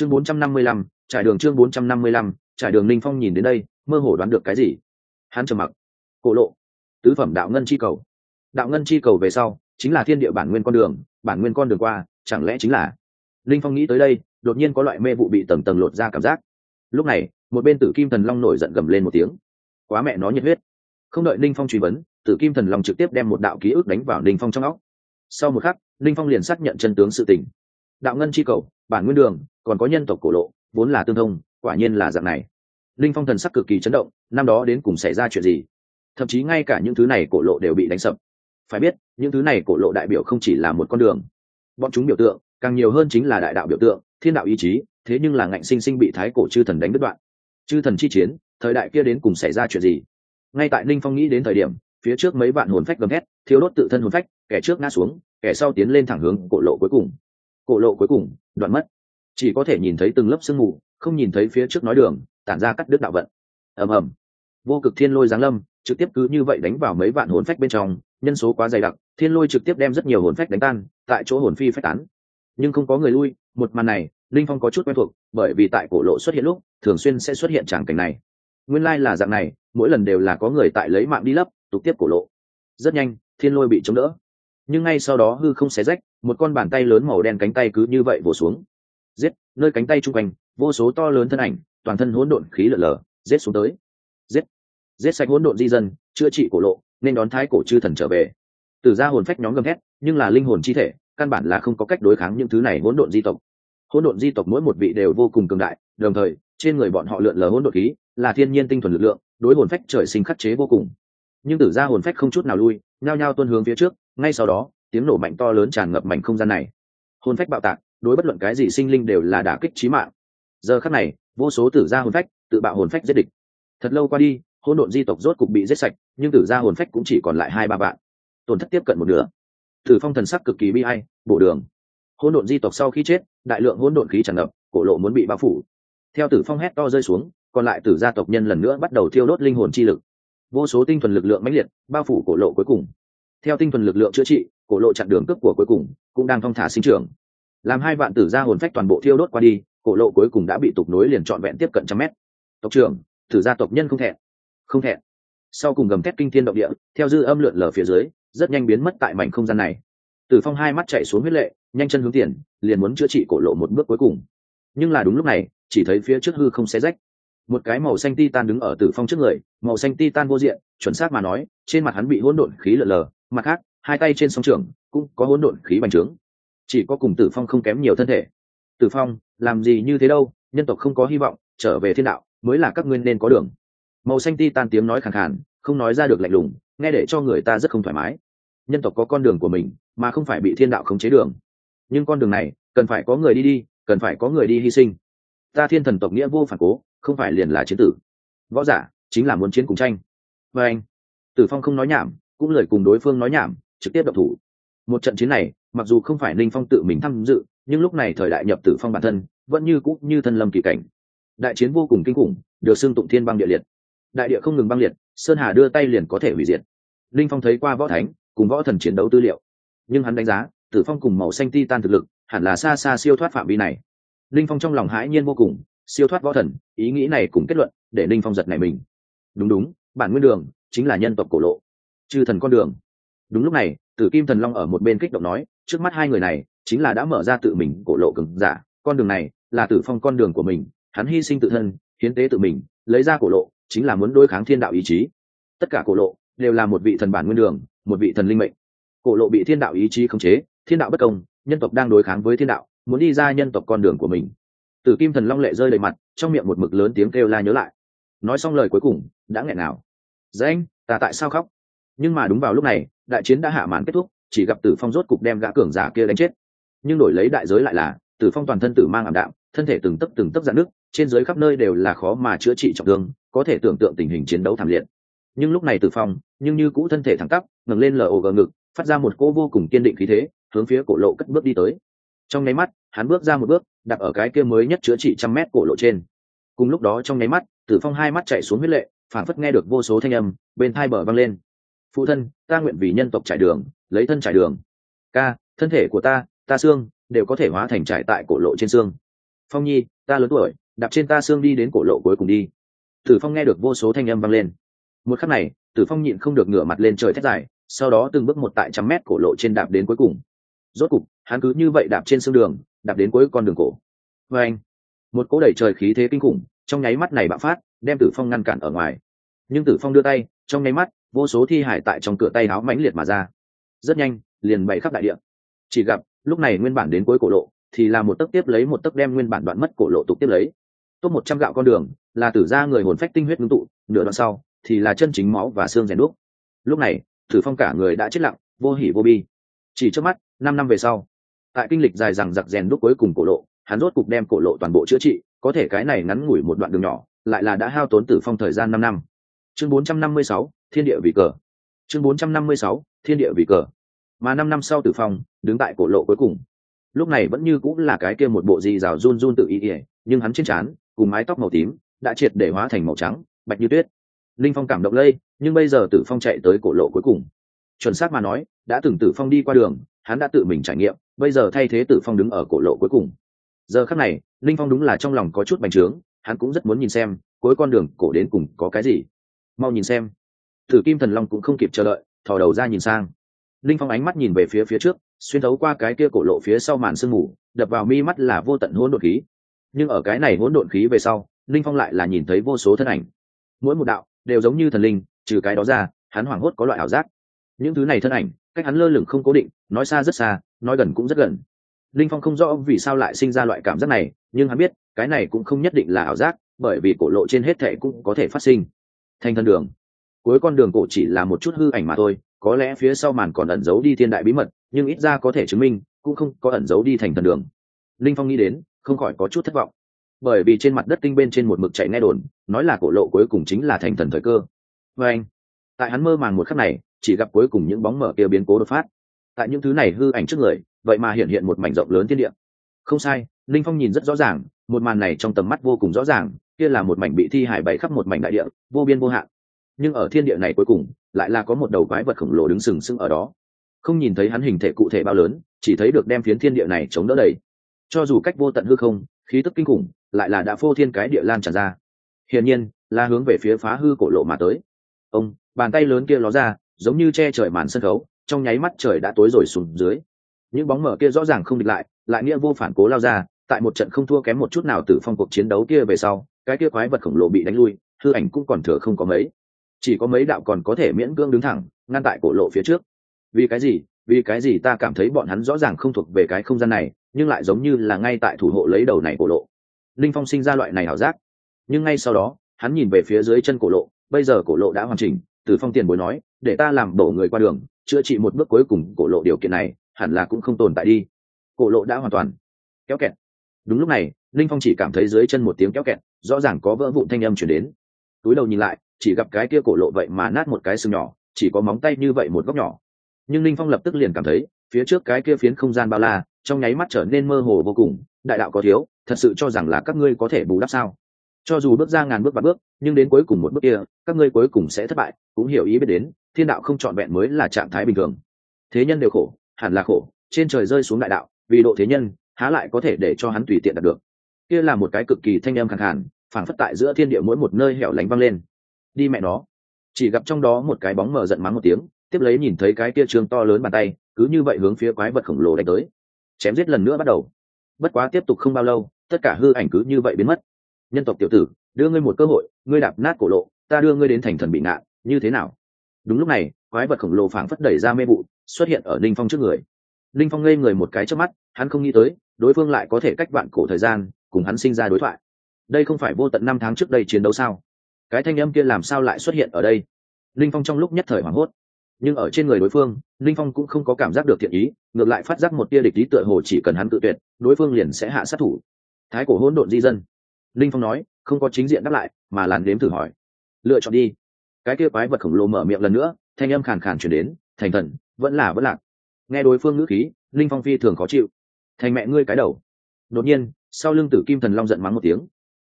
chương bốn trăm năm mươi lăm, trải đường chương bốn trăm năm mươi lăm, trải đường linh phong nhìn đến đây, mơ hồ đoán được cái gì? Hắn trầm mặc. Cổ lộ. Tứ phẩm đạo ngân chi cầu. Đạo ngân chi cầu về sau, chính là thiên địa bản nguyên con đường, bản nguyên con đường qua, chẳng lẽ chính là? Linh phong nghĩ tới đây, đột nhiên có loại mê vụ bị tầng tầng lột ra cảm giác. Lúc này, một bên tử kim thần long nổi giận gầm lên một tiếng. Quá mẹ nó nhiệt huyết. Không đợi linh phong truy vấn, tử kim thần long trực tiếp đem một đạo ký ức đánh vào linh phong trong óc. Sau một khắc linh phong liền xác nhận chân tướng sự tình. Đạo ngân chi cầu, bản nguyên đường còn có nhân tộc cổ lộ, vốn là tương thông, quả nhiên là dạng này. Linh phong thần sắc cực kỳ chấn động, năm đó đến cùng xảy ra chuyện gì? Thậm chí ngay cả những thứ này cổ lộ đều bị đánh sập. Phải biết, những thứ này cổ lộ đại biểu không chỉ là một con đường. Bọn chúng biểu tượng, càng nhiều hơn chính là đại đạo biểu tượng, thiên đạo ý chí, thế nhưng là ngạnh sinh sinh bị thái cổ chư thần đánh đứt đoạn. Chư thần chi chiến, thời đại kia đến cùng xảy ra chuyện gì? Ngay tại ninh phong nghĩ đến thời điểm, phía trước mấy vạn hồn phách gầm hét thiếu đốt tự thân hồn phách, kẻ trước ngã xuống, kẻ sau tiến lên thẳng hướng cổ lộ cuối cùng. Cổ lộ cuối cùng, đoạn mất chỉ có thể nhìn thấy từng lớp sương mù, không nhìn thấy phía trước nói đường, tản ra cắt đứt đạo vận. Ầm ầm. Vô cực thiên lôi giáng lâm, trực tiếp cứ như vậy đánh vào mấy vạn hồn phách bên trong, nhân số quá dày đặc, thiên lôi trực tiếp đem rất nhiều hồn phách đánh tan, tại chỗ hồn phi phách tán. Nhưng không có người lui, một màn này, linh phong có chút quen thuộc, bởi vì tại cổ lộ xuất hiện lúc, thường xuyên sẽ xuất hiện tràng cảnh này. Nguyên lai、like、là dạng này, mỗi lần đều là có người tại lấy mạng đi lấp, tục tiếp cổ lộ. Rất nhanh, thiên lôi bị chống đỡ. Nhưng ngay sau đó hư không xé rách, một con bàn tay lớn màu đen cánh tay cứ như vậy vỗ xuống giết, nơi cánh tay chung quanh, vô số to lớn thân ảnh, toàn thân hỗn độn khí lở lở, giết xuống tới. Giết giết sạch hỗn độn di dân, chữa trị cổ lộ, nên đón thái cổ chư thần trở về. Từ ra hồn phách nhóm gầm hét nhưng là linh hồn chi thể, căn bản là không có cách đối kháng những thứ này hỗn độn di tộc. Hỗn độn di tộc mỗi một vị đều vô cùng cường đại, đồng thời, trên người bọn họ lượn lờ hỗn độn khí, là thiên nhiên tinh thuần lực lượng, đối hồn phách trời sinh khắc chế vô cùng. Nhưng tử ra hồn phách không chút nào lui, nhao nhao tuân hướng phía trước, ngay sau đó, tiếng nổ mạnh to lớn tràn ngập mảnh không gian này. Hồn phách bạo tạc đối bất luận cái gì sinh linh đều là đả kích trí mạng. Giờ khắc này, vô số tử gia hồn phách tự bạo hồn phách giết địch. Thật lâu qua đi, hỗn độn di tộc rốt cục bị giết sạch, nhưng tử gia hồn phách cũng chỉ còn lại hai ba vạn. Tổn thất tiếp cận một nửa. Tử phong thần sắc cực kỳ bi ai bộ đường. Hỗn độn di tộc sau khi chết, đại lượng hỗn độn khí tràn ngập, cổ lộ muốn bị bao phủ. Theo tử phong hét to rơi xuống, còn lại tử gia tộc nhân lần nữa bắt đầu thiêu đốt linh hồn chi lực. Vô số tinh thuần lực lượng mãnh liệt, bao phủ cổ lộ cuối cùng. Theo tinh thuần lực lượng chữa trị, cổ lộ chặn đường cướp của cuối cùng, cũng đang thong thả sinh trưởng làm hai vạn tử gia hồn phách toàn bộ thiêu đốt qua đi, cổ lộ cuối cùng đã bị tục nối liền trọn vẹn tiếp cận trăm mét. Tộc trưởng, tử gia tộc nhân không thẹn. Không thẹn. Sau cùng gầm thét kinh thiên động địa, theo dư âm lượn lờ phía dưới, rất nhanh biến mất tại mảnh không gian này. Tử phong hai mắt chạy xuống huyết lệ, nhanh chân hướng tiền, liền muốn chữa trị cổ lộ một bước cuối cùng. Nhưng là đúng lúc này, chỉ thấy phía trước hư không xé rách. Một cái màu xanh ti tan đứng ở tử phong trước người, màu xanh ti tan vô diện, chuẩn xác mà nói, trên mặt hắn bị hỗn độn khí lờ lờ. Mặt khác, hai tay trên song trường cũng có hỗn độn khí bành trướng chỉ có cùng tử phong không kém nhiều thân thể. Tử phong, làm gì như thế đâu, nhân tộc không có hy vọng, trở về thiên đạo, mới là các nguyên nên có đường. Màu xanh ti tan tiếng nói khẳng khàn, không nói ra được lạnh lùng, nghe để cho người ta rất không thoải mái. Nhân tộc có con đường của mình, mà không phải bị thiên đạo khống chế đường. Nhưng con đường này, cần phải có người đi đi, cần phải có người đi hy sinh. Ta thiên thần tộc nghĩa vô phản cố, không phải liền là chiến tử. Võ giả, chính là muốn chiến cùng tranh. Và anh, tử phong không nói nhảm, cũng lời cùng đối phương nói nhảm, trực tiếp độc thủ. Một trận chiến này mặc dù không phải ninh phong tự mình tham dự, nhưng lúc này thời đại nhập tử phong bản thân vẫn như cũ như thân lâm kỳ cảnh. Đại chiến vô cùng kinh khủng, được xưng tụng thiên băng địa liệt. Đại địa không ngừng băng liệt, sơn hà đưa tay liền có thể hủy diệt. Linh phong thấy qua võ thánh, cùng võ thần chiến đấu tư liệu. Nhưng hắn đánh giá, tử phong cùng màu xanh ti tan thực lực hẳn là xa xa siêu thoát phạm vi này. Linh phong trong lòng hãi nhiên vô cùng, siêu thoát võ thần, ý nghĩ này cùng kết luận để linh phong giật này mình. Đúng đúng, bản nguyên đường chính là nhân tộc cổ lộ. Chư thần con đường. Đúng lúc này tử kim thần long ở một bên kích động nói, trước mắt hai người này, chính là đã mở ra tự mình cổ lộ cứng giả, con đường này là tử phong con đường của mình, hắn hy sinh tự thân, hiến tế tự mình, lấy ra cổ lộ, chính là muốn đối kháng thiên đạo ý chí. Tất cả cổ lộ đều là một vị thần bản nguyên đường, một vị thần linh mệnh. Cổ lộ bị thiên đạo ý chí khống chế, thiên đạo bất công, nhân tộc đang đối kháng với thiên đạo, muốn đi ra nhân tộc con đường của mình. Tử kim thần long lệ rơi đầy mặt, trong miệng một mực lớn tiếng kêu la nhớ lại. Nói xong lời cuối cùng, đã nghẹn nào dễ ta tại sao khóc? Nhưng mà đúng vào lúc này đại chiến đã hạ màn kết thúc, chỉ gặp tử phong rốt cục đem gã cường giả kia đánh chết. Nhưng đổi lấy đại giới lại là, tử phong toàn thân tử mang ảm đạm, thân thể từng tấc từng tấc dạn nước trên dưới khắp nơi đều là khó mà chữa trị trọng thương, có thể tưởng tượng tình hình chiến đấu thảm liệt. Nhưng lúc này tử phong, nhưng như cũ thân thể thẳng tắp, ngẩng lên lờ ồ gờ ngực, phát ra một cỗ vô cùng kiên định khí thế, hướng phía cổ lộ cất bước đi tới. Trong nháy mắt, hắn bước ra một bước, đặt ở cái kia mới nhất chữa trị trăm mét cổ lộ trên. Cùng lúc đó trong nháy mắt, tử phong hai mắt chạy xuống huyết lệ phản phất nghe được vô số thanh âm, bên thai bờ văng lên phụ thân, ta nguyện vì nhân tộc trải đường, lấy thân trải đường. Ca, thân thể của ta ta xương, đều có thể hóa thành trải tại cổ lộ trên xương. Phong nhi, ta lớn tuổi, đạp trên ta xương đi đến cổ lộ cuối cùng đi. Tử phong nghe được vô số thanh âm vang lên. Một khắc này, tử phong nhịn không được ngửa mặt lên trời thét dài, sau đó từng bước một tại trăm mét cổ lộ trên đạp đến cuối cùng. Rốt cục, hắn cứ như vậy đạp trên xương đường, đạp đến cuối con đường cổ. Và anh, một cỗ đẩy trời khí thế kinh khủng, trong nháy mắt này bạo phát, đem tử phong ngăn cản ở ngoài. Nhưng tử phong đưa tay, trong nháy mắt vô số thi hải tại trong cửa tay áo mãnh liệt mà ra. Rất nhanh, liền bày khắp đại địa. Chỉ gặp, lúc này nguyên bản đến cuối cổ lộ, thì là một tấc tiếp lấy một tấc đem nguyên bản đoạn mất cổ lộ tục tiếp lấy. Top một trăm gạo con đường, là tử ra người hồn phách tinh huyết ngưng tụ, nửa đoạn sau, thì là chân chính máu và xương rèn đúc. Lúc này, tử phong cả người đã chết lặng, vô hỉ vô bi. Chỉ trước mắt, năm năm về sau, tại kinh lịch dài rằng giặc rèn đúc cuối cùng cổ lộ, hắn rốt cục đem cổ lộ toàn bộ chữa trị, có thể cái này ngắn ngủi một đoạn đường nhỏ, lại là đã hao tốn tử phong thời gian năm năm. Chương bốn trăm năm mươi sáu thiên địa vị cờ. Chương bốn trăm năm mươi sáu, thiên địa vị cờ. Mà năm năm sau tử phong, đứng tại cổ lộ cuối cùng. Lúc này vẫn như cũng là cái kia một bộ gì rào run run tự ý ỉa nhưng hắn trên trán, cùng mái tóc màu tím, đã triệt để hóa thành màu trắng, bạch như tuyết. Linh phong cảm động lây, nhưng bây giờ tử phong chạy tới cổ lộ cuối cùng. Chuẩn xác mà nói, đã từng tử phong đi qua đường, hắn đã tự mình trải nghiệm, bây giờ thay thế tử phong đứng ở cổ lộ cuối cùng. Giờ khắc này, linh phong đúng là trong lòng có chút bành trướng, hắn cũng rất muốn nhìn xem, cuối con đường cổ đến cùng có cái gì. Mau nhìn xem thử kim thần long cũng không kịp chờ đợi, thò đầu ra nhìn sang. Linh phong ánh mắt nhìn về phía phía trước, xuyên thấu qua cái kia cổ lộ phía sau màn sương mù, đập vào mi mắt là vô tận hỗn độn khí. Nhưng ở cái này hỗn độn khí về sau, linh phong lại là nhìn thấy vô số thân ảnh. Mỗi một đạo đều giống như thần linh, trừ cái đó ra, hắn hoảng hốt có loại ảo giác. Những thứ này thân ảnh, cách hắn lơ lửng không cố định, nói xa rất xa, nói gần cũng rất gần. Linh phong không rõ vì sao lại sinh ra loại cảm giác này, nhưng hắn biết, cái này cũng không nhất định là ảo giác, bởi vì cổ lộ trên hết thệ cũng có thể phát sinh. Thành thân đường cuối con đường cổ chỉ là một chút hư ảnh mà thôi, có lẽ phía sau màn còn ẩn giấu đi thiên đại bí mật, nhưng ít ra có thể chứng minh, cũng không có ẩn giấu đi thành thần đường. Linh phong nghĩ đến, không khỏi có chút thất vọng. Bởi vì trên mặt đất tinh bên trên một mực chạy nghe đồn, nói là cổ lộ cuối cùng chính là thành thần thời cơ. Và anh, tại hắn mơ màng một khắc này, chỉ gặp cuối cùng những bóng mở kia biến cố đột phát. Tại những thứ này hư ảnh trước người, vậy mà hiện hiện một mảnh rộng lớn thiên địa. Không sai, linh phong nhìn rất rõ ràng, một màn này trong tầm mắt vô cùng rõ ràng, kia là một mảnh bị thi hải bày khắp một mảnh đại địa, vô biên vô hạn nhưng ở thiên địa này cuối cùng, lại là có một đầu quái vật khổng lồ đứng sừng sững ở đó. Không nhìn thấy hắn hình thể cụ thể bao lớn, chỉ thấy được đem phiến thiên địa này chống đỡ đầy. Cho dù cách vô tận hư không, khí tức kinh khủng, lại là đã phô thiên cái địa lan tràn ra. Hiển nhiên, là hướng về phía phá hư cổ lộ mà tới. Ông, bàn tay lớn kia ló ra, giống như che trời màn sân khấu, trong nháy mắt trời đã tối rồi xuống dưới. Những bóng mở kia rõ ràng không địch lại lại nghĩa vô phản cố lao ra, tại một trận không thua kém một chút nào từ phong cuộc chiến đấu kia về sau, cái kia quái vật khổng lồ bị đánh lui, hư ảnh cũng còn thừa không có mấy chỉ có mấy đạo còn có thể miễn cưỡng đứng thẳng, ngăn tại cổ lộ phía trước. Vì cái gì? Vì cái gì ta cảm thấy bọn hắn rõ ràng không thuộc về cái không gian này, nhưng lại giống như là ngay tại thủ hộ lấy đầu này cổ lộ. Linh phong sinh ra loại này ảo giác. Nhưng ngay sau đó, hắn nhìn về phía dưới chân cổ lộ, bây giờ cổ lộ đã hoàn chỉnh, từ phong tiền bối nói, để ta làm đổ người qua đường, chữa trị một bước cuối cùng cổ lộ điều kiện này, hẳn là cũng không tồn tại đi. Cổ lộ đã hoàn toàn kéo kẹt. Đúng lúc này, linh phong chỉ cảm thấy dưới chân một tiếng kéo kẹt, rõ ràng có vỡ vụn thanh âm chuyển đến túi đầu nhìn lại, chỉ gặp cái kia cổ lộ vậy mà nát một cái xương nhỏ, chỉ có móng tay như vậy một góc nhỏ. Nhưng linh phong lập tức liền cảm thấy, phía trước cái kia phiến không gian bao la, trong nháy mắt trở nên mơ hồ vô cùng, đại đạo có thiếu, thật sự cho rằng là các ngươi có thể bù đắp sao. Cho dù bước ra ngàn bước và bước, nhưng đến cuối cùng một bước kia, các ngươi cuối cùng sẽ thất bại, cũng hiểu ý biết đến, thiên đạo không trọn vẹn mới là trạng thái bình thường. Thế nhân đều khổ, hẳn là khổ, trên trời rơi xuống đại đạo, vì độ thế nhân, há lại có thể để cho hắn tùy tiện đạt được. Kia là một cái cực kỳ thanh âm khẳng hẳn phảng phất tại giữa thiên địa mỗi một nơi hẻo lánh văng lên. Đi mẹ nó. Chỉ gặp trong đó một cái bóng mờ giận mắng một tiếng, tiếp lấy nhìn thấy cái kia trường to lớn bàn tay, cứ như vậy hướng phía quái vật khổng lồ đánh tới. Chém giết lần nữa bắt đầu. Bất quá tiếp tục không bao lâu, tất cả hư ảnh cứ như vậy biến mất. Nhân tộc tiểu tử, đưa ngươi một cơ hội, ngươi đạp nát cổ lộ, ta đưa ngươi đến thành thần bị nạn, như thế nào? Đúng lúc này, quái vật khổng lồ phảng phất đẩy ra mê vụ, xuất hiện ở ninh phong trước người. Ninh phong ngây người một cái trước mắt, hắn không nghĩ tới, đối phương lại có thể cách vạn cổ thời gian, cùng hắn sinh ra đối thoại đây không phải vô tận năm tháng trước đây chiến đấu sao? Cái thanh âm kia làm sao lại xuất hiện ở đây? Linh phong trong lúc nhất thời hoảng hốt. Nhưng ở trên người đối phương, linh phong cũng không có cảm giác được thiện ý, ngược lại phát giác một tia địch ý tựa hồ chỉ cần hắn tự tuyệt, đối phương liền sẽ hạ sát thủ. Thái cổ hỗn độn di dân. Linh phong nói, không có chính diện đáp lại, mà làn đếm thử hỏi. Lựa chọn đi. Cái kia quái vật khổng lồ mở miệng lần nữa, thanh âm khàn khàn chuyển đến, thành thần, vẫn là vẫn lạc. Nghe đối phương ngữ khí, linh phong phi thường khó chịu. Thành mẹ ngươi cái đầu. Đột nhiên, sau lưng tử kim thần long giận mắng một tiếng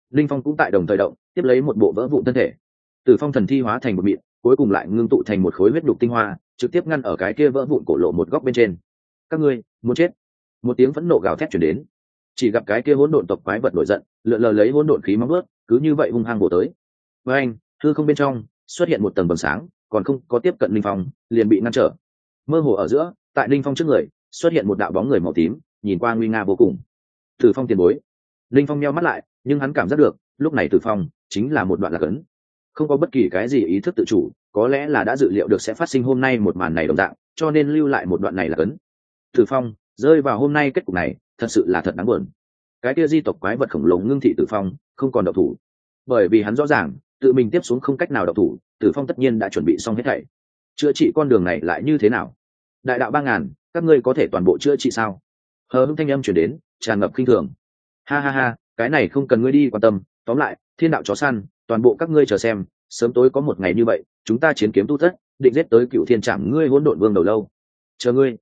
linh phong cũng tại đồng thời động, tiếp lấy một bộ vỡ vụn thân thể. Tử phong thần thi hóa thành một mịn, cuối cùng lại ngưng tụ thành một khối huyết đục tinh hoa, trực tiếp ngăn ở cái kia vỡ vụn cổ lộ một góc bên trên. Các ngươi, muốn chết? Một tiếng phẫn nộ gào thét chuyển đến. Chỉ gặp cái kia hỗn độn tộc quái vật nổi giận, lượn lờ lấy hỗn độn khí móng ướt cứ như vậy hung hăng bổ tới. Với anh thư không bên trong xuất hiện một tầng bầm sáng, còn không có tiếp cận linh phong, liền bị ngăn trở. Mơ hồ ở giữa, tại linh phong trước người, xuất hiện một đạo bóng người màu tím, nhìn qua nguy nga vô cùng. Thử phong tiền bối. Linh phong meo mắt lại nhưng hắn cảm giác được, lúc này tử phong chính là một đoạn lạc ấn. Không có bất kỳ cái gì ý thức tự chủ, có lẽ là đã dự liệu được sẽ phát sinh hôm nay một màn này đồng dạng, cho nên lưu lại một đoạn này là cấn tử phong, rơi vào hôm nay kết cục này, thật sự là thật đáng buồn. Cái kia di tộc quái vật khổng lồ ngưng thị tử phong, không còn độc thủ. Bởi vì hắn rõ ràng, tự mình tiếp xuống không cách nào độc thủ, tử phong tất nhiên đã chuẩn bị xong hết thảy. Chữa trị con đường này lại như thế nào? Đại đạo ba ngàn, các ngươi có thể toàn bộ chữa trị sao? Hờ hưng thanh âm chuyển đến, tràn ngập khinh thường. Ha ha ha cái này không cần ngươi đi quan tâm, tóm lại, thiên đạo chó săn, toàn bộ các ngươi chờ xem, sớm tối có một ngày như vậy, chúng ta chiến kiếm tu thất, định giết tới cựu thiên trạm ngươi hỗn độn vương đầu lâu. Chờ ngươi.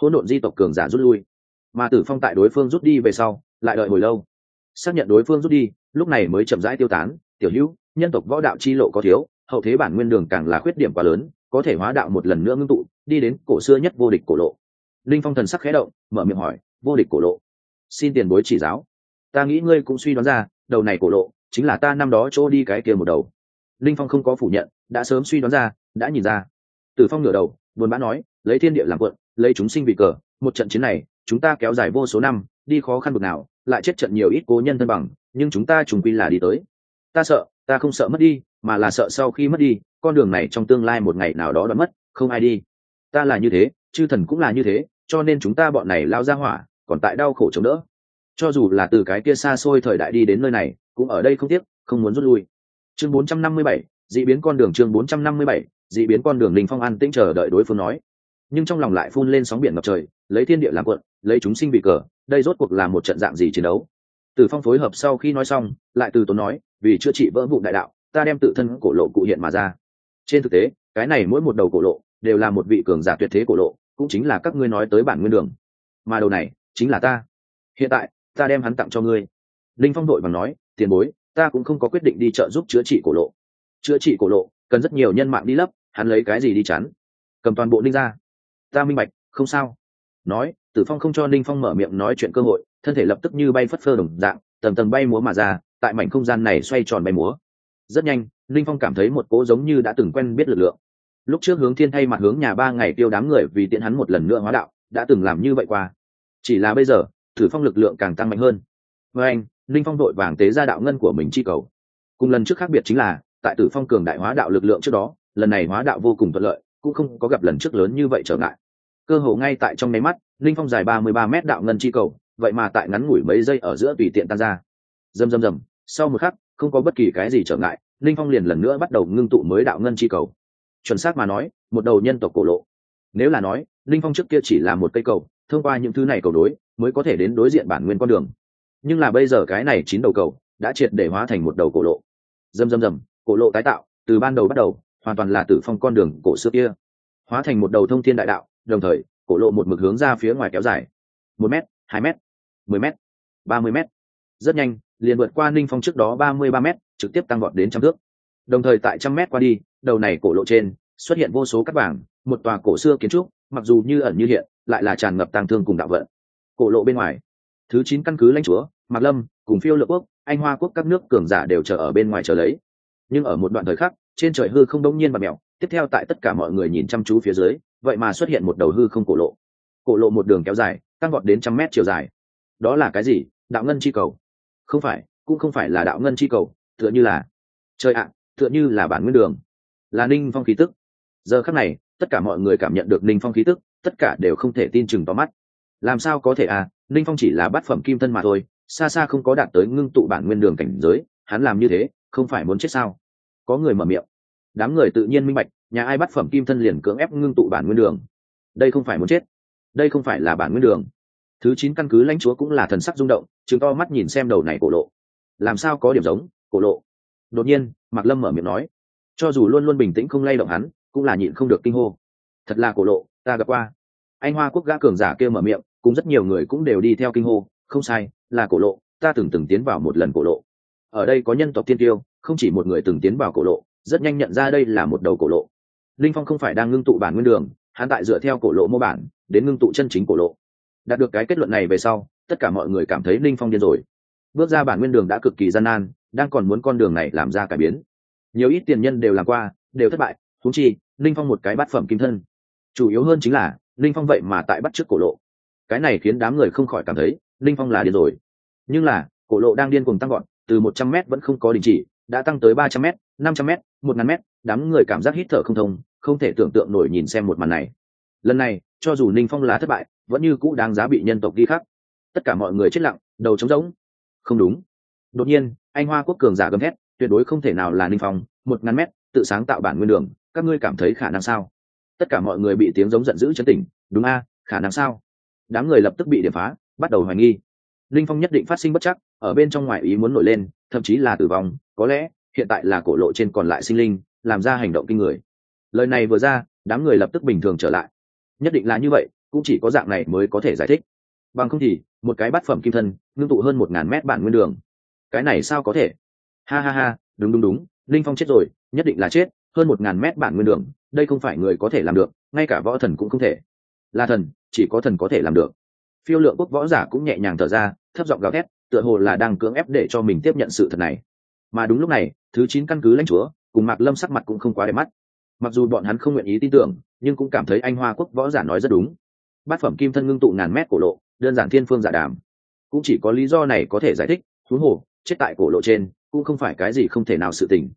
Hỗn độn di tộc cường giả rút lui. Mà tử phong tại đối phương rút đi về sau, lại đợi hồi lâu. Xác nhận đối phương rút đi, lúc này mới chậm rãi tiêu tán, tiểu hữu, nhân tộc võ đạo chi lộ có thiếu, hậu thế bản nguyên đường càng là khuyết điểm quá lớn, có thể hóa đạo một lần nữa ngưng tụ, đi đến cổ xưa nhất vô địch cổ lộ. Linh phong thần sắc khẽ động, mở miệng hỏi, vô địch cổ lộ. Xin tiền bối chỉ giáo ta nghĩ ngươi cũng suy đoán ra, đầu này cổ lộ, chính là ta năm đó chỗ đi cái kia một đầu. Linh phong không có phủ nhận, đã sớm suy đoán ra, đã nhìn ra. Tử phong ngửa đầu, buồn bã nói, lấy thiên địa làm quận, lấy chúng sinh vì cờ, một trận chiến này, chúng ta kéo dài vô số năm, đi khó khăn bực nào, lại chết trận nhiều ít cố nhân thân bằng, nhưng chúng ta trùng quy là đi tới. Ta sợ, ta không sợ mất đi, mà là sợ sau khi mất đi, con đường này trong tương lai một ngày nào đó đoán mất, không ai đi. Ta là như thế, chư thần cũng là như thế, cho nên chúng ta bọn này lao ra hỏa, còn tại đau khổ chống đỡ cho dù là từ cái kia xa xôi thời đại đi đến nơi này cũng ở đây không tiếc không muốn rút lui. Chương 457, dị biến con đường chương 457, dị biến con đường linh phong an tĩnh chờ đợi đối phương nói. Nhưng trong lòng lại phun lên sóng biển ngập trời lấy thiên địa làm quận lấy chúng sinh bị cờ đây rốt cuộc là một trận dạng gì chiến đấu? Từ phong phối hợp sau khi nói xong lại từ tốn nói vì chữa trị vỡ vụ đại đạo ta đem tự thân cổ lộ cụ hiện mà ra. Trên thực tế cái này mỗi một đầu cổ lộ đều là một vị cường giả tuyệt thế cổ lộ cũng chính là các ngươi nói tới bản nguyên đường. Mà đầu này chính là ta. Hiện tại ta đem hắn tặng cho ngươi. Linh phong đội bằng nói, tiền bối, ta cũng không có quyết định đi chợ giúp chữa trị cổ lộ. Chữa trị cổ lộ, cần rất nhiều nhân mạng đi lấp, hắn lấy cái gì đi chắn cầm toàn bộ linh ra. Ta minh bạch, không sao. Nói, tử phong không cho ninh phong mở miệng nói chuyện cơ hội, thân thể lập tức như bay phất phơ đồng dạng tầm tầm bay múa mà ra, tại mảnh không gian này xoay tròn bay múa. Rất nhanh ninh phong cảm thấy một cỗ giống như đã từng quen biết lực lượng. Lúc trước hướng thiên thay mặt hướng nhà ba ngày tiêu đám người vì tiện hắn một lần nữa hóa đạo, đã từng làm như vậy qua. Chỉ là bây giờ tử phong lực lượng càng tăng mạnh hơn. Với anh, linh phong đội vàng tế ra đạo ngân của mình chi cầu. Cùng lần trước khác biệt chính là, tại tử phong cường đại hóa đạo lực lượng trước đó, lần này hóa đạo vô cùng thuận lợi, cũng không có gặp lần trước lớn như vậy trở ngại. Cơ hồ ngay tại trong nháy mắt, linh phong dài ba mươi ba mét đạo ngân chi cầu, vậy mà tại ngắn ngủi mấy giây ở giữa tùy tiện tan ra. Rầm rầm rầm, sau một khắc, không có bất kỳ cái gì trở ngại, linh phong liền lần nữa bắt đầu ngưng tụ mới đạo ngân chi cầu. Chuẩn xác mà nói, một đầu nhân tộc cổ lộ. Nếu là nói, linh phong trước kia chỉ là một cây cầu, thông qua những thứ này cầu đối mới có thể đến đối diện bản nguyên con đường. Nhưng là bây giờ cái này chín đầu cầu đã triệt để hóa thành một đầu cổ lộ. Dầm dầm dầm cổ lộ tái tạo từ ban đầu bắt đầu hoàn toàn là tử phong con đường cổ xưa kia. Hóa thành một đầu thông thiên đại đạo đồng thời cổ lộ một mực hướng ra phía ngoài kéo dài. Một m hai m mười m ba mươi m rất nhanh liền vượt qua ninh phong trước đó ba mươi ba m trực tiếp tăng vọt đến trăm thước. Đồng thời tại trăm m qua đi đầu này cổ lộ trên xuất hiện vô số cắt bảng, một tòa cổ xưa kiến trúc mặc dù như ẩn như hiện lại là tràn ngập tàng thương cùng đạo vận cổ lộ bên ngoài. Thứ chín căn cứ lãnh chúa, mạc lâm, cùng phiêu lược quốc, anh hoa quốc các nước cường giả đều chờ ở bên ngoài chờ lấy. Nhưng ở một đoạn thời khắc, trên trời hư không đông nhiên và mèo, tiếp theo tại tất cả mọi người nhìn chăm chú phía dưới, vậy mà xuất hiện một đầu hư không cổ lộ. Cổ lộ một đường kéo dài, tăng vọt đến trăm mét chiều dài. Đó là cái gì? Đạo ngân chi cầu. Không phải, cũng không phải là đạo ngân chi cầu, tựa như là trời ạ, tựa như là bản nguyên đường. Là ninh phong khí tức. Giờ khắc này, tất cả mọi người cảm nhận được ninh phong khí tức, tất cả đều không thể tin chừng tóm mắt làm sao có thể à ninh phong chỉ là bát phẩm kim thân mà thôi, xa xa không có đạt tới ngưng tụ bản nguyên đường cảnh giới, hắn làm như thế, không phải muốn chết sao? Có người mở miệng. Đám người tự nhiên minh bạch, nhà ai bắt phẩm kim thân liền cưỡng ép ngưng tụ bản nguyên đường. Đây không phải muốn chết. Đây không phải là bản nguyên đường. Thứ chín căn cứ lãnh chúa cũng là thần sắc rung động chứng to mắt nhìn xem đầu này cổ lộ. Làm sao có điểm giống, cổ lộ? Đột nhiên, mạc lâm mở miệng nói. Cho dù luôn luôn bình tĩnh không lay động hắn, cũng là nhịn không được kinh hô. Thật là cổ lộ, ta gặp qua. Anh hoa quốc gã cường giả kêu mở miệng cũng rất nhiều người cũng đều đi theo kinh hô, không sai, là cổ lộ, ta từng từng tiến vào một lần cổ lộ. Ở đây có nhân tộc tiên tiêu không chỉ một người từng tiến vào cổ lộ, rất nhanh nhận ra đây là một đầu cổ lộ. Linh phong không phải đang ngưng tụ bản nguyên đường, hắn tại dựa theo cổ lộ mô bản, đến ngưng tụ chân chính cổ lộ. Đạt được cái kết luận này về sau, tất cả mọi người cảm thấy linh phong điên rồi. Bước ra bản nguyên đường đã cực kỳ gian nan, đang còn muốn con đường này làm ra cải biến. Nhiều ít tiền nhân đều làm qua, đều thất bại thú chi, linh phong một cái bát phẩm kim thân. Chủ yếu hơn chính là, linh phong vậy mà tại bắt trước cổ lộ cái này khiến đám người không khỏi cảm thấy linh phong là điên rồi. Nhưng là, cổ lộ đang điên cùng tăng gọn từ một trăm m vẫn không có đình chỉ, đã tăng tới ba trăm m năm trăm m một ngàn m đám người cảm giác hít thở không thông, không thể tưởng tượng nổi nhìn xem một màn này. Lần này, cho dù ninh phong lá thất bại, vẫn như cũ đáng giá bị nhân tộc ghi khắc. Tất cả mọi người chết lặng, đầu trống rỗng. Không đúng. Đột nhiên, anh hoa quốc cường giả gầm thét, tuyệt đối không thể nào là ninh phong, một ngàn mét, tự sáng tạo bản nguyên đường, các ngươi cảm thấy khả năng sao? Tất cả mọi người bị tiếng giống giận dữ chấn tỉnh, đúng a, khả năng sao? Đám người lập tức bị điểm phá, bắt đầu hoài nghi. Linh phong nhất định phát sinh bất chắc, ở bên trong ngoài ý muốn nổi lên, thậm chí là tử vong, có lẽ, hiện tại là cổ lộ trên còn lại sinh linh, làm ra hành động kinh người. Lời này vừa ra, đám người lập tức bình thường trở lại. Nhất định là như vậy, cũng chỉ có dạng này mới có thể giải thích. Bằng không thì, một cái bát phẩm kim thân, ngưng tụ hơn một ngàn mét bản nguyên đường. Cái này sao có thể? Ha ha ha, đúng đúng đúng, linh phong chết rồi, nhất định là chết, hơn một ngàn mét bản nguyên đường, đây không phải người có thể làm được, ngay cả võ thần cũng không thể là thần, chỉ có thần có thể làm được. Phiêu lượng quốc võ giả cũng nhẹ nhàng thở ra, thấp giọng gào thét, tựa hồ là đang cưỡng ép để cho mình tiếp nhận sự thật này. Mà đúng lúc này, thứ chín căn cứ lãnh chúa, cùng mạc lâm sắc mặt cũng không quá đẹp mắt. Mặc dù bọn hắn không nguyện ý tin tưởng, nhưng cũng cảm thấy anh hoa quốc võ giả nói rất đúng. Bát phẩm kim thân ngưng tụ ngàn mét cổ lộ, đơn giản thiên phương giả đàm. Cũng chỉ có lý do này có thể giải thích, thú hồ, chết tại cổ lộ trên, cũng không phải cái gì không thể nào sự tình.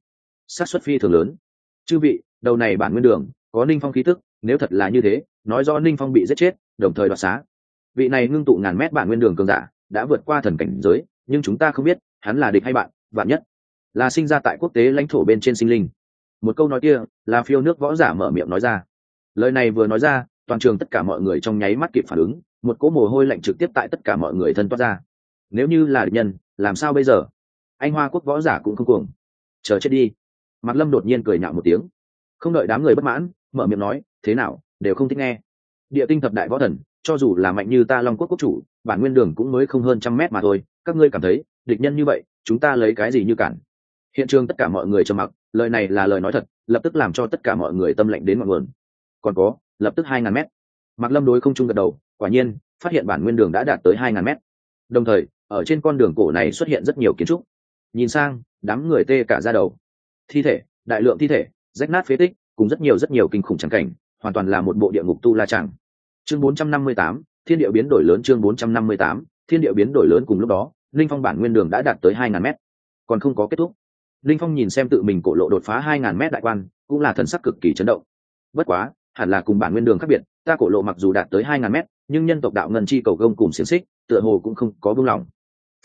Xác suất phi thường lớn. Chư vị, đầu này bản nguyên đường, có ninh phong khí tức, nếu thật là như thế nói do ninh phong bị giết chết, đồng thời đoạt xá. Vị này ngưng tụ ngàn mét bản nguyên đường cường giả, đã vượt qua thần cảnh giới, nhưng chúng ta không biết, hắn là địch hay bạn, vạn nhất là sinh ra tại quốc tế lãnh thổ bên trên sinh linh. Một câu nói kia, là phiêu nước võ giả mở miệng nói ra. Lời này vừa nói ra, toàn trường tất cả mọi người trong nháy mắt kịp phản ứng, một cỗ mồ hôi lạnh trực tiếp tại tất cả mọi người thân toát ra. Nếu như là địch nhân, làm sao bây giờ? Anh hoa quốc võ giả cũng không cuồng. Chờ chết đi. Mạc lâm đột nhiên cười nhạo một tiếng. Không đợi đám người bất mãn, mở miệng nói, thế nào? Đều không thích nghe. Địa tinh thập đại võ thần, cho dù là mạnh như ta long quốc quốc chủ, bản nguyên đường cũng mới không hơn trăm mét mà thôi, các ngươi cảm thấy, địch nhân như vậy, chúng ta lấy cái gì như cản? Hiện trường tất cả mọi người trầm mặc, lời này là lời nói thật, lập tức làm cho tất cả mọi người tâm lệnh đến mọi nguồn. Còn có, lập tức hai ngàn mét. Mạc lâm đối không trung gật đầu, quả nhiên, phát hiện bản nguyên đường đã đạt tới hai ngàn mét. Đồng thời, ở trên con đường cổ này xuất hiện rất nhiều kiến trúc. Nhìn sang, đám người tê cả ra đầu. Thi thể, đại lượng thi thể, rách nát phế tích, cùng rất nhiều rất nhiều kinh khủng trắng cảnh hoàn toàn là một bộ địa ngục tu la chẳng. Chương 458, thiên địa biến đổi lớn chương 458, thiên địa biến đổi lớn cùng lúc đó linh phong bản nguyên đường đã đạt tới 2.000 m còn không có kết thúc. Linh phong nhìn xem tự mình cổ lộ đột phá 2.000 m đại quan cũng là thần sắc cực kỳ chấn động. Bất quá hẳn là cùng bản nguyên đường khác biệt ta cổ lộ mặc dù đạt tới 2.000 m nhưng nhân tộc đạo ngân chi cầu gông cùng xiềng xích tựa hồ cũng không có vương lòng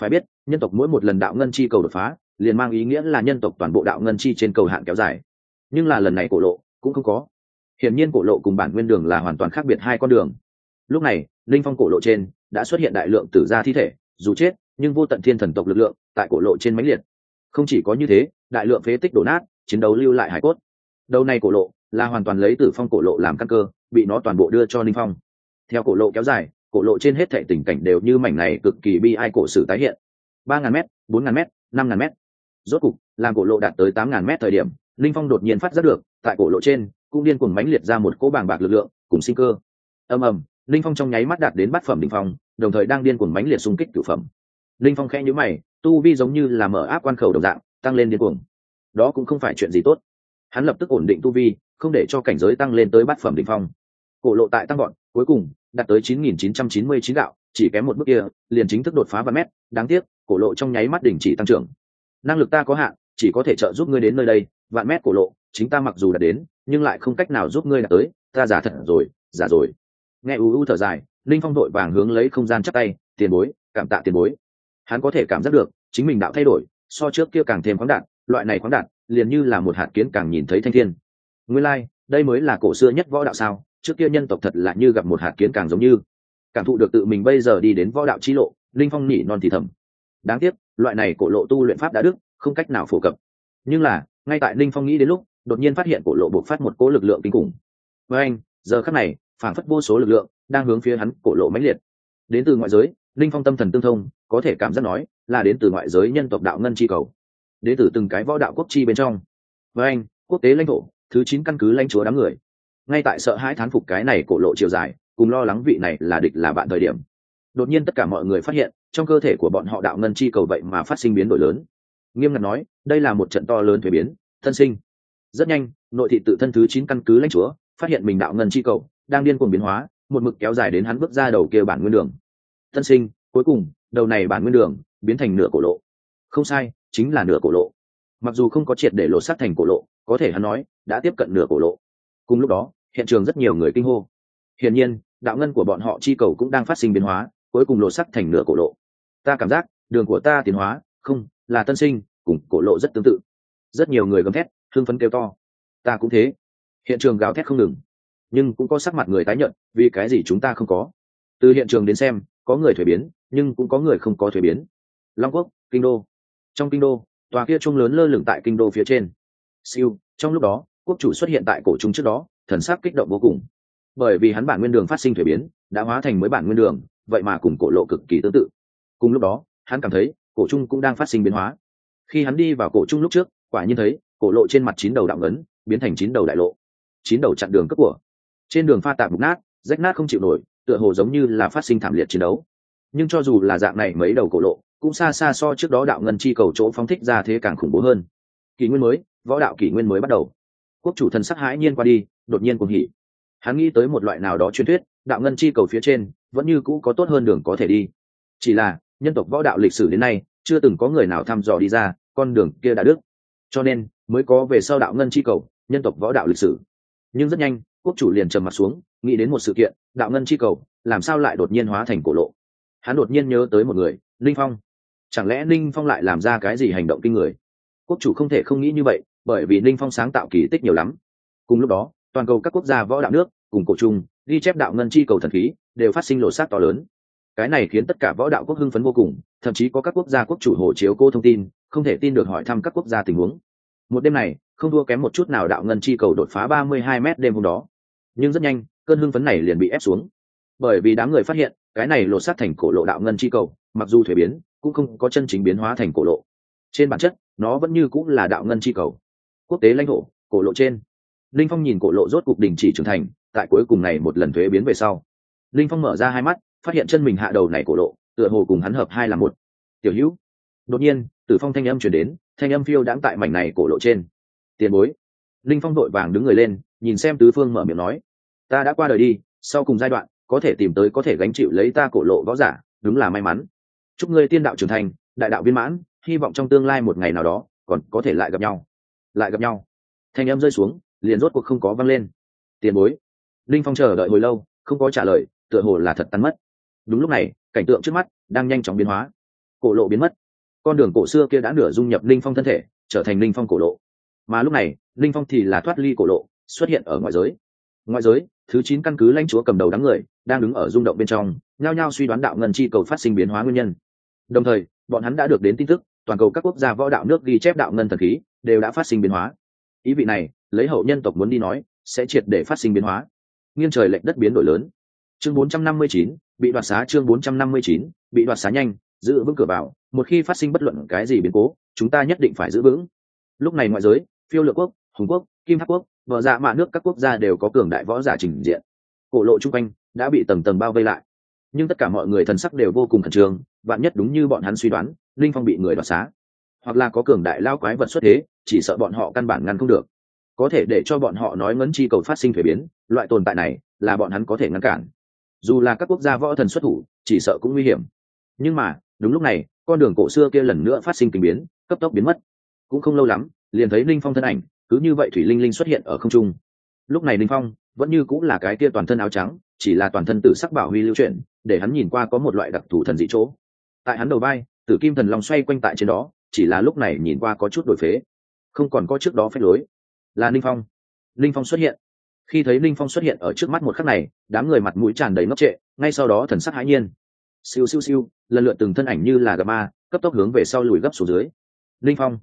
phải biết nhân tộc mỗi một lần đạo ngân chi cầu đột phá liền mang ý nghĩa là nhân tộc toàn bộ đạo ngân chi trên cầu hạn kéo dài. Nhưng là lần này cổ lộ cũng không có hiển nhiên cổ lộ cùng bản nguyên đường là hoàn toàn khác biệt hai con đường. Lúc này linh phong cổ lộ trên đã xuất hiện đại lượng tử gia thi thể, dù chết, nhưng vô tận thiên thần tộc lực lượng tại cổ lộ trên mãnh liệt. Không chỉ có như thế, đại lượng phế tích đổ nát, chiến đấu lưu lại hải cốt. Đầu này cổ lộ là hoàn toàn lấy tử phong cổ lộ làm căn cơ, bị nó toàn bộ đưa cho linh phong. Theo cổ lộ kéo dài, cổ lộ trên hết thệ tình cảnh đều như mảnh này cực kỳ bi ai cổ sử tái hiện. Ba ngàn m bốn ngàn m năm ngàn m rốt cục, làm cổ lộ đạt tới tám ngàn m thời điểm linh phong đột nhiên phát giác được, tại cổ lộ trên cũng điên cuồng mãnh liệt ra một cỗ bàng bạc lực lượng, cùng sinh cơ. Ầm ầm, linh phong trong nháy mắt đạt đến bát phẩm đỉnh phong, đồng thời đang điên cuồng mãnh liệt xung kích cửu phẩm. Linh phong khẽ nhíu mày, tu vi giống như là mở áp quan khẩu đồng dạng, tăng lên điên cuồng. Đó cũng không phải chuyện gì tốt. Hắn lập tức ổn định tu vi, không để cho cảnh giới tăng lên tới bát phẩm đỉnh phong. Cổ lộ tại tăng gọn cuối cùng, đạt tới 9.999 gạo, chỉ kém một bước kia, liền chính thức đột phá vạn mét. Đáng tiếc, cổ lộ trong nháy mắt đỉnh chỉ tăng trưởng. Năng lực ta có hạn, chỉ có thể trợ giúp ngươi đến nơi đây. Vạn mét cổ lộ, chính ta mặc dù đã đến nhưng lại không cách nào giúp ngươi đạt tới ta giả thật rồi giả rồi. Nghe u u thở dài linh phong đội vàng hướng lấy không gian chắc tay tiền bối cảm tạ tiền bối. Hắn có thể cảm giác được chính mình đạo thay đổi so trước kia càng thêm khoáng đạn loại này khoáng đạn liền như là một hạt kiến càng nhìn thấy thanh thiên. Nguyên lai、like, đây mới là cổ xưa nhất võ đạo sao trước kia nhân tộc thật là như gặp một hạt kiến càng giống như. Cảm thụ được tự mình bây giờ đi đến võ đạo chi lộ linh phong nhỉ non thì thầm. Đáng tiếc loại này cổ lộ tu luyện pháp đã đức không cách nào phổ cập. Nhưng là ngay tại linh phong nghĩ đến lúc đột nhiên phát hiện cổ lộ buộc phát một cỗ lực lượng kinh khủng. Với anh, giờ khắc này phản phất vô số lực lượng đang hướng phía hắn cổ lộ mãnh liệt. Đến từ ngoại giới, linh phong tâm thần tương thông, có thể cảm giác nói là đến từ ngoại giới nhân tộc đạo ngân chi cầu. Đến từ từng cái võ đạo quốc chi bên trong. Với anh, quốc tế lãnh thổ, thứ chín căn cứ lãnh chúa đám người. Ngay tại sợ hãi thán phục cái này cổ lộ chiều dài, cùng lo lắng vị này là địch là bạn thời điểm. Đột nhiên tất cả mọi người phát hiện, trong cơ thể của bọn họ đạo ngân chi cầu vậy mà phát sinh biến đổi lớn. Nghiêm ngặt nói, đây là một trận to lớn thuế biến, thân sinh rất nhanh, nội thị tự thân thứ chín căn cứ lãnh chúa, phát hiện mình đạo ngân chi cầu, đang điên cuồng biến hóa, một mực kéo dài đến hắn bước ra đầu kia bản nguyên đường. Tân sinh, cuối cùng, đầu này bản nguyên đường, biến thành nửa cổ lộ. Không sai, chính là nửa cổ lộ. Mặc dù không có triệt để lộ sát thành cổ lộ, có thể hắn nói, đã tiếp cận nửa cổ lộ. Cùng lúc đó, hiện trường rất nhiều người kinh hô. Hiển nhiên, đạo ngân của bọn họ chi cầu cũng đang phát sinh biến hóa, cuối cùng lộ sắc thành nửa cổ lộ. Ta cảm giác, đường của ta tiến hóa, không, là tân sinh, cùng cổ lộ rất tương tự. Rất nhiều người gầm thét hưng phấn kêu to. Ta cũng thế. Hiện trường gào thét không ngừng, nhưng cũng có sắc mặt người tái nhận vì cái gì chúng ta không có? Từ hiện trường đến xem, có người thuế biến, nhưng cũng có người không có thuế biến. Long quốc, kinh đô. Trong kinh đô, tòa kia trung lớn lơ lửng tại kinh đô phía trên. Siêu, trong lúc đó, quốc chủ xuất hiện tại cổ trung trước đó, thần sắc kích động vô cùng. Bởi vì hắn bản nguyên đường phát sinh thuế biến, đã hóa thành mới bản nguyên đường, vậy mà cùng cổ lộ cực kỳ tương tự. Cùng lúc đó, hắn cảm thấy, cổ trung cũng đang phát sinh biến hóa. Khi hắn đi vào cổ trung lúc trước, quả nhiên thấy cổ lộ trên mặt chín đầu đạo ngấn, biến thành chín đầu đại lộ. Chín đầu chặn đường cấp của. Trên đường pha tạp mục nát, rách nát không chịu nổi, tựa hồ giống như là phát sinh thảm liệt chiến đấu. Nhưng cho dù là dạng này mấy đầu cổ lộ, cũng xa xa so trước đó đạo ngân chi cầu chỗ phóng thích ra thế càng khủng bố hơn. Kỷ nguyên mới, võ đạo kỷ nguyên mới bắt đầu. Quốc chủ thần sắc hãi nhiên qua đi, đột nhiên cùng hỉ. Hắn nghĩ tới một loại nào đó truyền thuyết, đạo ngân chi cầu phía trên, vẫn như cũ có tốt hơn đường có thể đi. Chỉ là, nhân tộc võ đạo lịch sử đến nay, chưa từng có người nào thăm dò đi ra, con đường kia đã đức cho nên mới có về sau đạo ngân chi cầu, nhân tộc võ đạo lịch sử. Nhưng rất nhanh, quốc chủ liền trầm mặt xuống, nghĩ đến một sự kiện, đạo ngân chi cầu, làm sao lại đột nhiên hóa thành cổ lộ? Hắn đột nhiên nhớ tới một người linh phong. Chẳng lẽ linh phong lại làm ra cái gì hành động kinh người? Quốc chủ không thể không nghĩ như vậy, bởi vì linh phong sáng tạo kỳ tích nhiều lắm. Cùng lúc đó, toàn cầu các quốc gia võ đạo nước, cùng cổ chung ghi chép đạo ngân chi cầu thần khí, đều phát sinh lộ sát to lớn. Cái này khiến tất cả võ đạo quốc hưng phấn vô cùng, thậm chí có các quốc gia quốc chủ hộ chiếu cô thông tin, không thể tin được hỏi thăm các quốc gia tình huống một đêm này, không thua kém một chút nào đạo ngân chi cầu đột phá ba mươi hai m đêm hôm đó. Nhưng rất nhanh, cơn hưng phấn này liền bị ép xuống. Bởi vì đám người phát hiện, cái này lột sát thành cổ lộ đạo ngân chi cầu, mặc dù thuế biến, cũng không có chân chính biến hóa thành cổ lộ. Trên bản chất, nó vẫn như cũng là đạo ngân chi cầu. Quốc tế lãnh thổ, cổ lộ trên. Linh phong nhìn cổ lộ rốt cục đình chỉ trưởng thành, tại cuối cùng này một lần thuế biến về sau. Linh phong mở ra hai mắt, phát hiện chân mình hạ đầu này cổ lộ, tựa hồ cùng hắn hợp hai là một. Tiểu hữu. Đột nhiên tử phong thanh âm chuyển đến, thanh âm phiêu đãng tại mảnh này cổ lộ trên. Tiền bối. Linh phong đội vàng đứng người lên, nhìn xem tứ phương mở miệng nói, ta đã qua đời đi, sau cùng giai đoạn, có thể tìm tới có thể gánh chịu lấy ta cổ lộ võ giả, đúng là may mắn. Chúc ngươi tiên đạo trưởng thành, đại đạo viên mãn, hy vọng trong tương lai một ngày nào đó, còn có thể lại gặp nhau. Lại gặp nhau. Thanh âm rơi xuống, liền rốt cuộc không có văng lên. Tiền bối. Linh phong chờ đợi hồi lâu, không có trả lời, tựa hồ là thật tan mất. Đúng lúc này, cảnh tượng trước mắt đang nhanh chóng biến hóa. Cổ lộ biến mất con đường cổ xưa kia đã nửa dung nhập linh phong thân thể trở thành linh phong cổ lộ. Mà lúc này linh phong thì là thoát ly cổ lộ xuất hiện ở ngoại giới. Ngoại giới thứ chín căn cứ lãnh chúa cầm đầu đám người đang đứng ở rung động bên trong nhao nhao suy đoán đạo ngân chi cầu phát sinh biến hóa nguyên nhân. Đồng thời bọn hắn đã được đến tin tức toàn cầu các quốc gia võ đạo nước ghi chép đạo ngân thần khí đều đã phát sinh biến hóa. Ý vị này lấy hậu nhân tộc muốn đi nói sẽ triệt để phát sinh biến hóa. Nghiêng trời lệch đất biến đổi lớn. Chương 459, bị đoạt xá chương 459, bị đoạt xá nhanh giữ vững cửa vào một khi phát sinh bất luận cái gì biến cố, chúng ta nhất định phải giữ vững. Lúc này ngoại giới, phiêu lược quốc, hùng quốc, kim tháp quốc vợ dạ mạ nước các quốc gia đều có cường đại võ giả trình diện. Cổ lộ chung quanh đã bị tầng tầng bao vây lại. Nhưng tất cả mọi người thần sắc đều vô cùng khẩn trương, vạn nhất đúng như bọn hắn suy đoán, linh phong bị người đoạt xá. Hoặc là có cường đại lao quái vật xuất thế, chỉ sợ bọn họ căn bản ngăn không được. Có thể để cho bọn họ nói ngấn chi cầu phát sinh thuế biến, loại tồn tại này là bọn hắn có thể ngăn cản. Dù là các quốc gia võ thần xuất thủ, chỉ sợ cũng nguy hiểm. Nhưng mà đúng lúc này, con đường cổ xưa kia lần nữa phát sinh kinh biến, cấp tốc biến mất. Cũng không lâu lắm, liền thấy linh phong thân ảnh, cứ như vậy thủy linh linh xuất hiện ở không trung. Lúc này linh phong vẫn như cũng là cái kia toàn thân áo trắng, chỉ là toàn thân tử sắc bảo huy lưu chuyển, để hắn nhìn qua có một loại đặc thù thần dị chỗ. Tại hắn đầu vai, tử kim thần long xoay quanh tại trên đó, chỉ là lúc này nhìn qua có chút đổi phế. Không còn có trước đó phép lối. Là ninh phong. Ninh phong xuất hiện. Khi thấy ninh phong xuất hiện ở trước mắt một khắc này, đám người mặt mũi tràn đầy ngốc trệ, ngay sau đó thần sắc hãi nhiên siêu siêu siêu, lần lượt từng thân ảnh như là gà ma, cấp tốc hướng về sau lùi gấp xuống dưới. Linh phong,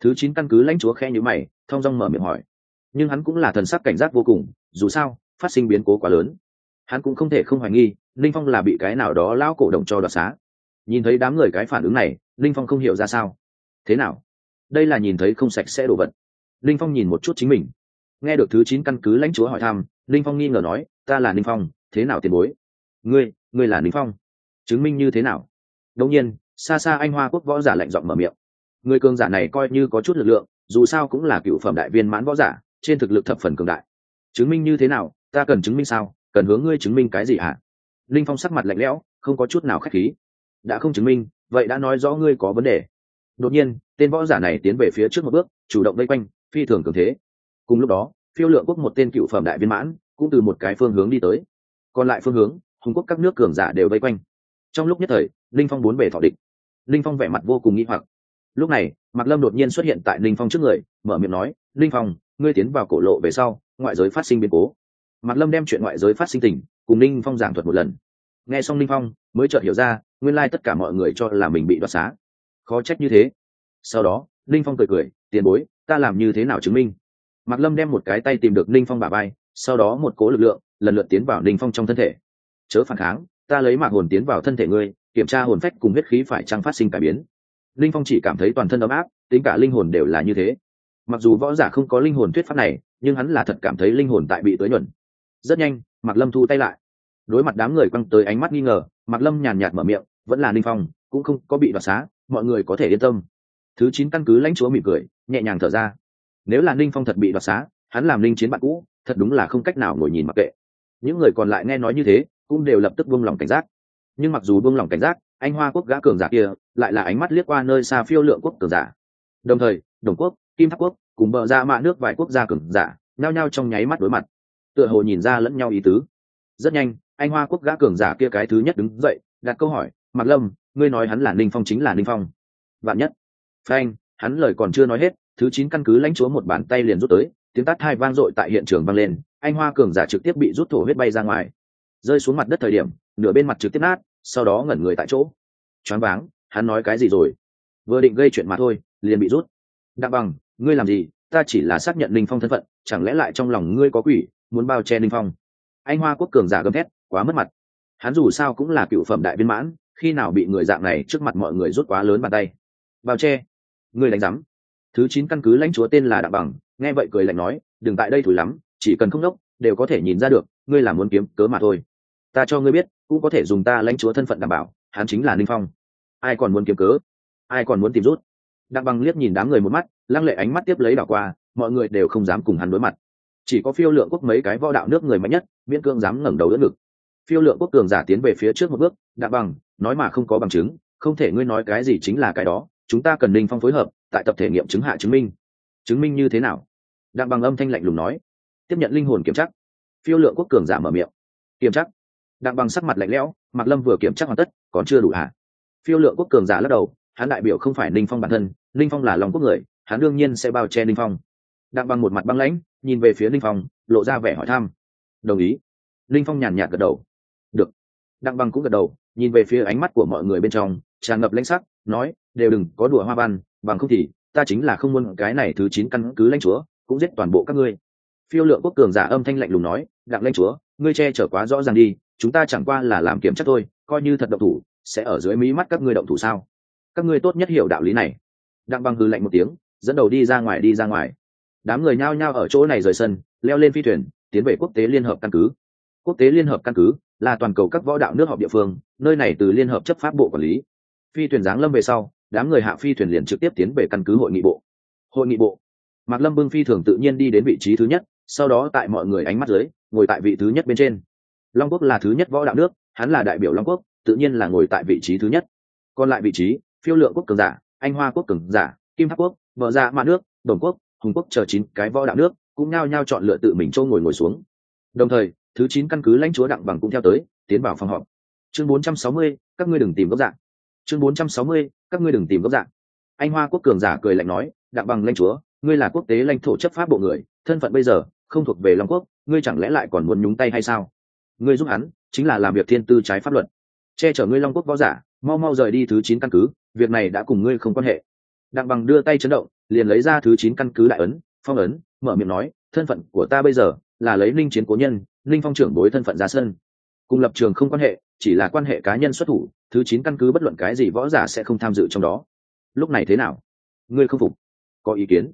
thứ chín căn cứ lãnh chúa khe nhữ mày thong dong mở miệng hỏi. Nhưng hắn cũng là thần sắc cảnh giác vô cùng, dù sao, phát sinh biến cố quá lớn. Hắn cũng không thể không hoài nghi, Linh phong là bị cái nào đó lão cổ động cho đoạt xá. Nhìn thấy đám người cái phản ứng này, Linh phong không hiểu ra sao. Thế nào? Đây là nhìn thấy không sạch sẽ đổ vật. Linh phong nhìn một chút chính mình. Nghe được thứ chín căn cứ lãnh chúa hỏi thăm, Linh phong nghi ngờ nói, ta là Linh phong, thế nào tiền bối? Ngươi ngươi là Linh phong chứng minh như thế nào? Đông nhiên, xa xa anh hoa quốc võ giả lạnh giọng mở miệng. Người cường giả này coi như có chút lực lượng, dù sao cũng là cựu phẩm đại viên mãn võ giả, trên thực lực thập phần cường đại. Chứng minh như thế nào? Ta cần chứng minh sao? Cần hướng ngươi chứng minh cái gì hả? Linh phong sắc mặt lạnh lẽo, không có chút nào k h á c h khí. Đã không chứng minh, vậy đã nói rõ ngươi có vấn đề. Đột nhiên, tên võ giả này tiến về phía trước một bước, chủ động vây quanh, phi thường cường thế. Cùng lúc đó, phiêu lượng quốc một tên cựu phẩm đại viên mãn, cũng từ một cái phương hướng đi tới. Còn lại phương hướng, hùng quốc các nước cường giả đều vây quanh trong lúc nhất thời, linh phong bốn bề thọ địch. Linh phong vẻ mặt vô cùng nghĩ hoặc. Lúc này, mạc lâm đột nhiên xuất hiện tại linh phong trước người, mở miệng nói, linh phong, ngươi tiến vào cổ lộ về sau, ngoại giới phát sinh biến cố. Mạc lâm đem chuyện ngoại giới phát sinh tình, cùng linh phong giảng thuật một lần. Nghe xong linh phong, mới chợt hiểu ra, nguyên lai tất cả mọi người cho là mình bị đoạt xá. Khó trách như thế. Sau đó, linh phong cười cười, tiền bối, ta làm như thế nào chứng minh? Mạc lâm đem một cái tay tìm được linh phong bà bay sau đó một cố lực lượng, lần lượt tiến vào linh phong trong thân thể. Chớ phản kháng ta lấy mạc hồn tiến vào thân thể ngươi, kiểm tra hồn phách cùng huyết khí phải chăng phát sinh cải biến. Linh phong chỉ cảm thấy toàn thân ấm áp, tính cả linh hồn đều là như thế. Mặc dù võ giả không có linh hồn thuyết pháp này, nhưng hắn là thật cảm thấy linh hồn tại bị tới nhuận. Rất nhanh, mạc lâm thu tay lại. Đối mặt đám người quăng tới ánh mắt nghi ngờ, mạc lâm nhàn nhạt mở miệng, vẫn là linh phong, cũng không có bị đoạt xá, mọi người có thể yên tâm. Thứ chín căn cứ lãnh chúa mỉm cười, nhẹ nhàng thở ra. Nếu là linh phong thật bị đoạt xá, hắn làm linh chiến bạn cũ, thật đúng là không cách nào ngồi nhìn mặc kệ. Những người còn lại nghe nói như thế cũng đều lập tức buông lòng cảnh giác. Nhưng mặc dù buông lòng cảnh giác, anh hoa quốc gã cường giả kia lại là ánh mắt liếc qua nơi xa phiêu lượng quốc cường giả. Đồng thời, đồng quốc, kim tháp quốc cùng bờ ra mạ nước vài quốc gia cường giả nhao nhao trong nháy mắt đối mặt, tựa hồ nhìn ra lẫn nhau ý tứ. Rất nhanh, anh hoa quốc gã cường giả kia cái thứ nhất đứng dậy, đặt câu hỏi mặc lâm, ngươi nói hắn là ninh phong chính là ninh phong? Vạn nhất. Phanh, hắn lời còn chưa nói hết, thứ chín căn cứ lãnh chúa một bàn tay liền rút tới, tiếng tát hai vang dội tại hiện trường vang lên, anh hoa cường giả trực tiếp bị rút thổ huyết bay ra ngoài rơi xuống mặt đất thời điểm, nửa bên mặt trực tiếp nát, sau đó ngẩn người tại chỗ. Choáng váng, hắn nói cái gì rồi? Vừa định gây chuyện mà thôi, liền bị rút. Đặng bằng, ngươi làm gì? Ta chỉ là xác nhận linh phong thân phận, chẳng lẽ lại trong lòng ngươi có quỷ, muốn bao che linh phong? Anh hoa quốc cường giả gầm thét, quá mất mặt. Hắn dù sao cũng là cựu phẩm đại viên mãn, khi nào bị người dạng này trước mặt mọi người rút quá lớn bàn tay? Bao che. Ngươi đánh rắm thứ chín căn cứ lãnh chúa tên là đặng bằng, nghe vậy cười lạnh nói, đừng tại đây thủi lắm, chỉ cần không đốc, đều có thể nhìn ra được, ngươi là muốn kiếm cớ mà thôi ta cho ngươi biết, cũng có thể dùng ta lãnh chúa thân phận đảm bảo, hắn chính là ninh phong. Ai còn muốn kiếm cớ? Ai còn muốn tìm rút? Đặng bằng liếc nhìn đám người một mắt, lăng lệ ánh mắt tiếp lấy đảo qua, mọi người đều không dám cùng hắn đối mặt. Chỉ có phiêu lượng quốc mấy cái võ đạo nước người mạnh nhất, miễn cương dám ngẩng đầu đỡ ngực. Phiêu lượng quốc cường giả tiến về phía trước một bước, đặng bằng, nói mà không có bằng chứng, không thể ngươi nói cái gì chính là cái đó, chúng ta cần ninh phong phối hợp, tại tập thể nghiệm chứng hạ chứng minh. Chứng minh như thế nào? Đặng bằng âm thanh lạnh lùng nói. Tiếp nhận linh hồn kiểm chắc phiêu lượng quốc cường giả mở miệng. Kiểm chắc đặng bằng sắc mặt lạnh lẽo, mạc lâm vừa kiểm tra hoàn tất, còn chưa đủ hả phiêu lượng quốc cường giả lắc đầu, hắn đại biểu không phải ninh phong bản thân, ninh phong là lòng quốc người, hắn đương nhiên sẽ bao che ninh phong. Đặng bằng một mặt băng lãnh, nhìn về phía ninh phong, lộ ra vẻ hỏi thăm. Đồng ý. Ninh phong nhàn nhạt gật đầu. Được. Đặng bằng cũng gật đầu, nhìn về phía ánh mắt của mọi người bên trong, tràn ngập lãnh sắc, nói, đều đừng có đùa hoa văn, bằng không thì ta chính là không muốn cái này thứ chín căn cứ lãnh chúa, cũng giết toàn bộ các ngươi. Phiêu lượng quốc cường giả âm thanh lạnh lùng nói, đặng lãnh chúa, ngươi che chở quá rõ ràng đi chúng ta chẳng qua là làm kiểm chắc thôi, coi như thật động thủ, sẽ ở dưới mí mắt các ngươi động thủ sao? Các ngươi tốt nhất hiểu đạo lý này. Đặng bằng hư lạnh một tiếng, dẫn đầu đi ra ngoài, đi ra ngoài. Đám người nhao nhao ở chỗ này rời sân, leo lên phi thuyền, tiến về quốc tế liên hợp căn cứ. Quốc tế liên hợp căn cứ là toàn cầu các võ đạo nước họp địa phương, nơi này từ liên hợp chấp pháp bộ quản lý. Phi thuyền giáng lâm về sau, đám người hạ phi thuyền liền trực tiếp tiến về căn cứ hội nghị bộ. Hội nghị bộ. Mạc lâm bưng phi thường tự nhiên đi đến vị trí thứ nhất, sau đó tại mọi người ánh mắt dưới, ngồi tại vị thứ nhất bên trên long quốc là thứ nhất võ đạo nước hắn là đại biểu long quốc tự nhiên là ngồi tại vị trí thứ nhất. Còn lại vị trí phiêu lượng quốc cường giả anh hoa quốc cường giả kim tháp quốc vợ Dạ mạ nước đồng quốc hùng quốc chờ chín cái võ đạo nước cũng nao nhao chọn lựa tự mình châu ngồi ngồi xuống. Đồng thời thứ chín căn cứ lãnh chúa đặng bằng cũng theo tới tiến vào phòng họp. Chương 460, các ngươi đừng tìm gốc dạng chương 460, các ngươi đừng tìm gốc dạng anh hoa quốc cường giả cười lạnh nói đặng bằng lãnh chúa ngươi là quốc tế lãnh thổ chấp pháp bộ người thân phận bây giờ không thuộc về long quốc ngươi chẳng lẽ lại còn muốn nhúng tay hay sao? Ngươi giúp hắn, chính là làm việc thiên tư trái pháp luật. Che chở ngươi long quốc võ giả, mau mau rời đi thứ chín căn cứ, việc này đã cùng ngươi không quan hệ. Đặng bằng đưa tay chấn động, liền lấy ra thứ chín căn cứ đại ấn, phong ấn, mở miệng nói, thân phận của ta bây giờ là lấy linh chiến cố nhân linh phong trưởng bối thân phận ra sân. Cùng lập trường không quan hệ, chỉ là quan hệ cá nhân xuất thủ, thứ chín căn cứ bất luận cái gì võ giả sẽ không tham dự trong đó. Lúc này thế nào? Ngươi không phục? Có ý kiến?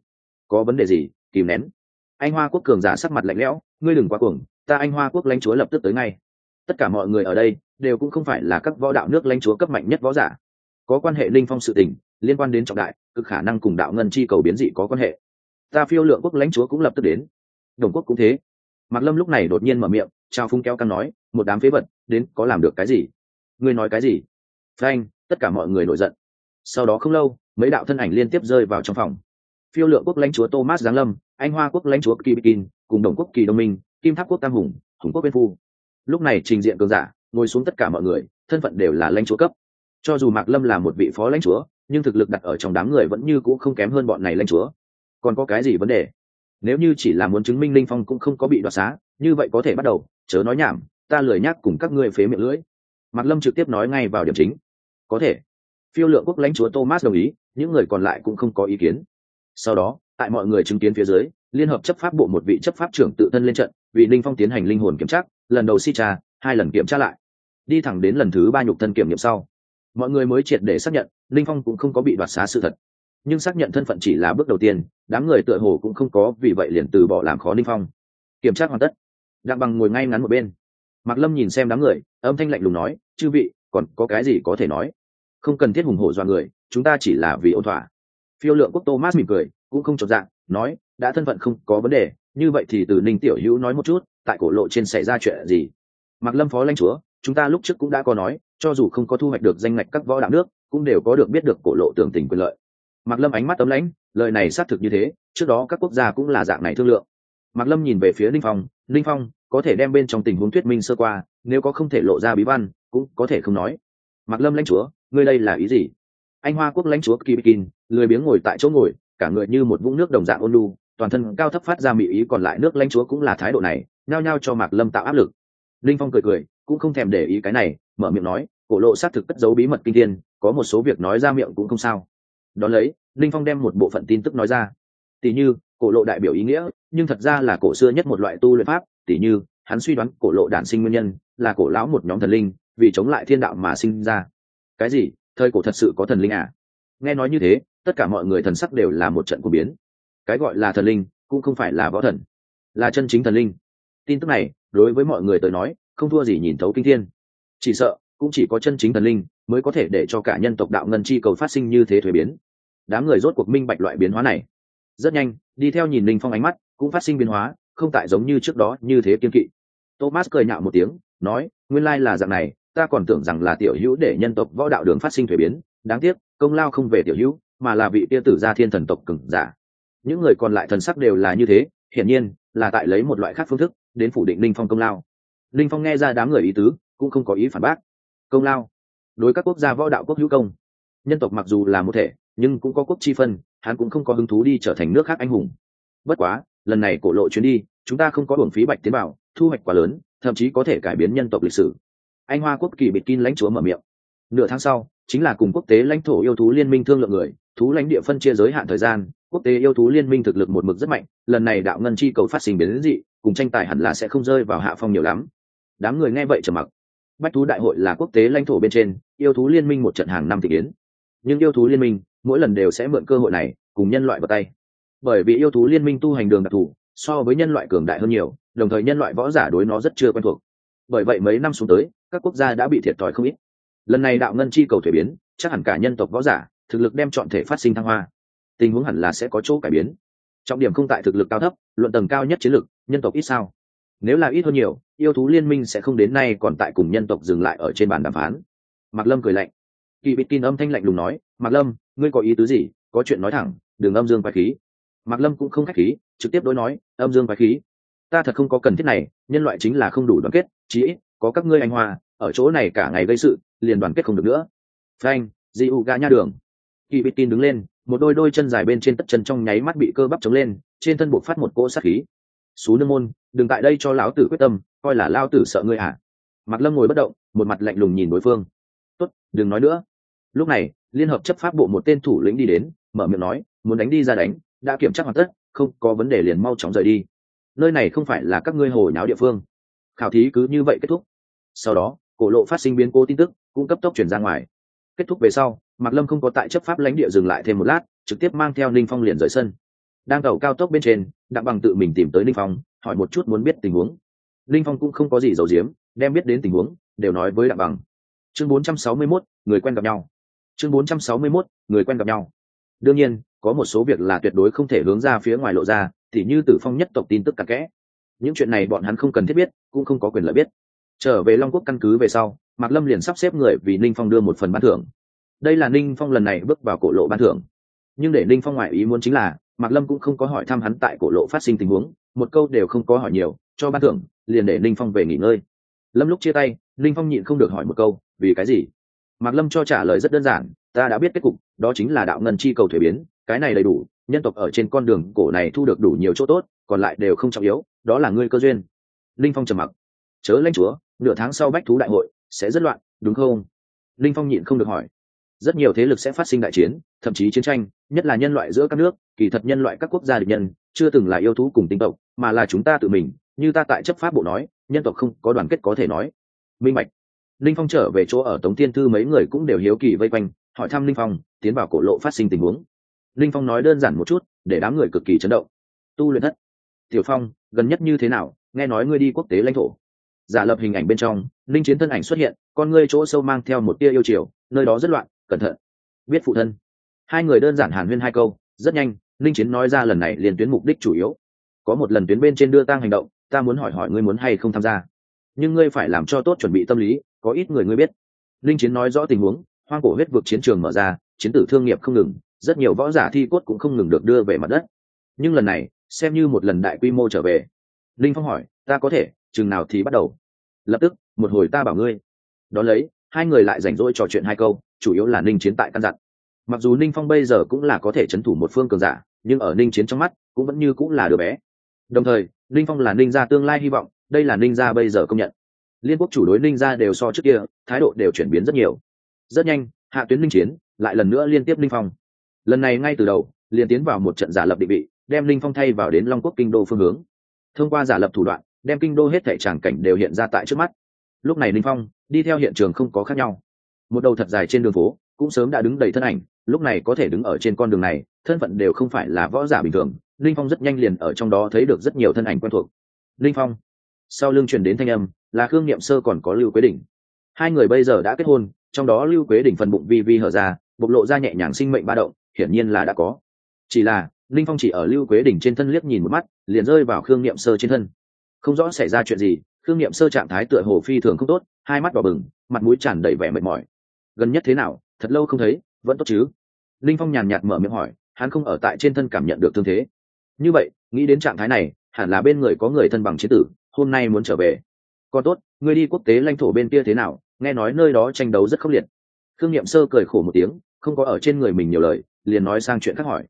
Có vấn đề gì? Kìm nén. Anh hoa quốc cường giả sắc mặt lạnh lẽo, ngươi đừng quá cuồng ta anh hoa quốc lãnh chúa lập tức tới ngay. Tất cả mọi người ở đây đều cũng không phải là các võ đạo nước lãnh chúa cấp mạnh nhất võ giả. Có quan hệ linh phong sự tình, liên quan đến trọng đại, cực khả năng cùng đạo ngân chi cầu biến dị có quan hệ. Ta phiêu lượng quốc lãnh chúa cũng lập tức đến. Đồng quốc cũng thế. Mạc lâm lúc này đột nhiên mở miệng, trao phung kéo căng nói, một đám phế vật, đến có làm được cái gì? Ngươi nói cái gì? Frank tất cả mọi người nổi giận. Sau đó không lâu, mấy đạo thân ảnh liên tiếp rơi vào trong phòng. Phiêu lượng quốc lãnh chúa thomas giáng lâm, anh hoa quốc lãnh chúa kỳ bikin cùng đồng quốc kỳ đông minh kim tháp quốc tam hùng hùng quốc bên phu. Lúc này trình diện cường giả, ngồi xuống tất cả mọi người, thân phận đều là lãnh chúa cấp. Cho dù mạc lâm là một vị phó lãnh chúa, nhưng thực lực đặt ở trong đám người vẫn như cũ không kém hơn bọn này lãnh chúa. Còn có cái gì vấn đề? Nếu như chỉ là muốn chứng minh linh phong cũng không có bị đoạt xá, như vậy có thể bắt đầu, chớ nói nhảm, ta lười nhắc cùng các ngươi phế miệng lưỡi. Mạc lâm trực tiếp nói ngay vào điểm chính. Có thể. Phiêu lượng quốc lãnh chúa thomas đồng ý, những người còn lại cũng không có ý kiến. Sau đó, tại mọi người chứng kiến phía dưới liên hợp chấp pháp bộ một vị chấp pháp trưởng tự thân lên trận, vì linh phong tiến hành linh hồn kiểm tra, lần đầu si tra hai lần kiểm tra lại. Đi thẳng đến lần thứ ba nhục thân kiểm nghiệm sau. Mọi người mới triệt để xác nhận, linh phong cũng không có bị đoạt xá sự thật. Nhưng xác nhận thân phận chỉ là bước đầu tiên, đám người tựa hồ cũng không có, vì vậy liền từ bỏ làm khó linh phong. Kiểm tra hoàn tất. Đặng bằng ngồi ngay ngắn một bên. Mạc lâm nhìn xem đám người, âm thanh lạnh lùng nói, chư vị, còn có cái gì có thể nói? Không cần thiết hùng hổ dọa người, chúng ta chỉ là vì ôn thỏa. Phiêu lượng quốc thomas mỉm cười, cũng không chột dạng nói đã thân phận không có vấn đề, như vậy thì từ ninh tiểu hữu nói một chút, tại cổ lộ trên xảy ra chuyện gì? Mặc lâm phó lãnh chúa, chúng ta lúc trước cũng đã có nói, cho dù không có thu hoạch được danh ngạch các võ đạo nước, cũng đều có được biết được cổ lộ tưởng tình quyền lợi. Mặc lâm ánh mắt tấm lãnh, lời này xác thực như thế, trước đó các quốc gia cũng là dạng này thương lượng. Mặc lâm nhìn về phía linh phong linh phong, có thể đem bên trong tình huống thuyết minh sơ qua, nếu có không thể lộ ra bí văn, cũng có thể không nói. Mặc lâm lãnh chúa, ngươi đây là ý gì? Anh hoa quốc lãnh chúa kibikin lười biếng ngồi tại chỗ ngồi, cả người như một vũng nước đồng dạng ôn lu toàn thân cao thấp phát ra mỹ ý, còn lại nước lãnh chúa cũng là thái độ này, nhao nhao cho mạc lâm tạo áp lực. Linh phong cười cười, cũng không thèm để ý cái này, mở miệng nói, cổ lộ xác thực cất giấu bí mật kinh thiên, có một số việc nói ra miệng cũng không sao. Đón lấy, linh phong đem một bộ phận tin tức nói ra. Tỷ như, cổ lộ đại biểu ý nghĩa, nhưng thật ra là cổ xưa nhất một loại tu luyện pháp. Tỷ như, hắn suy đoán cổ lộ đản sinh nguyên nhân, là cổ lão một nhóm thần linh, vì chống lại thiên đạo mà sinh ra. Cái gì? Thời cổ thật sự có thần linh à? Nghe nói như thế, tất cả mọi người thần sắc đều là một trận của biến cái gọi là thần linh, cũng không phải là võ thần, là chân chính thần linh. Tin tức này, đối với mọi người tới nói, không thua gì nhìn thấu kinh thiên. Chỉ sợ, cũng chỉ có chân chính thần linh, mới có thể để cho cả nhân tộc đạo ngân chi cầu phát sinh như thế thuế biến. Đám người rốt cuộc minh bạch loại biến hóa này. Rất nhanh, đi theo nhìn linh phong ánh mắt, cũng phát sinh biến hóa, không tại giống như trước đó như thế kiên kỵ. Thomas cười nhạo một tiếng, nói, nguyên lai là dạng này, ta còn tưởng rằng là tiểu hữu để nhân tộc võ đạo đường phát sinh thuế biến. Đáng tiếc, công lao không về tiểu hữu, mà là vị tia tử gia thiên thần tộc cừng giả những người còn lại thần sắc đều là như thế, hiển nhiên là tại lấy một loại khác phương thức đến phủ định linh phong công lao. Linh phong nghe ra đám người ý tứ, cũng không có ý phản bác. Công lao? Đối các quốc gia võ đạo quốc hữu công. Nhân tộc mặc dù là một thể, nhưng cũng có quốc chi phân, hắn cũng không có hứng thú đi trở thành nước khác anh hùng. Bất quá, lần này cổ lộ chuyến đi, chúng ta không có hưởng phí bạch tiến bảo, thu hoạch quá lớn, thậm chí có thể cải biến nhân tộc lịch sử. Anh hoa quốc kỳ bịt kin lãnh chúa mở miệng. Nửa tháng sau, chính là cùng quốc tế lãnh thổ yêu thú liên minh thương lượng người, thú lãnh địa phân chia giới hạn thời gian quốc tế yêu thú liên minh thực lực một mực rất mạnh, lần này đạo ngân chi cầu phát sinh biến dị, cùng tranh tài hẳn là sẽ không rơi vào hạ phong nhiều lắm. Đám người nghe vậy trầm mặc. Bách thú đại hội là quốc tế lãnh thổ bên trên, yêu thú liên minh một trận hàng năm thị kiến nhưng yêu thú liên minh, mỗi lần đều sẽ mượn cơ hội này, cùng nhân loại vào tay. Bởi vì yêu thú liên minh tu hành đường đặc thù, so với nhân loại cường đại hơn nhiều, đồng thời nhân loại võ giả đối nó rất chưa quen thuộc. Bởi vậy mấy năm xuống tới, các quốc gia đã bị thiệt thòi không ít. Lần này đạo ngân chi cầu thể biến, chắc hẳn cả nhân tộc võ giả, thực lực đem chọn thể phát sinh thăng hoa tình huống hẳn là sẽ có chỗ cải biến. Trọng điểm không tại thực lực cao thấp, luận tầng cao nhất chiến lực nhân tộc ít sao? Nếu là ít hơn nhiều, yêu thú liên minh sẽ không đến nay còn tại cùng nhân tộc dừng lại ở trên bàn đàm phán. Mạc lâm cười lạnh. Kỳ bịt tin âm thanh lạnh lùng nói, mạc lâm, ngươi có ý tứ gì? Có chuyện nói thẳng, đừng âm dương quái khí. Mạc lâm cũng không khách khí, trực tiếp đối nói, âm dương quái khí? Ta thật không có cần thiết này, nhân loại chính là không đủ đoàn kết, chí ít có các ngươi anh hoa, ở chỗ này cả ngày gây sự, liền đoàn kết không được nữa. Phanh, di u ga nha đường. Kỳ bịt tin đứng lên một đôi đôi chân dài bên trên tất chân trong nháy mắt bị cơ bắp chống lên, trên thân buộc phát một cỗ sát khí. Xú nương môn, đừng tại đây cho lão tử quyết tâm, coi là lao tử sợ ngươi à mặt lâm ngồi bất động, một mặt lạnh lùng nhìn đối phương. Tốt, đừng nói nữa. Lúc này, liên hợp chấp pháp bộ một tên thủ lĩnh đi đến, mở miệng nói, muốn đánh đi ra đánh, đã kiểm tra hoàn tất, không có vấn đề liền mau chóng rời đi. Nơi này không phải là các ngươi hồi náo địa phương. Khảo thí cứ như vậy kết thúc. Sau đó, cổ lộ phát sinh biến cố tin tức, cũng cấp tốc chuyển ra ngoài. Kết thúc về sau mạc lâm không có tại chấp pháp lãnh địa dừng lại thêm một lát trực tiếp mang theo ninh phong liền rời sân. Đang tàu cao tốc bên trên đặng bằng tự mình tìm tới ninh phong hỏi một chút muốn biết tình huống. Ninh phong cũng không có gì giấu giếm đem biết đến tình huống đều nói với đặng bằng. Chương 461, người quen gặp nhau. Chương 461, người quen gặp nhau. Đương nhiên có một số việc là tuyệt đối không thể hướng ra phía ngoài lộ ra thì như tử phong nhất tộc tin tức cặn kẽ. Những chuyện này bọn hắn không cần thiết biết cũng không có quyền lợi biết. Trở về long quốc căn cứ về sau mạc lâm liền sắp xếp người vì ninh phong đưa một phần bán thưởng đây là ninh phong lần này bước vào cổ lộ ban thưởng. Nhưng để ninh phong ngoại ý muốn chính là, mạc lâm cũng không có hỏi thăm hắn tại cổ lộ phát sinh tình huống, một câu đều không có hỏi nhiều, cho ban thưởng, liền để ninh phong về nghỉ ngơi. Lâm lúc chia tay, ninh phong nhịn không được hỏi một câu, vì cái gì? Mạc lâm cho trả lời rất đơn giản, ta đã biết kết cục, đó chính là đạo ngân chi cầu thuế biến, cái này đầy đủ, nhân tộc ở trên con đường cổ này thu được đủ nhiều chỗ tốt, còn lại đều không trọng yếu, đó là ngươi cơ duyên. Linh phong trầm mặc. Chớ lãnh chúa, nửa tháng sau bách thú đại hội sẽ rất loạn, đúng không? Linh phong nhịn không được hỏi rất nhiều thế lực sẽ phát sinh đại chiến, thậm chí chiến tranh, nhất là nhân loại giữa các nước, kỳ thật nhân loại các quốc gia địch nhân, chưa từng là yêu thú cùng tinh tộc, mà là chúng ta tự mình, như ta tại chấp pháp bộ nói, nhân tộc không có đoàn kết có thể nói. Minh bạch. Linh phong trở về chỗ ở tống thiên thư mấy người cũng đều hiếu kỳ vây quanh, hỏi thăm linh phong, tiến vào cổ lộ phát sinh tình huống. Linh phong nói đơn giản một chút, để đám người cực kỳ chấn động. Tu luyện thất. Tiểu phong, gần nhất như thế nào? Nghe nói ngươi đi quốc tế lãnh thổ. Giả lập hình ảnh bên trong, linh chiến thân ảnh xuất hiện, con ngươi chỗ sâu mang theo một tia yêu chiều, nơi đó rất loạn cẩn thận. Biết phụ thân. Hai người đơn giản hàn huyên hai câu, rất nhanh linh chiến nói ra lần này liền tuyến mục đích chủ yếu. Có một lần tuyến bên trên đưa tang hành động, ta muốn hỏi hỏi ngươi muốn hay không tham gia. Nhưng ngươi phải làm cho tốt chuẩn bị tâm lý, có ít người ngươi biết. Linh chiến nói rõ tình huống, hoang cổ huyết vực chiến trường mở ra, chiến tử thương nghiệp không ngừng, rất nhiều võ giả thi cốt cũng không ngừng được đưa về mặt đất. Nhưng lần này, xem như một lần đại quy mô trở về. Linh phong hỏi, ta có thể, chừng nào thì bắt đầu? Lập tức, một hồi ta bảo ngươi. Đón lấy, hai người lại rảnh rỗi trò chuyện hai câu chủ yếu là ninh chiến tại căn dặn. Mặc dù ninh phong bây giờ cũng là có thể c h ấ n thủ một phương cường giả, nhưng ở ninh chiến trong mắt cũng vẫn như cũng là đứa bé. Đồng thời, ninh phong là ninh gia tương lai hy vọng, đây là ninh gia bây giờ công nhận. Liên quốc chủ đối ninh gia đều so trước kia, thái độ đều chuyển biến rất nhiều. Rất nhanh, hạ tuyến ninh chiến, lại lần nữa liên tiếp ninh phong. Lần này ngay từ đầu, liền tiến vào một trận giả lập định vị, đem ninh phong thay vào đến long quốc kinh đô phương hướng. Thông qua giả lập thủ đoạn, đem kinh đô hết thể tràng cảnh đều hiện ra tại trước mắt. Lúc này ninh phong, đi theo hiện trường không có khác nhau một đầu thật dài trên đường phố, cũng sớm đã đứng đầy thân ảnh, lúc này có thể đứng ở trên con đường này, thân phận đều không phải là võ giả bình thường, linh phong rất nhanh liền ở trong đó thấy được rất nhiều thân ảnh quen thuộc. Linh phong. Sau lưng truyền đến thanh âm, là khương niệm sơ còn có lưu quế đỉnh. Hai người bây giờ đã kết hôn, trong đó lưu quế đỉnh phần bụng vi vi hở ra, bộc lộ ra nhẹ nhàng sinh mệnh ba động, hiển nhiên là đã có. Chỉ là, linh phong chỉ ở lưu quế đỉnh trên thân liếc nhìn một mắt, liền rơi vào khương niệm sơ trên thân. Không rõ xảy ra chuyện gì, khương niệm sơ trạng thái tựa hồ phi thường không tốt, hai mắt đỏ bừng, mặt mũi tràn đầy vẻ mệt mỏi gần nhất thế nào, thật lâu không thấy, vẫn tốt chứ? Linh phong nhàn nhạt mở miệng hỏi, hắn không ở tại trên thân cảm nhận được thương thế. Như vậy, nghĩ đến trạng thái này, hẳn là bên người có người thân bằng chế tử, hôm nay muốn trở về. Còn tốt, người đi quốc tế lãnh thổ bên kia thế nào, nghe nói nơi đó tranh đấu rất khốc liệt. Khương niệm sơ cười khổ một tiếng, không có ở trên người mình nhiều lời, liền nói sang chuyện khác hỏi.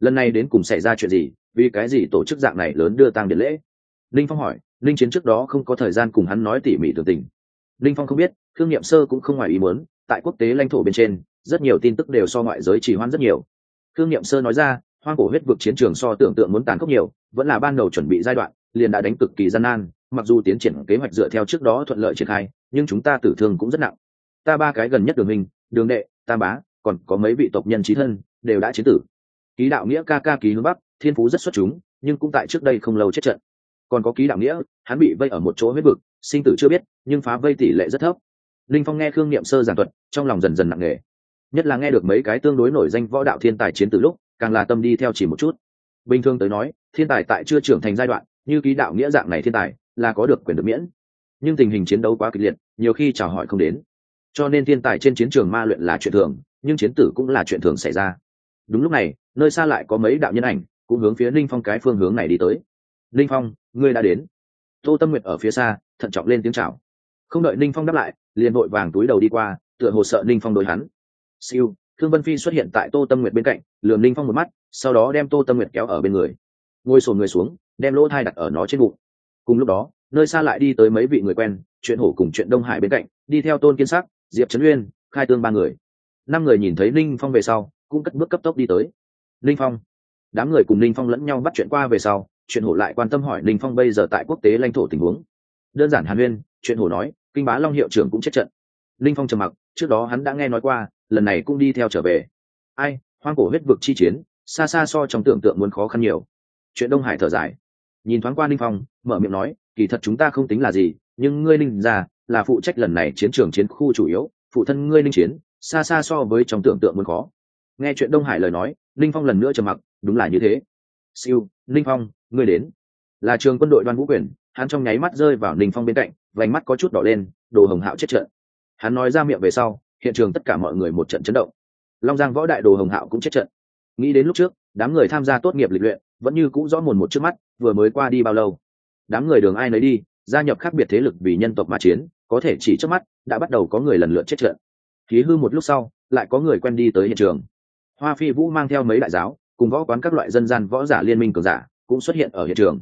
Lần này đến cùng xảy ra chuyện gì, vì cái gì tổ chức dạng này lớn đưa tang điện lễ? Linh phong hỏi, linh chiến trước đó không có thời gian cùng hắn nói tỉ mỉ tường tình. Linh phong không biết thương m sơ cũng không ngoài ý muốn tại quốc tế lãnh thổ bên trên, rất nhiều tin tức đều so ngoại giới trì hoãn rất nhiều. Thương m sơ nói ra, hoang cổ huyết vực chiến trường so tưởng tượng muốn tàn khốc nhiều, vẫn là ban đầu chuẩn bị giai đoạn, liền đã đánh cực kỳ gian nan, mặc dù tiến triển kế hoạch dựa theo trước đó thuận lợi triển khai, nhưng chúng ta tử thương cũng rất nặng. Ta ba cái gần nhất đường hình, đường đệ, tam bá, còn có mấy vị tộc nhân trí thân, đều đã chiến tử. Ký đạo nghĩa ca ca ký hướng bắc, thiên phú rất xuất chúng, nhưng cũng tại trước đây không lâu chết trận. Còn có ký đạo nghĩa, hắn bị vây ở một chỗ huyết vực, sinh tử chưa biết, nhưng phá vây tỷ lệ rất thấp linh phong nghe khương niệm sơ giảng thuật, trong lòng dần dần nặng nề. Nhất là nghe được mấy cái tương đối nổi danh võ đạo thiên tài chiến từ lúc, càng là tâm đi theo chỉ một chút. Bình thường tới nói, thiên tài tại chưa trưởng thành giai đoạn, như ký đạo nghĩa dạng này thiên tài, là có được quyền được miễn. Nhưng tình hình chiến đấu quá kịch liệt, nhiều khi chào hỏi không đến. Cho nên thiên tài trên chiến trường ma luyện là chuyện thường, nhưng chiến tử cũng là chuyện thường xảy ra. Đúng lúc này, nơi xa lại có mấy đạo nhân ảnh, cũng hướng phía linh phong cái phương hướng này đi tới. Linh phong, ngươi đã đến. Tô tâm nguyệt ở phía xa, thận trọng lên tiếng chào. Không đợi linh phong đáp lại liền vội vàng túi đầu đi qua, tựa hồ sợ ninh phong đối hắn. Siêu thương vân phi xuất hiện tại tô tâm nguyệt bên cạnh, lườm ninh phong một mắt, sau đó đem tô tâm nguyệt kéo ở bên người. Ngồi sồn người xuống, đem lỗ thai đặt ở nó trên bụng. Cùng lúc đó, nơi xa lại đi tới mấy vị người quen, chuyện hổ cùng chuyện đông hải bên cạnh, đi theo tôn kiên sắc, diệp trấn uyên, khai tương ba người. Năm người nhìn thấy ninh phong về sau, cũng cất bước cấp tốc đi tới. Ninh phong, đám người cùng ninh phong lẫn nhau bắt chuyện qua về sau, chuyện hổ lại quan tâm hỏi ninh phong bây giờ tại quốc tế lãnh thổ tình huống. Đơn giản hàn huyên, chuyện hổ nói kinh bá long hiệu trưởng cũng chết trận. Linh phong trầm mặc, trước đó hắn đã nghe nói qua, lần này cũng đi theo trở về. Ai, hoang cổ huyết vực chi chiến, xa xa so trong tưởng tượng muốn khó khăn nhiều. Chuyện đông hải thở dài. Nhìn thoáng qua Linh phong, mở miệng nói, kỳ thật chúng ta không tính là gì, nhưng ngươi Linh ra, là phụ trách lần này chiến trường chiến khu chủ yếu, phụ thân ngươi Linh chiến, xa xa so với trong tưởng tượng muốn khó. Nghe chuyện đông hải lời nói, Linh phong lần nữa trầm mặc, đúng là như thế. Siêu, Linh phong, ngươi đến. Là trường quân đội đoan vũ quyền hắn trong nháy mắt rơi vào ninh phong bên cạnh, vành mắt có chút đỏ lên, đồ hồng hạo chết trận. Hắn nói ra miệng về sau, hiện trường tất cả mọi người một trận chấn động. Long giang võ đại đồ hồng hạo cũng chết trận. Nghĩ đến lúc trước, đám người tham gia tốt nghiệp lịch luyện, vẫn như cũ rõ mồn một trước mắt, vừa mới qua đi bao lâu. Đám người đường ai nấy đi, gia nhập khác biệt thế lực vì nhân tộc mà chiến, có thể chỉ trước mắt, đã bắt đầu có người lần lượt chết trận. Khí hư một lúc sau, lại có người quen đi tới hiện trường. Hoa phi vũ mang theo mấy đại giáo, cùng võ quán các loại dân gian võ giả liên minh cường giả, cũng xuất hiện ở hiện trường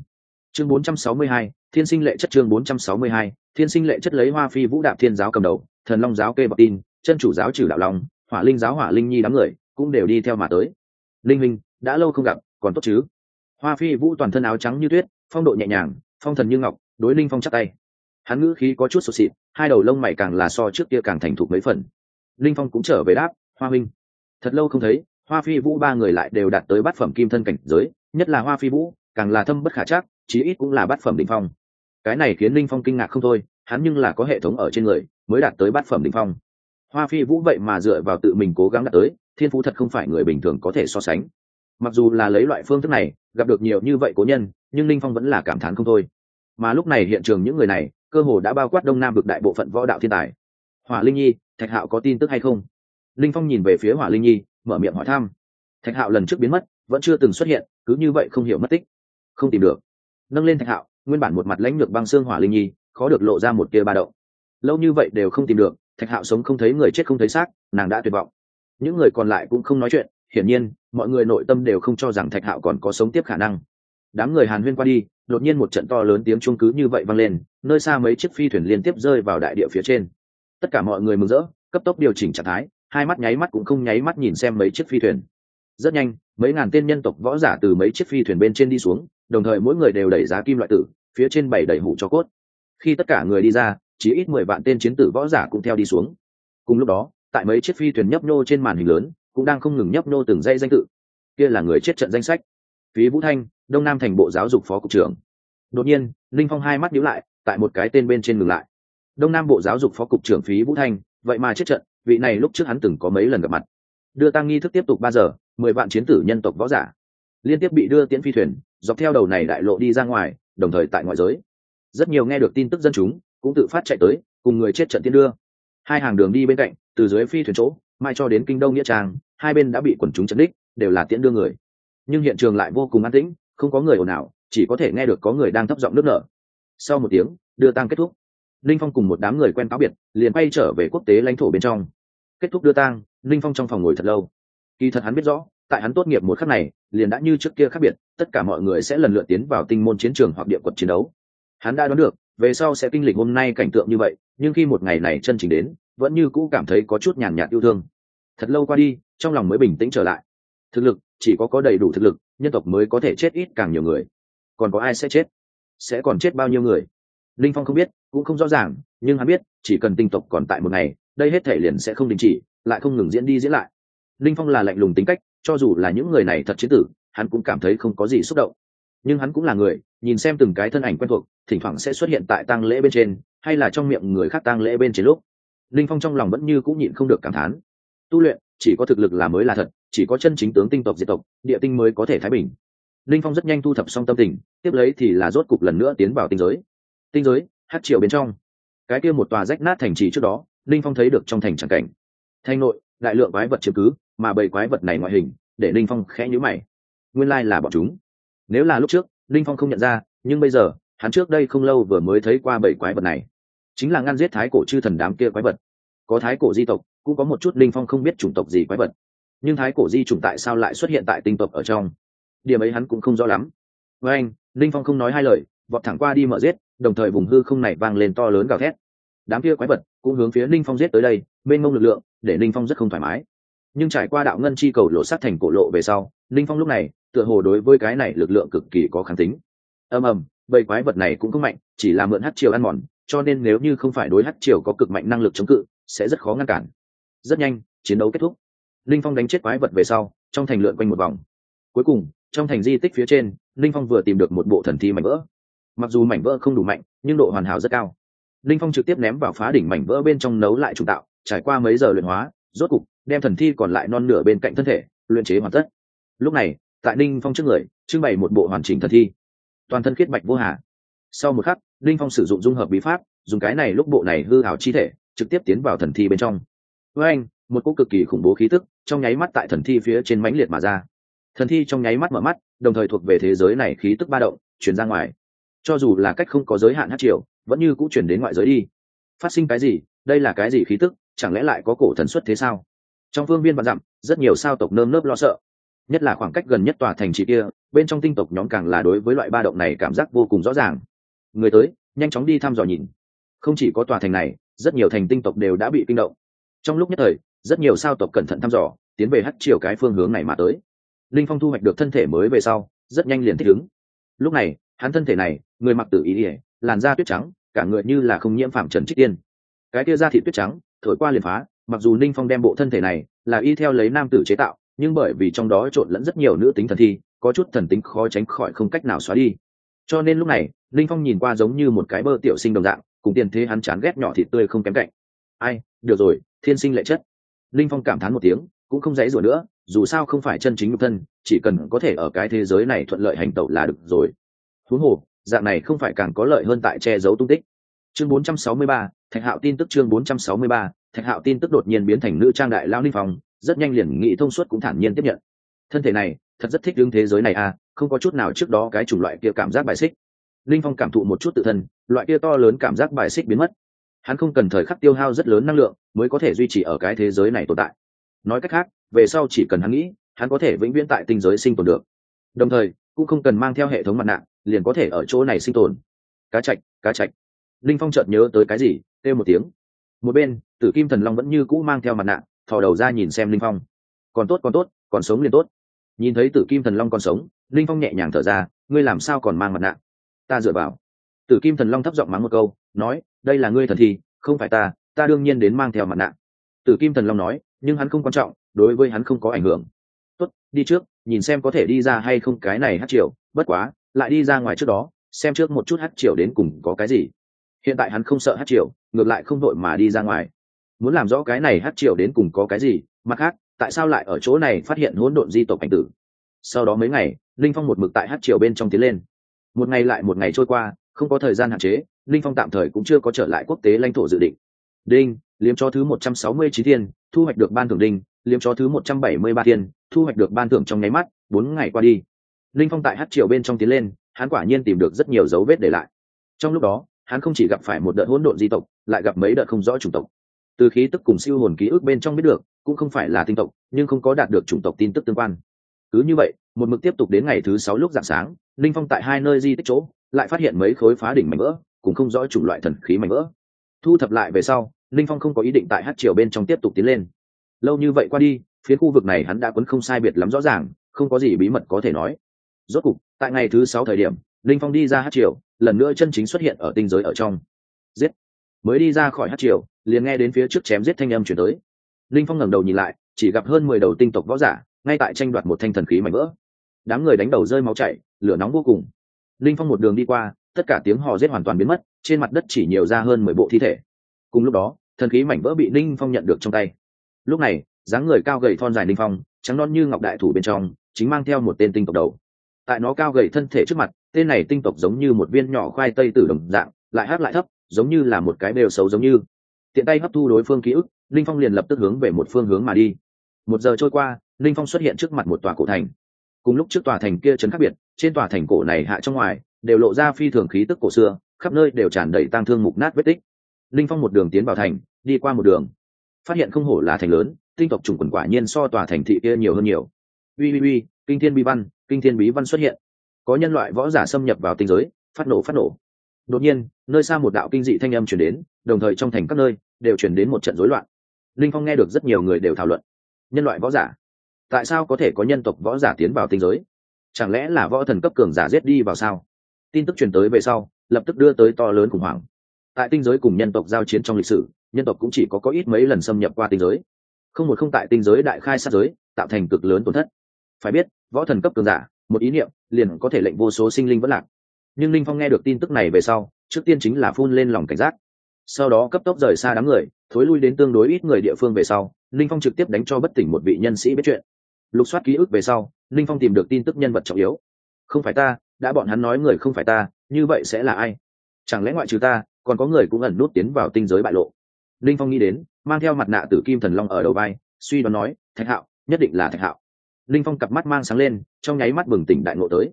chương 462, thiên sinh lệ chất chương 462, thiên sinh lệ chất lấy hoa phi vũ đạp thiên giáo cầm đầu thần long giáo kê bọc tin chân chủ giáo trừ đạo long hỏa linh giáo hỏa linh nhi đám người cũng đều đi theo mà tới. Linh minh đã lâu không gặp còn tốt chứ? Hoa phi vũ toàn thân áo trắng như tuyết phong độ nhẹ nhàng phong thần như ngọc đối linh phong chắc tay. Hắn ngữ khí có chút sụt xịt hai đầu lông mày càng là so trước kia càng thành thục mấy phần. Linh phong cũng trở về đáp hoa minh. Thật lâu không thấy hoa phi vũ ba người lại đều đạt tới bát phẩm kim thân cảnh giới nhất là hoa phi vũ càng là thâm bất khả chắc chí ít cũng là bát phẩm đ ỉ n h phong. Cái này khiến linh phong kinh ngạc không thôi, hắn nhưng là có hệ thống ở trên người, mới đạt tới bát phẩm đ ỉ n h phong. Hoa phi vũ vậy mà dựa vào tự mình cố gắng đạt tới, thiên phú thật không phải người bình thường có thể so sánh. Mặc dù là lấy loại phương thức này, gặp được nhiều như vậy cố nhân, nhưng linh phong vẫn là cảm thán không thôi. Mà lúc này hiện trường những người này, cơ hồ đã bao quát đông nam vực đại bộ phận võ đạo thiên tài. Hỏa linh nhi, thạch hạo có tin tức hay không? Linh phong nhìn về phía hỏa linh nhi, mở miệng hỏi thăm. Thạch hạo lần trước biến mất, vẫn chưa từng xuất hiện, cứ như vậy không hiểu mất tích. Không tìm được nâng lên thạch hạo, nguyên bản một mặt lãnh lược băng xương hỏa linh nhi, khó được lộ ra một tia ba động. lâu như vậy đều không tìm được, thạch hạo sống không thấy người chết không thấy xác, nàng đã tuyệt vọng. Những người còn lại cũng không nói chuyện, hiển nhiên, mọi người nội tâm đều không cho rằng thạch hạo còn có sống tiếp khả năng. Đám người hàn huyên qua đi, đột nhiên một trận to lớn tiếng trung cứ như vậy vang lên, nơi xa mấy chiếc phi thuyền liên tiếp rơi vào đại địa phía trên. Tất cả mọi người mừng rỡ, cấp tốc điều chỉnh trạng thái, hai mắt nháy mắt cũng không nháy mắt nhìn xem mấy chiếc phi thuyền. Rất nhanh, mấy ngàn tên nhân tộc võ giả từ mấy chiếc phi thuyền bên trên đi xuống đồng thời mỗi người đều đẩy giá kim loại tử, phía trên bảy đẩy hủ cho cốt. Khi tất cả người đi ra, chỉ ít mười vạn tên chiến tử võ giả cũng theo đi xuống. Cùng lúc đó, tại mấy chiếc phi thuyền nhấp nhô trên màn hình lớn, cũng đang không ngừng nhấp nhô từng dây danh tự. Kia là người chết trận danh sách. Phí vũ thanh, đông nam thành bộ giáo dục phó cục trưởng. Đột nhiên linh phong hai mắt nhíu lại, tại một cái tên bên trên ngừng lại. Đông nam bộ giáo dục phó cục trưởng phí vũ thanh, vậy mà chết trận, vị này lúc trước hắn từng có mấy lần gặp mặt. Đưa tăng nghi thức tiếp tục ba giờ, mười vạn chiến tử nhân tộc võ giả. Liên tiếp bị đưa tiễn phi thuyền dọc theo đầu này đại lộ đi ra ngoài, đồng thời tại ngoại giới. Rất nhiều nghe được tin tức dân chúng cũng tự phát chạy tới, cùng người chết trận tiên đưa. Hai hàng đường đi bên cạnh, từ dưới phi thuyền chỗ, mai cho đến kinh đông nghĩa trang, hai bên đã bị quần chúng chấn đích, đều là tiễn đưa người. Nhưng hiện trường lại vô cùng an tĩnh, không có người ồn ào, chỉ có thể nghe được có người đang thấp giọng nước nở. Sau một tiếng, đưa tang kết thúc. Linh phong cùng một đám người quen cáo biệt, liền bay trở về quốc tế lãnh thổ bên trong. Kết thúc đưa tang linh phong trong phòng ngồi thật lâu. Kỳ thật hắn biết rõ tại hắn tốt nghiệp một khắc này, liền đã như trước kia khác biệt, tất cả mọi người sẽ lần lượt tiến vào tinh môn chiến trường hoặc địa quật chiến đấu. Hắn đã đoán được, về sau sẽ kinh lịch hôm nay cảnh tượng như vậy, nhưng khi một ngày này chân chính đến, vẫn như cũ cảm thấy có chút nhàn nhạt yêu thương. Thật lâu qua đi, trong lòng mới bình tĩnh trở lại. Thực lực, chỉ có có đầy đủ thực lực, nhân tộc mới có thể chết ít càng nhiều người. Còn có ai sẽ chết? Sẽ còn chết bao nhiêu người? Linh phong không biết, cũng không rõ ràng, nhưng hắn biết, chỉ cần tinh tộc còn tại một ngày, đây hết thể liền sẽ không đình chỉ, lại không ngừng diễn đi diễn lại. Linh phong là lạnh lùng tính cách cho dù là những người này thật chiến tử, hắn cũng cảm thấy không có gì xúc động. Nhưng hắn cũng là người, nhìn xem từng cái thân ảnh quen thuộc, thỉnh thoảng sẽ xuất hiện tại tang lễ bên trên, hay là trong miệng người khác tang lễ bên trên lúc. Linh phong trong lòng vẫn như cũng nhịn không được cảm thán. Tu luyện, chỉ có thực lực là mới là thật, chỉ có chân chính tướng tinh tộc, diệt tộc, địa tinh mới có thể thái bình. Linh phong rất nhanh thu thập xong tâm tình, tiếp lấy thì là rốt cục lần nữa tiến vào tinh giới. Tinh giới, hát triệu bên trong. Cái kia một tòa rách nát thành trì trước đó, linh phong thấy được trong thành tràng cảnh. Thanh nội, đại lượng quái vật chiếm cứ mà bầy quái vật này ngoại hình, để linh phong khẽ nhữ mày. Nguyên lai là bọn chúng. Nếu là lúc trước, linh phong không nhận ra, nhưng bây giờ, hắn trước đây không lâu vừa mới thấy qua bầy quái vật này. Chính là ngăn giết thái cổ chư thần đám kia quái vật. Có thái cổ di tộc, cũng có một chút linh phong không biết chủng tộc gì quái vật. Nhưng thái cổ di chủng tại sao lại xuất hiện tại tinh tộc ở trong? Điểm ấy hắn cũng không rõ lắm. Với anh, linh phong không nói hai lời, vọt thẳng qua đi mở giết, đồng thời vùng hư không này vang lên to lớn gào thét. Đám kia quái vật cũng hướng phía linh phong giết tới đây bên mông lực lượng, để linh phong rất không thoải mái nhưng trải qua đạo ngân chi cầu lộ sát thành cổ lộ về sau linh phong lúc này, tựa hồ đối với cái này lực lượng cực kỳ có kháng tính. Ầm ầm, bầy quái vật này cũng không mạnh, chỉ là mượn hát triều ăn mòn, cho nên nếu như không phải đối hát triều có cực mạnh năng lực chống cự, sẽ rất khó ngăn cản. Rất nhanh, chiến đấu kết thúc. Linh phong đánh chết quái vật về sau, trong thành lượn quanh một vòng. Cuối cùng, trong thành di tích phía trên linh phong vừa tìm được một bộ thần thi mảnh vỡ. Mặc dù mảnh vỡ không đủ mạnh, nhưng độ hoàn hảo rất cao. Linh phong trực tiếp ném vào phá đỉnh mảnh vỡ bên trong nấu lại trung tạo trải qua mấy giờ luyện hóa rốt cục đem thần thi còn lại non nửa bên cạnh thân thể luyện chế hoàn tất. Lúc này, tại ninh phong trước người, trưng bày một bộ hoàn chỉnh thần thi. Toàn thân khiết bạch vô hà. Sau một khắc ninh phong sử dụng dung hợp bí pháp, dùng cái này lúc bộ này hư hảo chi thể, trực tiếp tiến vào thần thi bên trong. Với anh, một cô cực kỳ khủng bố khí tức trong nháy mắt tại thần thi phía trên mãnh liệt mà ra. Thần thi trong nháy mắt mở mắt, đồng thời thuộc về thế giới này khí tức ba động chuyển ra ngoài. Cho dù là cách không có giới hạn hát triều, vẫn như cũng chuyển đến ngoại giới đi. Phát sinh cái gì, đây là cái gì khí tức chẳng lẽ lại có cổ thần xuất thế sao? Trong phương viên vạn dặm, rất nhiều sao tộc nơm nớp lo sợ. Nhất là khoảng cách gần nhất tòa thành trì kia, bên trong tinh tộc nhóm càng là đối với loại ba động này cảm giác vô cùng rõ ràng. Người tới, nhanh chóng đi thăm dò nhìn. Không chỉ có tòa thành này, rất nhiều thành tinh tộc đều đã bị kinh động. Trong lúc nhất thời, rất nhiều sao tộc cẩn thận thăm dò, tiến về hắt chiều cái phương hướng này mà tới. Linh phong thu hoạch được thân thể mới về sau, rất nhanh liền thích ứng. Lúc này, hắn thân thể này, người mặc tử ý ỉa làn da tuyết trắng, cả người như là không nhiễm phạm trần trích tiên. Cái tia da thị tuyết trắng thổi qua liền phá, mặc dù ninh phong đem bộ thân thể này là y theo lấy nam tử chế tạo, nhưng bởi vì trong đó trộn lẫn rất nhiều nữ tính thần thi, có chút thần tính khó tránh khỏi không cách nào xóa đi. Cho nên lúc này, ninh phong nhìn qua giống như một cái bơ tiểu sinh đồng dạng, cùng tiền thế hắn chán ghét nhỏ thịt tươi không kém cạnh. Ai, được rồi, thiên sinh lệ chất. Ninh phong cảm thán một tiếng, cũng không dãy rủa nữa, dù sao không phải chân chính nhục thân, chỉ cần có thể ở cái thế giới này thuận lợi hành tẩu là được rồi. Thú hồ, dạng này không phải càng có lợi hơn tại che giấu tung tích chương 463, thạch hạo tin tức chương 463, thạch hạo tin tức đột nhiên biến thành nữ trang đại lao ninh phong rất nhanh liền nghị thông suốt cũng thản nhiên tiếp nhận. Thân thể này thật rất thích đương thế giới này à không có chút nào trước đó cái chủng loại kia cảm giác bài xích. Linh phong cảm thụ một chút tự thân loại kia to lớn cảm giác bài xích biến mất. Hắn không cần thời khắc tiêu hao rất lớn năng lượng mới có thể duy trì ở cái thế giới này tồn tại. Nói cách khác về sau chỉ cần hắn nghĩ hắn có thể vĩnh viễn tại tinh giới sinh tồn được. Đồng thời cũng không cần mang theo hệ thống mặt nạ liền có thể ở chỗ này sinh tồn. Cá chạch cá chạch linh phong chợt nhớ tới cái gì, kêu một tiếng. Một bên, tử kim thần long vẫn như cũ mang theo mặt nạ, thò đầu ra nhìn xem linh phong. Còn tốt còn tốt, còn sống liền tốt. Nhìn thấy tử kim thần long còn sống, linh phong nhẹ nhàng thở ra, ngươi làm sao còn mang mặt nạ? Ta dựa vào. Tử kim thần long thấp giọng mắng một câu, nói, đây là ngươi thần thi, không phải ta ta đương nhiên đến mang theo mặt nạ. Tử kim thần long nói, nhưng hắn không quan trọng, đối với hắn không có ảnh hưởng. Tốt, đi trước, nhìn xem có thể đi ra hay không cái này hát triều, bất quá, lại đi ra ngoài trước đó, xem trước một chút hát triều đến cùng có cái gì hiện tại hắn không sợ hát triều, ngược lại không đội mà đi ra ngoài. Muốn làm rõ cái này hát triều đến cùng có cái gì, mặt khác, tại sao lại ở chỗ này phát hiện hỗn độn di tộc ảnh tử? Sau đó mấy ngày, linh phong một mực tại hát triều bên trong tiến lên. Một ngày lại một ngày trôi qua, không có thời gian hạn chế, linh phong tạm thời cũng chưa có trở lại quốc tế lãnh thổ dự định. Đinh, liếm cho thứ một trăm sáu mươi chín thiên, thu hoạch được ban thưởng đinh, liếm cho thứ một trăm bảy mươi ba thiên, thu hoạch được ban thưởng trong nháy mắt, bốn ngày qua đi. Linh phong tại hát triều bên trong tiến lên, hắn quả nhiên tìm được rất nhiều dấu vết để lại. Trong lúc đó hắn không chỉ gặp phải một đợt hỗn độn di tộc, lại gặp mấy đợt không rõ chủng tộc. Từ khí tức cùng siêu hồn ký ức bên trong biết được, cũng không phải là tinh tộc, nhưng không có đạt được chủng tộc tin tức tương quan. Cứ như vậy, một mực tiếp tục đến ngày thứ sáu lúc dạng sáng, linh phong tại hai nơi di tích chỗ, lại phát hiện mấy khối phá đỉnh mảnh vỡ cũng không rõ chủng loại thần khí mảnh vỡ. Thu thập lại về sau, linh phong không có ý định tại hát triều bên trong tiếp tục tiến lên. Lâu như vậy qua đi, phía khu vực này hắn đã quấn không sai biệt lắm rõ ràng, không có gì bí mật có thể nói. Rốt cục, tại ngày thứ sáu thời điểm, linh phong đi ra hát triều lần nữa chân chính xuất hiện ở tinh giới ở trong. Giết. Mới đi ra khỏi hát triều, liền nghe đến phía trước chém giết thanh âm chuyển tới. Linh phong ngẩng đầu nhìn lại, chỉ gặp hơn mười đầu tinh tộc võ giả, ngay tại tranh đoạt một thanh thần khí mảnh vỡ. Đám người đánh đầu rơi máu chảy, lửa nóng vô cùng. Linh phong một đường đi qua, tất cả tiếng hò rết hoàn toàn biến mất, trên mặt đất chỉ nhiều ra hơn mười bộ thi thể. Cùng lúc đó, thần khí mảnh vỡ bị linh phong nhận được trong tay. Lúc này, dáng người cao gầy thon dài linh phong, trắng non như ngọc đại thủ bên trong, chính mang theo một tên tinh tộc đầu tại nó cao gầy thân thể trước mặt, tên này tinh tộc giống như một viên nhỏ khoai tây tử đồng dạng, lại hát lại thấp, giống như là một cái đều xấu giống như. Tiện tay hấp thu đối phương ký ức, linh phong liền lập tức hướng về một phương hướng mà đi. Một giờ trôi qua, linh phong xuất hiện trước mặt một tòa cổ thành. Cùng lúc trước tòa thành kia trấn khác biệt, trên tòa thành cổ này hạ trong ngoài, đều lộ ra phi thường khí tức cổ xưa, khắp nơi đều tràn đầy tang thương mục nát vết tích. Linh phong một đường tiến vào thành, đi qua một đường. Phát hiện không hổ là thành lớn, tinh tộc trùng quần quả nhiên so tòa thành thị kia nhiều hơn nhiều. Uy uy uy, kinh thiên bi văn kinh thiên bí văn xuất hiện. Có nhân loại võ giả xâm nhập vào tinh giới, phát nổ phát nổ. Đột nhiên, nơi xa một đạo kinh dị thanh âm chuyển đến, đồng thời trong thành các nơi đều chuyển đến một trận rối loạn. Linh phong nghe được rất nhiều người đều thảo luận. Nhân loại võ giả? Tại sao có thể có nhân tộc võ giả tiến vào tinh giới? Chẳng lẽ là võ thần cấp cường giả giết đi vào sao? Tin tức truyền tới về sau, lập tức đưa tới to lớn khủng hoảng. Tại tinh giới cùng nhân tộc giao chiến trong lịch sử, nhân tộc cũng chỉ có có ít mấy lần xâm nhập qua tinh giới. Không một không tại tinh giới đại khai sát giới, tạo thành cực lớn tổn thất. Phải biết võ thần cấp cường giả, một ý niệm, liền có thể lệnh vô số sinh linh vẫn lạc. Nhưng linh phong nghe được tin tức này về sau, trước tiên chính là phun lên lòng cảnh giác. Sau đó cấp tốc rời xa đám người, thối lui đến tương đối ít người địa phương về sau, linh phong trực tiếp đánh cho bất tỉnh một vị nhân sĩ biết chuyện. Lục soát ký ức về sau, linh phong tìm được tin tức nhân vật trọng yếu. Không phải ta, đã bọn hắn nói người không phải ta, như vậy sẽ là ai? Chẳng lẽ ngoại trừ ta, còn có người cũng ẩn nút tiến vào tinh giới bại lộ? Linh phong nghĩ đến, mang theo mặt nạ tử kim thần long ở đầu vai, suy đoán nói, thạch hạo, nhất định là thạch hạo linh phong cặp mắt mang sáng lên, trong nháy mắt bừng tỉnh đại ngộ tới.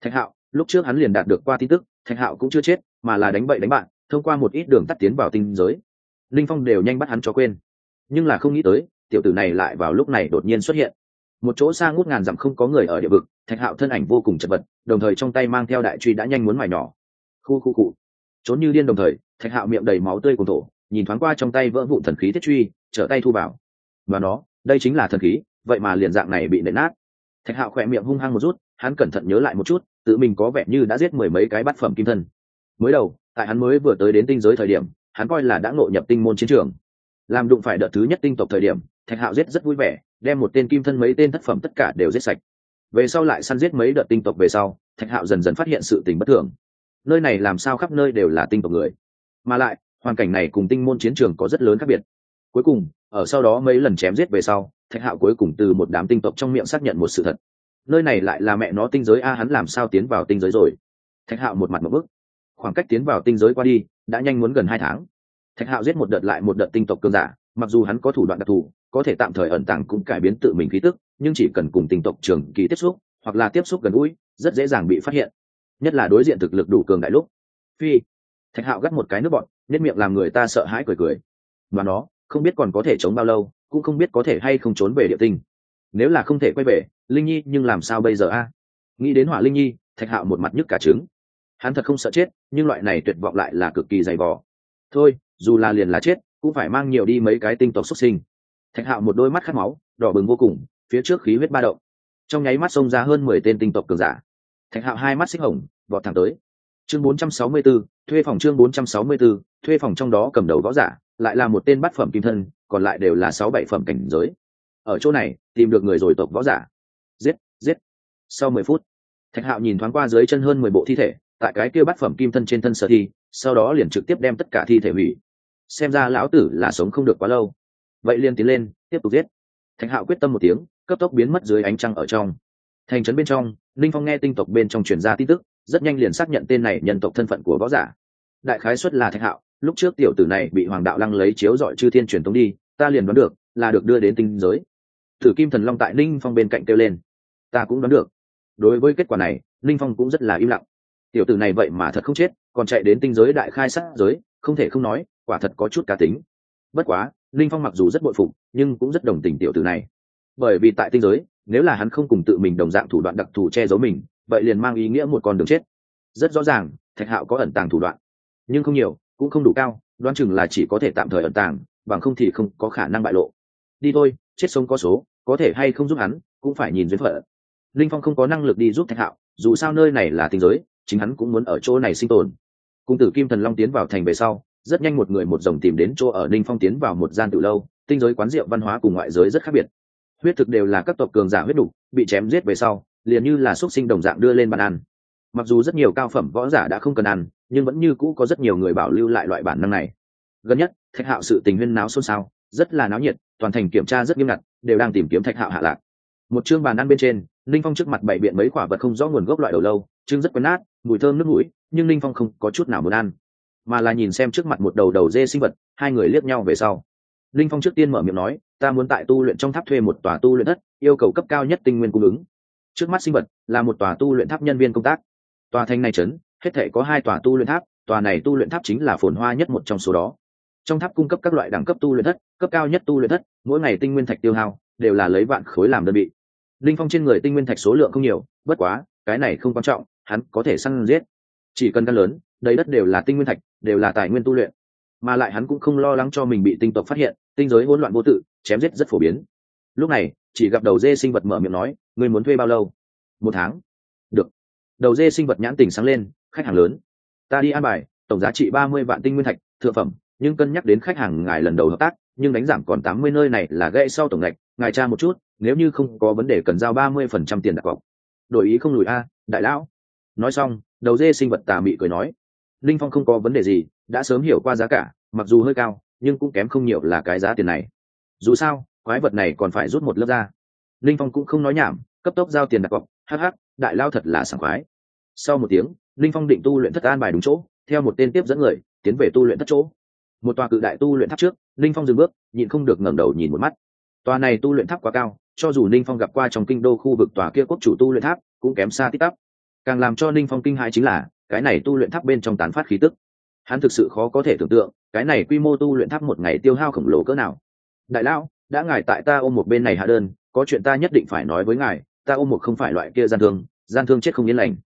Thạch hạo, lúc trước hắn liền đạt được qua tin tức, thạch hạo cũng chưa chết, mà là đánh bậy đánh bạn, thông qua một ít đường tắt tiến vào tinh giới. Linh phong đều nhanh bắt hắn cho quên. Nhưng là không nghĩ tới, tiểu tử này lại vào lúc này đột nhiên xuất hiện. Một chỗ xa ngút ngàn dặm không có người ở địa vực, thạch hạo thân ảnh vô cùng chật vật, đồng thời trong tay mang theo đại truy đã nhanh muốn mài nhỏ. Khu khu cụ. Trốn như điên đồng thời, thạch hạo miệng đầy máu tươi cùng thổ, nhìn thoáng qua trong tay vỡ vụn thần khí thiết truy, trở tay thu vào. Và nó, đây chính là thần khí vậy mà liền dạng này bị nện nát. Thạch hạo khỏe miệng hung hăng một chút hắn cẩn thận nhớ lại một chút, tự mình có vẻ như đã giết mười mấy cái bát phẩm kim thân. Mới đầu, tại hắn mới vừa tới đến tinh giới thời điểm, hắn coi là đã ngộ nhập tinh môn chiến trường. Làm đụng phải đợt thứ nhất tinh tộc thời điểm, thạch hạo giết rất vui vẻ, đem một tên kim thân mấy tên thất phẩm tất cả đều giết sạch. Về sau lại săn giết mấy đợt tinh tộc về sau, thạch hạo dần dần phát hiện sự tình bất thường. Nơi này làm sao khắp nơi đều là tinh tộc người. Mà lại, hoàn cảnh này cùng tinh môn chiến trường có rất lớn khác biệt. Cuối cùng, ở sau đó mấy lần chém giết về sau thạch hạo cuối cùng từ một đám tinh tộc trong miệng xác nhận một sự thật. Nơi này lại là mẹ nó tinh giới, a, hắn làm sao tiến vào tinh giới rồi? Thạch hạo một mặt một bức. Khoảng cách tiến vào tinh giới qua đi, đã nhanh muốn gần hai tháng. Thạch hạo giết một đợt lại một đợt tinh tộc cương giả, mặc dù hắn có thủ đoạn đặc thù, có thể tạm thời ẩn tàng cũng cải biến tự mình khí tức, nhưng chỉ cần cùng tinh tộc trường kỳ tiếp xúc, hoặc là tiếp xúc gần gũi, rất dễ dàng bị phát hiện. Nhất là đối diện thực lực đủ cường đại lúc. Phi. Thạch hạo gắt một cái nước bọn nếp miệng làm người ta sợ hãi cười cười. Và nó, không biết còn có thể chống bao lâu cũng không biết có thể hay không trốn về địa tinh. Nếu là không thể quay về linh nhi nhưng làm sao bây giờ a? Nghĩ đến hỏa linh nhi thạch hạo một mặt nhức cả trứng. Hắn thật không sợ chết nhưng loại này tuyệt vọng lại là cực kỳ dày vò. Thôi dù là liền là chết cũng phải mang nhiều đi mấy cái tinh tộc xuất sinh. Thạch hạo một đôi mắt khát máu đỏ bừng vô cùng phía trước khí huyết ba động. Trong nháy mắt xông ra hơn mười tên tinh tộc cường giả. Thạch hạo hai mắt xích hồng vọt thẳng tới. Chương bốn trăm sáu mươi 464, thuê phòng chương bốn trăm sáu mươi 464, thuê phòng trong đó cầm đầu võ giả lại là một tên bát phẩm kim thân, còn lại đều là sáu bảy phẩm cảnh giới. Ở chỗ này, tìm được người rồi tộc võ giả. Giết giết. Sau mười phút, thạch hạo nhìn thoáng qua dưới chân hơn mười bộ thi thể, tại cái kia bát phẩm kim thân trên thân sở thi, sau đó liền trực tiếp đem tất cả thi thể hủy. Xem ra lão tử là sống không được quá lâu. Vậy liền tiến lên, tiếp tục giết. Thạch hạo quyết tâm một tiếng, cấp tốc biến mất dưới ánh trăng ở trong. Thành trấn bên trong, linh phong nghe tinh tộc bên trong truyền ra tin tức, rất nhanh liền xác nhận tên này nhân tộc thân phận của võ giả. Đại khái xuất là thạch hạo lúc trước tiểu tử này bị hoàng đạo lăng lấy chiếu dọi chư thiên truyền tống đi, ta liền đoán được, là được đưa đến tinh giới. Thử kim thần long tại ninh phong bên cạnh kêu lên, ta cũng đoán được. Đối với kết quả này, ninh phong cũng rất là im lặng. Tiểu tử này vậy mà thật không chết, còn chạy đến tinh giới đại khai sát giới, không thể không nói, quả thật có chút cá tính. Bất quá, ninh phong mặc dù rất bội phục, nhưng cũng rất đồng tình tiểu tử này. Bởi vì tại tinh giới, nếu là hắn không cùng tự mình đồng dạng thủ đoạn đặc thù che giấu mình, vậy liền mang ý nghĩa một con đường chết. Rất rõ ràng, thạch hạo có ẩn tàng thủ đoạn, nhưng không nhiều cũng không đủ cao, đoán chừng là chỉ có thể tạm thời ẩn tàng, bằng không thì không có khả năng bại lộ. Đi thôi, chết sống có số, có thể hay không giúp hắn, cũng phải nhìn duyên phận. Linh phong không có năng lực đi giúp thạch hạo, dù sao nơi này là tinh giới, chính hắn cũng muốn ở chỗ này sinh tồn. Cung tử kim thần long tiến vào thành về sau, rất nhanh một người một dòng tìm đến chỗ ở ninh phong tiến vào một gian từ lâu, tinh giới quán rượu văn hóa cùng ngoại giới rất khác biệt. Huyết thực đều là các tộc cường giả huyết đủ, bị chém giết về sau, liền như là xúc sinh đồng dạng đưa lên bàn ăn mặc dù rất nhiều cao phẩm võ giả đã không cần ăn, nhưng vẫn như cũ có rất nhiều người bảo lưu lại loại bản năng này. Gần nhất, thạch hạo sự tình huyên náo xôn xao, rất là náo nhiệt, toàn thành kiểm tra rất nghiêm ngặt, đều đang tìm kiếm thạch hạo hạ lạc. Một chương bàn ăn bên trên linh phong trước mặt bày biện mấy quả vật không rõ nguồn gốc loại đầu lâu chương rất quen nát, mùi thơm nước mũi, nhưng linh phong không có chút nào muốn ăn, mà là nhìn xem trước mặt một đầu đầu dê sinh vật, hai người liếc nhau về sau. Linh phong trước tiên mở miệng nói, ta muốn tại tu luyện trong tháp thuê một tòa tu luyện thất, yêu cầu cấp cao nhất tinh nguyên cung ứng. Trước mắt sinh vật là một tòa tu luyện tháp nhân viên công tác tòa thành này trấn, hết thể có hai tòa tu luyện tháp, tòa này tu luyện tháp chính là phồn hoa nhất một trong số đó. Trong tháp cung cấp các loại đẳng cấp tu luyện thất, cấp cao nhất tu luyện thất, mỗi ngày tinh nguyên thạch tiêu hao, đều là lấy vạn khối làm đơn vị. Linh phong trên người tinh nguyên thạch số lượng không nhiều, bất quá, cái này không quan trọng, hắn có thể săn giết. Chỉ cần căn lớn, đầy đất đều là tinh nguyên thạch, đều là tài nguyên tu luyện. Mà lại hắn cũng không lo lắng cho mình bị tinh tộc phát hiện, tinh giới hỗn loạn vô tự, chém giết rất phổ biến. Lúc này, chỉ gặp đầu dê sinh vật mở miệng nói, ngươi muốn thuê bao lâu? Một tháng. Được đầu dê sinh vật nhãn tình sáng lên, khách hàng lớn. Ta đi an bài, tổng giá trị ba mươi vạn tinh nguyên thạch, thượng phẩm, nhưng cân nhắc đến khách hàng ngài lần đầu hợp tác, nhưng đánh giảm còn tám mươi nơi này là gãy sau tổng ngạch, ngài tra một chút, nếu như không có vấn đề cần giao ba mươi phần trăm tiền đặt cọc. Đổi ý không lùi a, đại lão. Nói xong, đầu dê sinh vật tà mị cười nói. Linh phong không có vấn đề gì, đã sớm hiểu qua giá cả, mặc dù hơi cao, nhưng cũng kém không nhiều là cái giá tiền này. Dù sao, quái vật này còn phải rút một lớp ra. Linh phong cũng không nói nhảm, cấp tốc giao tiền đặt cọc hh đại lao thật là sảng khoái. Sau một tiếng, linh phong định tu luyện thất an bài đúng chỗ, theo một tên tiếp dẫn người, tiến về tu luyện thất chỗ. Một tòa cự đại tu luyện tháp trước, linh phong dừng bước, nhịn không được ngẩng đầu nhìn một mắt. Tòa này tu luyện tháp quá cao, cho dù linh phong gặp qua trong kinh đô khu vực tòa kia quốc chủ tu luyện tháp, cũng kém xa tít tắp càng làm cho linh phong kinh hãi chính là, cái này tu luyện tháp bên trong tán phát khí tức. Hắn thực sự khó có thể tưởng tượng, cái này quy mô tu luyện tháp một ngày tiêu hao khổng lồ cỡ nào. Đại lão, đã ngài tại ta ôm một bên này hạ đơn, có chuyện ta nhất định phải nói với ngài ta ôm một không phải loại kia gian thương gian thương chết không yên lành.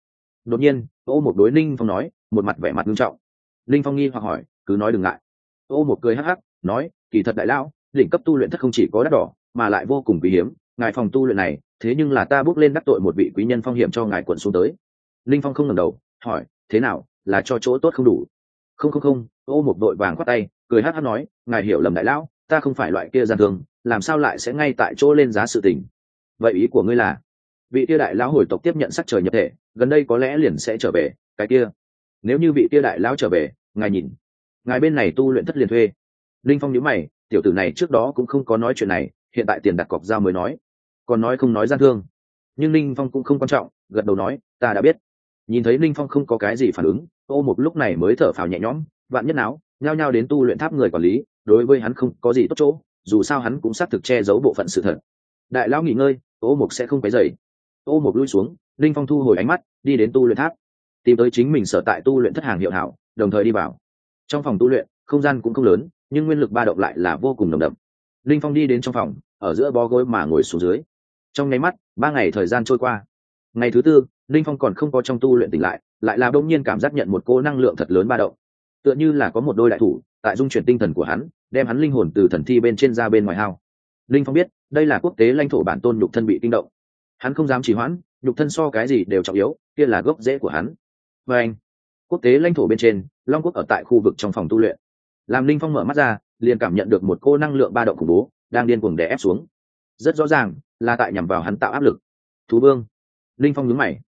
Đột nhiên, ô một đối ninh phong nói, một mặt vẻ mặt nghiêm trọng. Ninh phong nghi hoặc hỏi, cứ nói đừng ngại. Ô một cười hắc hắc, nói, kỳ thật đại lão, đỉnh cấp tu luyện thất không chỉ có đắt đỏ, mà lại vô cùng quý hiếm. Ngài phòng tu luyện này, thế nhưng là ta bước lên đắc tội một vị quý nhân phong hiểm cho ngài quận xuống tới. Linh phong không ngẩng đầu, hỏi, thế nào, là cho chỗ tốt không đủ? Không không không, ô một đội vàng khoát tay, cười hát hát nói, ngài hiểu lầm đại lão, ta không phải loại kia gian thương, làm sao lại sẽ ngay tại chỗ lên giá sự tình? Vậy ý của ngươi là? Vị Tia đại lão hồi tộc tiếp nhận sắc trời nhập thể, gần đây có lẽ liền sẽ trở về, cái kia. Nếu như vị Tia đại lão trở về, ngài nhìn. Ngài bên này tu luyện thất liền thuê. Linh phong nhớ mày, tiểu tử này trước đó cũng không có nói chuyện này, hiện tại tiền đặt cọc ra mới nói. Còn nói không nói gian thương. Nhưng linh phong cũng không quan trọng, gật đầu nói, ta đã biết. Nhìn thấy linh phong không có cái gì phản ứng, ô một lúc này mới thở phào nhẹ nhõm, vạn nhất não nhao nhao đến tu luyện tháp người quản lý, đối với hắn không có gì tốt chỗ, dù sao hắn cũng xác thực che giấu bộ phận sự thật. Đại lão nghỉ ngơi, ô mục sẽ không phải dày ô mục lui xuống linh phong thu hồi ánh mắt, đi đến tu luyện tháp. Tìm tới chính mình sở tại tu luyện thất hàng hiệu hảo, đồng thời đi vào. Trong phòng tu luyện, không gian cũng không lớn, nhưng nguyên lực ba động lại là vô cùng nồng đậm. Linh phong đi đến trong phòng, ở giữa bó gối mà ngồi xuống dưới. Trong nháy mắt, ba ngày thời gian trôi qua. Ngày thứ tư linh phong còn không có trong tu luyện tỉnh lại lại là đông nhiên cảm giác nhận một cô năng lượng thật lớn ba động. Tựa như là có một đôi đại thủ, tại dung chuyển tinh thần của hắn, đem hắn linh hồn từ thần thi bên trên ra bên ngoài hao. Linh phong biết, đây là quốc tế lãnh thổ bản tôn nhục thân bị kinh động hắn không dám trì hoãn, nhục thân so cái gì đều trọng yếu, kia là gốc rễ của hắn. Và anh, quốc tế lãnh thổ bên trên, long quốc ở tại khu vực trong phòng tu luyện. Làm linh phong mở mắt ra, liền cảm nhận được một cô năng lượng ba động khủng bố, đang điên cuồng đè ép xuống. Rất rõ ràng, là tại nhằm vào hắn tạo áp lực. Thú vương. Linh phong nhướng mày.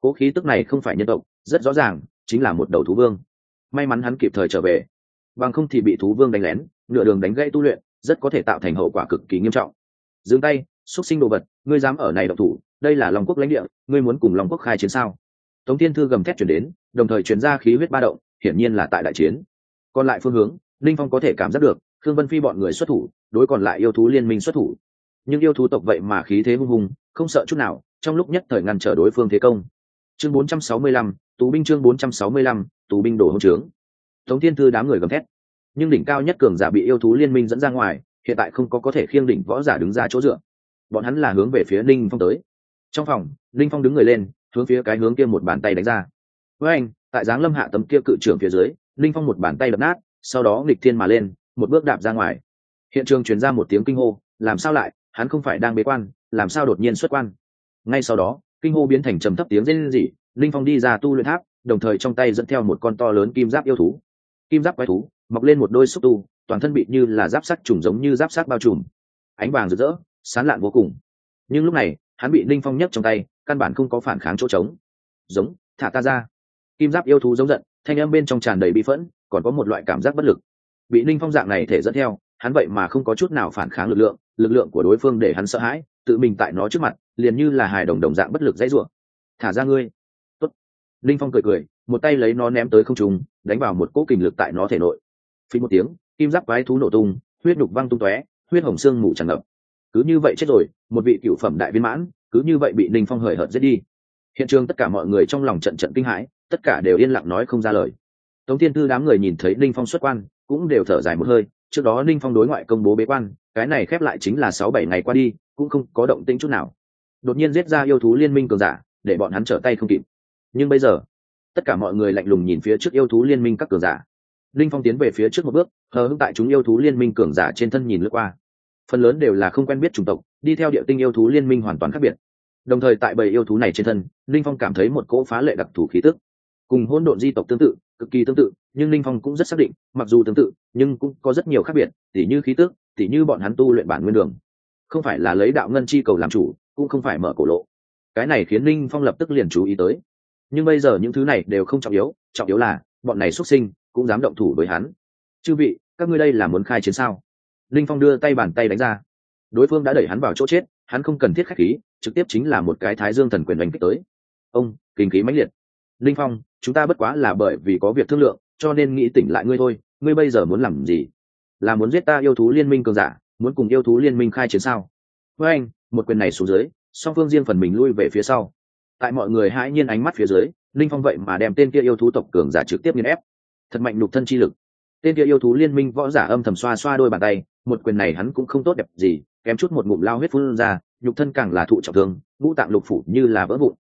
Cố khí tức này không phải nhân tộc, rất rõ ràng, chính là một đầu thú vương. May mắn hắn kịp thời trở về. Bằng không thì bị thú vương đánh lén, nửa đường đánh gãy tu luyện, rất có thể tạo thành hậu quả cực kỳ nghiêm trọng. Dừng tay xúc sinh đồ vật ngươi dám ở này độc thủ đây là long quốc lãnh địa ngươi muốn cùng long quốc khai chiến sao? Tống thiên thư gầm thét chuyển đến đồng thời chuyển ra khí huyết ba động hiển nhiên là tại đại chiến. Còn lại phương hướng linh phong có thể cảm giác được khương vân phi bọn người xuất thủ đối còn lại yêu thú liên minh xuất thủ. Nhưng yêu thú tộc vậy mà khí thế hung hùng không sợ chút nào trong lúc nhất thời ngăn trở đối phương thế công. Chương 465, tù binh chương 465, tù binh đổ hông trướng. Tống thiên thư đám người gầm thét. Nhưng đỉnh cao nhất cường giả bị yêu thú liên minh dẫn ra ngoài hiện tại không có có thể khiêng đỉnh võ giả đứng ra chỗ dựa bọn hắn là hướng về phía ninh phong tới. Trong phòng, ninh phong đứng người lên, hướng phía cái hướng kia một bàn tay đánh ra. Với anh, tại giáng lâm hạ tấm kia cự trưởng phía dưới, ninh phong một bàn tay đập nát, sau đó nghịch thiên mà lên, một bước đạp ra ngoài. Hiện trường truyền ra một tiếng kinh hô, làm sao lại, hắn không phải đang bế quan, làm sao đột nhiên xuất quan? Ngay sau đó, kinh hô biến thành trầm thấp tiếng rên rỉ linh phong đi ra tu luyện tháp, đồng thời trong tay dẫn theo một con to lớn kim giáp yêu thú. Kim giáp quái thú, mọc lên một đôi xúc tu, toàn thân bị như là giáp sắc trùng giống như giáp sắc bao trùm. Ánh vàng rực rỡ sán lạn vô cùng. Nhưng lúc này, hắn bị linh phong nhấc trong tay, căn bản không có phản kháng chỗ trống. Giống, thả ta ra. Kim giáp yêu thú giống giận, thanh âm bên trong tràn đầy bị phẫn, còn có một loại cảm giác bất lực. Bị linh phong dạng này thể dẫn theo, hắn vậy mà không có chút nào phản kháng lực lượng lực lượng của đối phương để hắn sợ hãi, tự mình tại nó trước mặt, liền như là hài đồng đồng dạng bất lực dãy rủa. Thả ra ngươi. Tốt. linh phong cười cười, một tay lấy nó ném tới không trung, đánh vào một cỗ kình lực tại nó thể nội. Phí một tiếng, kim giáp quái thú nổ tung, huyết đục văng tung tóe, huyết hồng xương mù tràn ngập cứ như vậy chết rồi, một vị cựu phẩm đại viên mãn, cứ như vậy bị ninh phong hời hợt giết đi. Hiện trường tất cả mọi người trong lòng trận trận kinh hãi, tất cả đều yên lặng nói không ra lời. Tống thiên thư đám người nhìn thấy ninh phong xuất quan, cũng đều thở dài một hơi, trước đó ninh phong đối ngoại công bố bế quan, cái này khép lại chính là sáu bảy ngày qua đi, cũng không có động tĩnh chút nào. Đột nhiên giết ra yêu thú liên minh cường giả, để bọn hắn trở tay không kịp. Nhưng bây giờ, tất cả mọi người lạnh lùng nhìn phía trước yêu thú liên minh các cường giả. Linh phong tiến về phía trước một bước, hờ hững tại chúng yêu thú liên minh cường giả trên thân nhìn lướt qua phần lớn đều là không quen biết chủng tộc, đi theo địa tinh yêu thú liên minh hoàn toàn khác biệt. Đồng thời tại bầy yêu thú này trên thân, linh phong cảm thấy một cỗ phá lệ đặc thù khí tức. Cùng hỗn độn di tộc tương tự, cực kỳ tương tự, nhưng linh phong cũng rất xác định, mặc dù tương tự, nhưng cũng có rất nhiều khác biệt, tỉ như khí tức, tỉ như bọn hắn tu luyện bản nguyên đường. Không phải là lấy đạo ngân chi cầu làm chủ, cũng không phải mở cổ lộ. Cái này khiến linh phong lập tức liền chú ý tới. Nhưng bây giờ những thứ này đều không trọng yếu trọng yếu là, bọn này xuất sinh, cũng dám động thủ với hắn. Chư vị, các ngươi đây là muốn khai chiến sao? Linh phong đưa tay bàn tay đánh ra. Đối phương đã đẩy hắn vào chỗ chết, hắn không cần thiết khách khí, trực tiếp chính là một cái thái dương thần quyền đánh kích tới. Ông, kinh khí mãnh liệt. Linh phong, chúng ta bất quá là bởi vì có việc thương lượng, cho nên nghĩ tỉnh lại ngươi thôi, ngươi bây giờ muốn làm gì? Là muốn giết ta yêu thú liên minh cường giả, muốn cùng yêu thú liên minh khai chiến sao? Với anh, một quyền này xuống dưới, song phương riêng phần mình lui về phía sau. Tại mọi người hãi nhiên ánh mắt phía dưới, linh phong vậy mà đem tên kia yêu thú tộc cường giả trực tiếp nghiên ép. Thật mạnh nục thân chi lực tên kia yêu thú liên minh võ giả âm thầm xoa xoa đôi bàn tay, một quyền này hắn cũng không tốt đẹp gì, kém chút một ngụm lao huyết phun ra, nhục thân càng là thụ trọng thương, ngũ tạng lục phủ như là vỡ vụn.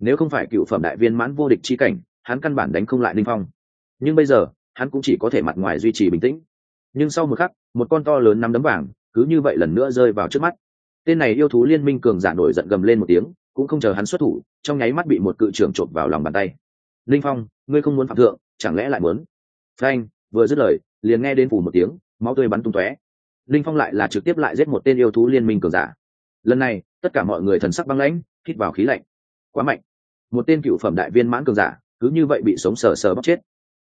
Nếu không phải cựu phẩm đại viên mãn vô địch chi cảnh, hắn căn bản đánh không lại linh phong. Nhưng bây giờ, hắn cũng chỉ có thể mặt ngoài duy trì bình tĩnh. Nhưng sau một khắc, một con to lớn nắm đấm vàng, cứ như vậy lần nữa rơi vào trước mắt. Tên này yêu thú liên minh cường giả nổi giận gầm lên một tiếng, cũng không chờ hắn xuất thủ, trong nháy mắt bị một cự trưởng chộp vào lòng bàn tay. Linh phong, ngươi không muốn phạm thượng, chẳng lẽ lại muốn? Phanh vừa dứt lời, liền nghe đến phủ một tiếng, máu tươi bắn tung tóe. Linh phong lại là trực tiếp lại giết một tên yêu thú liên minh cường giả. Lần này, tất cả mọi người thần sắc băng lãnh, hít vào khí lạnh. Quá mạnh. Một tên cựu phẩm đại viên mãn cường giả, cứ như vậy bị sống sờ sờ bóc chết.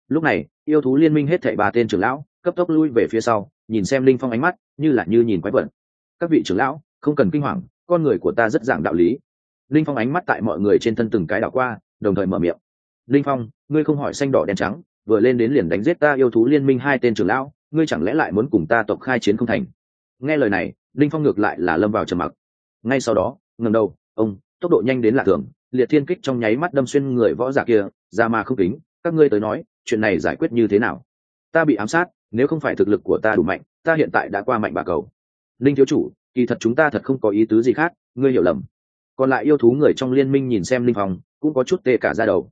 Lúc này, yêu thú liên minh hết thảy ba tên trưởng lão, cấp tốc lui về phía sau, nhìn xem linh phong ánh mắt, như là như nhìn quái vật. Các vị trưởng lão, không cần kinh hoàng, con người của ta rất giảng đạo lý. Linh phong ánh mắt tại mọi người trên thân từng cái đảo qua, đồng thời mở miệng. Linh phong, ngươi không hỏi xanh đỏ đen trắng vừa lên đến liền đánh giết ta yêu thú liên minh hai tên trưởng lão, ngươi chẳng lẽ lại muốn cùng ta tộc khai chiến không thành? Nghe lời này linh phong ngược lại là lâm vào trầm mặc. Ngay sau đó ngầm đầu, ông, tốc độ nhanh đến lạ thường, liệt thiên kích trong nháy mắt đâm xuyên người võ giả kia ra mà không kính, các ngươi tới nói, chuyện này giải quyết như thế nào? Ta bị ám sát, nếu không phải thực lực của ta đủ mạnh, ta hiện tại đã qua mạnh bà cầu. Linh thiếu chủ, kỳ thật chúng ta thật không có ý tứ gì khác, ngươi hiểu lầm. Còn lại yêu thú người trong liên minh nhìn xem linh phong, cũng có chút tê cả ra đầu.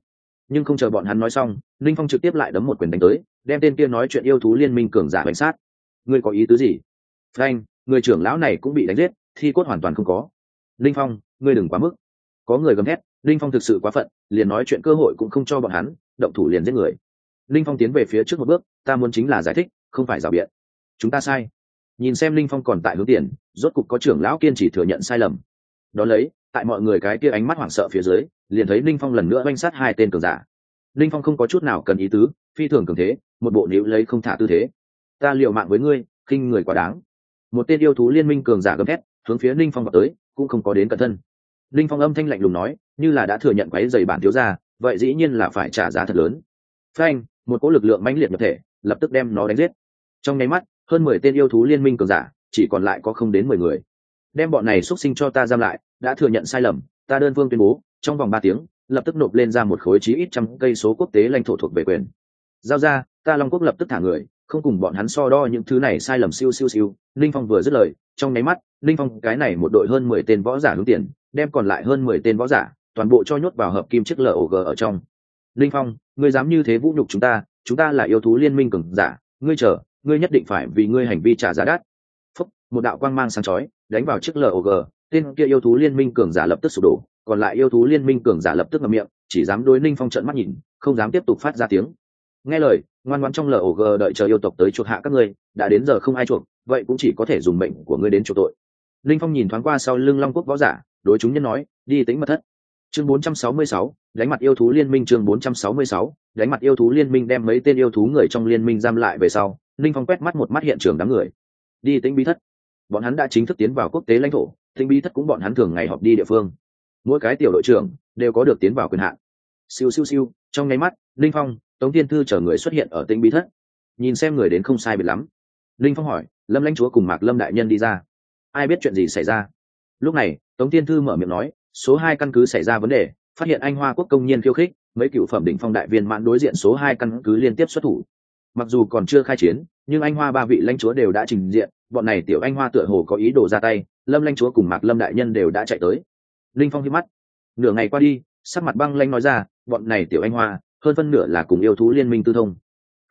Nhưng không chờ bọn hắn nói xong linh phong trực tiếp lại đấm một quyền đánh tới, đem tên kia nói chuyện yêu thú liên minh cường giả bánh sát. Ngươi có ý tứ gì? Frank người trưởng lão này cũng bị đánh giết, thi cốt hoàn toàn không có. Linh phong, ngươi đừng quá mức. Có người gầm hét linh phong thực sự quá phận, liền nói chuyện cơ hội cũng không cho bọn hắn, động thủ liền giết người. Linh phong tiến về phía trước một bước, ta muốn chính là giải thích, không phải rào biện. Chúng ta sai. Nhìn xem linh phong còn tại hướng tiền, rốt cục có trưởng lão kiên chỉ thừa nhận sai lầm. Đón lấy, tại mọi người cái kia ánh mắt hoảng sợ phía dưới, liền thấy linh phong lần nữa oanh sát hai tên cường giả linh phong không có chút nào cần ý tứ, phi thường cường thế, một bộ níu lấy không thả tư thế. Ta liều mạng với ngươi, khinh người quá đáng. Một tên yêu thú liên minh cường giả gầm thét, hướng phía linh phong vào tới, cũng không có đến cận thân. Linh phong âm thanh lạnh lùng nói, như là đã thừa nhận quáy dày bản thiếu ra vậy dĩ nhiên là phải trả giá thật lớn. Phanh, một cỗ lực lượng mãnh liệt nhập thể, lập tức đem nó đánh giết. Trong nháy mắt, hơn mười tên yêu thú liên minh cường giả, chỉ còn lại có không đến mười người. Đem bọn này xuất sinh cho ta giam lại, đã thừa nhận sai lầm, ta đơn phương tuyên bố, trong vòng ba tiếng lập tức nộp lên ra một khối chí ít trăm cây số quốc tế lãnh thổ thuộc về quyền. Giao ra, ta long quốc lập tức thả người, không cùng bọn hắn so đo những thứ này sai lầm siêu siêu siêu. Linh phong vừa dứt lời, trong nháy mắt, linh phong, cái này một đội hơn mười tên võ giả hướng tiền, đem còn lại hơn mười tên võ giả, toàn bộ cho nhốt vào hợp kim chiếc log ở trong. Linh phong, ngươi dám như thế vũ nhục chúng ta chúng ta là yêu thú liên minh cường giả, ngươi chờ, ngươi nhất định phải vì ngươi hành vi trả giá đắt. Phúc, một đạo quang mang sáng chói, đánh vào chiếc log tên kia yêu thú liên minh cường giả lập tức sụp đổ còn lại yêu thú liên minh cường giả lập tức ngậm miệng chỉ dám đối ninh phong trận mắt nhìn không dám tiếp tục phát ra tiếng. Nghe lời ngoan ngoan trong log đợi chờ yêu tộc tới chuộc hạ các ngươi đã đến giờ không ai chuộc vậy cũng chỉ có thể dùng mệnh của ngươi đến chuộc tội. Linh phong nhìn thoáng qua sau lưng long quốc võ giả đối chúng nhân nói đi tính mật thất. Chương 466, đánh mặt yêu thú liên minh chương 466, đánh mặt yêu thú liên minh đem mấy tên yêu thú người trong liên minh giam lại về sau linh phong quét mắt một mắt hiện trường đám người. Đi tính bí thất. Bọn hắn đã chính thức tiến vào quốc tế lãnh thổ tính bí thất cũng bọn hắn thường ngày họp đi địa phương mỗi cái tiểu đội trưởng đều có được tiến vào quyền hạn. Siêu siêu siêu, trong nháy mắt, linh phong, tống Thiên thư chở người xuất hiện ở tinh bí thất. Nhìn xem người đến không sai biệt lắm. Linh phong hỏi, lâm lãnh chúa cùng mạc lâm đại nhân đi ra. Ai biết chuyện gì xảy ra? Lúc này, tống Thiên thư mở miệng nói, số hai căn cứ xảy ra vấn đề, phát hiện anh hoa quốc công nhiên khiêu khích, mấy cựu phẩm đỉnh phong đại viên mãn đối diện số hai căn cứ liên tiếp xuất thủ. Mặc dù còn chưa khai chiến, nhưng anh hoa ba vị lãnh chúa đều đã trình diện, bọn này tiểu anh hoa tựa hồ có ý đồ ra tay, lâm lãnh chúa cùng mạc lâm đại nhân đều đã chạy tới linh phong hiếp mắt. Nửa ngày qua đi, sắc mặt băng lanh nói ra, bọn này tiểu anh hoa, hơn phân nửa là cùng yêu thú liên minh tư thông.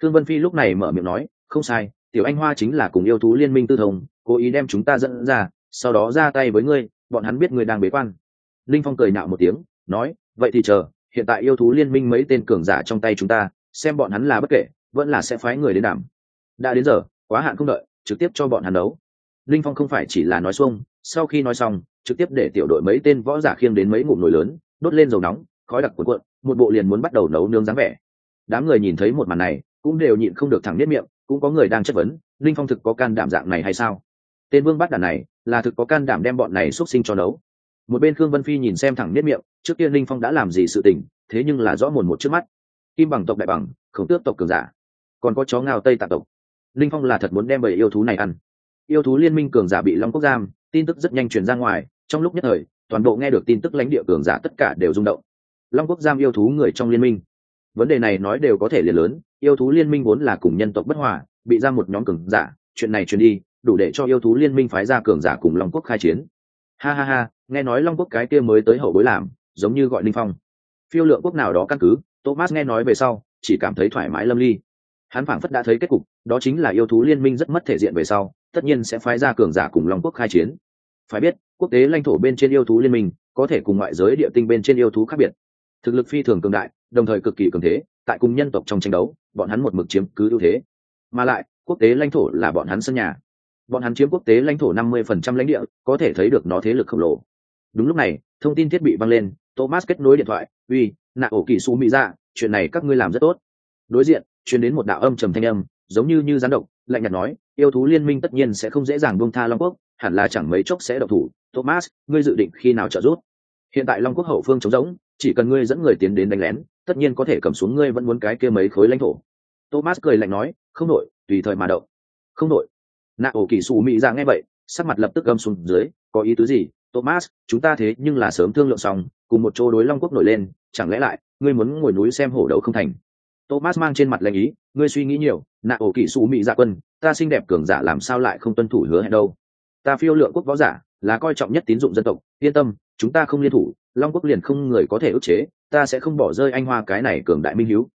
Thương vân phi lúc này mở miệng nói, không sai, tiểu anh hoa chính là cùng yêu thú liên minh tư thông, cố ý đem chúng ta dẫn ra, sau đó ra tay với ngươi, bọn hắn biết ngươi đang bế quan. Linh phong cười nạo một tiếng, nói, vậy thì chờ, hiện tại yêu thú liên minh mấy tên cường giả trong tay chúng ta, xem bọn hắn là bất kể, vẫn là sẽ phái người đến đảm. Đã đến giờ, quá hạn không đợi, trực tiếp cho bọn hắn đấu. Linh phong không phải chỉ là nói xuông, sau khi nói xong trực tiếp để tiểu đội mấy tên võ giả khiêng đến mấy ngụm nồi lớn, đốt lên dầu nóng, khói đặc cuộn cuộn, một bộ liền muốn bắt đầu nấu nướng dáng vẻ. Đám người nhìn thấy một màn này, cũng đều nhịn không được thẳng biết miệng, cũng có người đang chất vấn, linh phong thực có can đảm dạng này hay sao? Tên vương bắt đàn này, là thực có can đảm đem bọn này xuất sinh cho nấu. Một bên khương vân phi nhìn xem thẳng biết miệng, trước kia linh phong đã làm gì sự tình, thế nhưng là rõ mồn một trước mắt. Kim bằng tộc đại bằng, khổng tước tộc cường giả. Còn có chó ngao tây tạc tộc. Linh phong là thật muốn đem bầy yêu thú này ăn. Yêu thú liên minh cường giả bị long quốc giam tin tức rất nhanh truyền ra ngoài, trong lúc nhất thời, toàn bộ nghe được tin tức lãnh địa cường giả tất cả đều rung động. Long quốc giam yêu thú người trong liên minh. Vấn đề này nói đều có thể liền lớn, yêu thú liên minh vốn là cùng nhân tộc bất hòa, bị ra một nhóm cường giả, chuyện này truyền đi, đủ để cho yêu thú liên minh phái ra cường giả cùng long quốc khai chiến. Ha ha ha, nghe nói long quốc cái kia mới tới hậu bối làm, giống như gọi linh phong. Phiêu lượng quốc nào đó căn cứ, thomas nghe nói về sau, chỉ cảm thấy thoải mái lâm ly. Hắn phảng phất đã thấy kết cục, đó chính là yêu thú liên minh rất mất thể diện về sau tất nhiên sẽ phái ra cường giả cùng long quốc khai chiến. Phải biết, quốc tế lãnh thổ bên trên yêu thú liên minh, có thể cùng ngoại giới địa tinh bên trên yêu thú khác biệt. Thực lực phi thường cường đại, đồng thời cực kỳ cường thế, tại cùng nhân tộc trong tranh đấu, bọn hắn một mực chiếm cứ ưu thế. Mà lại, quốc tế lãnh thổ là bọn hắn sân nhà. Bọn hắn chiếm quốc tế lãnh thổ năm mươi phần trăm lãnh địa, có thể thấy được nó thế lực khổng lồ. Đúng lúc này, thông tin thiết bị văng lên, thomas kết nối điện thoại, uy, nạ ổ kỳ su mỹ ra chuyện này các ngươi làm rất tốt. Đối diện chuyển đến một đạo âm trầm thanh âm, giống như như gián độc lạnh nhạt nói, yêu thú liên minh tất nhiên sẽ không dễ dàng buông tha long quốc, hẳn là chẳng mấy chốc sẽ độc thủ. Thomas, ngươi dự định khi nào trợ giúp? Hiện tại long quốc hậu phương chống rỗng, chỉ cần ngươi dẫn người tiến đến đánh lén, tất nhiên có thể cầm xuống ngươi vẫn muốn cái kia mấy khối lãnh thổ. Thomas cười lạnh nói, không nội tùy thời mà động. Không nội nạ ổ kỳ xù mỹ ra dạ nghe vậy, sắc mặt lập tức gầm xuống dưới, có ý tứ gì? Thomas, chúng ta thế nhưng là sớm thương lượng xong, cùng một chỗ đối long quốc nổi lên, chẳng lẽ lại, ngươi muốn ngồi núi xem hổ đấu không thành? Thomas mang trên mặt lệnh ý, ngươi suy nghĩ nhiều, nạ ổ kỳ xù mỹ dạ quân, ta xinh đẹp cường giả làm sao lại không tuân thủ hứa hẹn đâu? Ta phiêu lượng quốc võ giả, là coi trọng nhất tín dụng dân tộc, yên tâm, chúng ta không liên thủ, long quốc liền không người có thể ức chế, ta sẽ không bỏ rơi anh hoa cái này cường đại minh hiếu.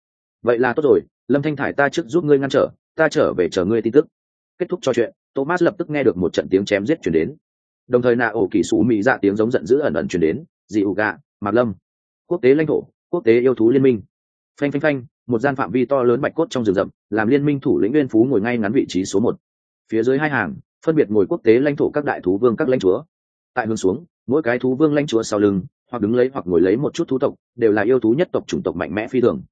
Vậy là tốt rồi, lâm thanh thải ta trước giúp ngươi ngăn trở, ta trở về chờ ngươi tin tức. Kết thúc trò chuyện, thomas lập tức nghe được một trận tiếng chém giết chuyển đến. Đồng thời nạ ổ kỳ sủ mỹ dạ tiếng giống giận dữ ẩn ẩn chuyển đến dị ủ gạ mạc lâm, quốc tế lãnh thổ, quốc tế yêu thú liên minh phanh phanh phanh, một gian phạm vi to lớn bạch cốt trong rừng rậm, làm liên minh thủ lĩnh nguyên phú ngồi ngay ngắn vị trí số một. Phía dưới hai hàng, phân biệt ngồi quốc tế lãnh thổ các đại thú vương các lãnh chúa. Tại hướng xuống, mỗi cái thú vương lãnh chúa sau lưng, hoặc đứng lấy hoặc ngồi lấy một chút thú tộc, đều là yêu thú nhất tộc chủng tộc mạnh mẽ phi thường.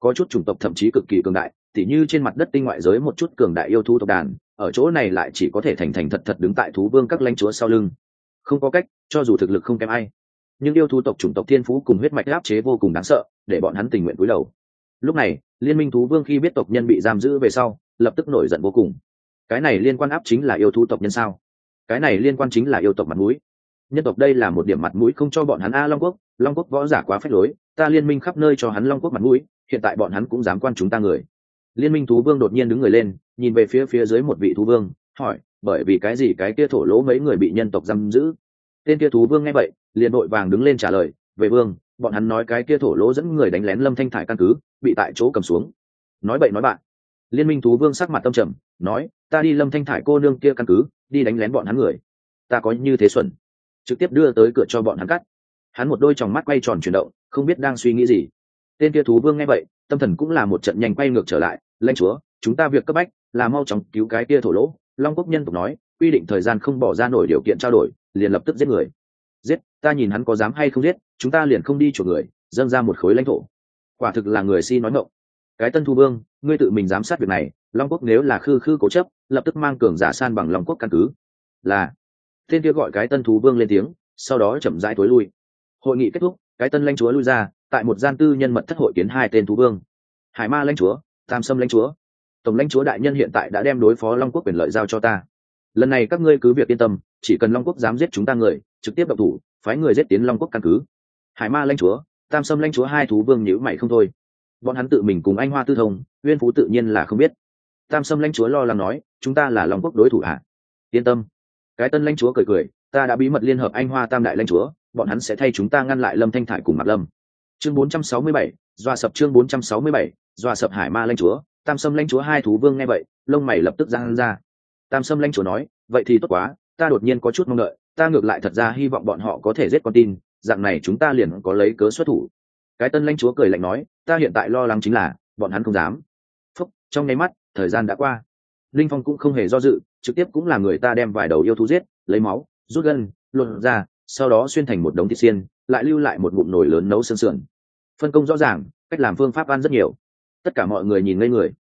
Có chút chủng tộc thậm chí cực kỳ cường đại, tỉ như trên mặt đất tinh ngoại giới một chút cường đại yêu thú tộc đàn, ở chỗ này lại chỉ có thể thành thành thật thật đứng tại thú vương các lãnh chúa sau lưng. Không có cách, cho dù thực lực không kém ai, nhưng yêu thú tộc chủng tộc thiên phú cùng huyết mạch áp chế vô cùng đáng sợ để bọn hắn tình nguyện cúi đầu. Lúc này, liên minh thú vương khi biết tộc nhân bị giam giữ về sau, lập tức nổi giận vô cùng. Cái này liên quan áp chính là yêu thú tộc nhân sao? Cái này liên quan chính là yêu tộc mặt mũi. Nhân tộc đây là một điểm mặt mũi không cho bọn hắn a long quốc long quốc võ giả quá phép lối, ta liên minh khắp nơi cho hắn long quốc mặt mũi, hiện tại bọn hắn cũng dám quan chúng ta người. Liên minh thú vương đột nhiên đứng người lên, nhìn về phía phía dưới một vị thú vương, hỏi, bởi vì cái gì cái kia thổ lỗ mấy người bị nhân tộc giam giữ? Tên kia thú vương nghe vậy, liền đội vàng đứng lên trả lời về vương, bọn hắn nói cái kia thổ lỗ dẫn người đánh lén lâm thanh thải căn cứ, bị tại chỗ cầm xuống. Nói bậy nói bạn. Liên minh thú vương sắc mặt tâm trầm, nói, ta đi lâm thanh thải cô nương kia căn cứ, đi đánh lén bọn hắn người. Ta có như thế xuẩn. Trực tiếp đưa tới cửa cho bọn hắn cắt. Hắn một đôi tròng mắt quay tròn chuyển động, không biết đang suy nghĩ gì. Tên kia thú vương nghe vậy, tâm thần cũng là một trận nhanh quay ngược trở lại, lanh chúa, chúng ta việc cấp bách là mau chóng cứu cái kia thổ lỗ. Long quốc nhân tục nói, quy định thời gian không bỏ ra nổi điều kiện trao đổi, liền lập tức giết người giết, ta nhìn hắn có dám hay không giết, chúng ta liền không đi chỗ người, dâng ra một khối lãnh thổ. Quả thực là người si nói ngộng cái tân thu vương, ngươi tự mình giám sát việc này, long quốc nếu là khư khư cố chấp, lập tức mang cường giả san bằng long quốc căn cứ. Là. Tên kia gọi cái tân thú vương lên tiếng, sau đó chậm rãi tối lui. Hội nghị kết thúc, cái tân lãnh chúa lui ra, tại một gian tư nhân mật thất hội kiến hai tên thú vương. Hải ma lãnh chúa, tam sâm lãnh chúa. Tổng lãnh chúa đại nhân hiện tại đã đem đối phó long quốc quyền lợi giao cho ta. Lần này các ngươi cứ việc yên tâm, chỉ cần long quốc dám giết chúng ta người trực tiếp độc thủ phái người giết tiến long quốc căn cứ. Hải ma lãnh chúa tam sâm lãnh chúa hai thú vương nhữ mày không thôi. Bọn hắn tự mình cùng anh hoa tư thông uyên phú tự nhiên là không biết. Tam sâm lãnh chúa lo lắng nói chúng ta là long quốc đối thủ ạ à? yên tâm. Cái tân lãnh chúa cười cười ta đã bí mật liên hợp anh hoa tam đại lãnh chúa bọn hắn sẽ thay chúng ta ngăn lại lâm thanh thải cùng mặt lâm. Chương 467, doa sập chương 467, doa sập hải ma lãnh chúa. Tam sâm lãnh chúa hai thú vương nghe vậy lông mày lập tức giang ra. Tam sâm lãnh chúa nói vậy thì tốt quá ta đột nhiên có chút mong đợi ta ngược lại thật ra hy vọng bọn họ có thể giết con tin, dạng này chúng ta liền có lấy cớ xuất thủ. Cái tân lãnh chúa cười lạnh nói, ta hiện tại lo lắng chính là, bọn hắn không dám. Phúc, trong nháy mắt, thời gian đã qua. Linh phong cũng không hề do dự, trực tiếp cũng là người ta đem vài đầu yêu thú giết, lấy máu, rút gân luồn ra sau đó xuyên thành một đống thịt xiên, lại lưu lại một bụng nồi lớn nấu sơn sườn. Phân công rõ ràng, cách làm phương pháp ăn rất nhiều. Tất cả mọi người nhìn ngây người.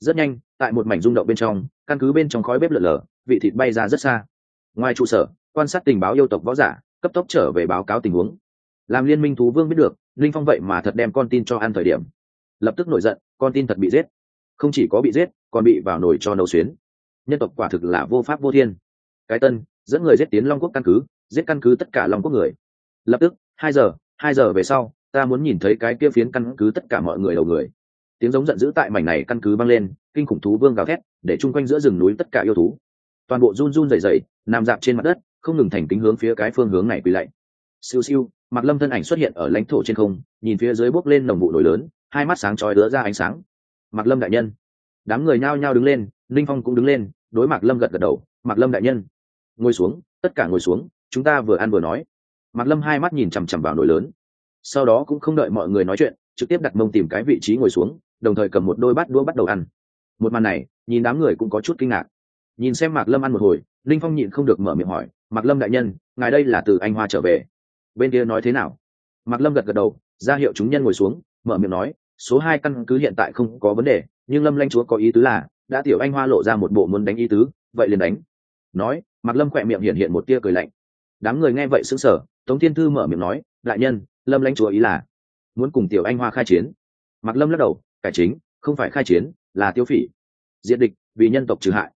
Rất nhanh, tại một mảnh rung động bên trong, căn cứ bên trong khói bếp lở lở, vị thịt bay ra rất xa. Ngoài trụ sở quan sát tình báo yêu tộc võ giả, cấp tốc trở về báo cáo tình huống. Làm liên minh thú vương biết được, linh phong vậy mà thật đem con tin cho ăn thời điểm. Lập tức nổi giận, con tin thật bị giết. Không chỉ có bị giết, còn bị vào nồi cho nấu xuyến. Nhân tộc quả thực là vô pháp vô thiên. Cái tân, dẫn người giết tiến long quốc căn cứ, giết căn cứ tất cả long quốc người. Lập tức, hai giờ hai giờ về sau, ta muốn nhìn thấy cái kia phiến căn cứ tất cả mọi người đầu người. Tiếng giống giận dữ tại mảnh này căn cứ băng lên, kinh khủng thú vương gào thét, để chung quanh giữa rừng núi tất cả yêu thú. Toàn bộ run run rẩy rẩy, nằm dạp trên mặt đất không ngừng thành kính hướng phía cái phương hướng này quỳ lạy. Siêu siêu mặc lâm thân ảnh xuất hiện ở lãnh thổ trên không, nhìn phía dưới bốc lên nồng vụ nổi lớn, hai mắt sáng chói đứa ra ánh sáng. Mặc lâm đại nhân. Đám người nhao nhao đứng lên, linh phong cũng đứng lên, đối mạc lâm gật gật đầu mặc lâm đại nhân, ngồi xuống, tất cả ngồi xuống, chúng ta vừa ăn vừa nói. Mặc lâm hai mắt nhìn chằm chằm vào nồi lớn. Sau đó cũng không đợi mọi người nói chuyện, trực tiếp đặt mông tìm cái vị trí ngồi xuống, đồng thời cầm một đôi bát đũa bắt đầu ăn. Một màn này, nhìn đám người cũng có chút kinh ngạc. Nhìn xem mạc lâm ăn một hồi, linh phong nhịn không được mở miệng hỏi mạc lâm đại nhân, ngài đây là từ anh hoa trở về. Bên kia nói thế nào? Mạc lâm gật gật đầu, ra hiệu chúng nhân ngồi xuống, mở miệng nói, số hai căn cứ hiện tại không có vấn đề, nhưng lâm lanh chúa có ý tứ là, đã tiểu anh hoa lộ ra một bộ muốn đánh ý tứ, vậy liền đánh. Nói, mạc lâm khỏe miệng hiện hiện một tia cười lạnh. Đám người nghe vậy sững sờ, tống thiên thư mở miệng nói, đại nhân, lâm lanh chúa ý là, muốn cùng tiểu anh hoa khai chiến. Mạc lâm lắc đầu, cải chính, không phải khai chiến, là tiêu phỉ. Diện địch, vì nhân tộc trừ hại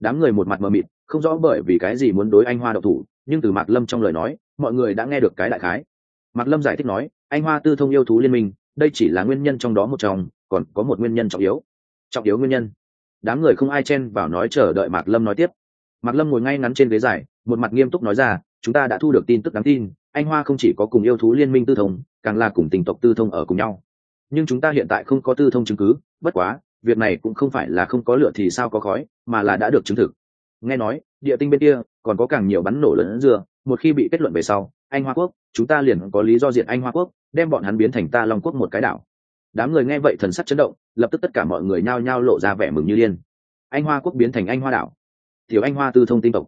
đám người một mặt mờ mịt, không rõ bởi vì cái gì muốn đối anh hoa độc thủ, nhưng từ mạc lâm trong lời nói, mọi người đã nghe được cái đại khái. Mạc lâm giải thích nói, anh hoa tư thông yêu thú liên minh, đây chỉ là nguyên nhân trong đó một trong, còn có một nguyên nhân trọng yếu. Trọng yếu nguyên nhân. Đám người không ai chen vào nói chờ đợi mạc lâm nói tiếp. Mạc lâm ngồi ngay ngắn trên ghế dài, một mặt nghiêm túc nói ra, chúng ta đã thu được tin tức đáng tin, anh hoa không chỉ có cùng yêu thú liên minh tư thông, càng là cùng tình tộc tư thông ở cùng nhau. Nhưng chúng ta hiện tại không có tư thông chứng cứ, bất quá việc này cũng không phải là không có lửa thì sao có khói, mà là đã được chứng thực. Nghe nói, địa tinh bên kia còn có càng nhiều bắn nổ lớn dừa một khi bị kết luận về sau, anh hoa quốc, chúng ta liền có lý do diện anh hoa quốc, đem bọn hắn biến thành ta long quốc một cái đảo. Đám người nghe vậy thần sắc chấn động, lập tức tất cả mọi người nhao nhao lộ ra vẻ mừng như điên. Anh hoa quốc biến thành anh hoa đảo. Tiểu anh hoa tư thông tinh tộc.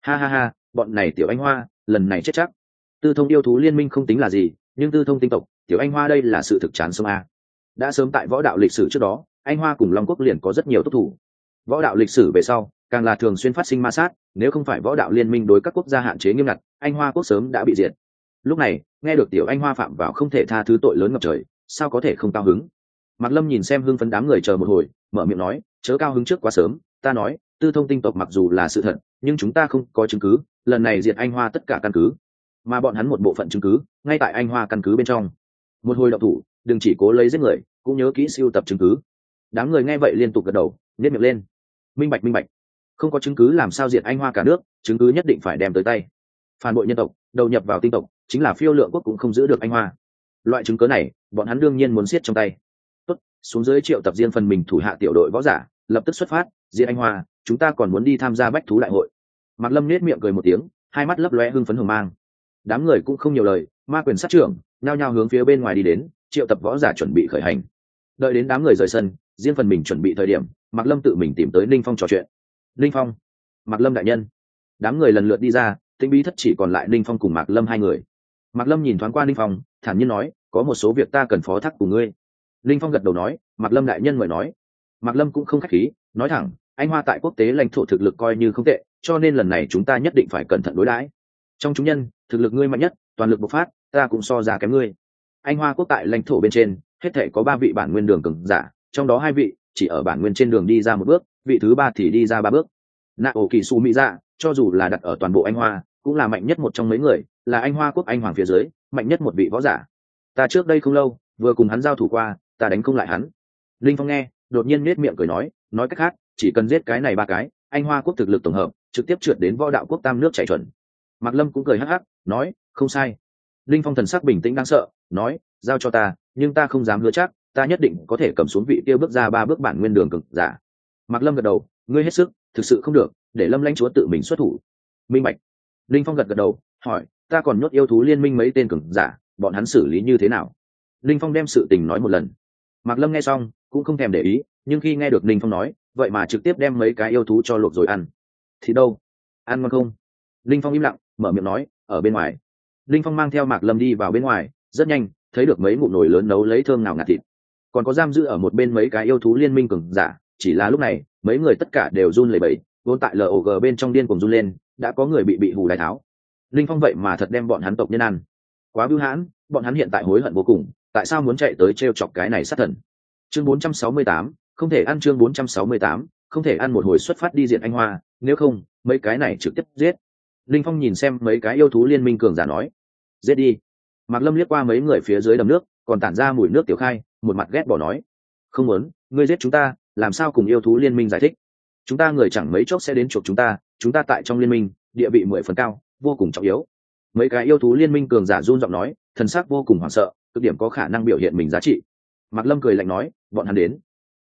Ha ha ha, bọn này tiểu anh hoa, lần này chết chắc. Tư thông yêu thú liên minh không tính là gì, nhưng tư thông tinh tộc, tiểu anh hoa đây là sự thực chán sông a. Đã sớm tại võ đạo lịch sử trước đó anh hoa cùng long quốc liền có rất nhiều tốt thủ. Võ đạo lịch sử về sau, càng là thường xuyên phát sinh ma sát, nếu không phải võ đạo liên minh đối các quốc gia hạn chế nghiêm ngặt, anh hoa quốc sớm đã bị diệt. Lúc này, nghe được tiểu anh hoa phạm vào không thể tha thứ tội lớn ngập trời, sao có thể không cao hứng? Mạc lâm nhìn xem hưng phấn đám người chờ một hồi, mở miệng nói, chớ cao hứng trước quá sớm, ta nói, tư thông tinh tộc mặc dù là sự thật, nhưng chúng ta không có chứng cứ, lần này diệt anh hoa tất cả căn cứ. Mà bọn hắn một bộ phận chứng cứ, ngay tại anh hoa căn cứ bên trong. Một hồi đậu thủ, đừng chỉ cố lấy giết người, cũng nhớ kỹ siêu tập chứng cứ đám người nghe vậy liên tục gật đầu nhét miệng lên. Minh bạch minh bạch. Không có chứng cứ làm sao diệt anh hoa cả nước, chứng cứ nhất định phải đem tới tay. Phản bội nhân tộc, đầu nhập vào tinh tộc, chính là phiêu lượng quốc cũng không giữ được anh hoa. Loại chứng cứ này, bọn hắn đương nhiên muốn siết trong tay. Tốt, xuống dưới triệu tập riêng phần mình thủ hạ tiểu đội võ giả, lập tức xuất phát, diệt anh hoa, chúng ta còn muốn đi tham gia bách thú đại hội. Mặt lâm nết miệng cười một tiếng, hai mắt lấp lóe hưng phấn hưởng mang. Đám người cũng không nhiều lời, ma quyền sát trưởng, nhao nhao hướng phía bên ngoài đi đến, triệu tập võ giả chuẩn bị khởi hành. Đợi đến đám người rời sân riêng phần mình chuẩn bị thời điểm, mạc lâm tự mình tìm tới ninh phong trò chuyện. Ninh phong, mạc lâm đại nhân. Đám người lần lượt đi ra, tĩnh bí thất chỉ còn lại ninh phong cùng mạc lâm hai người. Mạc lâm nhìn thoáng qua ninh phong, thản nhiên nói, có một số việc ta cần phó thác cùng ngươi. Ninh phong gật đầu nói, mạc lâm đại nhân mời nói. Mạc lâm cũng không k h á c h khí, nói thẳng, anh hoa tại quốc tế lãnh thổ thực lực coi như không tệ, cho nên lần này chúng ta nhất định phải cẩn thận đối đãi. Trong chúng nhân, thực lực ngươi mạnh nhất, toàn lực bộc phát, ta cũng so ra kém ngươi. Anh hoa quốc tại lãnh thổ bên trên, hết thể có ba vị bản nguyên đường cường giả trong đó hai vị chỉ ở bản nguyên trên đường đi ra một bước, vị thứ ba thì đi ra ba bước. Nạ ổ kỳ su mỹ dạ cho dù là đặt ở toàn bộ anh hoa, cũng là mạnh nhất một trong mấy người, là anh hoa quốc anh hoàng phía dưới, mạnh nhất một vị võ giả. Ta trước đây không lâu, vừa cùng hắn giao thủ qua, ta đánh không lại hắn. Linh phong nghe, đột nhiên nết miệng cười nói nói cách khác, chỉ cần giết cái này ba cái, anh hoa quốc thực lực tổng hợp, trực tiếp trượt đến võ đạo quốc tam nước chạy chuẩn. Mạc lâm cũng cười hắc hắc, nói, không sai. Linh phong thần sắc bình tĩnh đang sợ, nói, giao cho ta, nhưng ta không dám hứa chắc ta nhất định có thể cầm xuống vị tiêu bước ra ba bước bản nguyên đường cực giả. Mạc lâm gật đầu, ngươi hết sức, thực sự không được, để lâm lãnh chúa tự mình xuất thủ. Minh bạch. Linh phong gật gật đầu, hỏi, ta còn nhốt yêu thú liên minh mấy tên cường giả, bọn hắn xử lý như thế nào? Linh phong đem sự tình nói một lần. Mạc lâm nghe xong, cũng không thèm để ý, nhưng khi nghe được linh phong nói, vậy mà trực tiếp đem mấy cái yêu thú cho luộc rồi ăn. Thì đâu? Ăn ngon không? Linh phong im lặng, mở miệng nói, ở bên ngoài. Linh phong mang theo mạc lâm đi vào bên ngoài, rất nhanh, thấy được mấy ngụm nồi lớn nấu lấy thơm nào ngạt thịt còn có giam giữ ở một bên mấy cái yêu thú liên minh cường giả chỉ là lúc này mấy người tất cả đều run lẩy bẩy vốn tại log bên trong điên cùng run lên đã có người bị bị hù đại tháo. Linh phong vậy mà thật đem bọn hắn tộc nhân ăn. Quá bưu hãn bọn hắn hiện tại hối hận vô cùng tại sao muốn chạy tới t r e o chọc cái này sát thần? Chương 468, không thể ăn chương 468, không thể ăn một hồi xuất phát đi diện anh hoa nếu không mấy cái này trực tiếp giết. Linh phong nhìn xem mấy cái yêu thú liên minh cường giả nói giết đi. Mạc lâm liếc qua mấy người phía dưới đầm nước còn tản ra mùi nước tiểu khai một mặt ghét bỏ nói, không muốn, ngươi giết chúng ta, làm sao cùng yêu thú liên minh giải thích? Chúng ta người chẳng mấy chốc sẽ đến chuộc chúng ta chúng ta tại trong liên minh, địa vị mười phần cao, vô cùng trọng yếu. Mấy cái yêu thú liên minh cường giả run giọng nói, thần sắc vô cùng hoảng sợ, cực điểm có khả năng biểu hiện mình giá trị. Mạc lâm cười lạnh nói, bọn hắn đến.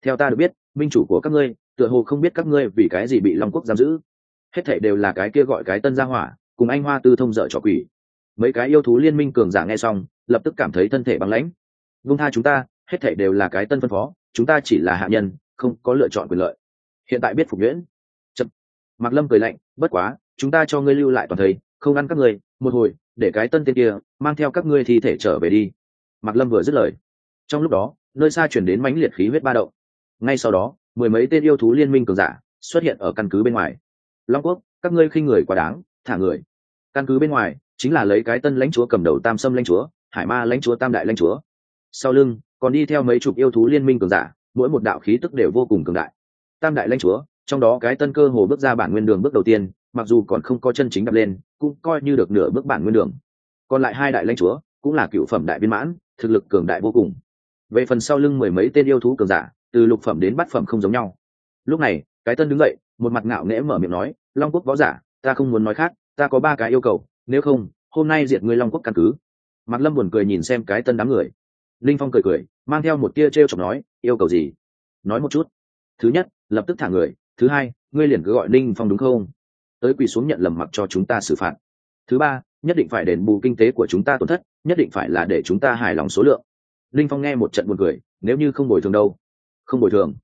Theo ta được biết minh chủ của các ngươi, tựa hồ không biết các ngươi vì cái gì bị long quốc giam giữ. Hết thảy đều là cái kia gọi cái tân gia hỏa, cùng anh hoa tư thông dở trò quỷ. Mấy cái yêu thú liên minh cường giả nghe xong, lập tức cảm thấy thân thể băng lãnh. Vung tha chúng ta hết thảy đều là cái tân phân phó, chúng ta chỉ là hạ nhân, không có lựa chọn quyền lợi. Hiện tại biết phục nhuyễn chậm. Mạc lâm cười lạnh, bất quá, chúng ta cho ngươi lưu lại toàn thầy không ăn các ngươi, một hồi, để cái tân tên kia mang theo các ngươi thi thể trở về đi. Mạc lâm vừa dứt lời. Trong lúc đó, nơi xa chuyển đến mãnh liệt khí huyết ba động. Ngay sau đó, mười mấy tên yêu thú liên minh cường giả xuất hiện ở căn cứ bên ngoài. Long quốc, các ngươi khinh người quá đáng, thả người. Căn cứ bên ngoài, chính là lấy cái tân lãnh chúa cầm đầu tam sâm lãnh chúa, hải ma lãnh chúa, tam đại lãnh chúa. Sau lưng còn đi theo mấy chục yêu thú liên minh cường giả, mỗi một đạo khí tức đều vô cùng cường đại. Tam đại lãnh chúa, trong đó cái tân cơ hồ bước ra bản nguyên đường bước đầu tiên, mặc dù còn không có chân chính đập lên, cũng coi như được nửa bước bản nguyên đường. Còn lại hai đại lãnh chúa, cũng là cựu phẩm đại viên mãn, thực lực cường đại vô cùng. Về phần sau lưng mười mấy tên yêu thú cường giả, từ lục phẩm đến bát phẩm không giống nhau. Lúc này, cái tân đứng dậy, một mặt ngạo nghễ mở miệng nói, long quốc võ giả, ta không muốn nói khác, ta có ba cái yêu cầu, nếu không, hôm nay diệt ngươi long quốc căn cứ. Mạc lâm buồn cười nhìn xem cái tân đám người linh phong cười cười, mang theo một tia t r e o chọc nói, yêu cầu gì? Nói một chút. Thứ nhất, lập tức thả người. Thứ hai, ngươi liền cứ gọi Linh phong đúng không? Tới quỳ xuống nhận lầm mặc cho chúng ta xử phạt. Thứ ba, nhất định phải đền bù kinh tế của chúng ta tổn thất, nhất định phải là để chúng ta hài lòng số lượng. Linh phong nghe một trận buồn cười, nếu như không bồi thường đâu? Không bồi thường.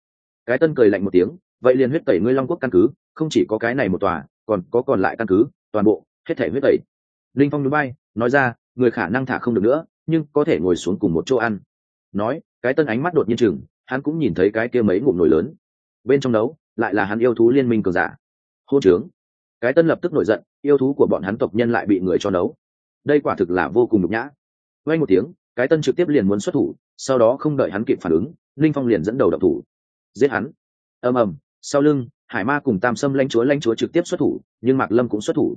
Cái tân cười lạnh một tiếng, vậy liền huyết tẩy ngươi long quốc căn cứ, không chỉ có cái này một tòa, còn có còn lại căn cứ, toàn bộ, hết thể huyết tẩy. Linh phong núi bay nói ra, người khả năng thả không được nữa nhưng có thể ngồi xuống cùng một chỗ ăn. Nói, cái tân ánh mắt đột nhiên chừng, hắn cũng nhìn thấy cái kia mấy ngụm nổi lớn. Bên trong nấu, lại là hắn yêu thú liên minh cường giả. Hô trướng. Cái tân lập tức nổi giận, yêu thú của bọn hắn tộc nhân lại bị người cho nấu. Đây quả thực là vô cùng nhục nhã. Vay một tiếng, cái tân trực tiếp liền muốn xuất thủ, sau đó không đợi hắn kịp phản ứng, linh phong liền dẫn đầu đập thủ. Giết hắn. Ầm ầm, sau lưng, hải ma cùng tam sâm lãnh chúa lãnh chúa trực tiếp xuất thủ, nhưng mạc lâm cũng xuất thủ.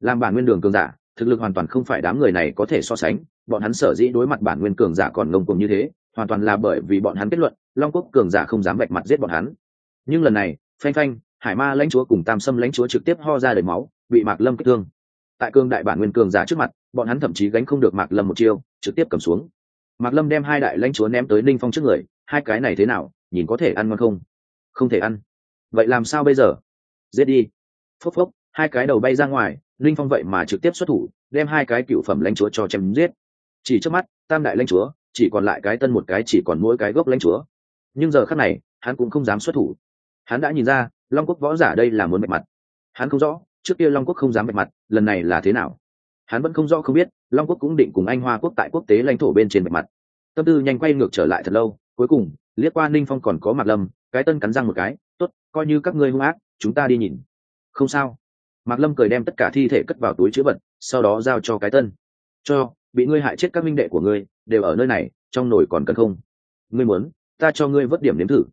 Làm bản nguyên đường cường giả, thực lực hoàn toàn không phải đám người này có thể so sánh bọn hắn sở dĩ đối mặt bản nguyên cường giả còn ngông cuồng như thế, hoàn toàn là bởi vì bọn hắn kết luận, long quốc cường giả không dám vạch mặt giết bọn hắn. Nhưng lần này, phanh phanh, hải ma lãnh chúa cùng tam sâm lãnh chúa trực tiếp ho ra đầy máu, bị mạc lâm kích thương. Tại cương đại bản nguyên cường giả trước mặt, bọn hắn thậm chí gánh không được mạc lâm một chiêu, trực tiếp cầm xuống. Mạc lâm đem hai đại lãnh chúa ném tới ninh phong trước người, hai cái này thế nào, nhìn có thể ăn ngon không? Không thể ăn. Vậy làm sao bây giờ? Giết đi. Phốc phốc, hai cái đầu bay ra ngoài, ninh phong vậy mà trực tiếp xuất thủ, đem hai cái cựu phẩm lãnh chúa cho chém giết chỉ trước mắt, tam đại lãnh chúa, chỉ còn lại cái tân một cái, chỉ còn mỗi cái gốc lãnh chúa. Nhưng giờ khắc này, hắn cũng không dám xuất thủ. Hắn đã nhìn ra, long quốc võ giả đây là muốn mạch mặt. Hắn không rõ, trước kia long quốc không dám mạch mặt, lần này là thế nào? Hắn vẫn không rõ không biết, long quốc cũng định cùng anh hoa quốc tại quốc tế lãnh thổ bên trên mạch mặt. Tâm tư nhanh quay ngược trở lại thật lâu, cuối cùng, liếc qua ninh phong còn có mặt lâm, cái tân cắn răng một cái t ố t coi như các ngươi hung ác, chúng ta đi nhìn. Không sao. Mạc lâm cười đem tất cả thi thể cất vào túi chữ vật, sau đó giao cho cái tân. Cho bị ngươi hại chết các minh đệ của ngươi, đều ở nơi này, trong nồi còn cần không? Ngươi muốn, ta cho ngươi vớt điểm nếm thử.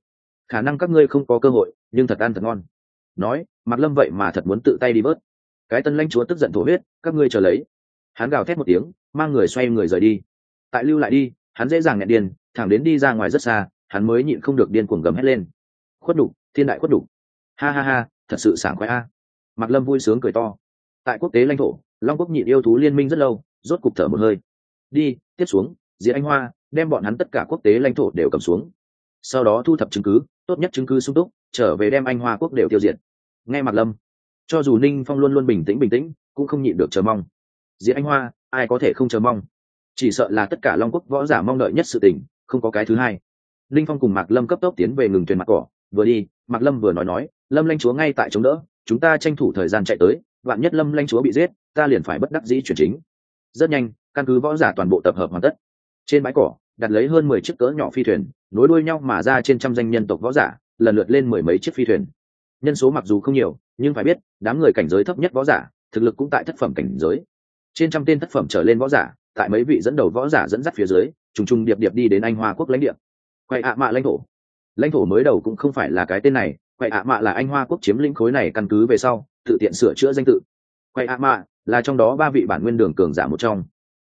Khả năng các ngươi không có cơ hội, nhưng thật ăn thật ngon. Nói mặt lâm vậy mà thật muốn tự tay đi bớt cái tân lãnh chúa tức giận thổ huyết, các ngươi chờ lấy. Hắn gào thét một tiếng, mang người xoay người rời đi. Tại lưu lại đi, hắn dễ dàng nhẹ điên thẳng đến đi ra ngoài rất xa, hắn mới nhịn không được điên cuồng gầm hét lên. Khuất đục thiên đại khuất đục ha ha ha, thật sự sảng khoái a. À. mạc lâm vui sướng cười to. Tại quốc tế lãnh thổ, long quốc nhịn yêu thú liên minh rất lâu rốt cục thở một hơi. Đi, tiếp xuống diệt anh hoa, đem bọn hắn tất cả quốc tế lãnh thổ đều cầm xuống. Sau đó thu thập chứng cứ, tốt nhất chứng cứ sung túc, trở về đem anh hoa quốc đều tiêu diệt. Nghe mặt lâm, cho dù ninh phong luôn luôn bình tĩnh bình tĩnh, cũng không nhịn được chờ mong. Diệt anh hoa, ai có thể không chờ mong? Chỉ sợ là tất cả long quốc võ giả mong đợi nhất sự tình, không có cái thứ hai. Ninh phong cùng mạc lâm cấp tốc tiến về ngừng thuyền mặt cỏ. Vừa đi, mạc lâm vừa nói nói, lâm lanh chúa ngay tại chống đỡ, chúng ta tranh thủ thời gian chạy tới, vạn nhất lâm lanh chúa bị giết, ta liền phải bất đắc dĩ chuyển chính rất nhanh, căn cứ võ giả toàn bộ tập hợp hoàn tất. Trên bãi cỏ, đặt lấy hơn mười chiếc cỡ nhỏ phi thuyền, nối đuôi nhau mà ra trên trăm danh nhân tộc võ giả, lần lượt lên mười mấy chiếc phi thuyền. Nhân số mặc dù không nhiều, nhưng phải biết, đám người cảnh giới thấp nhất võ giả, thực lực cũng tại thất phẩm cảnh giới. Trên trăm tên thất phẩm trở lên võ giả, tại mấy vị dẫn đầu võ giả dẫn dắt phía dưới, trùng trùng điệp điệp đi đến anh hoa quốc lãnh địa. Quay ạ mạ lãnh thổ. Lãnh thổ mới đầu cũng không phải là cái tên này, quay ạ mạ là anh hoa quốc chiếm lĩnh khối này căn cứ về sau, tự tiện sửa chữa danh tự. Quay ạ mạ là trong đó ba vị bản nguyên đường cường giả một trong.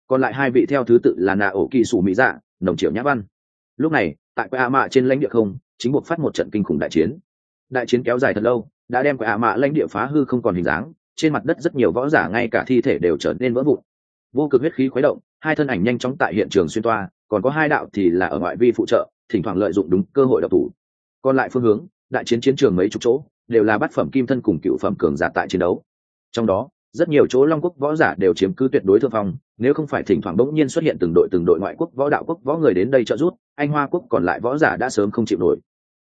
Còn lại hai vị theo thứ tự là nà ổ kỳ sủ mỹ dạ nồng triệu nhã văn. Lúc này, tại quê ạ mạ trên lãnh địa không, chính buộc phát một trận kinh khủng đại chiến. Đại chiến kéo dài thật lâu, đã đem quê ạ mạ lãnh địa phá hư không còn hình dáng, trên mặt đất rất nhiều võ giả ngay cả thi thể đều trở nên vỡ vụn. Vô cực huyết khí khuấy động, hai thân ảnh nhanh chóng tại hiện trường xuyên toa, còn có hai đạo thì là ở ngoại vi phụ trợ, thỉnh thoảng lợi dụng đúng cơ hội độc thủ. Còn lại phương hướng, đại chiến chiến trường mấy chục chỗ, đều là bát phẩm kim thân cùng cựu phẩm cường giả tại chiến đấu. Trong đó rất nhiều chỗ long quốc võ giả đều chiếm cứ tuyệt đối thượng phong nếu không phải thỉnh thoảng bỗng nhiên xuất hiện từng đội từng đội ngoại quốc võ đạo quốc võ người đến đây trợ giúp anh hoa quốc còn lại võ giả đã sớm không chịu nổi.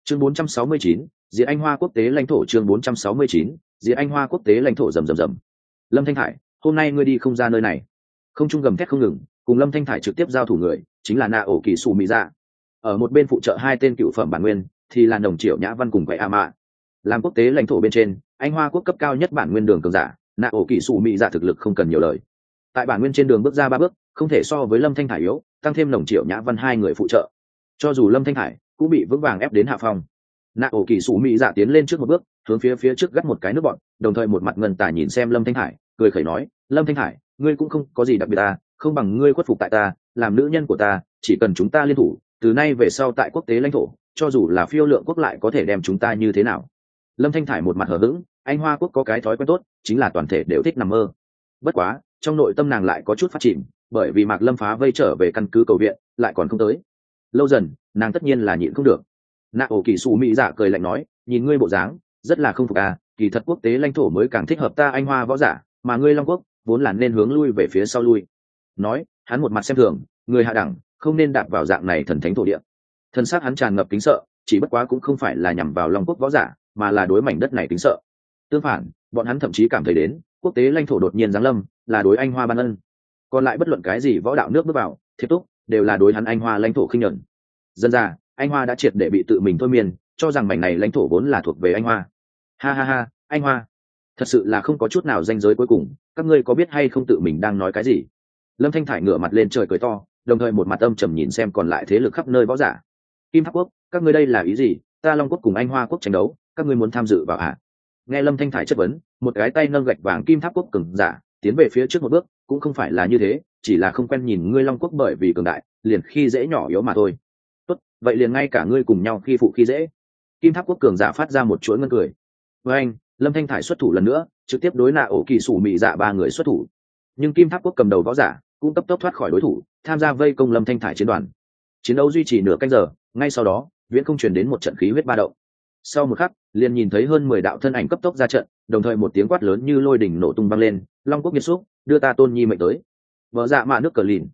Chương 469, diện anh hoa quốc tế lãnh thổ chương 469, diện anh hoa quốc tế lãnh thổ rầm rầm rầm. Lâm thanh hải hôm nay ngươi đi không ra nơi này. Không trung gầm thét không ngừng cùng lâm thanh thải trực tiếp giao thủ người chính là na ổ kỳ xù mỹ dạ. Ở một bên phụ trợ hai tên cựu phẩm bản nguyên thì là đồng triệu nhã văn cùng quậy a mạ làm quốc tế lãnh thổ bên trên anh hoa quốc cấp cao nhất bản nguyên đường cường giả nạ ổ kỳ Sụ mỹ dạ thực lực không cần nhiều lời. Tại bản nguyên trên đường bước ra ba bước, không thể so với lâm thanh Hải yếu, tăng thêm lồng triệu nhã văn hai người phụ trợ. Cho dù lâm thanh Hải cũng bị vững vàng ép đến hạ phong. Nạ ổ kỳ Sụ mỹ dạ tiến lên trước một bước, hướng phía phía trước gắt một cái nước bọn, đồng thời một mặt ngân tả nhìn xem lâm thanh hải cười khẩy nói, lâm thanh hải ngươi cũng không có gì đặc biệt ta, không bằng ngươi khuất phục tại ta, làm nữ nhân của ta, chỉ cần chúng ta liên thủ, từ nay về sau tại quốc tế lãnh thổ, cho dù là phiêu lượng quốc lại có thể đem chúng ta như thế nào? Lâm thanh thải một mặt hờ hững anh hoa quốc có cái thói quen tốt chính là toàn thể đều thích nằm mơ. Bất quá trong nội tâm nàng lại có chút phát chìm, bởi vì mạc lâm phá vây trở về căn cứ cầu viện lại còn không tới. Lâu dần nàng tất nhiên là nhịn không được. Nạ ổ kỳ xù mỹ dạ cười lạnh nói nhìn ngươi bộ dáng rất là không phục à kỳ thật quốc tế lãnh thổ mới càng thích hợp ta anh hoa võ giả mà ngươi long quốc vốn là nên hướng lui về phía sau lui. Nói hắn một mặt xem thường người hạ đẳng không nên đạp vào dạng này thần thánh thổ địa. Thân xác hắn tràn ngập kính sợ chỉ bất quá cũng không phải là nhằm vào long quốc võ giả mà là đối mảnh đất này kính sợ tương phản, bọn hắn thậm chí cảm thấy đến, quốc tế lãnh thổ đột nhiên giáng lâm, là đối anh hoa ban ân. Còn lại bất luận cái gì võ đạo nước bước vào thiếp túc, đều là đối hắn anh hoa lãnh thổ khinh nhuận dân ra, anh hoa đã triệt để bị tự mình thôi miên, cho rằng mảnh này lãnh thổ vốn là thuộc về anh hoa. Ha ha ha, anh hoa. Thật sự là không có chút nào danh giới cuối cùng, các ngươi có biết hay không tự mình đang nói cái gì? Lâm thanh thải ngửa mặt lên trời cười to, đồng thời một mặt âm trầm nhìn xem còn lại thế lực khắp nơi võ giả. Kim tháp quốc, các ngươi đây là ý gì? Ta long quốc cùng anh hoa quốc tranh đấu, các ngươi muốn tham dự vào ạ nghe lâm thanh thải chất vấn, một cái tay nâng gạch vàng kim tháp quốc cường giả, tiến về phía trước một bước, cũng không phải là như thế, chỉ là không quen nhìn ngươi long quốc bởi vì cường đại, liền khi dễ nhỏ yếu mà thôi. Tốt, vậy liền ngay cả ngươi cùng nhau khi phụ khi dễ. Kim tháp quốc cường giả phát ra một chuỗi ngân cười. Với anh, lâm thanh thải xuất thủ lần nữa, trực tiếp đối nạ ổ kỳ sủ mị dạ ba người xuất thủ. Nhưng kim tháp quốc cầm đầu võ giả, cũng cấp tốc thoát khỏi đối thủ, tham gia vây công lâm thanh thải chiến đoàn. Chiến đấu duy trì nửa canh giờ, ngay sau đó, viễn không truyền đến một trận khí huyết ba động sau một khắc, liền nhìn thấy hơn mười đạo thân ảnh cấp tốc ra trận, đồng thời một tiếng quát lớn như lôi đỉnh nổ tung băng lên, long quốc nghiệt xúc, đưa ta tôn nhi mệnh tới. Vợ dạ mạ nước cờ lìn.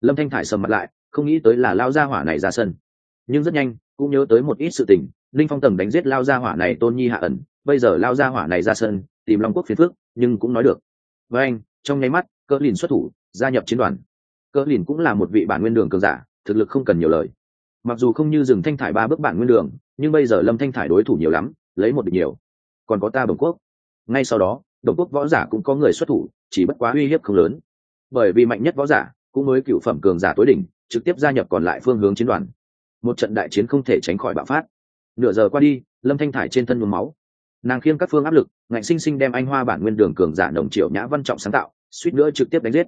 Lâm thanh thải sầm mặt lại, không nghĩ tới là lao gia hỏa này ra sân. Nhưng rất nhanh, cũng nhớ tới một ít sự tình, linh phong tầng đánh giết lao gia hỏa này tôn nhi hạ ẩn, bây giờ lao gia hỏa này ra sân, tìm long quốc phiền phước nhưng cũng nói được. Với anh, trong nháy mắt cỡ lìn xuất thủ, gia nhập chiến đoàn. Cỡ lìn cũng là một vị bản nguyên đường cường giả, thực lực không cần nhiều lời. Mặc dù không như dừng thanh thải ba bước bản nguyên đường nhưng bây giờ lâm thanh thải đối thủ nhiều lắm, lấy một địch nhiều. Còn có ta đồng quốc. Ngay sau đó, đồng quốc võ giả cũng có người xuất thủ, chỉ bất quá uy hiếp không lớn. Bởi vì mạnh nhất võ giả cũng mới cựu phẩm cường giả tối đỉnh, trực tiếp gia nhập còn lại phương hướng chiến đoàn. Một trận đại chiến không thể tránh khỏi bạo phát. Nửa giờ qua đi, lâm thanh thải trên thân nhuốm máu. Nàng khiêng các phương áp lực, ngạnh sinh sinh đem anh hoa bản nguyên đường cường giả nồng triệu nhã văn trọng sáng tạo, suýt nữa trực tiếp đánh giết.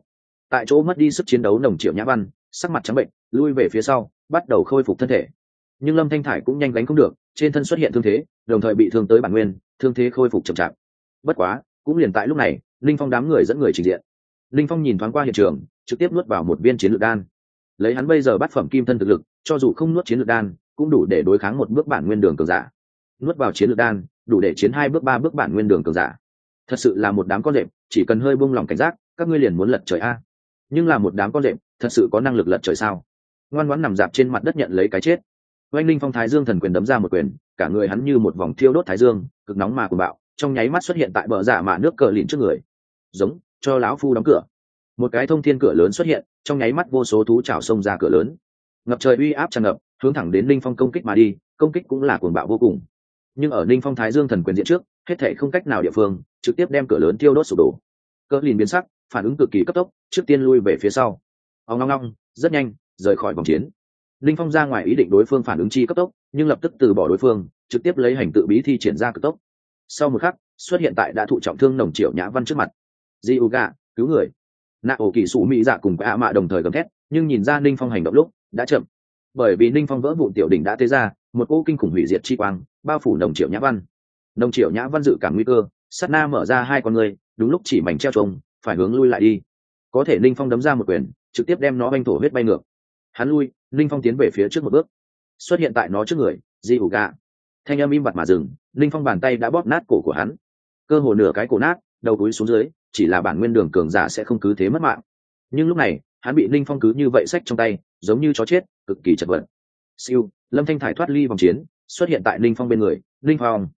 Tại chỗ mất đi sức chiến đấu nồng triệu nhã văn, sắc mặt trắng bệnh, lui về phía sau, bắt đầu khôi phục thân thể nhưng lâm thanh thải cũng nhanh đánh không được, trên thân xuất hiện thương thế, đồng thời bị thương tới bản nguyên, thương thế khôi phục chậm chạp. Bất quá, cũng liền tại lúc này, linh phong đám người dẫn người trình diện. Linh phong nhìn thoáng qua hiện trường, trực tiếp nuốt vào một viên chiến lược đan. Lấy hắn bây giờ bắt phẩm kim thân thực lực, cho dù không nuốt chiến lược đan, cũng đủ để đối kháng một bước bản nguyên đường cường giả. Nuốt vào chiến lược đan, đủ để chiến hai bước, ba bước bản nguyên đường cường giả. Thật sự là một đám con rệm chỉ cần hơi buông lỏng cảnh giác, các ngươi liền muốn lật trời a. Nhưng là một đám con rệm thật sự có năng lực lật trời sao? Ngoan ngoãn nằm dạp trên mặt đất nhận lấy cái chết oanh linh phong thái dương thần quyền đấm ra một quyền, cả người hắn như một vòng thiêu đốt thái dương, cực nóng mà cuồng bạo, trong nháy mắt xuất hiện tại bờ giả mạ nước cờ lìn trước người. Giống, cho lão phu đóng cửa. Một cái thông thiên cửa lớn xuất hiện, trong nháy mắt vô số thú chảo xông ra cửa lớn. Ngập trời uy áp tràn ngập, hướng thẳng đến linh phong công kích mà đi, công kích cũng là cuồng bạo vô cùng. Nhưng ở linh phong thái dương thần quyền diện trước, hết thể không cách nào địa phương, trực tiếp đem cửa lớn tiêu đốt sụp đổ. Cỡ lìn biến sắc, phản ứng cực kỳ cấp tốc, trước tiên lui về phía sau. Ông ngong ngong rất nhanh, rời khỏi vòng chiến linh phong ra ngoài ý định đối phương phản ứng chi cấp tốc, nhưng lập tức từ bỏ đối phương, trực tiếp lấy hành tự bí thi triển ra cực tốc. Sau một khắc, xuất hiện tại đã thụ trọng thương nồng triệu nhã văn trước mặt. Di u gà cứu người. Nạ ổ kỳ sủ mỹ dạ cùng với mạ đồng thời gầm thét, nhưng nhìn ra ninh phong hành động lúc, đã chậm. Bởi vì ninh phong vỡ vụn tiểu đỉnh đã tế ra, một cỗ kinh khủng hủy diệt chi quang, bao phủ nồng triệu nhã văn. Nồng triệu nhã văn dự cảm nguy cơ sắt na mở ra hai con người, đúng lúc chỉ mảnh treo trông phải hướng lui lại đi. Có thể ninh phong đấm ra một quyền, trực tiếp đem nó banh thổ huyết bay ngược. Hắn lui Linh phong tiến về phía trước một bước. Xuất hiện tại nó trước người, di ủ gạ thanh âm im bặt mà dừng, Linh phong bàn tay đã bóp nát cổ của hắn. Cơ hồ nửa cái cổ nát, đầu túi xuống dưới, chỉ là bản nguyên đường cường giả sẽ không cứ thế mất mạng. Nhưng lúc này, hắn bị Linh phong cứ như vậy xách trong tay, giống như chó chết, cực kỳ chật vật. Siêu, lâm thanh thải thoát ly vòng chiến, xuất hiện tại Linh phong bên người. Linh phong.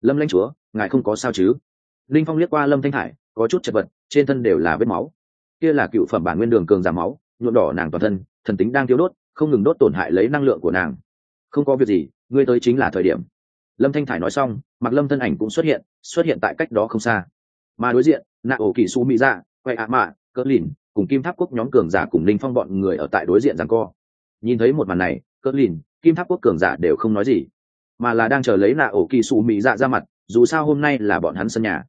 Lâm lãnh chúa, ngài không có sao chứ? Linh phong liếc qua lâm thanh thải, có chút chật vật, trên thân đều là vết máu. Kia là cựu phẩm bản nguyên đường cường giảm máu, nhuộm đỏ nàng toàn thân, thần tính đang thiếu đốt không ngừng đốt tổn hại lấy năng lượng của nàng. Không có việc gì, ngươi tới chính là thời điểm. Lâm thanh thải nói xong, mặc lâm thân ảnh cũng xuất hiện xuất hiện tại cách đó không xa. Mà đối diện nạ ổ kỳ su mỹ dạ quay ạ mạ, cỡ lìn, cùng kim tháp quốc nhóm cường giả cùng linh phong bọn người ở tại đối diện rằng co. Nhìn thấy một màn này, cỡ lìn, kim tháp quốc cường giả đều không nói gì, mà là đang chờ lấy nạ ổ kỳ su mỹ dạ ra mặt, dù sao hôm nay là bọn hắn sân nhà.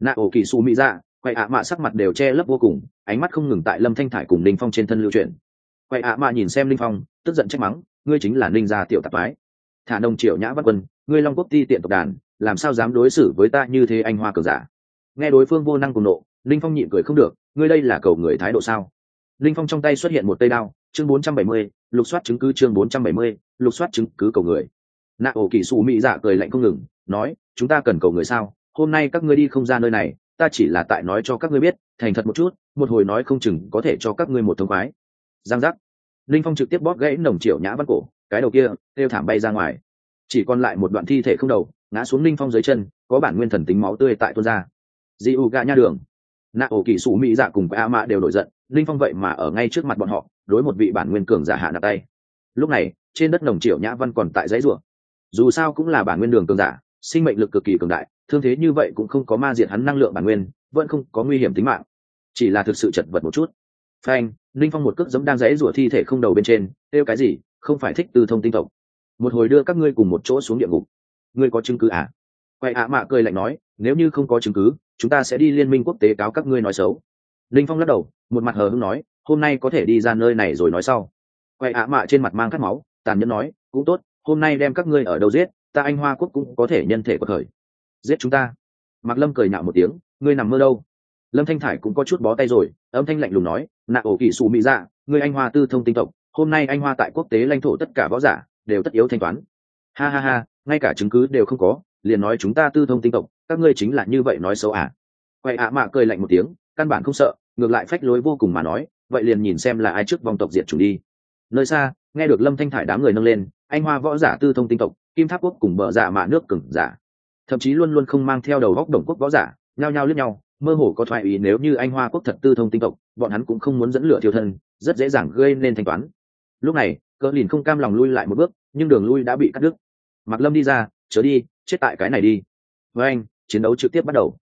Nạ ổ kỳ su mỹ dạ quay ạ mạ sắc mặt đều che lấp vô cùng, ánh mắt không ngừng tại lâm thanh thải cùng linh phong trên thân lưu truyền quay ạ mà nhìn xem linh phong tức giận trách mắng ngươi chính là ninh gia tiểu tạp mái thả nông triệu nhã văn quân ngươi long quốc ti tiện tộc đàn làm sao dám đối xử với ta như thế anh hoa cờ giả? Nghe đối phương vô năng cùng nộ linh phong nhịn cười không được ngươi đây là cầu người thái độ sao? Linh phong trong tay xuất hiện một tay đao chương 470, lục soát chứng cứ chương 470, lục soát chứng cứ cầu người. Nạ ổ kỳ xù mỹ dạ cười lạnh không ngừng nói chúng ta cần cầu người sao? Hôm nay các ngươi đi không ra nơi này ta chỉ là tại nói cho các ngươi biết thành thật một chút một hồi nói không chừng có thể cho các ngươi một thông khoái giang giác. Linh phong trực tiếp bóp gãy nồng triệu nhã văn cổ, cái đầu kia, kêu thảm bay ra ngoài. Chỉ còn lại một đoạn thi thể không đầu, ngã xuống linh phong dưới chân, có bản nguyên thần tính máu tươi tại tuôn ra. Dị u gạ nha đường. Nạ ổ kỳ sủ mỹ dạ cùng với a mạ đều nổi giận, linh phong vậy mà ở ngay trước mặt bọn họ, đối một vị bản nguyên cường giả hạ nặng tay. Lúc này, trên đất nồng triệu nhã văn còn tại dãy ruộng dù sao cũng là bản nguyên đường cường giả, sinh mệnh lực cực kỳ cường đại, thương thế như vậy cũng không có ma diệt hắn năng lượng bản nguyên, vẫn không có nguy hiểm tính mạng. Chỉ là thực sự chật vật một chút phanh, linh phong một cước giống đang dãy rủa thi thể không đầu bên trên kêu cái gì? Không phải thích tư thông tinh tộc. Một hồi đưa các ngươi cùng một chỗ xuống địa ngục. Ngươi có chứng cứ à? Quay ạ mạ cười lạnh nói, nếu như không có chứng cứ, chúng ta sẽ đi liên minh quốc tế cáo các ngươi nói xấu. Linh phong lắc đầu, một mặt hờ hưng nói, hôm nay có thể đi ra nơi này rồi nói sau. Quay ạ mạ trên mặt mang cắt máu, tàn nhẫn nói, cũng tốt, hôm nay đem các ngươi ở đâu giết, ta anh hoa quốc cũng có thể nhân thể của thời. Giết chúng ta. Mạc lâm cười nhạo một tiếng, ngươi nằm mơ đâu? Lâm thanh thải cũng có chút bó tay rồi, âm thanh lạnh lùng nói, nạ ổ kỳ xù mỹ dạ ngươi anh hoa tư thông tinh tộc, hôm nay anh hoa tại quốc tế lãnh thổ tất cả võ giả đều tất yếu thanh toán. Ha ha ha, ngay cả chứng cứ đều không có, liền nói chúng ta tư thông tinh tộc, các ngươi chính là như vậy nói xấu à? Quay ạ mạ cười lạnh một tiếng, căn bản không sợ, ngược lại phách lối vô cùng mà nói, vậy liền nhìn xem là ai trước vòng tộc diệt chủ đi. Nơi xa, nghe được lâm thanh thải đám người nâng lên, anh hoa võ giả tư thông tinh tộc, kim tháp quốc cùng bờ dạ mạ nước cừng giả, thậm chí luôn luôn không mang theo đầu góc đồng quốc võ giả, nhao nhao lướt nhau mơ hồ có thoại ý nếu như anh hoa quốc thật tư thông tinh tộc, bọn hắn cũng không muốn dẫn lửa thiêu thân, rất dễ dàng gây nên thanh toán. Lúc này cỡ lìn không cam lòng lui lại một bước, nhưng đường lui đã bị cắt đứt. Mặc lâm đi ra, chớ đi, chết tại cái này đi. Với anh, chiến đấu trực tiếp bắt đầu.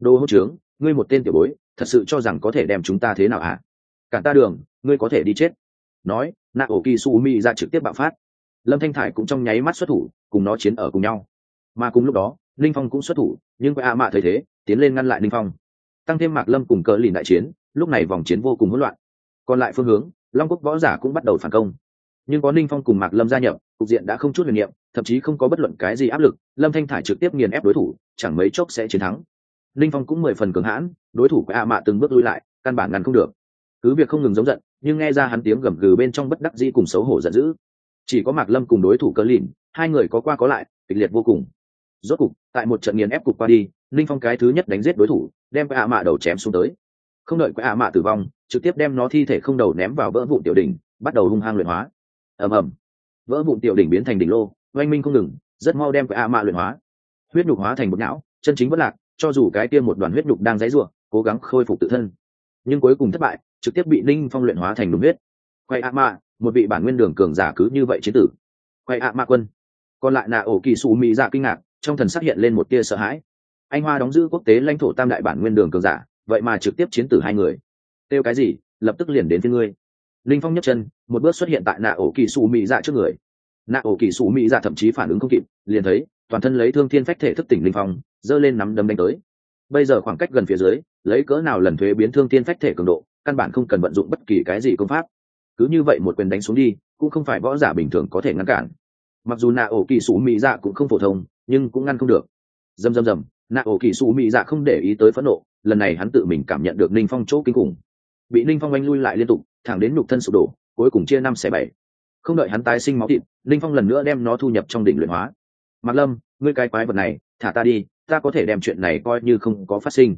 Đô hỗ trướng, ngươi một tên tiểu bối, thật sự cho rằng có thể đem chúng ta thế nào hả? À? cản ta đường, ngươi có thể đi chết. Nói nạ ổ kỳ su mi ra trực tiếp bạo phát. Lâm thanh thải cũng trong nháy mắt xuất thủ, cùng nó chiến ở cùng nhau. Mà cùng lúc đó, linh phong cũng xuất thủ, nhưng quay a mạ thấy thế, tiến lên ngăn lại linh phong tăng thêm mạc lâm cùng cờ lìn đại chiến, lúc này vòng chiến vô cùng hỗn loạn. Còn lại phương hướng, long quốc võ giả cũng bắt đầu phản công. Nhưng có ninh phong cùng mạc lâm gia nhập, cục diện đã không chút huyền niệm, thậm chí không có bất luận cái gì áp lực, lâm thanh thải trực tiếp nghiền ép đối thủ, chẳng mấy chốc sẽ chiến thắng. Ninh phong cũng mười phần cường hãn, đối thủ của a mạ từng bước lui lại, căn bản ngăn không được. Cứ việc không ngừng giống giận, nhưng nghe ra hắn tiếng gầm gừ bên trong bất đắc dĩ cùng xấu hổ giận dữ. Chỉ có mạc lâm cùng đối thủ cờ lìn, hai người có qua có lại, kịch liệt vô cùng. Rốt cục, tại một trận nghiền ép cục qua đi, ninh phong cái thứ nhất đánh giết đối thủ đem quạ ạ mạ đầu chém xuống tới. Không đợi quạ ạ mạ tử vong, trực tiếp đem nó thi thể không đầu ném vào vỡ vụ tiểu đỉnh, bắt đầu hung hăng luyện hóa. Ầm ầm. Vỡ vụ tiểu đỉnh biến thành đỉnh lô, oanh minh không ngừng, rất mau đem quạ ạ mạ luyện hóa. Huyết nhục hóa thành một não, chân chính bất lạc, cho dù cái tiêm một đoàn huyết nhục đang dãy ruộng cố gắng khôi phục tự thân. Nhưng cuối cùng thất bại, trực tiếp bị ninh phong luyện hóa thành đúng huyết. Quay ạ mạ, một vị bản nguyên đường cường giả cứ như vậy chế tử. Quay ạ mạ quân. Còn lại nà ổ kỳ xù mỹ dạ kinh ngạc, trong thần xác hiện lên một tia sợ hãi anh hoa đóng giữ quốc tế lãnh thổ tam đại bản nguyên đường cường giả, vậy mà trực tiếp chiến tử hai người. Kêu cái gì, lập tức liền đến với ngươi. Linh phong nhấc chân, một bước xuất hiện tại nạ ổ kỳ xù mỹ dạ trước người. Nạ ổ kỳ xù mỹ dạ thậm chí phản ứng không kịp, liền thấy, toàn thân lấy thương thiên phách thể thức tỉnh linh phong, giơ lên nắm đấm đánh tới. Bây giờ khoảng cách gần phía dưới, lấy cỡ nào lần thuế biến thương thiên phách thể cường độ, căn bản không cần vận dụng bất kỳ cái gì công pháp. Cứ như vậy một quyền đánh xuống đi, cũng không phải võ giả bình thường có thể ngăn cản. Mặc dù nạ ổ kỳ xù mỹ dạ cũng không phổ thông, nhưng cũng ngăn không được. Dầm dầm dầm nạ ổ kỳ xù mỹ dạ không để ý tới phẫn nộ, lần này hắn tự mình cảm nhận được ninh phong chỗ kinh khủng. Bị ninh phong oanh lui lại liên tục, thẳng đến nhục thân sụp đổ, cuối cùng chia năm xẻ bảy. Không đợi hắn tái sinh máu thịt, ninh phong lần nữa đem nó thu nhập trong đỉnh luyện hóa. Mạc lâm, ngươi cái quái vật này, thả ta đi, ta có thể đem chuyện này coi như không có phát sinh.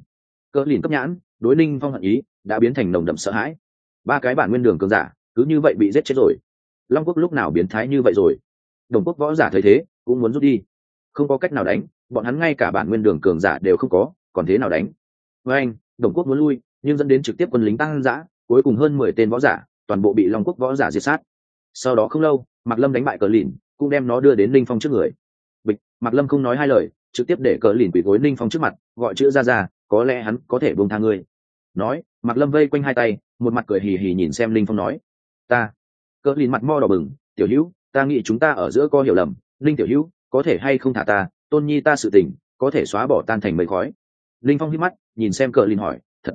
Cỡ lìn cấp nhãn, đối ninh phong hận ý, đã biến thành nồng đậm sợ hãi. Ba cái bản nguyên đường cường giả, cứ như vậy bị giết chết rồi. Long quốc lúc nào biến thái như vậy rồi? Đồng quốc võ giả thấy thế, cũng muốn rút đi. Không có cách nào đánh bọn hắn ngay cả bản nguyên đường cường giả đều không có, còn thế nào đánh? Với anh, đồng quốc muốn lui, nhưng dẫn đến trực tiếp quân lính tăng giã, cuối cùng hơn mười tên võ giả, toàn bộ bị long quốc võ giả diệt sát. Sau đó không lâu, mạc lâm đánh bại cờ lìn, cũng đem nó đưa đến linh phong trước người. Bịch, mạc lâm không nói hai lời, trực tiếp để cờ lìn quỷ gối linh phong trước mặt, gọi chữ ra ra, có lẽ hắn có thể buông tha ngươi. Nói, mạc lâm vây quanh hai tay, một mặt cười hì hì nhìn xem linh phong nói, ta. Cờ lìn mặt mo đỏ bừng, tiểu hữu, ta nghĩ chúng ta ở giữa có hiểu lầm linh tiểu hữu, có thể hay không thả ta tôn nhi ta sự tình, có thể xóa bỏ tan thành mây khói. Linh phong hít mắt, nhìn xem cờ lìn hỏi, thật?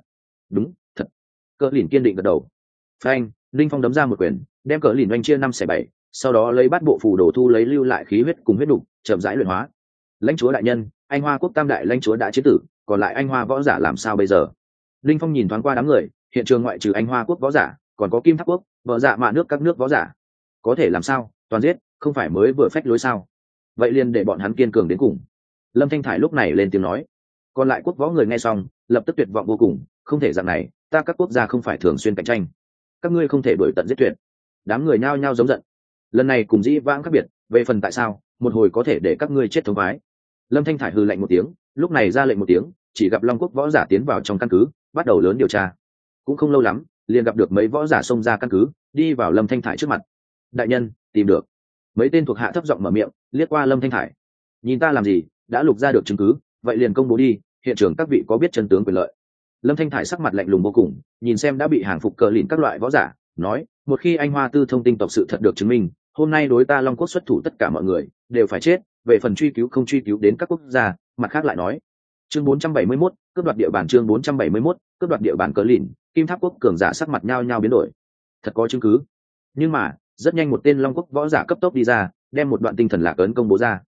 Đúng, thật. Cờ lìn kiên định gật đầu. Phanh. Linh phong đấm ra một quyền, đem cờ lìn oanh chia năm xẻ bảy, sau đó lấy bát bộ phù đồ thu lấy lưu lại khí huyết cùng huyết đục, chậm rãi luyện hóa. Lãnh chúa đại nhân, anh hoa quốc tam đại lãnh chúa đã chế tử, còn lại anh hoa võ giả làm sao bây giờ? Linh phong nhìn thoáng qua đám người, hiện trường ngoại trừ anh hoa quốc võ giả, còn có kim tháp quốc, vợ dạ mạ nước các nước võ giả. Có thể làm sao? Toàn giết, không phải mới vừa phách lối sao? Vậy liền để bọn hắn kiên cường đến cùng. Lâm thanh thải lúc này lên tiếng nói. Còn lại quốc võ người nghe xong, lập tức tuyệt vọng vô cùng, không thể dạng này, ta các quốc gia không phải thường xuyên cạnh tranh. Các ngươi không thể đổi tận giết tuyệt. Đám người nhao nhao giống giận. Lần này cùng dĩ vãng khác biệt, về phần tại sao, một hồi có thể để các ngươi chết thống khoái. Lâm thanh thải hư lệnh một tiếng, lúc này ra lệnh một tiếng, chỉ gặp long quốc võ giả tiến vào trong căn cứ, bắt đầu lớn điều tra. Cũng không lâu lắm, liền gặp được mấy võ giả xông ra căn cứ, đi vào lâm thanh thải trước mặt. Đại nhân, tìm được mấy tên thuộc hạ thấp giọng mở miệng liếc qua lâm thanh thải. Nhìn ta làm gì đã lục ra được chứng cứ vậy liền công bố đi hiện trường các vị có biết chân tướng quyền lợi. Lâm thanh thải sắc mặt lạnh lùng vô cùng nhìn xem đã bị hàng phục cờ lìn các loại võ giả nói một khi anh hoa tư thông tin tộc sự thật được chứng minh hôm nay đối ta long quốc xuất thủ tất cả mọi người đều phải chết về phần truy cứu không truy cứu đến các quốc gia mặt khác lại nói. Chương 471, cướp đoạt địa bàn chương 471, cướp đoạt địa bàn cờ lìn kim tháp quốc cường giả sắc mặt nhao nhao biến đổi. Thật có chứng cứ. Nhưng mà rất nhanh một tên long quốc võ giả cấp tốc đi ra, đem một đoạn tinh thần lạc ấn công bố ra.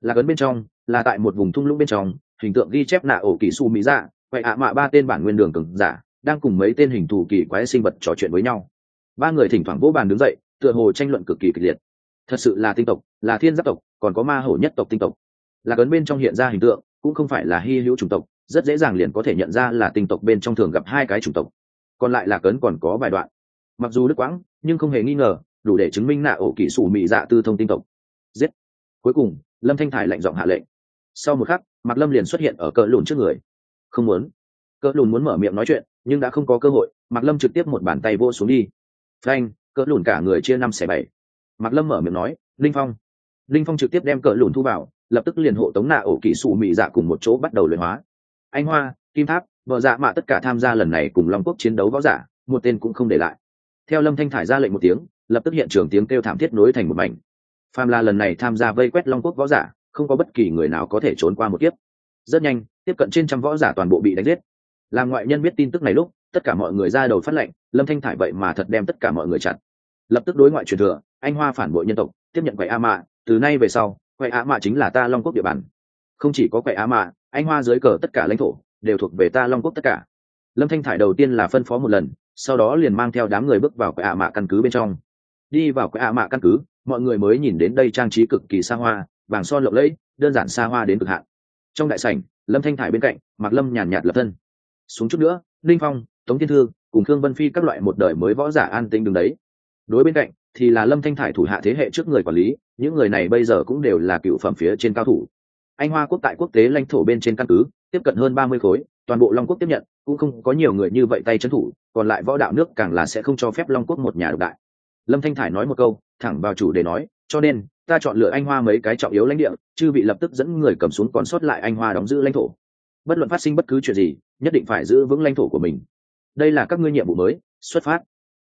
Lạc ấn bên trong, là tại một vùng thung lũng bên trong, hình tượng ghi chép nạ ổ kỳ su mỹ dạ vậy ạ mạ ba tên bản nguyên đường cường giả, đang cùng mấy tên hình thù kỳ quái sinh vật trò chuyện với nhau. Ba người thỉnh thoảng vỗ bàn đứng dậy, tựa hồ tranh luận cực kỳ kịch liệt. Thật sự là tinh tộc, là thiên giáp tộc, còn có ma hổ nhất tộc tinh tộc. Lạc ấn bên trong hiện ra hình tượng, cũng không phải là hy hữu chủng tộc, rất dễ dàng liền có thể nhận ra là tinh tộc bên trong thường gặp hai cái chủng tộc. Còn lại là cấn còn có vài đoạn. Mặc dù đức quãng, nhưng không hề nghi ngờ đủ để chứng minh nạ ổ kỹ sủ mị dạ tư thông tinh tộc. Giết. Cuối cùng, lâm thanh thải lệnh giọng hạ lệnh. Sau một khắc mặt lâm liền xuất hiện ở cỡ lùn trước người. Không muốn. Cỡ lùn muốn mở miệng nói chuyện, nhưng đã không có cơ hội mặt lâm trực tiếp một bàn tay vô xuống đi. Phanh cỡ lùn cả người chia năm xẻ bảy. Mặt lâm mở miệng nói, linh phong. Linh phong trực tiếp đem cỡ lùn thu vào, lập tức liền hộ tống nạ ổ kỹ sủ mị dạ cùng một chỗ bắt đầu luyện hóa. Anh hoa, kim tháp, vợ dạ mạ tất cả tham gia lần này cùng long quốc chiến đấu võ giả, một tên cũng không để lại. Theo lâm thanh thải ra lệnh một tiếng lập tức hiện trường tiếng kêu thảm thiết nối thành một mảnh. Pham la lần này tham gia vây quét long quốc võ giả, không có bất kỳ người nào có thể trốn qua một kiếp. Rất nhanh, tiếp cận trên trăm võ giả toàn bộ bị đánh giết. Làm ngoại nhân biết tin tức này lúc, tất cả mọi người ra đầu phát lệnh, lâm thanh thải vậy mà thật đem tất cả mọi người chặn. Lập tức đối ngoại truyền thừa, anh hoa phản bội nhân tộc, tiếp nhận quậy a mạ, từ nay về sau quậy a mạ chính là ta long quốc địa bàn. Không chỉ có quậy a mạ, anh hoa dưới cờ tất cả lãnh thổ đều thuộc về ta long quốc tất cả. Lâm thanh thải đầu tiên là phân phó một lần, sau đó liền mang theo đám người bước vào quậy a mạ căn cứ bên trong đi vào quậy a mạ căn cứ, mọi người mới nhìn đến đây trang trí cực kỳ xa hoa, vàng son lộng lẫy, đơn giản xa hoa đến cực hạn. Trong đại sảnh, lâm thanh thải bên cạnh, mặc lâm nhàn nhạt lập thân. Xuống chút nữa linh phong, tống thiên thư, cùng thương vân phi các loại một đời mới võ giả an tinh đứng đấy. Đối bên cạnh thì là lâm thanh thải thủ hạ thế hệ trước người quản lý, những người này bây giờ cũng đều là cựu phẩm phía trên cao thủ. Anh hoa quốc tại quốc tế lãnh thổ bên trên căn cứ, tiếp cận hơn ba mươi khối, toàn bộ long quốc tiếp nhận, cũng không có nhiều người như vậy tay trấn thủ, còn lại võ đạo nước càng là sẽ không cho phép long quốc một nhà độc đại lâm thanh thải nói một câu, thẳng vào chủ để nói, cho nên, ta chọn lựa anh hoa mấy cái trọng yếu lãnh địa, chư bị lập tức dẫn người cầm xuống còn sót lại anh hoa đóng giữ lãnh thổ. Bất luận phát sinh bất cứ chuyện gì, nhất định phải giữ vững lãnh thổ của mình. Đây là các ngươi nhiệm vụ mới, xuất phát.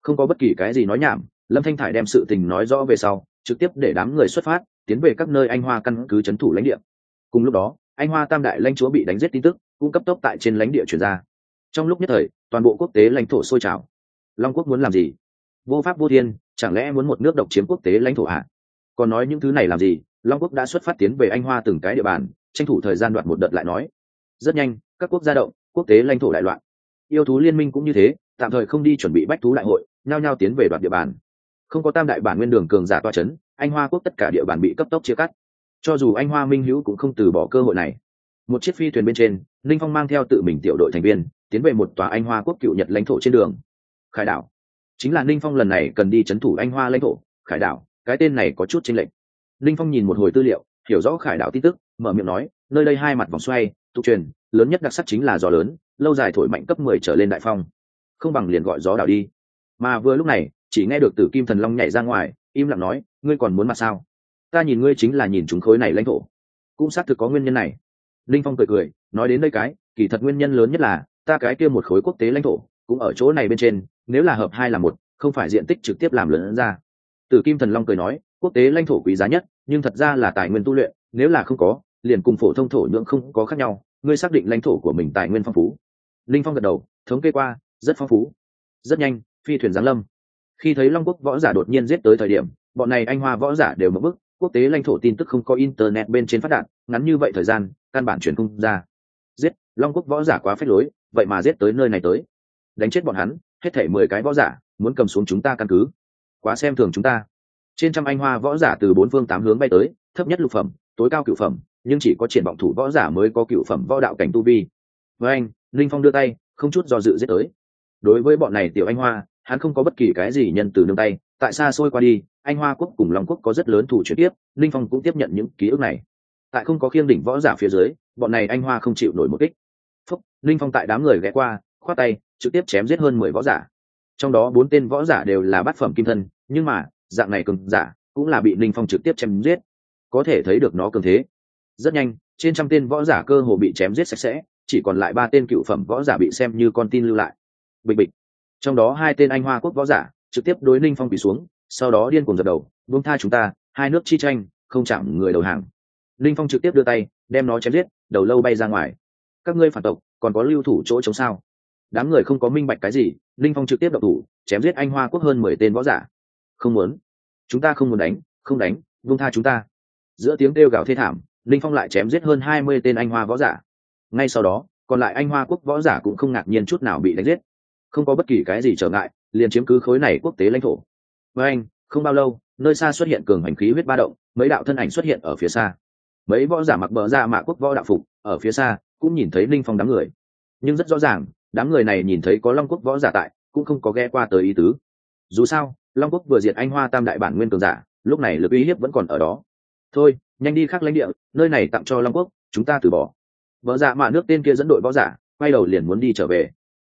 Không có bất kỳ cái gì nói nhảm, lâm thanh thải đem sự tình nói rõ về sau, trực tiếp để đám người xuất phát, tiến về các nơi anh hoa căn cứ c h ấ n thủ lãnh địa. Cùng lúc đó, anh hoa tam đại lãnh chúa bị đánh giết tin tức, cũng cấp tốc tại trên lãnh địa chuyển ra. Trong lúc nhất thời, toàn bộ quốc tế lãnh thổ sôi trào. Long quốc muốn làm gì? Vô pháp vô thiên chẳng lẽ muốn một nước độc chiếm quốc tế lãnh thổ ạ còn nói những thứ này làm gì? Long quốc đã xuất phát tiến về anh hoa từng cái địa bàn, tranh thủ thời gian đoạt một đợt lại nói. Rất nhanh, các quốc gia động, quốc tế lãnh thổ đại loạn. Yêu thú liên minh cũng như thế, tạm thời không đi chuẩn bị bách thú đại hội, nhao nhao tiến về đoạt địa bàn. Không có tam đại bản nguyên đường cường giả toa c h ấ n anh hoa quốc tất cả địa bàn bị cấp tốc chia cắt. Cho dù anh hoa minh hữu cũng không từ bỏ cơ hội này. Một chiếc phi thuyền bên trên, linh phong mang theo tự mình tiểu đội thành viên, tiến về một tòa anh hoa quốc cựu nhật lãnh thổ trên đường. Khải đạo chính là ninh phong lần này cần đi c h ấ n thủ anh hoa lãnh thổ, khải đảo, cái tên này có chút chênh lệch. Ninh phong nhìn một hồi tư liệu, hiểu rõ khải đảo tin tức, mở miệng nói, nơi đây hai mặt vòng xoay, tục truyền, lớn nhất đặc sắc chính là gió lớn, lâu dài thổi mạnh cấp mười trở lên đại phong. Không bằng liền gọi gió đảo đi. Mà vừa lúc này, chỉ nghe được tử kim thần long nhảy ra ngoài, im lặng nói, ngươi còn muốn mặt sao? Ta nhìn ngươi chính là nhìn chúng khối này lãnh thổ. Cũng xác thực có nguyên nhân này. Linh phong cười cười, nói đến đây cái, kỳ thật nguyên nhân lớn nhất là, ta cái kia một khối quốc tế lãnh thổ, cũng ở chỗ này bên trên nếu là hợp hai là một, không phải diện tích trực tiếp làm lớn ra. Tử kim thần long cười nói, quốc tế lãnh thổ quý giá nhất, nhưng thật ra là tài nguyên tu luyện, nếu là không có, liền cùng phổ thông thổ nhưỡng không có khác nhau, ngươi xác định lãnh thổ của mình tài nguyên phong phú. Linh phong gật đầu, thống kê qua, rất phong phú. Rất nhanh, phi thuyền giáng lâm. Khi thấy long quốc võ giả đột nhiên giết tới thời điểm, bọn này anh hoa võ giả đều mất bức quốc tế lãnh thổ tin tức không có internet bên trên phát đạn ngắn như vậy thời gian, căn bản chuyển không ra. Giết, long quốc võ giả quá phép lối, vậy mà giết tới nơi này tới. Đánh chết bọn hắn hết thể mười cái võ giả, muốn cầm xuống chúng ta căn cứ. Quá xem thường chúng ta. Trên trăm anh hoa võ giả từ bốn phương tám hướng bay tới, thấp nhất lục phẩm, tối cao cựu phẩm, nhưng chỉ có triển vọng thủ võ giả mới có cựu phẩm võ đạo cảnh tu vi. Với anh, linh phong đưa tay, không chút do dự giết tới. Đối với bọn này tiểu anh hoa, hắn không có bất kỳ cái gì nhân từ nương tay, tại xa xôi qua đi, anh hoa quốc cùng long quốc có rất lớn thủ chuyển tiếp, linh phong cũng tiếp nhận những ký ức này. Tại không có khiêng đỉnh võ giả phía dưới, bọn này anh hoa không chịu nổi một kích. Phúc, linh phong tại đám người ghé qua khoát tay, trực tiếp chém giết hơn mười võ giả. Trong đó bốn tên võ giả đều là bát phẩm kim thân, nhưng mà, dạng này cường giả cũng là bị linh phong trực tiếp chém giết. Có thể thấy được nó cường thế. Rất nhanh, trên trăm tên võ giả cơ hồ bị chém giết sạch sẽ, chỉ còn lại ba tên cựu phẩm võ giả bị xem như con tin lưu lại. Bịch bịch. Trong đó hai tên anh hoa quốc võ giả trực tiếp đối ninh phong bị xuống, sau đó điên cuồng dập đầu, buông tha chúng ta, hai nước chi tranh, không chạm người đầu hàng. Ninh phong trực tiếp đưa tay, đem nó chém giết, đầu lâu bay ra ngoài. Các ngươi phản tộc, còn có lưu thủ chỗ chống sao? Đám người không có minh bạch cái gì, linh phong trực tiếp đậu thủ, chém giết anh hoa quốc hơn mười tên võ giả. Không muốn. Chúng ta không muốn đánh, không đánh vung tha chúng ta. Giữa tiếng kêu gào thê thảm, linh phong lại chém giết hơn hai mươi tên anh hoa võ giả. Ngay sau đó, còn lại anh hoa quốc võ giả cũng không ngạc nhiên chút nào bị đánh giết. Không có bất kỳ cái gì trở ngại, liền chiếm cứ khối này quốc tế lãnh thổ. Với anh, không bao lâu, nơi xa xuất hiện cường hành khí huyết ba động, mấy đạo thân ảnh xuất hiện ở phía xa. Mấy võ giả mặc bờ ra mạ quốc võ đạo phục, ở phía xa, cũng nhìn thấy linh phong đám người. Nhưng rất rõ ràng đám người này nhìn thấy có long quốc võ giả tại cũng không có ghe qua tới ý tứ. Dù sao long quốc vừa diệt anh hoa tam đại bản nguyên cường giả lúc này lực uy hiếp vẫn còn ở đó. Thôi nhanh đi khác lãnh địa nơi này tặng cho long quốc chúng ta từ bỏ. Vợ dạ mạ nước tên kia dẫn đội võ giả quay đầu liền muốn đi trở về.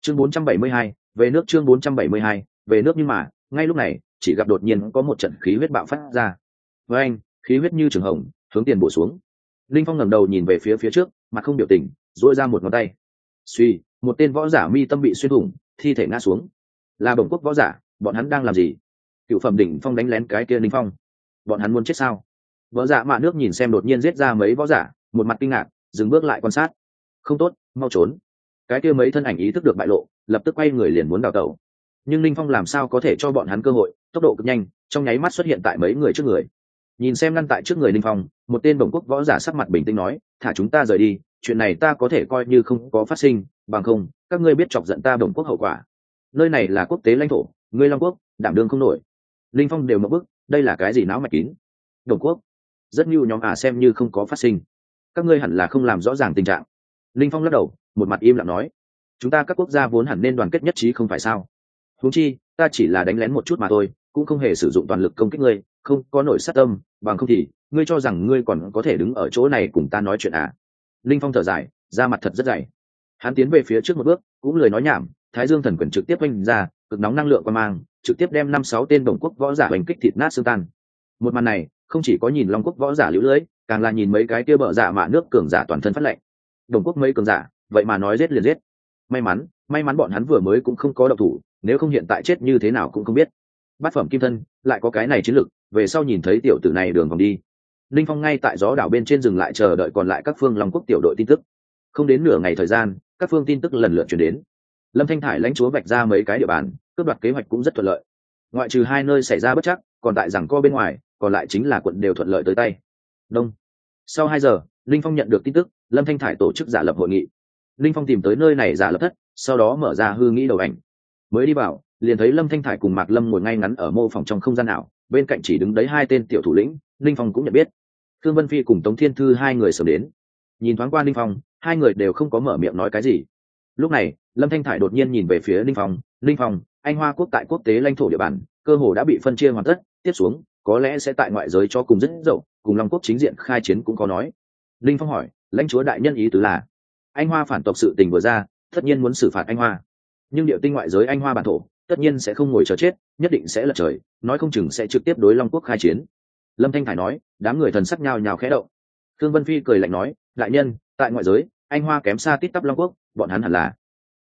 Chương 472, về nước chương 472, về nước nhưng mà ngay lúc này chỉ gặp đột nhiên có một trận khí huyết bạo phát ra. Với anh khí huyết như trường hồng hướng tiền bổ xuống. Linh phong ngẩng đầu nhìn về phía phía trước mà không biểu tình dỗi ra một ngón tay. Suy một tên võ giả mi tâm bị xuyên thủng, thi thể ngã xuống. Là bổng quốc võ giả, bọn hắn đang làm gì? Cựu phẩm đỉnh phong đánh lén cái kia linh phong. Bọn hắn muốn chết sao? Võ giả mạ nước nhìn xem đột nhiên giết ra mấy võ giả, một mặt kinh ngạc, dừng bước lại quan sát. Không tốt, mau trốn. Cái kia mấy thân ảnh ý thức được bại lộ, lập tức quay người liền muốn đào tẩu. Nhưng linh phong làm sao có thể cho bọn hắn cơ hội, tốc độ cực nhanh, trong nháy mắt xuất hiện tại mấy người trước người. Nhìn xem ngăn tại trước người linh phong, một tên bồng quốc võ giả sắc mặt bình tĩnh nói, thả chúng ta rời đi, chuyện này ta có thể coi như không có phát sinh bằng không, các ngươi biết chọc giận ta Đồng quốc hậu quả. Nơi này là quốc tế lãnh thổ, ngươi long quốc, đảm đương không nổi. Linh phong đều mất bức, đây là cái gì não mạch kín? Đồng quốc. Rất nhiều nhóm ả à xem như không có phát sinh. Các ngươi hẳn là không làm rõ ràng tình trạng. Linh phong lắc đầu, một mặt im lặng nói. Chúng ta các quốc gia vốn hẳn nên đoàn kết nhất trí không phải sao? Huống chi, ta chỉ là đánh lén một chút mà thôi, cũng không hề sử dụng toàn lực công kích ngươi, không có nổi sát tâm, bằng không thì, ngươi cho rằng ngươi còn có thể đứng ở chỗ này cùng ta nói chuyện à? Linh phong thở dài, da mặt thật rất dày hắn tiến về phía trước một bước, cũng lời nói nhảm, thái dương thần quyền trực tiếp oanh ra, cực nóng năng lượng qua mang, trực tiếp đem năm sáu tên đồng quốc võ giả hành kích thịt nát xương tan. Một màn này, không chỉ có nhìn long quốc võ giả lũ lưỡi càng là nhìn mấy cái kia bợ giả mạ nước cường giả toàn thân phát lệnh. Đồng quốc mấy cường giả, vậy mà nói giết liền giết. May mắn may mắn bọn hắn vừa mới cũng không có độc thủ, nếu không hiện tại chết như thế nào cũng không biết. Bát phẩm kim thân, lại có cái này chiến lực, về sau nhìn thấy tiểu tử này đường vòng đi. Linh phong ngay tại gió đảo bên trên rừng lại chờ đợi còn lại các phương long quốc tiểu đội tin tức. Không đến nửa ngày thời gian các phương tin tức lần lượt chuyển đến. Lâm thanh thải lãnh chúa vạch ra mấy cái địa bàn, cướp đoạt kế hoạch cũng rất thuận lợi. Ngoại trừ hai nơi xảy ra bất chắc, còn tại rằng co bên ngoài, còn lại chính là quận đều thuận lợi tới tay. Đông. Sau hai giờ, linh phong nhận được tin tức, lâm thanh thải tổ chức giả lập hội nghị. Linh phong tìm tới nơi này giả lập thất, sau đó mở ra hư nghĩ đầu ảnh. Mới đi vào, liền thấy lâm thanh thải cùng mạc lâm ngồi ngay ngắn ở mô phòng trong không gian ảo, bên cạnh chỉ đứng đấy hai tên tiểu thủ lĩnh, linh phong cũng nhận biết. Thương vân phi cùng tống thiên thư hai người sớm đến. Nhìn thoáng qua linh phong hai người đều không có mở miệng nói cái gì. Lúc này, lâm thanh thải đột nhiên nhìn về phía linh phong. Linh phong, anh hoa quốc tại quốc tế lãnh thổ địa bàn, cơ hồ đã bị phân chia hoàn tất, tiếp xuống, có lẽ sẽ tại ngoại giới cho cùng rất dậu cùng long quốc chính diện khai chiến cũng có nói. Linh phong hỏi, lãnh chúa đại nhân ý tứ là? Anh hoa phản tộc sự tình vừa ra, tất nhiên muốn xử phạt anh hoa. Nhưng điệu tinh ngoại giới anh hoa bản thổ, tất nhiên sẽ không ngồi chờ chết, nhất định sẽ lật trời, nói không chừng sẽ trực tiếp đối long quốc khai chiến. Lâm thanh thải nói, đám người thần sắc nhào nhào khẽ động. Thương vân phi cười lạnh nói, đại nhân tại ngoại giới, anh hoa kém xa tít tắp long quốc, bọn hắn hẳn là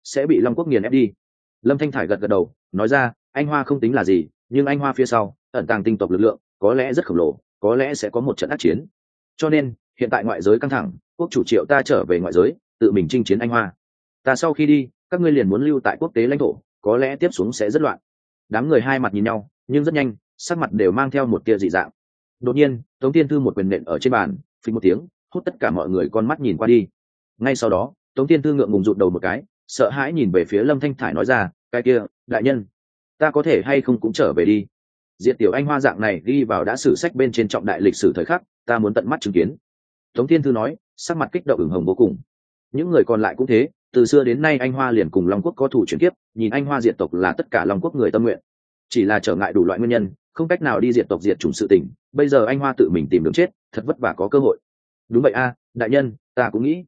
sẽ bị long quốc nghiền ép đi. Lâm thanh thải gật gật đầu, nói ra, anh hoa không tính là gì, nhưng anh hoa phía sau, ẩn tàng tinh tộc lực lượng, có lẽ rất khổng lồ, có lẽ sẽ có một trận ác chiến. Cho nên, hiện tại ngoại giới căng thẳng, quốc chủ triệu ta trở về ngoại giới, tự mình chinh chiến anh hoa. Ta sau khi đi, các ngươi liền muốn lưu tại quốc tế lãnh thổ, có lẽ tiếp xuống sẽ rất loạn. Đám người hai mặt nhìn nhau, nhưng rất nhanh, sắc mặt đều mang theo một tia dị dạng. Đột nhiên, tống tiên thư một quyền nện ở trên bàn phình một tiếng hút tất cả mọi người con mắt nhìn qua đi. Ngay sau đó, tống tiên thư ngượng ngùng rụt đầu một cái, sợ hãi nhìn về phía lâm thanh thải nói ra, cái kia, đại nhân, ta có thể hay không cũng trở về đi. Diện tiểu anh hoa dạng này ghi vào đã sử sách bên trên trọng đại lịch sử thời khắc, ta muốn tận mắt chứng kiến. Tống tiên thư nói, sắc mặt kích động ửng hồng vô cùng. Những người còn lại cũng thế, từ xưa đến nay anh hoa liền cùng long quốc có thủ chuyển kiếp, nhìn anh hoa diệt tộc là tất cả long quốc người tâm nguyện. Chỉ là trở ngại đủ loại nguyên nhân, không cách nào đi diệt tộc diệt chủng sự tình, bây giờ anh hoa tự mình tìm đường chết, thật vất vả có cơ hội đúng vậy a, đại nhân, ta cũng nghĩ.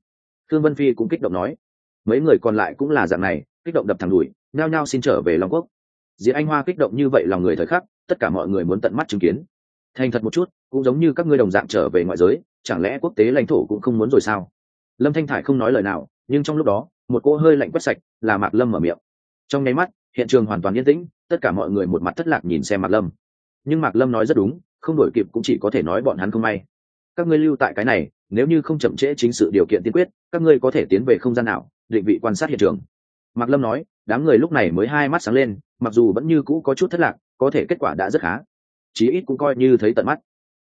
Thương vân phi cũng kích động nói. Mấy người còn lại cũng là dạng này, kích động đập thẳng đùi, nhao nhao xin trở về long quốc. Diễn anh hoa kích động như vậy lòng người thời khắc, tất cả mọi người muốn tận mắt chứng kiến. Thành thật một chút, cũng giống như các ngươi đồng dạng trở về ngoại giới, chẳng lẽ quốc tế lãnh thổ cũng không muốn rồi sao? Lâm thanh thải không nói lời nào, nhưng trong lúc đó, một cỗ hơi lạnh quét sạch, là mạc lâm mở miệng. Trong nháy mắt, hiện trường hoàn toàn yên tĩnh, tất cả mọi người một mặt thất lạc nhìn xem mạc lâm. Nhưng mạc lâm nói rất đúng, không đổi kịp cũng chỉ có thể nói bọn hắn không may các ngươi lưu tại cái này, nếu như không chậm trễ chính sự điều kiện tiên quyết, các ngươi có thể tiến về không gian nào, định vị quan sát hiện trường. Mạc lâm nói, đám người lúc này mới hai mắt sáng lên, mặc dù vẫn như cũ có chút thất lạc, có thể kết quả đã rất khá. Chí ít cũng coi như thấy tận mắt.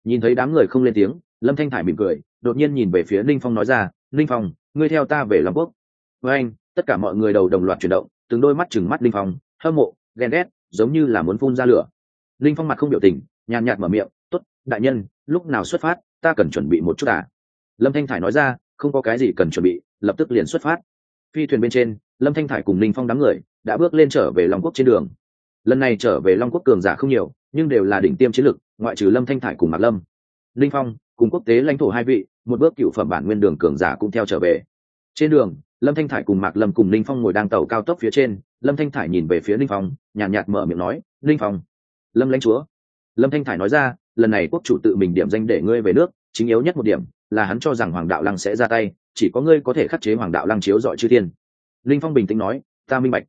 Nhìn thấy đám người không lên tiếng, lâm thanh thải mỉm cười, đột nhiên nhìn về phía ninh phong nói ra, ninh phong, ngươi theo ta về long quốc. Với anh, tất cả mọi người đầu đồng loạt chuyển động, từng đôi mắt chừng mắt ninh phong, hâm mộ, ghen ghét, giống như là muốn phun ra lửa. Ninh phong mặt không biểu tình, nhàn nhạt mở miệng t ố t đại nhân, lúc nào xuất phát? Ta cần chuẩn bị một chút à? Lâm thanh thải nói ra không có cái gì cần chuẩn bị lập tức liền xuất phát. Phi thuyền bên trên lâm thanh thải cùng ninh phong đám người đã bước lên trở về long quốc trên đường. Lần này trở về long quốc cường giả không nhiều nhưng đều là đỉnh tiêm chiến lực ngoại trừ lâm thanh thải cùng mạc lâm. Ninh phong cùng quốc tế lãnh thổ hai vị một bước cựu phẩm bản nguyên đường cường giả cũng theo trở về. Trên đường lâm thanh thải cùng mạc lâm cùng ninh phong ngồi đang tàu cao tốc phía trên lâm thanh thải nhìn về phía ninh phong nhàn nhạt, nhạt mở miệng nói ninh phong lâm lãnh chúa. Lâm thanh thải nói ra lần này quốc chủ tự mình điểm danh để ngươi về nước, chính yếu nhất một điểm là hắn cho rằng hoàng đạo lăng sẽ ra tay, chỉ có ngươi có thể khắc chế hoàng đạo lăng chiếu dọi chư thiên. Linh phong bình tĩnh nói, ta minh bạch.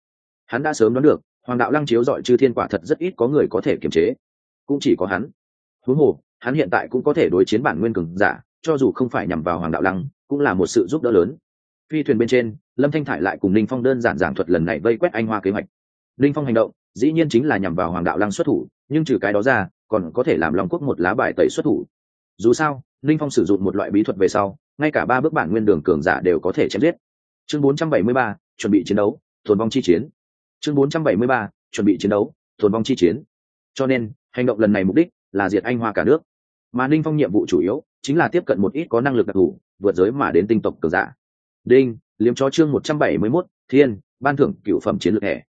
Hắn đã sớm đoán được, hoàng đạo lăng chiếu dọi chư thiên quả thật rất ít có người có thể kiềm chế. Cũng chỉ có hắn. Huống hồ, hắn hiện tại cũng có thể đối chiến bản nguyên cường giả, cho dù không phải nhằm vào hoàng đạo lăng, cũng là một sự giúp đỡ lớn. Phi thuyền bên trên, lâm thanh thải lại cùng linh phong đơn giản giảng thuật lần này vây quét anh hoa kế hoạch. Linh phong hành động, dĩ nhiên chính là nhằm vào hoàng đạo lăng xuất thủ, nhưng trừ cái đó ra còn có thể làm long quốc một lá bài tẩy xuất thủ. Dù sao ninh phong sử dụng một loại bí thuật về sau ngay cả ba bước bản nguyên đường cường giả đều có thể chém giết. Chương 473, chuẩn bị chiến đấu tồn vong chi chiến. Chương 473, chuẩn bị chiến đấu tồn vong chi chiến. Cho nên hành động lần này mục đích là diệt anh hoa cả nước. Mà ninh phong nhiệm vụ chủ yếu chính là tiếp cận một ít có năng lực đặc thù vượt giới mà đến tinh tộc cường giả. Đinh liếm cho chương một trăm bảy mươi 171, thiên ban thưởng cựu phẩm chiến lược hệ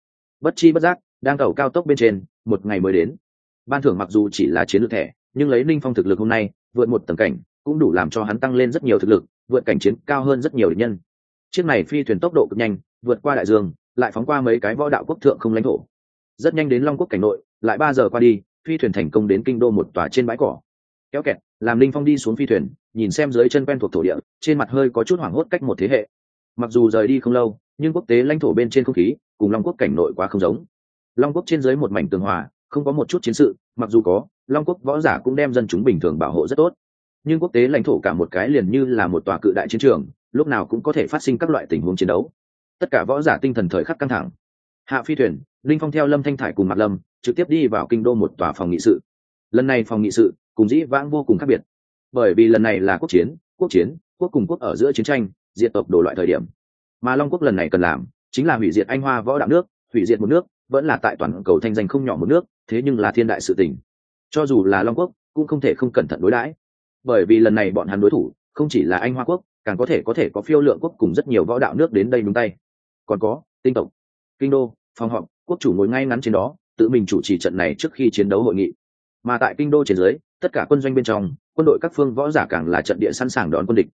bất chi bất giác đang tàu cao tốc bên trên một ngày mới đến ban thưởng mặc dù chỉ là chiến lược thẻ, nhưng lấy ninh phong thực lực hôm nay, vượt một tầng cảnh, cũng đủ làm cho hắn tăng lên rất nhiều thực lực, vượt cảnh chiến cao hơn rất nhiều địch nhân. Chiếc này phi thuyền tốc độ cực nhanh, vượt qua đại dương, lại phóng qua mấy cái võ đạo quốc thượng không lãnh thổ. Rất nhanh đến long quốc cảnh nội, lại ba giờ qua đi, phi thuyền thành công đến kinh đô một tòa trên bãi cỏ. Kéo kẹt, làm linh phong đi xuống phi thuyền, nhìn xem dưới chân quen thuộc thổ địa, trên mặt hơi có chút hoảng hốt cách một thế hệ. Mặc dù rời đi không lâu, nhưng quốc tế lãnh thổ bên trên không khí, cùng long quốc cảnh nội quá không giống. Long quốc trên dưới một mảnh tường hòa không có một chút chiến sự, mặc dù có, long quốc võ giả cũng đem dân chúng bình thường bảo hộ rất tốt. Nhưng quốc tế lãnh thổ cả một cái liền như là một tòa cự đại chiến trường, lúc nào cũng có thể phát sinh các loại tình huống chiến đấu. Tất cả võ giả tinh thần thời khắc căng thẳng. Hạ phi thuyền, linh phong theo lâm thanh thải cùng mặt lâm, trực tiếp đi vào kinh đô một tòa phòng nghị sự. Lần này phòng nghị sự, cùng dĩ vãng vô cùng khác biệt. Bởi vì lần này là quốc chiến quốc chiến, quốc cùng quốc ở giữa chiến tranh, diệt tộc đồ loại thời điểm. Mà long quốc lần này cần làm, chính là hủy diệt anh hoa võ đạo nước, hủy diệt một nước vẫn là tại toàn cầu thanh danh không nhỏ một nước, thế nhưng là thiên đại sự tình. Cho dù là long quốc, cũng không thể không cẩn thận đối đãi. Bởi vì lần này bọn hắn đối thủ, không chỉ là anh hoa quốc, càng có thể có thể có phiêu lượng quốc cùng rất nhiều võ đạo nước đến đây đúng tay. Còn có, tinh tộc, kinh đô, phòng họp, quốc chủ ngồi ngay ngắn trên đó, tự mình chủ trì trận này trước khi chiến đấu hội nghị. Mà tại kinh đô trên dưới, tất cả quân doanh bên trong, quân đội các phương võ giả càng là trận địa sẵn sàng đón quân địch.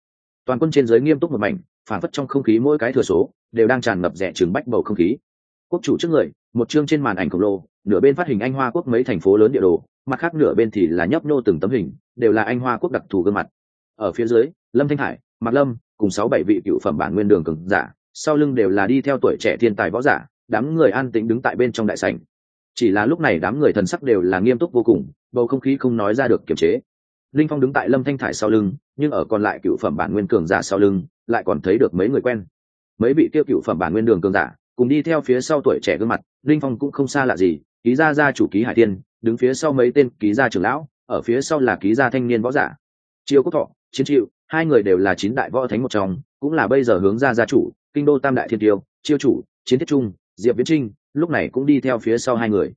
Toàn quân trên dưới nghiêm túc một mảnh, phản phất trong không khí mỗi cái thừa số, đều đang tràn ngập rẻ trừng bách bầu không khí. Quốc chủ trước người một chương trên màn ảnh khổng lồ, nửa bên phát hình anh hoa quốc mấy thành phố lớn địa đồ, mặt khác nửa bên thì là nhấp nhô từng tấm hình, đều là anh hoa quốc đặc thù gương mặt. Ở phía dưới, lâm thanh hải, mạc lâm, cùng sáu bảy vị cựu phẩm bản nguyên đường cường giả, sau lưng đều là đi theo tuổi trẻ thiên tài võ giả, đám người an tĩnh đứng tại bên trong đại sảnh. Chỉ là lúc này đám người thần sắc đều là nghiêm túc vô cùng, bầu không khí không nói ra được kiềm chế. Linh phong đứng tại lâm thanh thải sau lưng, nhưng ở còn lại cựu phẩm bản nguyên cường giả sau lưng, lại còn thấy được mấy người quen. Mấy vị tiêu cựu phẩm bản nguyên đường cường giả cùng đi theo phía sau tuổi trẻ gương mặt, linh phong cũng không xa lạ gì, ký gia gia chủ ký hải tiên, đứng phía sau mấy tên ký gia trưởng lão, ở phía sau là ký gia thanh niên võ giả. Chiêu quốc thọ, chiến triệu, hai người đều là chín đại võ thánh một trong, cũng là bây giờ hướng ra gia chủ, kinh đô tam đại thiên tiêu, chiêu chủ, chiến thiết trung, diệp viễn trinh, lúc này cũng đi theo phía sau hai người.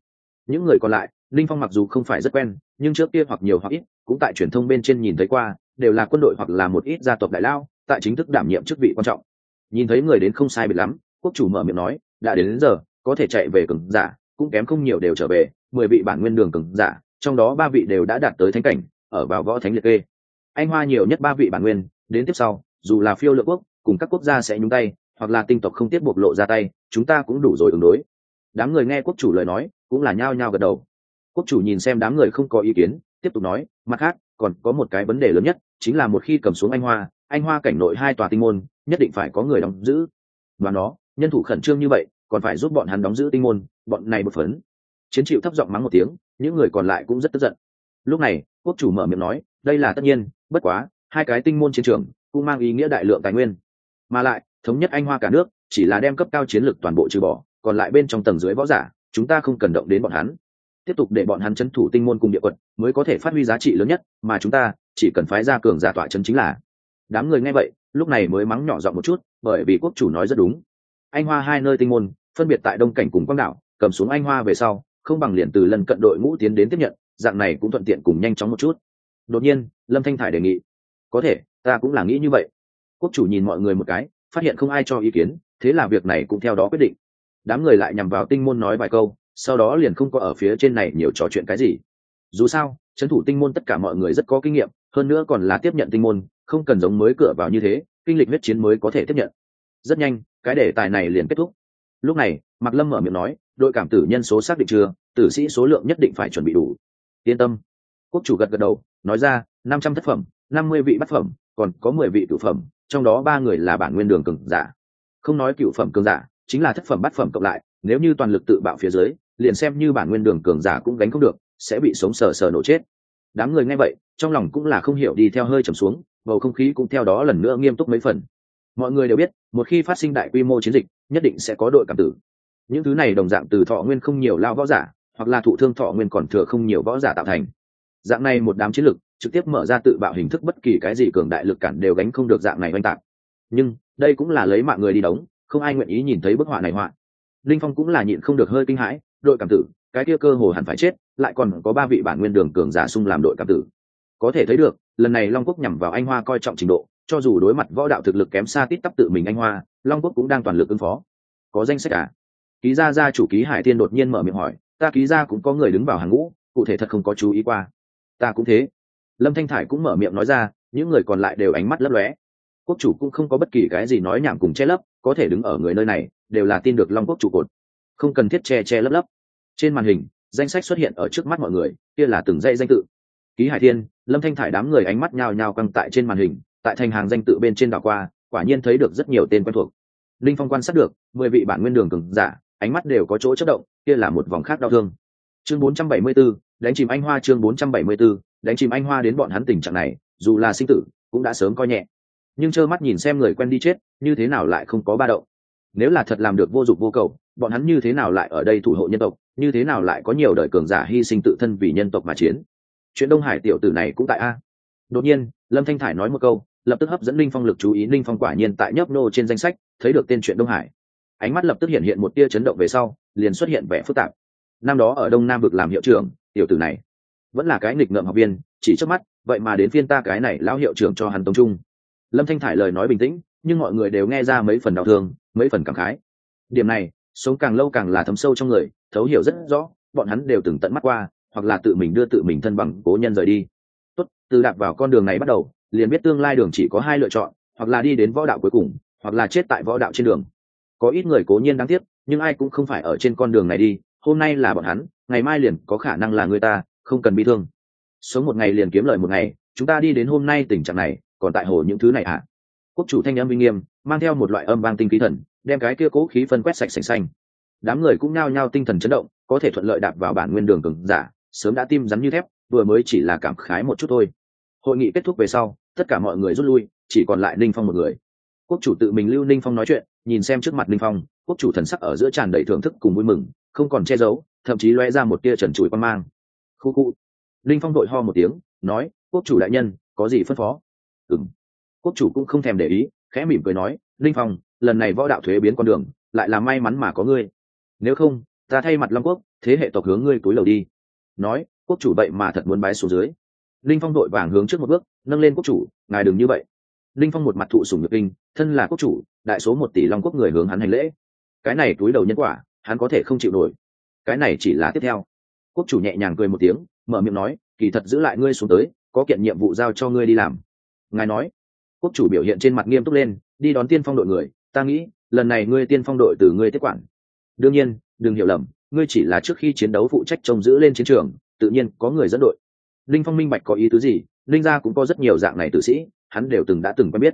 Những người còn lại, linh phong mặc dù không phải rất quen, nhưng trước kia hoặc nhiều hoặc ít, cũng tại truyền thông bên trên nhìn thấy qua, đều là quân đội hoặc là một ít gia tộc đại lao, tại chính thức đảm nhiệm chức vị quan trọng. Nhìn thấy người đến không sai biệt lắm quốc chủ mở miệng nói đã đến, đến giờ có thể chạy về cường giả cũng kém không nhiều đều trở về mười vị bản nguyên đường cường giả trong đó ba vị đều đã đạt tới thánh cảnh ở vào võ thánh liệt kê. Anh hoa nhiều nhất ba vị bản nguyên đến tiếp sau dù là phiêu lựa quốc cùng các quốc gia sẽ nhúng tay hoặc là tinh tộc không tiết bộc lộ ra tay chúng ta cũng đủ rồi ứng đối. Đám người nghe quốc chủ lời nói cũng là nhao nhao gật đầu. Quốc chủ nhìn xem đám người không có ý kiến tiếp tục nói mặt khác còn có một cái vấn đề lớn nhất chính là một khi cầm xuống anh hoa anh hoa cảnh nội hai tòa tinh môn nhất định phải có người đóng giữ. Và nó nhân thủ khẩn trương như vậy, còn phải giúp bọn hắn đóng giữ tinh môn, bọn này một phấn. Chiến chịu thấp giọng mắng một tiếng, những người còn lại cũng rất tức giận. Lúc này, quốc chủ mở miệng nói, đây là tất nhiên, bất quá, hai cái tinh môn chiến trường cũng mang ý nghĩa đại lượng tài nguyên. Mà lại, thống nhất anh hoa cả nước, chỉ là đem cấp cao chiến lược toàn bộ trừ bỏ, còn lại bên trong tầng dưới võ giả, chúng ta không cần động đến bọn hắn. Tiếp tục để bọn hắn chấn thủ tinh môn cùng địa quận mới có thể phát huy giá trị lớn nhất, mà chúng ta chỉ cần phái ra cường giả tọa chấn chính là. Đám người nghe vậy, lúc này mới mắng nhỏ giọng một chút, bởi vì quốc chủ nói rất đúng anh hoa hai nơi tinh môn, phân biệt tại đông cảnh cùng quang đảo, cầm xuống anh hoa về sau, không bằng liền từ lần cận đội ngũ tiến đến tiếp nhận, dạng này cũng thuận tiện cùng nhanh chóng một chút. Đột nhiên, lâm thanh thải đề nghị, có thể, ta cũng là nghĩ như vậy. Quốc chủ nhìn mọi người một cái, phát hiện không ai cho ý kiến, thế là việc này cũng theo đó quyết định. Đám người lại nhằm vào tinh môn nói vài câu, sau đó liền không có ở phía trên này nhiều trò chuyện cái gì. Dù sao, trấn thủ tinh môn tất cả mọi người rất có kinh nghiệm, hơn nữa còn là tiếp nhận tinh môn, không cần giống mới cửa vào như thế, kinh lịch huyết chiến mới có thể tiếp nhận rất nhanh, cái đề tài này liền kết thúc. Lúc này, mạc lâm mở miệng nói, đội cảm tử nhân số xác định chưa? Tử sĩ số lượng nhất định phải chuẩn bị đủ. Yên tâm. Quốc chủ gật gật đầu, nói ra, năm trăm thất phẩm, năm mươi vị bát phẩm, còn có mười vị cựu phẩm, trong đó ba người là bản nguyên đường cường giả. Không nói cựu phẩm cường giả, chính là thất phẩm bát phẩm cộng lại, nếu như toàn lực tự bạo phía dưới, liền xem như bản nguyên đường cường giả cũng đánh không được, sẽ bị sống sờ sờ nổ chết. Đám người nghe vậy, trong lòng cũng là không hiểu đi theo hơi trầm xuống, bầu không khí cũng theo đó lần nữa nghiêm túc mấy phần mọi người đều biết, một khi phát sinh đại quy mô chiến dịch, nhất định sẽ có đội cảm tử. Những thứ này đồng dạng từ thọ nguyên không nhiều lao võ giả, hoặc là thụ thương thọ nguyên còn thừa không nhiều võ giả tạo thành. Dạng này một đám chiến lực, trực tiếp mở ra tự bạo hình thức bất kỳ cái gì cường đại lực cản đều gánh không được dạng này oanh tạc. Nhưng, đây cũng là lấy mạng người đi đóng, không ai nguyện ý nhìn thấy bức họa này họa. Linh phong cũng là nhịn không được hơi kinh hãi, đội cảm tử, cái kia cơ hồ hẳn phải chết, lại còn có ba vị bản nguyên đường cường giả sung làm đội cảm tử. Có thể thấy được, lần này long quốc nhằm vào anh hoa coi trọng trình độ cho dù đối mặt võ đạo thực lực kém xa tít tắp tự mình anh hoa, long quốc cũng đang toàn lực ứng phó. Có danh sách à? Ký gia gia chủ ký hải thiên đột nhiên mở miệng hỏi, ta ký gia cũng có người đứng vào hàng ngũ, cụ thể thật không có chú ý qua. Ta cũng thế. Lâm thanh thải cũng mở miệng nói ra, những người còn lại đều ánh mắt lấp lóe. Quốc chủ cũng không có bất kỳ cái gì nói nhảm cùng che lấp, có thể đứng ở người nơi này, đều là tin được long quốc chủ cột. Không cần thiết che che lấp lấp. Trên màn hình, danh sách xuất hiện ở trước mắt mọi người, kia là từng dãy danh tự. Ký hải thiên, lâm thanh thải đám người ánh mắt nhào nhào căng tại trên màn hình tại thành hàng danh tự bên trên đảo qua quả nhiên thấy được rất nhiều tên quen thuộc. Linh phong quan sát được mười vị bản nguyên đường cường giả ánh mắt đều có chỗ chất động kia là một vòng khác đau thương. Chương 474, đánh chìm anh hoa chương 474, đánh chìm anh hoa đến bọn hắn tình trạng này dù là sinh tử cũng đã sớm coi nhẹ. Nhưng trơ mắt nhìn xem người quen đi chết như thế nào lại không có ba động? Nếu là thật làm được vô dụng vô cầu bọn hắn như thế nào lại ở đây thủ hộ nhân tộc như thế nào lại có nhiều đời cường giả hy sinh tự thân vì nhân tộc mà chiến? Chuyện đông hải tiểu tử này cũng tại a. Đột nhiên lâm thanh thải nói một câu lập tức hấp dẫn linh phong lực chú ý. Linh phong quả nhiên tại nhấp nô trên danh sách, thấy được tên chuyện đông hải. Ánh mắt lập tức hiện hiện một tia chấn động về sau, liền xuất hiện vẻ phức tạp. Năm đó ở đông nam vực làm hiệu trưởng, tiểu tử này vẫn là cái nghịch ngợm học viên, chỉ trước mắt, vậy mà đến phiên ta cái này lão hiệu trưởng cho hắn tống trung. Lâm thanh thải lời nói bình tĩnh, nhưng mọi người đều nghe ra mấy phần đau thương, mấy phần cảm khái. Điểm này, sống càng lâu càng là thấm sâu trong người, thấu hiểu rất rõ, bọn hắn đều từng tận mắt qua, hoặc là tự mình đưa tự mình thân bằng cố nhân rời đi. Tốt, từ đạp vào con đường này bắt đầu liền biết tương lai đường chỉ có hai lựa chọn, hoặc là đi đến võ đạo cuối cùng, hoặc là chết tại võ đạo trên đường. Có ít người cố nhiên đáng tiếc, nhưng ai cũng không phải ở trên con đường này đi, hôm nay là bọn hắn, ngày mai liền có khả năng là người ta, không cần bị thương. Sống một ngày liền kiếm lợi một ngày, chúng ta đi đến hôm nay tình trạng này, còn tại hồ những thứ này ạ à? quốc chủ thanh âm uy nghiêm, mang theo một loại âm vang tinh khí thần, đem cái kia cố khí phân quét sạch sành xanh. Đám người cũng nao nhao tinh thần chấn động, có thể thuận lợi đạp vào bản nguyên đường cường giả, sớm đã tim rắn như thép, vừa mới chỉ là cảm khái một chút thôi. Hội nghị kết thúc về sau tất cả mọi người rút lui, chỉ còn lại ninh phong một người. Quốc chủ tự mình lưu ninh phong nói chuyện, nhìn xem trước mặt ninh phong, quốc chủ thần sắc ở giữa tràn đầy thưởng thức cùng vui mừng, không còn che giấu, thậm chí loe ra một tia trần trụi quan mang. Khu khu. Ninh phong đội ho một tiếng, nói, quốc chủ đại nhân, có gì phân phó? Ừng quốc chủ cũng không thèm để ý, khẽ mỉm cười nói, ninh phong, lần này võ đạo thuế biến con đường, lại là may mắn mà có ngươi. Nếu không, ta thay mặt long quốc, thế hệ tộc hướng ngươi túi lầu đi. Nói, quốc chủ vậy mà thật muốn bái xuống dưới linh phong đội vàng hướng trước một bước, nâng lên quốc chủ, ngài đừng như vậy. Linh phong một mặt thụ sùng nhược kinh, thân là quốc chủ, đại số một tỷ long quốc người hướng hắn hành lễ. Cái này túi đầu nhân quả, hắn có thể không chịu nổi. Cái này chỉ là tiếp theo. Quốc chủ nhẹ nhàng cười một tiếng, mở miệng nói, kỳ thật giữ lại ngươi xuống tới, có kiện nhiệm vụ giao cho ngươi đi làm. Ngài nói. Quốc chủ biểu hiện trên mặt nghiêm túc lên, đi đón tiên phong đội người, ta nghĩ, lần này ngươi tiên phong đội từ ngươi tiếp quản. Đương nhiên, đừng hiểu lầm, ngươi chỉ là trước khi chiến đấu phụ trách trông giữ lên chiến trường, tự nhiên có người dẫn đội linh phong minh bạch có ý tứ gì, linh gia cũng có rất nhiều dạng này tử sĩ, hắn đều từng đã từng quen biết.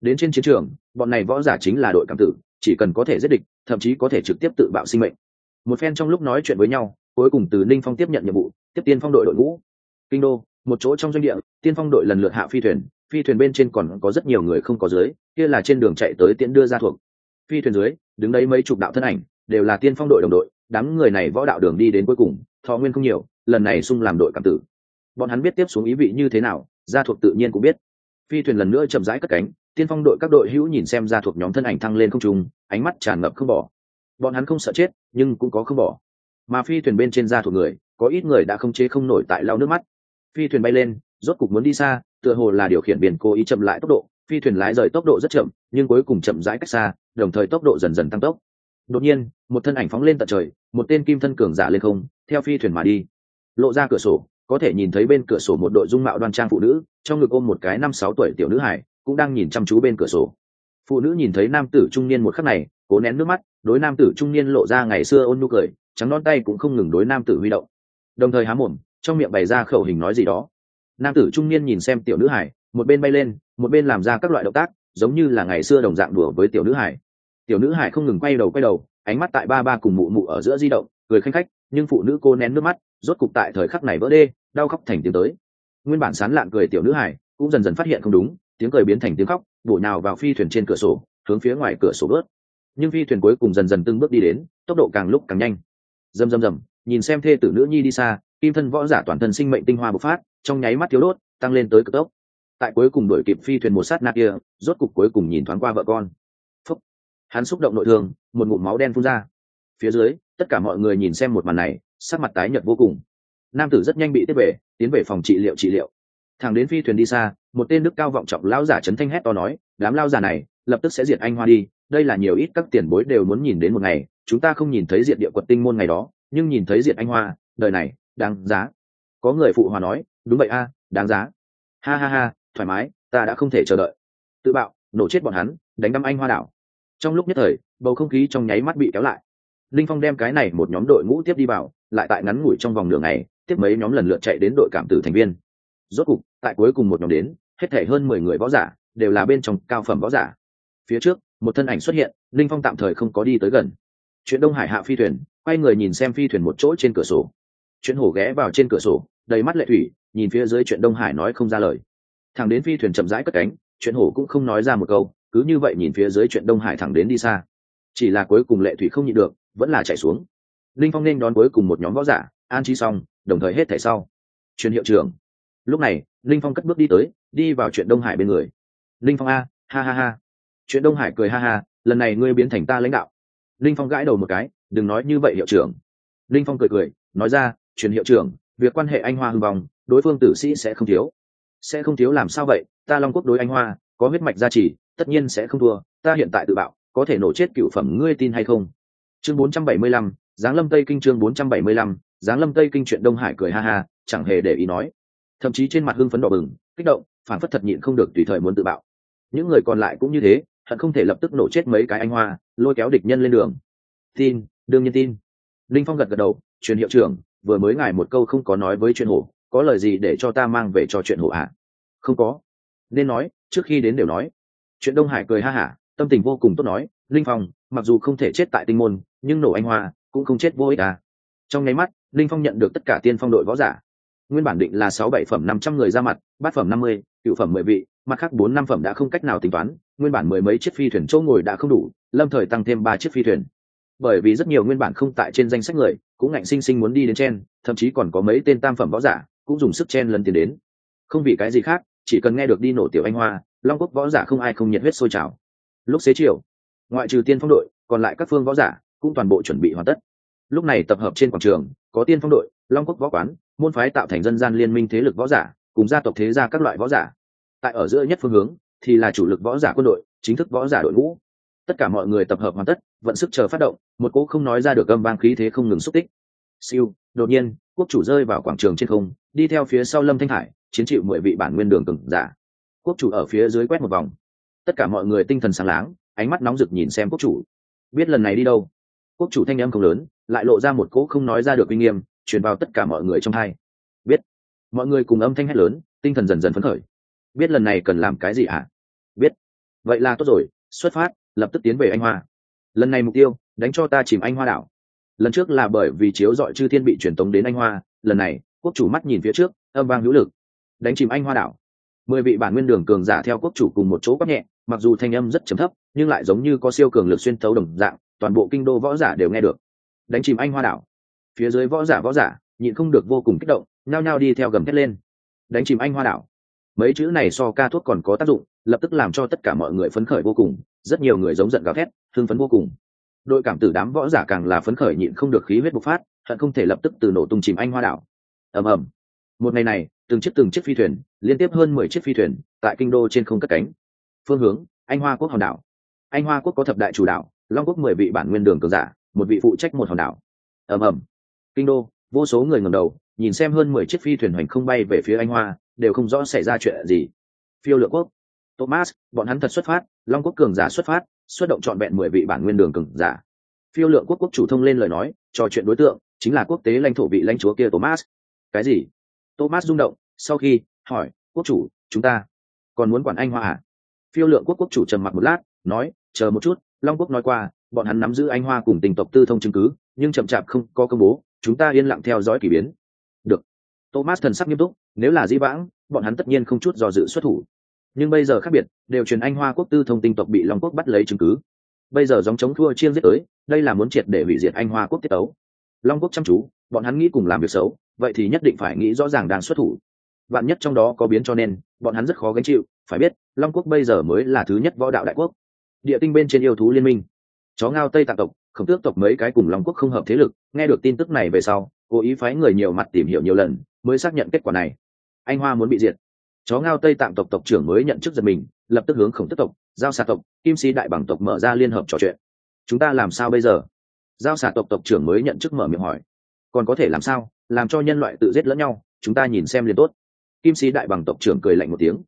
Đến trên chiến trường, bọn này võ giả chính là đội cảm tử, chỉ cần có thể giết địch, thậm chí có thể trực tiếp tự bạo sinh mệnh. Một phen trong lúc nói chuyện với nhau, cuối cùng từ linh phong tiếp nhận nhiệm vụ, tiếp tiên phong đội đội ngũ. Kinh đô, một chỗ trong doanh địa, tiên phong đội lần lượt hạ phi thuyền phi thuyền bên trên còn có rất nhiều người không có dưới, kia là trên đường chạy tới tiễn đưa ra thuộc. Phi thuyền dưới, đứng đấy mấy chục đạo thân ảnh, đều là tiên phong đội đồng đội, đám người này võ đạo đường đi đến cuối cùng, thọ nguyên không nhiều, lần này sung làm đội cảm tử bọn hắn biết tiếp xuống ý vị như thế nào, gia thuộc tự nhiên cũng biết. Phi thuyền lần nữa chậm rãi cất cánh, tiên phong đội các đội hữu nhìn xem gia thuộc nhóm thân ảnh thăng lên không trung, ánh mắt tràn ngập không bỏ. Bọn hắn không sợ chết, nhưng cũng có không bỏ. Mà phi thuyền bên trên gia thuộc người, có ít người đã không chế không nổi tại lau nước mắt. Phi thuyền bay lên, rốt cục muốn đi xa, tựa hồ là điều khiển biển cố ý chậm lại tốc độ. Phi thuyền lái rời tốc độ rất chậm, nhưng cuối cùng chậm rãi cách xa, đồng thời tốc độ dần dần tăng tốc. Đột nhiên, một thân ảnh phóng lên tận trời, một tên kim thân cường giả lên không, theo phi thuyền mà đi. Lộ ra cửa sổ có thể nhìn thấy bên cửa sổ một đội dung mạo đoan trang phụ nữ, trong ngực ôm một cái năm sáu tuổi tiểu nữ hải cũng đang nhìn chăm chú bên cửa sổ. Phụ nữ nhìn thấy nam tử trung niên một khắc này, cố nén nước mắt, đối nam tử trung niên lộ ra ngày xưa ôn nhu cười, trắng non tay cũng không ngừng đối nam tử huy động. Đồng thời há mồm, trong miệng bày ra khẩu hình nói gì đó. Nam tử trung niên nhìn xem tiểu nữ hải một bên bay lên, một bên làm ra các loại động tác, giống như là ngày xưa đồng dạng đùa với tiểu nữ hải tiểu nữ hải không ngừng quay đầu quay đầu, ánh mắt tại ba ba cùng mụ mụ ở giữa di động, cười khanh khách nhưng phụ nữ cô nén nước mắt, rốt cục tại thời khắc này vỡ đê, đau khóc thành tiếng tới. Nguyên bản sán lạn cười tiểu nữ hải cũng dần dần phát hiện không đúng, tiếng cười biến thành tiếng khóc, bổ nhào vào phi thuyền trên cửa sổ, hướng phía ngoài cửa sổ bớt nhưng phi thuyền cuối cùng dần dần từng bước đi đến, tốc độ càng lúc càng nhanh. Rầm rầm rầm, nhìn xem thê tử nữ nhi đi xa, kim thân võ giả toàn thân sinh mệnh tinh hoa bộc phát, trong nháy mắt thiếu đốt, tăng lên tới cực tốc. Tại cuối cùng đuổi kịp phi thuyền một sát na kia, rốt cục cuối cùng nhìn thoáng qua vợ con. Phúc. hắn xúc động nội thương, một ngụm máu đen phun ra. Phía dưới tất cả mọi người nhìn xem một màn này, sắc mặt tái nhợt vô cùng. Nam tử rất nhanh bị tiếp về, tiến về phòng trị liệu trị liệu. Thằng đến phi thuyền đi xa, một tên đức cao vọng trọng lão giả chấn thanh hét to nói, đám lao giả này, lập tức sẽ diệt anh hoa đi, đây là nhiều ít các tiền bối đều muốn nhìn đến một ngày, chúng ta không nhìn thấy diệt địa quật tinh môn ngày đó, nhưng nhìn thấy diệt anh hoa, đời này, đáng giá. Có người phụ hòa nói, đúng vậy a, đáng giá. Ha ha ha, thoải mái, ta đã không thể chờ đợi. Tự bạo, nổ chết bọn hắn, đánh đâm anh hoa đảo. Trong lúc nhất thời, bầu không khí trong nháy mắt bị kéo lại linh phong đem cái này một nhóm đội ngũ tiếp đi vào, lại tại ngắn ngủi trong vòng nửa ngày, tiếp mấy nhóm lần lượt chạy đến đội cảm tử thành viên. Rốt cục, tại cuối cùng một nhóm đến, hết thể hơn mười người võ giả đều là bên trong cao phẩm võ giả. Phía trước, một thân ảnh xuất hiện, linh phong tạm thời không có đi tới gần. Chuyện đông hải hạ phi thuyền, quay người nhìn xem phi thuyền một chỗ trên cửa sổ. Chuyện hổ ghé vào trên cửa sổ, đầy mắt lệ thủy, nhìn phía dưới chuyện đông hải nói không ra lời. Thẳng đến phi thuyền chậm rãi cất cánh, chuyện hổ cũng không nói ra một câu, cứ như vậy nhìn phía dưới chuyện đông hải thẳng đến đi xa. Chỉ là cuối cùng lệ thủy không nhịn được vẫn là chạy xuống. Linh phong nên đón cuối cùng một nhóm võ giả, an trí xong, đồng thời hết thẻ sau. Truyền hiệu trưởng. Lúc này, linh phong cất bước đi tới, đi vào chuyện đông hải bên người. Linh phong a, ha ha ha. Chuyện đông hải cười ha ha, lần này ngươi biến thành ta lãnh đạo. Linh phong gãi đầu một cái, đừng nói như vậy hiệu trưởng. Linh phong cười cười, nói ra, truyền hiệu trưởng, việc quan hệ anh hoa hưng vong, đối phương tử sĩ sẽ không thiếu. Sẽ không thiếu làm sao vậy? Ta long quốc đối anh hoa, có huyết mạch gia trì, tất nhiên sẽ không thua. Ta hiện tại tự bạo, có thể nổ chết cựu phẩm ngươi tin hay không? Chương 475, giáng lâm tây kinh chương 475, giáng lâm tây kinh chuyện đông hải cười ha ha chẳng hề để ý nói. Thậm chí trên mặt hưng phấn đỏ bừng kích động phản phất thật nhịn không được tùy thời muốn tự bạo. Những người còn lại cũng như thế hận không thể lập tức nổ chết mấy cái anh hoa lôi kéo địch nhân lên đường. Tin đương nhiên tin. Linh phong gật gật đầu truyền hiệu trưởng vừa mới ngài một câu không có nói với chuyện hổ có lời gì để cho ta mang về cho chuyện hổ ạ? À? không có. Nên nói trước khi đến đều nói. Chuyện đông hải cười ha hả tâm tình vô cùng tốt nói linh phong, mặc dù không thể chết tại tinh môn, nhưng nổ anh hoa cũng không chết vô ích à. Trong nháy mắt, linh phong nhận được tất cả tiên phong đội võ giả. Nguyên bản định là sáu bảy phẩm năm trăm người ra mặt, bát phẩm năm mươi, cựu phẩm mười vị, mặt khác bốn năm phẩm đã không cách nào tính toán, nguyên bản mười mấy chiếc phi thuyền chỗ ngồi đã không đủ, lâm thời tăng thêm ba chiếc phi thuyền. Bởi vì rất nhiều nguyên bản không tại trên danh sách người, cũng ngạnh sinh sinh muốn đi đến chen thậm chí còn có mấy tên tam phẩm võ giả cũng dùng sức chen lần tiền đến. Không vì cái gì khác, chỉ cần nghe được đi nổ tiểu anh hoa, long quốc võ giả không ai không nhiệt huyết sôi trào. Lúc xế chiều ngoại trừ tiên phong đội, còn lại các phương võ giả cũng toàn bộ chuẩn bị hoàn tất. Lúc này tập hợp trên quảng trường, có tiên phong đội, long quốc võ quán, môn phái tạo thành dân gian liên minh thế lực võ giả, cùng gia tộc thế gia các loại võ giả. Tại ở giữa nhất phương hướng, thì là chủ lực võ giả quân đội, chính thức võ giả đội ngũ. Tất cả mọi người tập hợp hoàn tất, vận sức chờ phát động, một cỗ không nói ra được âm vang khí thế không ngừng xúc tích. Siêu, đột nhiên, quốc chủ rơi vào quảng trường trên không, đi theo phía sau lâm thanh hải, chiến chịu mười vị bản nguyên đường cừng giả. Quốc chủ ở phía dưới quét một vòng. Tất cả mọi người tinh thần sáng láng ánh mắt nóng rực nhìn xem quốc chủ. Biết lần này đi đâu? Quốc chủ thanh âm không lớn, lại lộ ra một cỗ không nói ra được uy nghiêm, truyền vào tất cả mọi người trong hai. Biết. Mọi người cùng âm thanh hét lớn, tinh thần dần dần phấn khởi. Biết lần này cần làm cái gì à? biết. Vậy là tốt rồi, xuất phát, lập tức tiến về anh hoa. Lần này mục tiêu, đánh cho ta chìm anh hoa đảo. Lần trước là bởi vì chiếu dọi chư thiên bị truyền tống đến anh hoa, lần này, quốc chủ mắt nhìn phía trước, âm vang hữu lực. Đánh chìm anh hoa đảo. Mười vị bản nguyên đường cường giả theo quốc chủ cùng một chỗ quắc nhẹ mặc dù thanh âm rất chấm thấp, nhưng lại giống như có siêu cường lực xuyên thấu đồng dạng, toàn bộ kinh đô võ giả đều nghe được. Đánh chìm anh hoa đảo. Phía dưới võ giả võ giả, nhịn không được vô cùng kích động, nhao nhao đi theo gầm thét lên. Đánh chìm anh hoa đảo. Mấy chữ này so ca thuốc còn có tác dụng, lập tức làm cho tất cả mọi người phấn khởi vô cùng, rất nhiều người giống giận gào thét thương phấn vô cùng. Đội cảm tử đám võ giả càng là phấn khởi nhịn không được khí huyết bộc phát, hận không thể lập tức từ nổ tung chìm anh hoa đảo. Ầm ầm. Một ngày này, từng chiếc từng chiếc phi thuyền, liên tiếp hơn mười chiếc phi thuyền, tại kinh đô trên không cất cánh phương hướng, anh hoa quốc hòn đảo. Anh hoa quốc có thập đại chủ đảo, long quốc mười vị bản nguyên đường cường giả, một vị phụ trách một hòn đảo. Ầm ầm. Kinh đô, vô số người ngầm đầu, nhìn xem hơn mười chiếc phi thuyền hoành không bay về phía anh hoa, đều không rõ xảy ra chuyện gì. Phiêu lượng quốc. Thomas, bọn hắn thật xuất phát, long quốc cường giả xuất phát, xuất động trọn vẹn mười vị bản nguyên đường cường giả. Phiêu lượng quốc quốc chủ thông lên lời nói, trò chuyện đối tượng, chính là quốc tế lãnh thổ vị lãnh chúa kia thomas. Cái gì? Thomas rung động, sau khi hỏi, quốc chủ, chúng ta còn muốn quản anh hoa à? Phiêu lượng quốc quốc chủ trầm mặc một lát, nói, chờ một chút, long quốc nói qua, bọn hắn nắm giữ anh hoa cùng tình tộc tư thông chứng cứ, nhưng chậm chạp không có công bố, chúng ta yên lặng theo dõi k ỳ biến. Được. Thomas thần sắc nghiêm túc, nếu là di vãng, bọn hắn tất nhiên không chút do dự xuất thủ. Nhưng bây giờ khác biệt, đều truyền anh hoa quốc tư thông tinh tộc bị long quốc bắt lấy chứng cứ. Bây giờ dòng chống thua chiên giết tới, đây là muốn triệt để hủy diệt anh hoa quốc tiết tấu. Long quốc chăm chú, bọn hắn nghĩ cùng làm việc xấu, vậy thì nhất định phải nghĩ rõ ràng đang xuất thủ. Vạn nhất trong đó có biến cho nên bọn hắn rất khó gánh chịu, phải biết, long quốc bây giờ mới là thứ nhất võ đạo đại quốc. Địa tinh bên trên yêu thú liên minh. Chó ngao tây tạng tộc, khổng tước tộc mấy cái cùng long quốc không hợp thế lực, nghe được tin tức này về sau, cố ý phái người nhiều mặt tìm hiểu nhiều lần, mới xác nhận kết quả này. Anh hoa muốn bị diệt. Chó ngao tây tạm tộc tộc trưởng mới nhận chức giật mình, lập tức hướng khổng tức tộc, giao xà tộc, kim sĩ đại bằng tộc mở ra liên hợp trò chuyện. Chúng ta làm sao bây giờ? Giao xà tộc tộc trưởng mới nhận chức mở miệng hỏi. Còn có thể làm sao? Làm cho nhân loại tự giết lẫn nhau, chúng ta nhìn xem liền tốt kim sĩ đại bằng tộc trưởng cười lạnh một tiếng.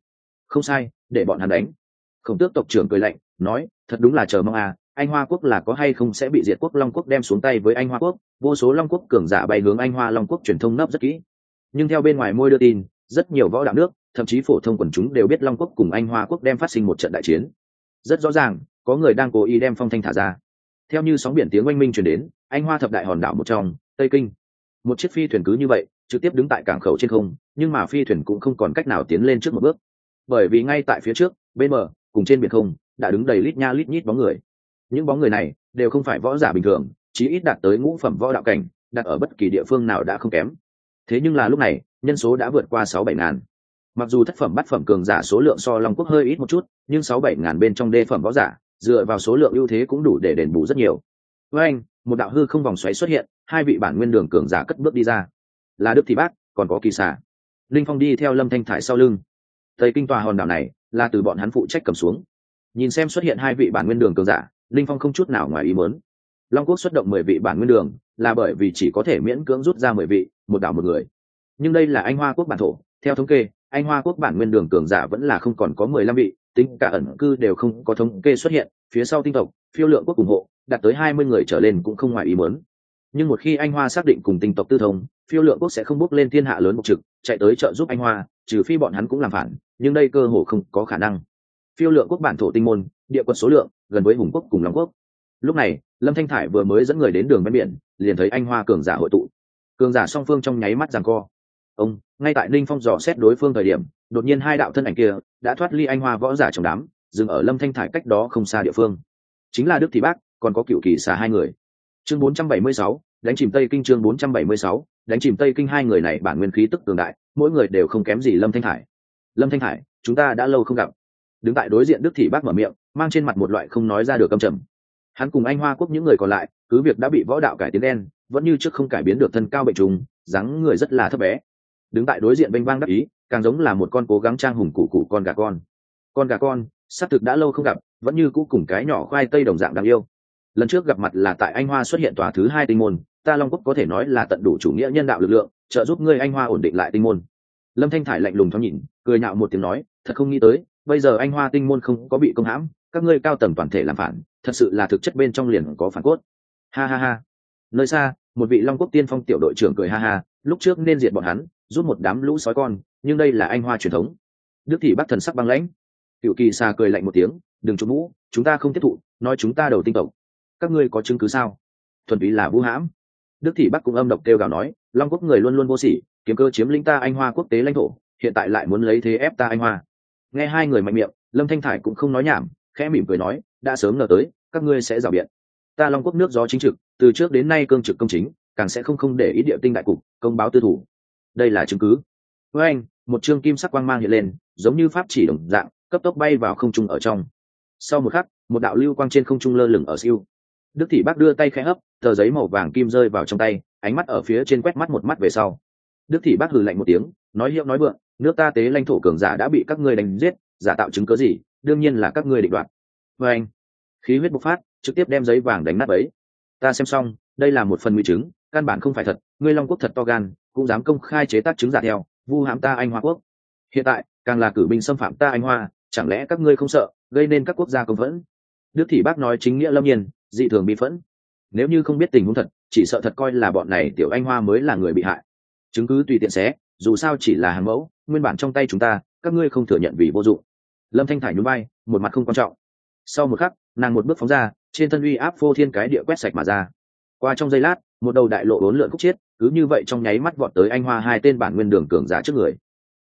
Không sai, để bọn hắn đánh. Khổng tước tộc trưởng cười lạnh, nói, thật đúng là chờ mong à anh hoa quốc là có hay không sẽ bị diệt quốc long quốc đem xuống tay với anh hoa quốc? Vô số long quốc cường giả bay hướng anh hoa long quốc truyền thông nấp rất kỹ. Nhưng theo bên ngoài môi đưa tin, rất nhiều võ đạo nước, thậm chí phổ thông quần chúng đều biết long quốc cùng anh hoa quốc đem phát sinh một trận đại chiến. Rất rõ ràng, có người đang cố ý đem phong thanh thả ra. Theo như sóng biển tiếng oanh minh chuyển đến, anh hoa thập đại hòn đảo một trong, tây kinh. Một chiếc phi thuyền cứ như vậy trực tiếp đứng tại cảng khẩu trên không, nhưng mà phi thuyền cũng không còn cách nào tiến lên trước một bước. Bởi vì ngay tại phía trước, bên bờ, cùng trên biển không, đã đứng đầy lít nha lít nhít bóng người. Những bóng người này đều không phải võ giả bình thường, chí ít đạt tới ngũ phẩm võ đạo cảnh, đặt ở bất kỳ địa phương nào đã không kém. Thế nhưng là lúc này, nhân số đã vượt qua sáu bảy ngàn. Mặc dù thất phẩm bắt phẩm cường giả số lượng so long quốc hơi ít một chút, nhưng sáu bảy ngàn bên trong đê phẩm võ giả, dựa vào số lượng ưu thế cũng đủ để đền bù rất nhiều. Với anh, một đạo hư không vòng xoáy xuất hiện, hai vị bản nguyên đường cường giả cất bước đi ra là đức thị bác, còn có kỳ xà. Linh phong đi theo lâm thanh thải sau lưng. Tây kinh tòa hòn đảo này là từ bọn hắn phụ trách cầm xuống. Nhìn xem xuất hiện hai vị bản nguyên đường cường giả, linh phong không chút nào ngoài ý mớn long quốc xuất động mười vị bản nguyên đường là bởi vì chỉ có thể miễn cưỡng rút ra mười vị, một đảo một người. Nhưng đây là anh hoa quốc bản thổ, theo thống kê, anh hoa quốc bản nguyên đường cường giả vẫn là không còn có mười lăm vị, tính cả ẩn cư đều không có thống kê xuất hiện, phía sau tinh tộc, phiêu lượng quốc ủng hộ, đạt tới hai mươi người trở lên cũng không ngoài ý muốn. Nhưng một khi anh hoa xác định cùng tinh tộc tư thông phiêu lượng quốc sẽ không bước lên thiên hạ lớn một trực chạy tới trợ giúp anh hoa trừ phi bọn hắn cũng làm phản nhưng đây cơ hồ không có khả năng. Phiêu lượng quốc bản thổ tinh môn địa quân số lượng gần với hùng quốc cùng long quốc. Lúc này lâm thanh thải vừa mới dẫn người đến đường ven biển liền thấy anh hoa cường giả hội tụ. Cường giả song phương trong nháy mắt rằng co. Ông ngay tại ninh phong dò xét đối phương thời điểm đột nhiên hai đạo thân ảnh kia đã thoát ly anh hoa võ giả trong đám dừng ở lâm thanh thải cách đó không xa địa phương. Chính là đức thị bác còn có cựu kỳ xà hai người. Chương 476, đánh chìm tây kinh chương 476, đánh chìm tây kinh hai người này bản nguyên khí tức cường đại mỗi người đều không kém gì lâm thanh Hải. lâm thanh Hải, chúng ta đã lâu không gặp. Đứng tại đối diện đức thị bác mở miệng mang trên mặt một loại không nói ra được âm trầm. Hắn cùng anh hoa quốc những người còn lại cứ việc đã bị võ đạo cải tiến đen vẫn như trước không cải biến được thân cao bệnh trùng dáng người rất là thấp bé. Đứng tại đối diện bênh vang đắc ý càng giống là một con cố gắng trang hùng cụ cụ con gà con. Con gà con xác thực đã lâu không gặp vẫn như cũ cùng cái nhỏ khoai tây đồng dạng đáng yêu. Lần trước gặp mặt là tại anh hoa xuất hiện tòa thứ hai tinh môn ta long quốc có thể nói là tận đủ chủ nghĩa nhân đạo lực lượng, trợ giúp ngươi anh hoa ổn định lại tinh môn. Lâm thanh thải lạnh lùng thoáng nhìn, cười nhạo một tiếng nói, thật không nghĩ tới, bây giờ anh hoa tinh môn không có bị công hãm, các ngươi cao tầng toàn thể làm phản, thật sự là thực chất bên trong liền có phản cốt. Ha ha ha. Nơi xa, một vị long quốc tiên phong tiểu đội trưởng cười ha ha, lúc trước nên diệt bọn hắn, rút một đám lũ sói con, nhưng đây là anh hoa truyền thống. Đức thị bắc thần sắc băng lãnh. Tiểu kỳ xà cười lạnh một tiếng, đừng trúng mũ, chúng ta không tiếp thụ, nói chúng ta đầu tinh tộc. Các ngươi có chứng cứ sao? Thuần túy là vũ hãm đức thị bắc cũng âm độc kêu gào nói, long quốc người luôn luôn vô sỉ, kiếm cơ chiếm lĩnh ta anh hoa quốc tế lãnh thổ, hiện tại lại muốn lấy thế ép ta anh hoa. Nghe hai người mạnh miệng, lâm thanh thải cũng không nói nhảm, khẽ mỉm cười nói, đã sớm ngờ tới, các ngươi sẽ rào biện. Ta long quốc nước gió chính trực, từ trước đến nay cương trực công chính, càng sẽ không không để ý địa tinh đại cục, công báo tư thủ. Đây là chứng cứ. Với anh, một chương kim sắc quang mang hiện lên, giống như pháp chỉ đồng dạng, cấp tốc bay vào không trung ở trong. Sau một khắc, một đạo lưu quang trên không trung lơ lửng ở siêu đức thị bác đưa tay khẽ hấp, tờ giấy màu vàng kim rơi vào trong tay, ánh mắt ở phía trên quét mắt một mắt về sau. Đức thị bác hừ lạnh một tiếng, nói hiệu nói vượng, nước ta tế lãnh thổ cường giả đã bị các ngươi đánh giết, giả tạo chứng cớ gì, đương nhiên là các ngươi định đoạt. Vê anh, khí huyết bộc phát, trực tiếp đem giấy vàng đánh nát ấy ta xem xong, đây là một phần nguy chứng, căn bản không phải thật, ngươi long quốc thật to gan, cũng dám công khai chế tác chứng giả theo, vu hãm ta anh hoa quốc. Hiện tại, càng là cử binh xâm phạm ta anh hoa, chẳng lẽ các ngươi không sợ, gây nên các quốc gia công vẫn đức thị bác nói chính nghĩa lâm nhiên dị thường bị phẫn. Nếu như không biết tình huống thật, chỉ sợ thật coi là bọn này tiểu anh hoa mới là người bị hại. Chứng cứ tùy tiện xé, dù sao chỉ là hàng mẫu, nguyên bản trong tay chúng ta, các ngươi không thừa nhận vì vô dụng. Lâm thanh thải nhún bay một mặt không quan trọng. Sau một khắc, nàng một bước phóng ra, trên thân uy áp phô thiên cái địa quét sạch mà ra. Qua trong giây lát, một đầu đại lộ bốn lượn khúc chiết, cứ như vậy trong nháy mắt vọt tới anh hoa hai tên bản nguyên đường cường giả trước người.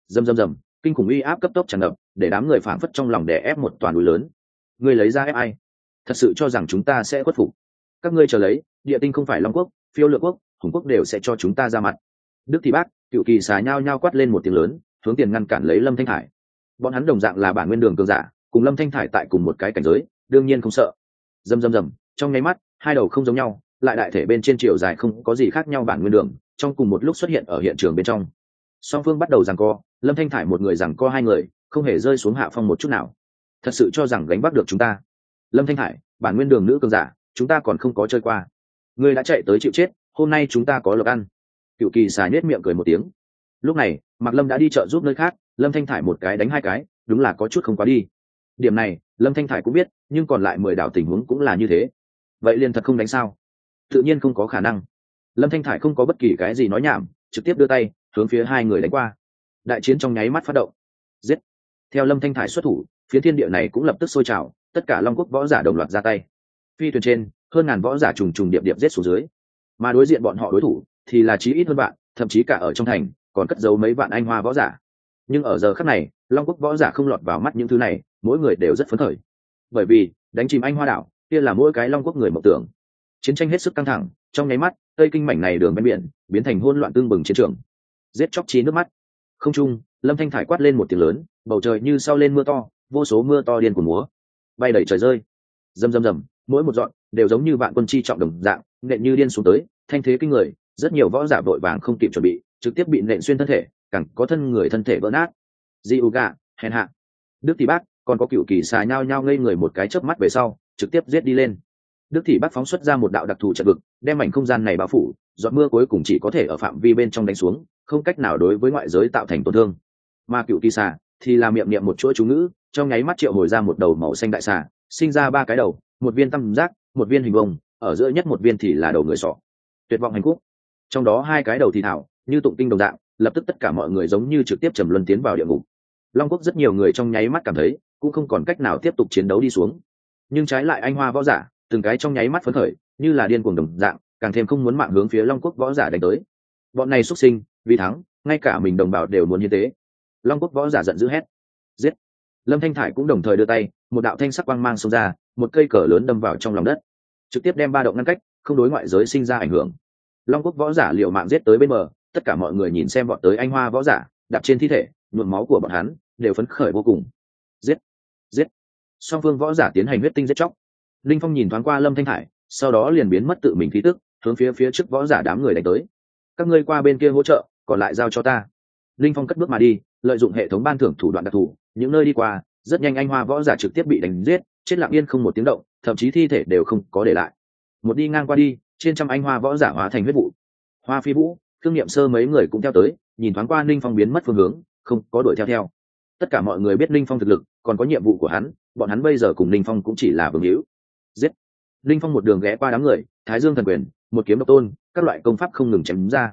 Dầm dầm dầm kinh khủng uy áp cấp tốc tràn ngập, để đám người phảng phất trong lòng đè ép một toàn núi lớn. Người lấy ra ép ai thật sự cho rằng chúng ta sẽ khuất phục. Các ngươi chờ lấy, địa tinh không phải long quốc, phiêu lược quốc, hùng quốc đều sẽ cho chúng ta ra mặt. Đức thì bác, cựu kỳ xà nhao nhao quát lên một tiếng lớn, hướng tiền ngăn cản lấy lâm thanh hải bọn hắn đồng dạng là bản nguyên đường cường giả, cùng lâm thanh thải tại cùng một cái cảnh giới, đương nhiên không sợ. Dầm dầm dầm trong nháy mắt, hai đầu không giống nhau, lại đại thể bên trên chiều dài không có gì khác nhau bản nguyên đường, trong cùng một lúc xuất hiện ở hiện trường bên trong. Song phương bắt đầu rằng co, lâm thanh thải một người rằng co hai người, không hề rơi xuống hạ phong một chút nào. Thật sự cho rằng gánh bắt được chúng ta lâm thanh Hải, bản nguyên đường nữ cường giả chúng ta còn không có chơi qua. Ngươi đã chạy tới chịu chết hôm nay chúng ta có lộc ăn. Cựu kỳ xài nết miệng cười một tiếng. Lúc này mạc lâm đã đi chợ giúp nơi khác lâm thanh thải một cái đánh hai cái đúng là có chút không quá đi. Điểm này lâm thanh thải cũng biết nhưng còn lại mười đảo tình huống cũng là như thế. Vậy liền thật không đánh sao? Tự nhiên không có khả năng. Lâm thanh thải không có bất kỳ cái gì nói nhảm trực tiếp đưa tay hướng phía hai người đánh qua. Đại chiến trong nháy mắt phát động. Giết. Theo lâm thanh thải xuất thủ phía thiên địa này cũng lập tức sôi trào tất cả long quốc võ giả đồng loạt ra tay. Phi thuyền trên, hơn ngàn võ giả trùng trùng điệp điệp giết xuống dưới. Mà đối diện bọn họ đối thủ thì là chí ít hơn bạn, thậm chí cả ở trong thành còn cất giấu mấy vạn anh hoa võ giả. Nhưng ở giờ khắc này, long quốc võ giả không lọt vào mắt những thứ này, mỗi người đều rất phấn khởi. Bởi vì, đánh chìm anh hoa đảo, kia là mỗi cái long quốc người mộng tưởng. Chiến tranh hết sức căng thẳng, trong nháy mắt, tây kinh mảnh này đường ven biển biến thành hỗn loạn tương bừng chiến trường. Giết chóc trí nước mắt. Không trung, lâm thanh thải quát lên một tiếng lớn, bầu trời như sau lên mưa to, vô số mưa to điên của múa bay đẩy trời rơi. Rầm rầm rầm, mỗi một dọn đều giống như vạn quân chi trọng đồng dạng, nện như điên xuống tới, thanh thế kinh người, rất nhiều võ giả vội vàng không kịp chuẩn bị, trực tiếp bị nện xuyên thân thể, càng có thân người thân thể vỡ nát. Di u gà hèn hạ. Đức Thị bác, còn có cựu kỳ xà nhao nhao ngây người một cái chớp mắt về sau, trực tiếp giết đi lên. Đức thị bác phóng xuất ra một đạo đặc thù trận vực, đem mảnh không gian này bao phủ, giọt mưa cuối cùng chỉ có thể ở phạm vi bên trong đánh xuống, không cách nào đối với ngoại giới tạo thành tổn thương. Mà cựu kỳ xà thì là miệng niệm một chuỗi chú ngữ, trong nháy mắt triệu hồi ra một đầu màu xanh đại xà, sinh ra ba cái đầu, một viên tam giác, một viên hình vông ở giữa nhất một viên thì là đầu người sọ. Tuyệt vọng hành khúc. Trong đó hai cái đầu thì thảo, như tụng kinh đồng dạng, lập tức tất cả mọi người giống như trực tiếp trầm luân tiến vào địa ngục. Long quốc rất nhiều người trong nháy mắt cảm thấy, cũng không còn cách nào tiếp tục chiến đấu đi xuống. Nhưng trái lại anh hoa võ giả, từng cái trong nháy mắt phấn khởi, như là điên cuồng đồng dạng, càng thêm không muốn mạng hướng phía long quốc võ giả đánh tới. Bọn này xuất sinh, vì thắng, ngay cả mình đồng bào đều muốn như thế long quốc võ giả giận dữ hét. Giết. Lâm thanh thải cũng đồng thời đưa tay, một đạo thanh sắc quang mang xông ra, một cây cờ lớn đâm vào trong lòng đất. Trực tiếp đem ba động ngăn cách, không đối ngoại giới sinh ra ảnh hưởng. Long quốc võ giả liệu mạng giết tới bên bờ, tất cả mọi người nhìn xem bọn tới anh hoa võ giả, đạp trên thi thể, nhuộm máu của bọn hắn, đều phấn khởi vô cùng. Giết. Giết. Song phương võ giả tiến hành huyết tinh giết chóc. Linh phong nhìn thoáng qua lâm thanh thải, sau đó liền biến mất tự mình khí tức, hướng phía phía trước võ giả đám người đánh tới. Các ngươi qua bên kia hỗ trợ, còn lại giao cho ta. Linh phong cất bước mà đi lợi dụng hệ thống ban thưởng thủ đoạn đặc thù những nơi đi qua rất nhanh anh hoa võ giả trực tiếp bị đánh giết chết lặng yên không một tiếng động thậm chí thi thể đều không có để lại. Một đi ngang qua đi trên trăm anh hoa võ giả hóa thành huyết vụ. Hoa phi vũ thương nghiệm sơ mấy người cũng theo tới nhìn thoáng qua ninh phong biến mất phương hướng không có đuổi theo theo. Tất cả mọi người biết ninh phong thực lực còn có nhiệm vụ của hắn bọn hắn bây giờ cùng ninh phong cũng chỉ là vương hữu. Giết! Ninh phong một đường ghé qua đám người thái dương thần quyền một kiếm độc tôn các loại công pháp không ngừng chém ra.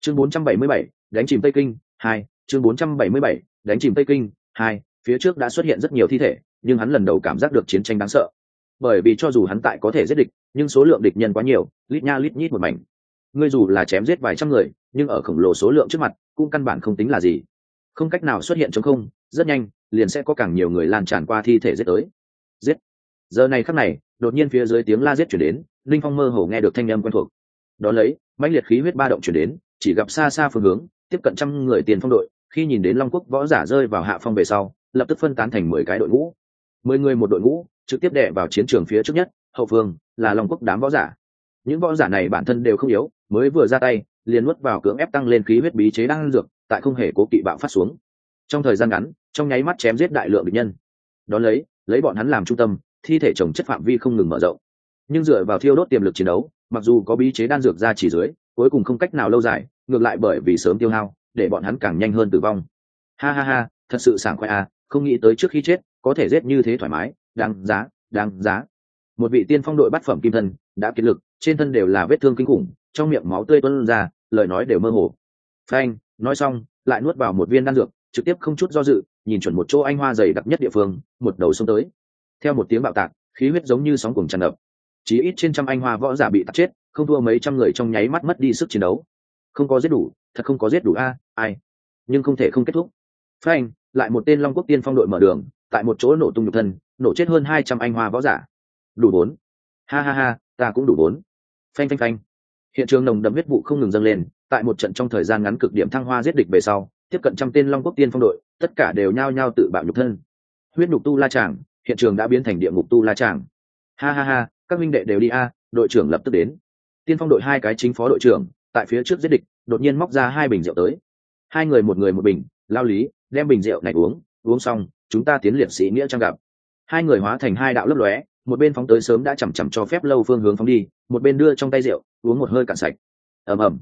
Chương 477, đánh chìm tây kinh hai chương 477, đánh chìm tây kinh hai phía trước đã xuất hiện rất nhiều thi thể nhưng hắn lần đầu cảm giác được chiến tranh đáng sợ. Bởi vì cho dù hắn tại có thể giết địch nhưng số lượng địch nhân quá nhiều lít nha lít nhít một mảnh. Ngươi dù là chém giết vài trăm người nhưng ở khổng lồ số lượng trước mặt cũng căn bản không tính là gì. Không cách nào xuất hiện chống không rất nhanh liền sẽ có càng nhiều người lan tràn qua thi thể giết tới. Giết. Giờ này khắc này đột nhiên phía dưới tiếng la giết chuyển đến linh phong mơ hồ nghe được thanh âm quen thuộc. Đó lấy mãnh liệt khí huyết ba động chuyển đến chỉ gặp xa xa phương hướng tiếp cận trăm người tiền phong đội khi nhìn đến long quốc võ giả rơi vào hạ phong về sau, lập tức phân tán thành mười cái đội ngũ. Mười người một đội ngũ, trực tiếp đệ vào chiến trường phía trước nhất, hậu phương là long quốc đám võ giả. Những võ giả này bản thân đều không yếu, mới vừa ra tay, liền nuốt vào cưỡng ép tăng lên khí huyết bí chế đang dược, tại không hề cố kỵ bạo phát xuống. Trong thời gian ngắn, trong nháy mắt chém giết đại lượng bệnh nhân. Đón lấy lấy bọn hắn làm trung tâm, thi thể trồng chất phạm vi không ngừng mở rộng. Nhưng dựa vào thiêu đốt tiềm lực chiến đấu, mặc dù có bí chế đan dược ra chỉ dưới, cuối cùng không cách nào lâu dài, ngược lại bởi vì sớm tiêu hao để bọn hắn càng nhanh hơn tử vong. Ha ha ha, thật sự sảng khoai à không nghĩ tới trước khi chết, có thể giết như thế thoải mái, đáng giá đáng giá. Một vị tiên phong đội bắt phẩm kim thân, đã kiệt lực, trên thân đều là vết thương kinh khủng, trong miệng máu tươi tuôn ra, lời nói đều mơ hồ. Phanh, nói xong, lại nuốt vào một viên đan dược, trực tiếp không chút do dự, nhìn chuẩn một chỗ anh hoa dày đặc nhất địa phương, một đầu xông tới. Theo một tiếng bạo tạc, khí huyết giống như sóng cuồng tràn ngập. Chỉ ít trên trăm anh hoa võ giả bị tạt chết, không thua mấy trăm người trong nháy mắt mất đi sức chiến đấu. Không có giết đủ thật không có giết đủ a, ai? Nhưng không thể không kết thúc. Phanh, lại một tên long quốc tiên phong đội mở đường, tại một chỗ nổ tung nhục thân, nổ chết hơn hai trăm anh hoa võ giả. Đủ bốn. Ha ha ha, ta cũng đủ bốn. Phanh phanh phanh. Hiện trường nồng đậm huyết vụ không ngừng dâng lên, tại một trận trong thời gian ngắn cực điểm thăng hoa giết địch về sau, tiếp cận trăm tên long quốc tiên phong đội, tất cả đều nhao nhao tự bạo nhục thân. Huyết nhục tu la tràng hiện trường đã biến thành địa ngục tu la tràng ha ha ha, các minh đệ đều đi a, đội trưởng lập tức đến. Tiên phong đội hai cái chính phó đội trưởng, tại phía trước giết địch đột nhiên móc ra hai bình rượu tới. Hai người một người một bình, lao lý, đem bình rượu này uống uống xong, chúng ta tiến liệt sĩ nghĩa trang gặp. Hai người hóa thành hai đạo lấp lóe, một bên phóng tới sớm đã chằm chằm cho phép lâu phương hướng phóng đi, một bên đưa trong tay rượu, uống một hơi cạn sạch. Ầm ầm.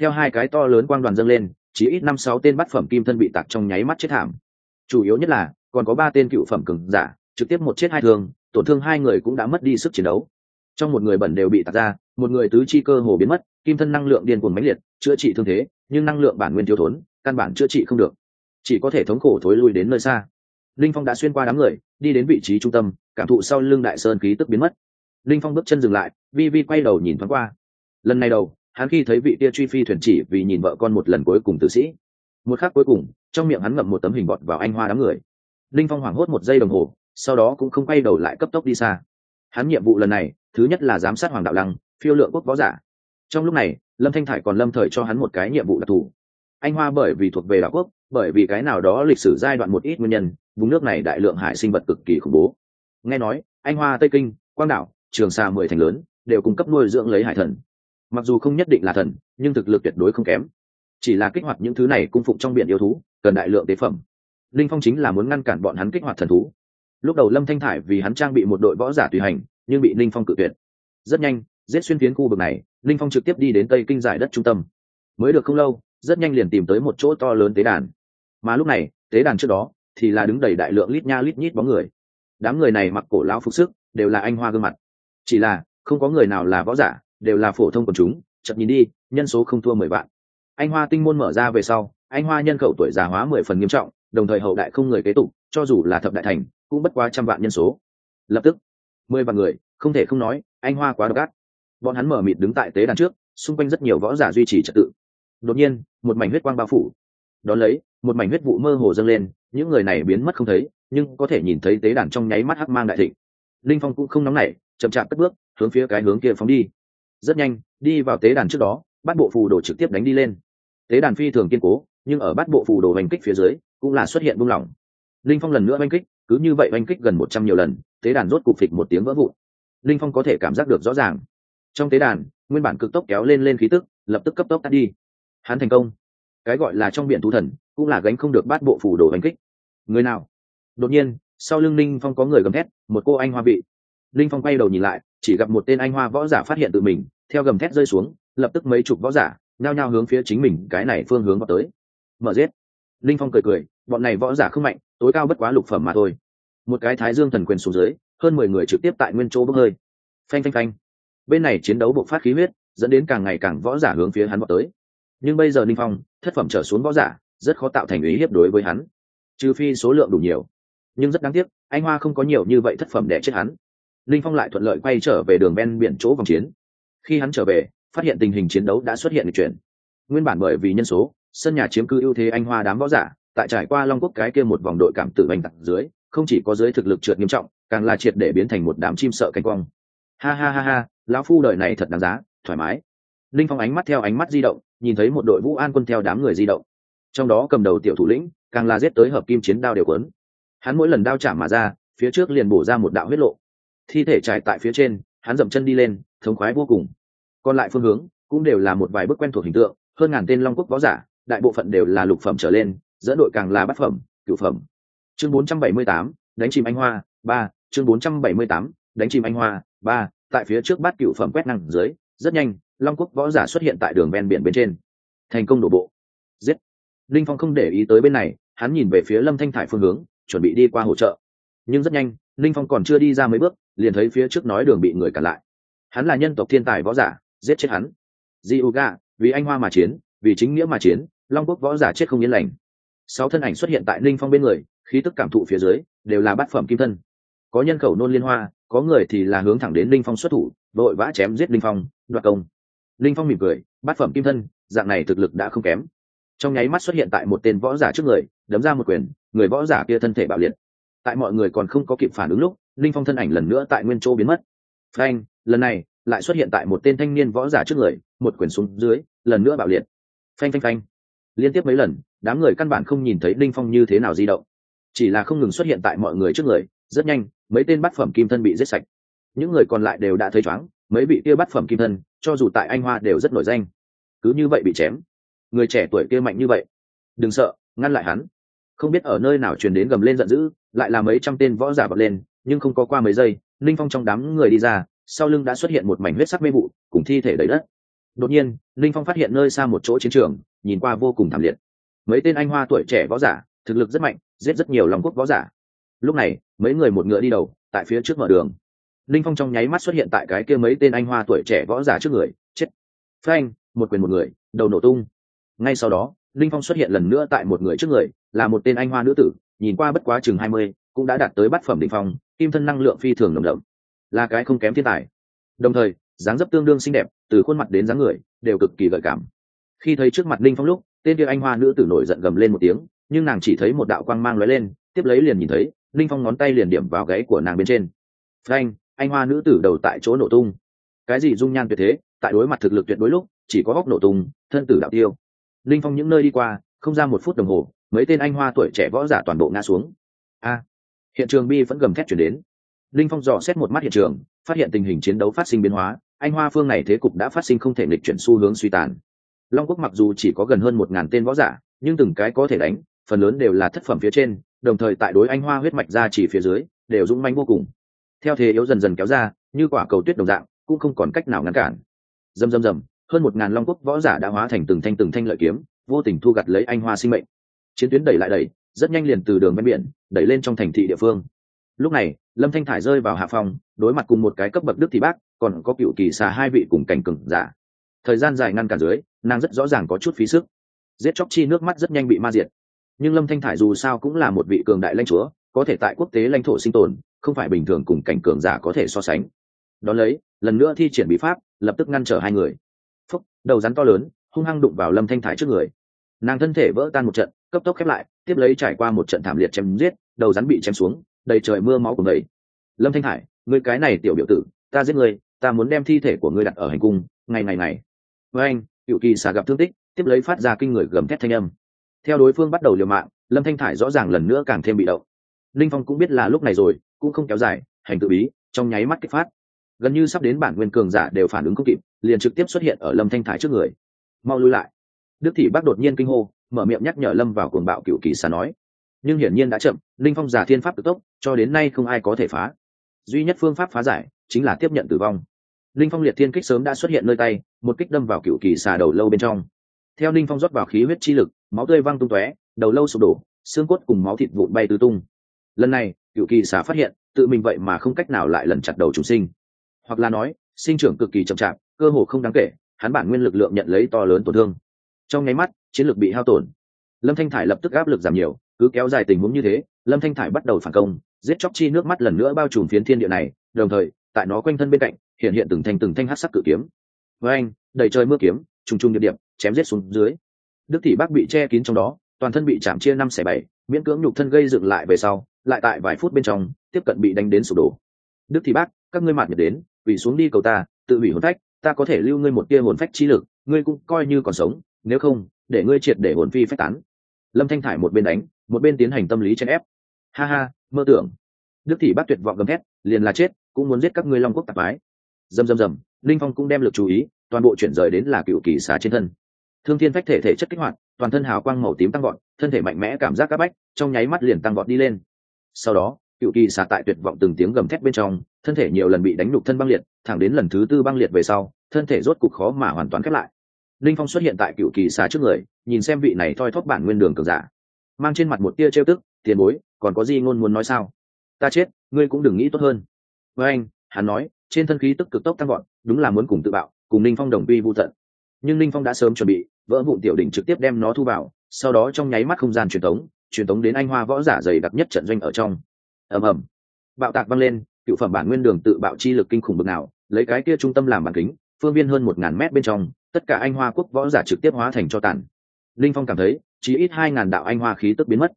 Theo hai cái to lớn quang đoàn dâng lên, chỉ ít năm sáu tên bát phẩm kim thân bị tạc trong nháy mắt chết thảm. Chủ yếu nhất là, còn có ba tên cựu phẩm cường giả, trực tiếp một chết hai thương, tổn thương hai người cũng đã mất đi sức chiến đấu. Trong một người bẩn đều bị tạc ra, một người tứ chi cơ hồ biến mất kim thân năng lượng điên cuồng mãnh liệt, chữa trị thương thế, nhưng năng lượng bản nguyên thiếu thốn, căn bản chữa trị không được. Chỉ có thể thống khổ thối lui đến nơi xa. Linh phong đã xuyên qua đám người, đi đến vị trí trung tâm, cảm thụ sau lưng đại sơn khí tức biến mất. Linh phong bước chân dừng lại vi vi quay đầu nhìn thoáng qua. Lần này đầu, hắn khi thấy vị tia truy phi thuyền chỉ vì nhìn vợ con một lần cuối cùng tử sĩ. Một khắc cuối cùng, trong miệng hắn ngậm một tấm hình bọt vào anh hoa đám người. Linh phong hoảng hốt một giây đồng hồ, sau đó cũng không quay đầu lại cấp tốc đi xa. Hắn nhiệm vụ lần này, thứ nhất là giám sát hoàng đạo lăng, phiêu lượng quốc võ giả trong lúc này, lâm thanh thải còn lâm thời cho hắn một cái nhiệm vụ đặc thù. Anh hoa bởi vì thuộc về đảo quốc, bởi vì cái nào đó lịch sử giai đoạn một ít nguyên nhân, vùng nước này đại lượng hải sinh vật cực kỳ khủng bố. Nghe nói, anh hoa, tây kinh, quang đảo, trường sa mười thành lớn, đều cung cấp nuôi dưỡng lấy hải thần. Mặc dù không nhất định là thần, nhưng thực lực tuyệt đối không kém. Chỉ là kích hoạt những thứ này cung phụng trong biển yêu thú, cần đại lượng tế phẩm. Linh phong chính là muốn ngăn cản bọn hắn kích hoạt thần thú. Lúc đầu lâm thanh thải vì hắn trang bị một đội võ giả tùy hành, nhưng bị linh phong cự tuyệt. Rất nhanh giết xuyên phiến khu vực này, linh phong trực tiếp đi đến tây kinh giải đất trung tâm. Mới được không lâu, rất nhanh liền tìm tới một chỗ to lớn tế đàn. Mà lúc này, tế đàn trước đó thì là đứng đầy đại lượng lít nha lít nhít bóng người. Đám người này mặc cổ lão phục sức, đều là anh hoa gương mặt. Chỉ là, không có người nào là võ giả, đều là phổ thông quần chúng chậm nhìn đi, nhân số không thua mười vạn. Anh hoa tinh môn mở ra về sau, anh hoa nhân khẩu tuổi già hóa mười phần nghiêm trọng, đồng thời hậu đại không người kế tục, cho dù là thập đại thành, cũng bất quá trăm vạn nhân số. Lập tức, mười vạn người, không thể không nói, anh hoa quá độc ác bọn hắn mở mịt đứng tại tế đàn trước, xung quanh rất nhiều võ giả duy trì trật tự. Đột nhiên, một mảnh huyết quang bao phủ. Đón lấy, một mảnh huyết vụ mơ hồ dâng lên, những người này biến mất không thấy, nhưng có thể nhìn thấy tế đàn trong nháy mắt hắc mang đại thịnh. Linh phong cũng không nóng nảy, chậm chạp cất bước, hướng phía cái hướng kia phóng đi. Rất nhanh, đi vào tế đàn trước đó bắt bộ phù đồ trực tiếp đánh đi lên. Tế đàn phi thường kiên cố, nhưng ở bắt bộ phù đồ oanh kích phía dưới, cũng là xuất hiện buông lỏng. Linh phong lần nữa oanh kích, cứ như vậy oanh kích gần một trăm nhiều lần, tế đàn rốt cục phịch một tiếng vỡ vụn. Linh phong có thể cảm giác được rõ ràng trong tế đàn, nguyên bản cực tốc kéo lên lên khí tức, lập tức cấp tốc tắt đi. Hắn thành công. Cái gọi là trong biển thú thần, cũng là gánh không được bát bộ phủ đồ đánh kích. Người nào? Đột nhiên, sau lưng linh phong có người gầm thét, một cô anh hoa vị. Linh phong quay đầu nhìn lại, chỉ gặp một tên anh hoa võ giả phát hiện tự mình, theo gầm thét rơi xuống, lập tức mấy chục võ giả, nhao nhao hướng phía chính mình cái này phương hướng vào tới. Mở giết. Linh phong cười cười, bọn này võ giả không mạnh, tối cao bất quá lục phẩm mà thôi. Một cái thái dương thần quyền xuống dưới, hơn mười người trực tiếp tại nguyên chỗ bốc hơi. Phanh phanh phanh bên này chiến đấu bộc phát khí huyết, dẫn đến càng ngày càng võ giả hướng phía hắn vào tới. Nhưng bây giờ ninh phong, thất phẩm trở xuống võ giả, rất khó tạo thành ý hiếp đối với hắn. Trừ phi số lượng đủ nhiều. Nhưng rất đáng tiếc, anh hoa không có nhiều như vậy thất phẩm để chết hắn. Ninh phong lại thuận lợi quay trở về đường ven biển chỗ vòng chiến. Khi hắn trở về, phát hiện tình hình chiến đấu đã xuất hiện được chuyển. Nguyên bản bởi vì nhân số, sân nhà chiếm cư ưu thế anh hoa đám võ giả, tại trải qua long quốc cái kia một vòng đội cảm tử anh tặng dưới, không chỉ có dưới thực lực trượt nghiêm trọng, càng là triệt để biến thành một đám chim sợ canh quong ha ha ha ha lão phu đời này thật đáng giá thoải mái. Linh phong ánh mắt theo ánh mắt di động nhìn thấy một đội vũ an quân theo đám người di động. Trong đó cầm đầu tiểu thủ lĩnh càng là giết tới hợp kim chiến đao đều quấn. Hắn mỗi lần đao chạm mà ra phía trước liền bổ ra một đạo huyết lộ. Thi thể trải tại phía trên hắn dậm chân đi lên thống khoái vô cùng. Còn lại phương hướng cũng đều là một vài bước quen thuộc hình tượng hơn ngàn tên long quốc võ giả đại bộ phận đều là lục phẩm trở lên dẫn đội càng là bát phẩm cửu phẩm. Chương 478, đánh chìm anh hoa ba chương 478, đánh chìm anh hoa ba tại phía trước bát cửu phẩm quét năng dưới rất nhanh long quốc võ giả xuất hiện tại đường ven biển bên trên. Thành công đổ bộ. Giết. Linh phong không để ý tới bên này hắn nhìn về phía lâm thanh thải phương hướng chuẩn bị đi qua hỗ trợ. Nhưng rất nhanh linh phong còn chưa đi ra mấy bước liền thấy phía trước nói đường bị người cản lại. Hắn là nhân tộc thiên tài võ giả giết chết hắn. Di ga, vì anh hoa mà chiến vì chính nghĩa mà chiến long quốc võ giả chết không yên lành. Sáu thân ảnh xuất hiện tại linh phong bên người khí tức cảm thụ phía dưới đều là bát phẩm kim thân. Có nhân khẩu nôn liên hoa có người thì là hướng thẳng đến linh phong xuất thủ đội vã chém giết linh phong, đoạt công. Linh phong mỉm cười, bát phẩm kim thân, dạng này thực lực đã không kém. Trong nháy mắt xuất hiện tại một tên võ giả trước người, đấm ra một quyền, người võ giả kia thân thể bạo liệt. Tại mọi người còn không có kịp phản ứng lúc, linh phong thân ảnh lần nữa tại nguyên chỗ biến mất. Frank lần này, lại xuất hiện tại một tên thanh niên võ giả trước người, một quyền xuống dưới, lần nữa bạo liệt. Phanh phanh phanh. Liên tiếp mấy lần, đám người căn bản không nhìn thấy linh phong như thế nào di động. Chỉ là không ngừng xuất hiện tại mọi người trước người rất nhanh, mấy tên bát phẩm kim thân bị giết sạch. Những người còn lại đều đã thấy chóng, mấy vị kia bát phẩm kim thân, cho dù tại anh hoa đều rất nổi danh. Cứ như vậy bị chém. Người trẻ tuổi kia mạnh như vậy. Đừng sợ, ngăn lại hắn. Không biết ở nơi nào truyền đến gầm lên giận dữ, lại là mấy trăm tên võ giả bật lên, nhưng không có qua mấy giây, linh phong trong đám người đi ra, sau lưng đã xuất hiện một mảnh huyết sắc mê vụ, cùng thi thể đầy đất. Đột nhiên, linh phong phát hiện nơi xa một chỗ chiến trường, nhìn qua vô cùng thảm liệt. Mấy tên anh hoa tuổi trẻ võ giả, thực lực rất mạnh, giết rất nhiều lòng quốc võ giả lúc này, mấy người một ngựa đi đầu, tại phía trước mở đường. Linh phong trong nháy mắt xuất hiện tại cái kia mấy tên anh hoa tuổi trẻ võ giả trước người. Chết. Phanh, một quyền một người, đầu nổ tung. Ngay sau đó, linh phong xuất hiện lần nữa tại một người trước người, là một tên anh hoa nữ tử, nhìn qua bất quá chừng hai mươi, cũng đã đạt tới bát phẩm đỉnh phong, kim thân năng lượng phi thường nồng đậm. Là cái không kém thiên tài. Đồng thời, dáng dấp tương đương xinh đẹp, từ khuôn mặt đến dáng người, đều cực kỳ gợi cảm. Khi thấy trước mặt linh phong lúc, tên kia anh hoa nữ tử nổi giận gầm lên một tiếng, nhưng nàng chỉ thấy một đạo quang mang lóe lên, tiếp lấy liền nhìn thấy linh phong ngón tay liền điểm vào gáy của nàng bên trên. Frank anh hoa nữ tử đầu tại chỗ nổ tung. Cái gì dung nhan tuyệt thế, tại đối mặt thực lực tuyệt đối lúc, chỉ có góc nổ tung, thân tử đạo tiêu. Linh phong những nơi đi qua, không ra một phút đồng hồ, mấy tên anh hoa tuổi trẻ võ giả toàn bộ ngã xuống. A, hiện trường bi vẫn gầm thét chuyển đến. Linh phong dò xét một mắt hiện trường, phát hiện tình hình chiến đấu phát sinh biến hóa, anh hoa phương này thế cục đã phát sinh không thể lịch chuyển xu hướng suy tàn. Long quốc mặc dù chỉ có gần hơn một ngàn tên võ giả, nhưng từng cái có thể đánh, phần lớn đều là thất phẩm phía trên đồng thời tại đối anh hoa huyết mạch ra chỉ phía dưới, đều dũng manh vô cùng. Theo thế yếu dần dần kéo ra, như quả cầu tuyết đồng dạng, cũng không còn cách nào ngăn cản. Dầm dầm dầm, hơn một ngàn long quốc võ giả đã hóa thành từng thanh từng thanh lợi kiếm, vô tình thu gặt lấy anh hoa sinh mệnh. Chiến tuyến đẩy lại đẩy, rất nhanh liền từ đường ven biển, đẩy lên trong thành thị địa phương. Lúc này, lâm thanh thải rơi vào hạ phòng, đối mặt cùng một cái cấp bậc đức thị bác, còn có cựu kỳ xà hai vị cùng cảnh cừng giả. Thời gian dài ngăn cản dưới, nàng rất rõ ràng có chút phí sức. Giết chóc chi nước mắt rất nhanh bị ma diệt nhưng lâm thanh thải dù sao cũng là một vị cường đại lãnh chúa, có thể tại quốc tế lãnh thổ sinh tồn, không phải bình thường cùng cảnh cường giả có thể so sánh. Đón lấy, lần nữa thi triển bí pháp, lập tức ngăn trở hai người. Phúc, đầu rắn to lớn, hung hăng đụng vào lâm thanh thải trước người. Nàng thân thể vỡ tan một trận, cấp tốc khép lại, tiếp lấy trải qua một trận thảm liệt chém giết, đầu rắn bị chém xuống, đầy trời mưa máu của người. Lâm thanh hải ngươi cái này tiểu biểu tử, ta giết người ta muốn đem thi thể của ngươi đặt ở hành cung, ngày ngày ngày. Với anh, cựu kỳ xà gặp thương tích, tiếp lấy phát ra kinh người gầm thét thanh âm theo đối phương bắt đầu liều mạng, lâm thanh thải rõ ràng lần nữa càng thêm bị động. Linh phong cũng biết là lúc này rồi, cũng không kéo dài, hành tự bí, trong nháy mắt kích phát. Gần như sắp đến bản nguyên cường giả đều phản ứng không kịp, liền trực tiếp xuất hiện ở lâm thanh thải trước người. Mau lui lại. Đức thị bác đột nhiên kinh hô, mở miệng nhắc nhở lâm vào cuồng bạo cựu kỳ xà nói. Nhưng hiển nhiên đã chậm, linh phong giả thiên pháp tự tốc, cho đến nay không ai có thể phá. Duy nhất phương pháp phá giải chính là tiếp nhận tử vong. Linh phong liệt thiên kích sớm đã xuất hiện nơi tay, một kích đâm vào cựu kỳ xà đầu lâu bên trong theo Ninh phong rót vào khí huyết chi lực, máu tươi văng tung tóe, đầu lâu sụp đổ, xương cốt cùng máu thịt vụn bay tứ tung. Lần này, cựu kỳ xà phát hiện, tự mình vậy mà không cách nào lại lần chặt đầu chúng sinh. Hoặc là nói, sinh trưởng cực kỳ chậm chạp, cơ hồ không đáng kể, hắn bản nguyên lực lượng nhận lấy to lớn tổn thương. Trong nháy mắt, chiến lược bị hao tổn. Lâm thanh thải lập tức áp lực giảm nhiều, cứ kéo dài tình huống như thế, lâm thanh thải bắt đầu phản công, giết chóc chi nước mắt lần nữa bao trùm phiến thiên địa này, đồng thời, tại nó quanh thân bên cạnh, hiện hiện từng thanh từng thanh hát sắc cự kiếm. Với anh đầy trời mưa kiếm trùng trùng điệp điệp, chém giết xuống dưới. Đức thị bác bị che kín trong đó, toàn thân bị chạm chia năm xẻ bảy, miễn cưỡng nhục thân gây dựng lại về sau, lại tại vài phút bên trong, tiếp cận bị đánh đến sụp đổ. Đức thị bác, các ngươi mạt nhật đến vì xuống đi cầu ta, tự hủy hồn phách, ta có thể lưu ngươi một tia hồn phách chi lực, ngươi cũng coi như còn sống, nếu không, để ngươi triệt để hồn phi phách tán. Lâm thanh thải một bên đánh, một bên tiến hành tâm lý chèn ép. Ha ha, mơ tưởng. Đức thị bác tuyệt vọng gầm thét, liền là chết, cũng muốn giết các ngươi long quốc tạp ái dầm dầm dầm, linh phong cũng đem lực chú ý toàn bộ chuyển rời đến là cựu kỳ xà trên thân. Thương thiên phách thể thể chất kích hoạt, toàn thân hào quang màu tím tăng vọt, thân thể mạnh mẽ cảm giác áp bách, trong nháy mắt liền tăng vọt đi lên. Sau đó, cựu kỳ xà tại tuyệt vọng từng tiếng gầm thét bên trong, thân thể nhiều lần bị đánh đục thân băng liệt, thẳng đến lần thứ tư băng liệt về sau, thân thể rốt cục khó mà hoàn toàn khép lại. Linh phong xuất hiện tại cựu kỳ xà trước người, nhìn xem vị này thoi thóp bản nguyên đường cường giả. Mang trên mặt một tia trêu tức, tiền bối, còn có gì ngôn muốn nói sao? Ta chết, ngươi cũng đừng nghĩ tốt hơn. Với anh hắn nói, trên thân khí tức cực tốc tăng gọn đúng là muốn cùng tự bạo cùng linh phong đồng quy vô tận. Nhưng linh phong đã sớm chuẩn bị, vỡ vụn tiểu đỉnh trực tiếp đem nó thu vào, sau đó trong nháy mắt không gian truyền tống truyền tống đến anh hoa võ giả dày đặc nhất trận doanh ở trong. Ầm ầm. Bạo tạc văng lên, cựu phẩm bản nguyên đường tự bạo chi lực kinh khủng bực nào, lấy cái kia trung tâm làm bàn kính, phương viên hơn một ngàn mét bên trong, tất cả anh hoa quốc võ giả trực tiếp hóa thành cho tàn. Linh phong cảm thấy chỉ ít hai ngàn đạo anh hoa khí tức biến mất.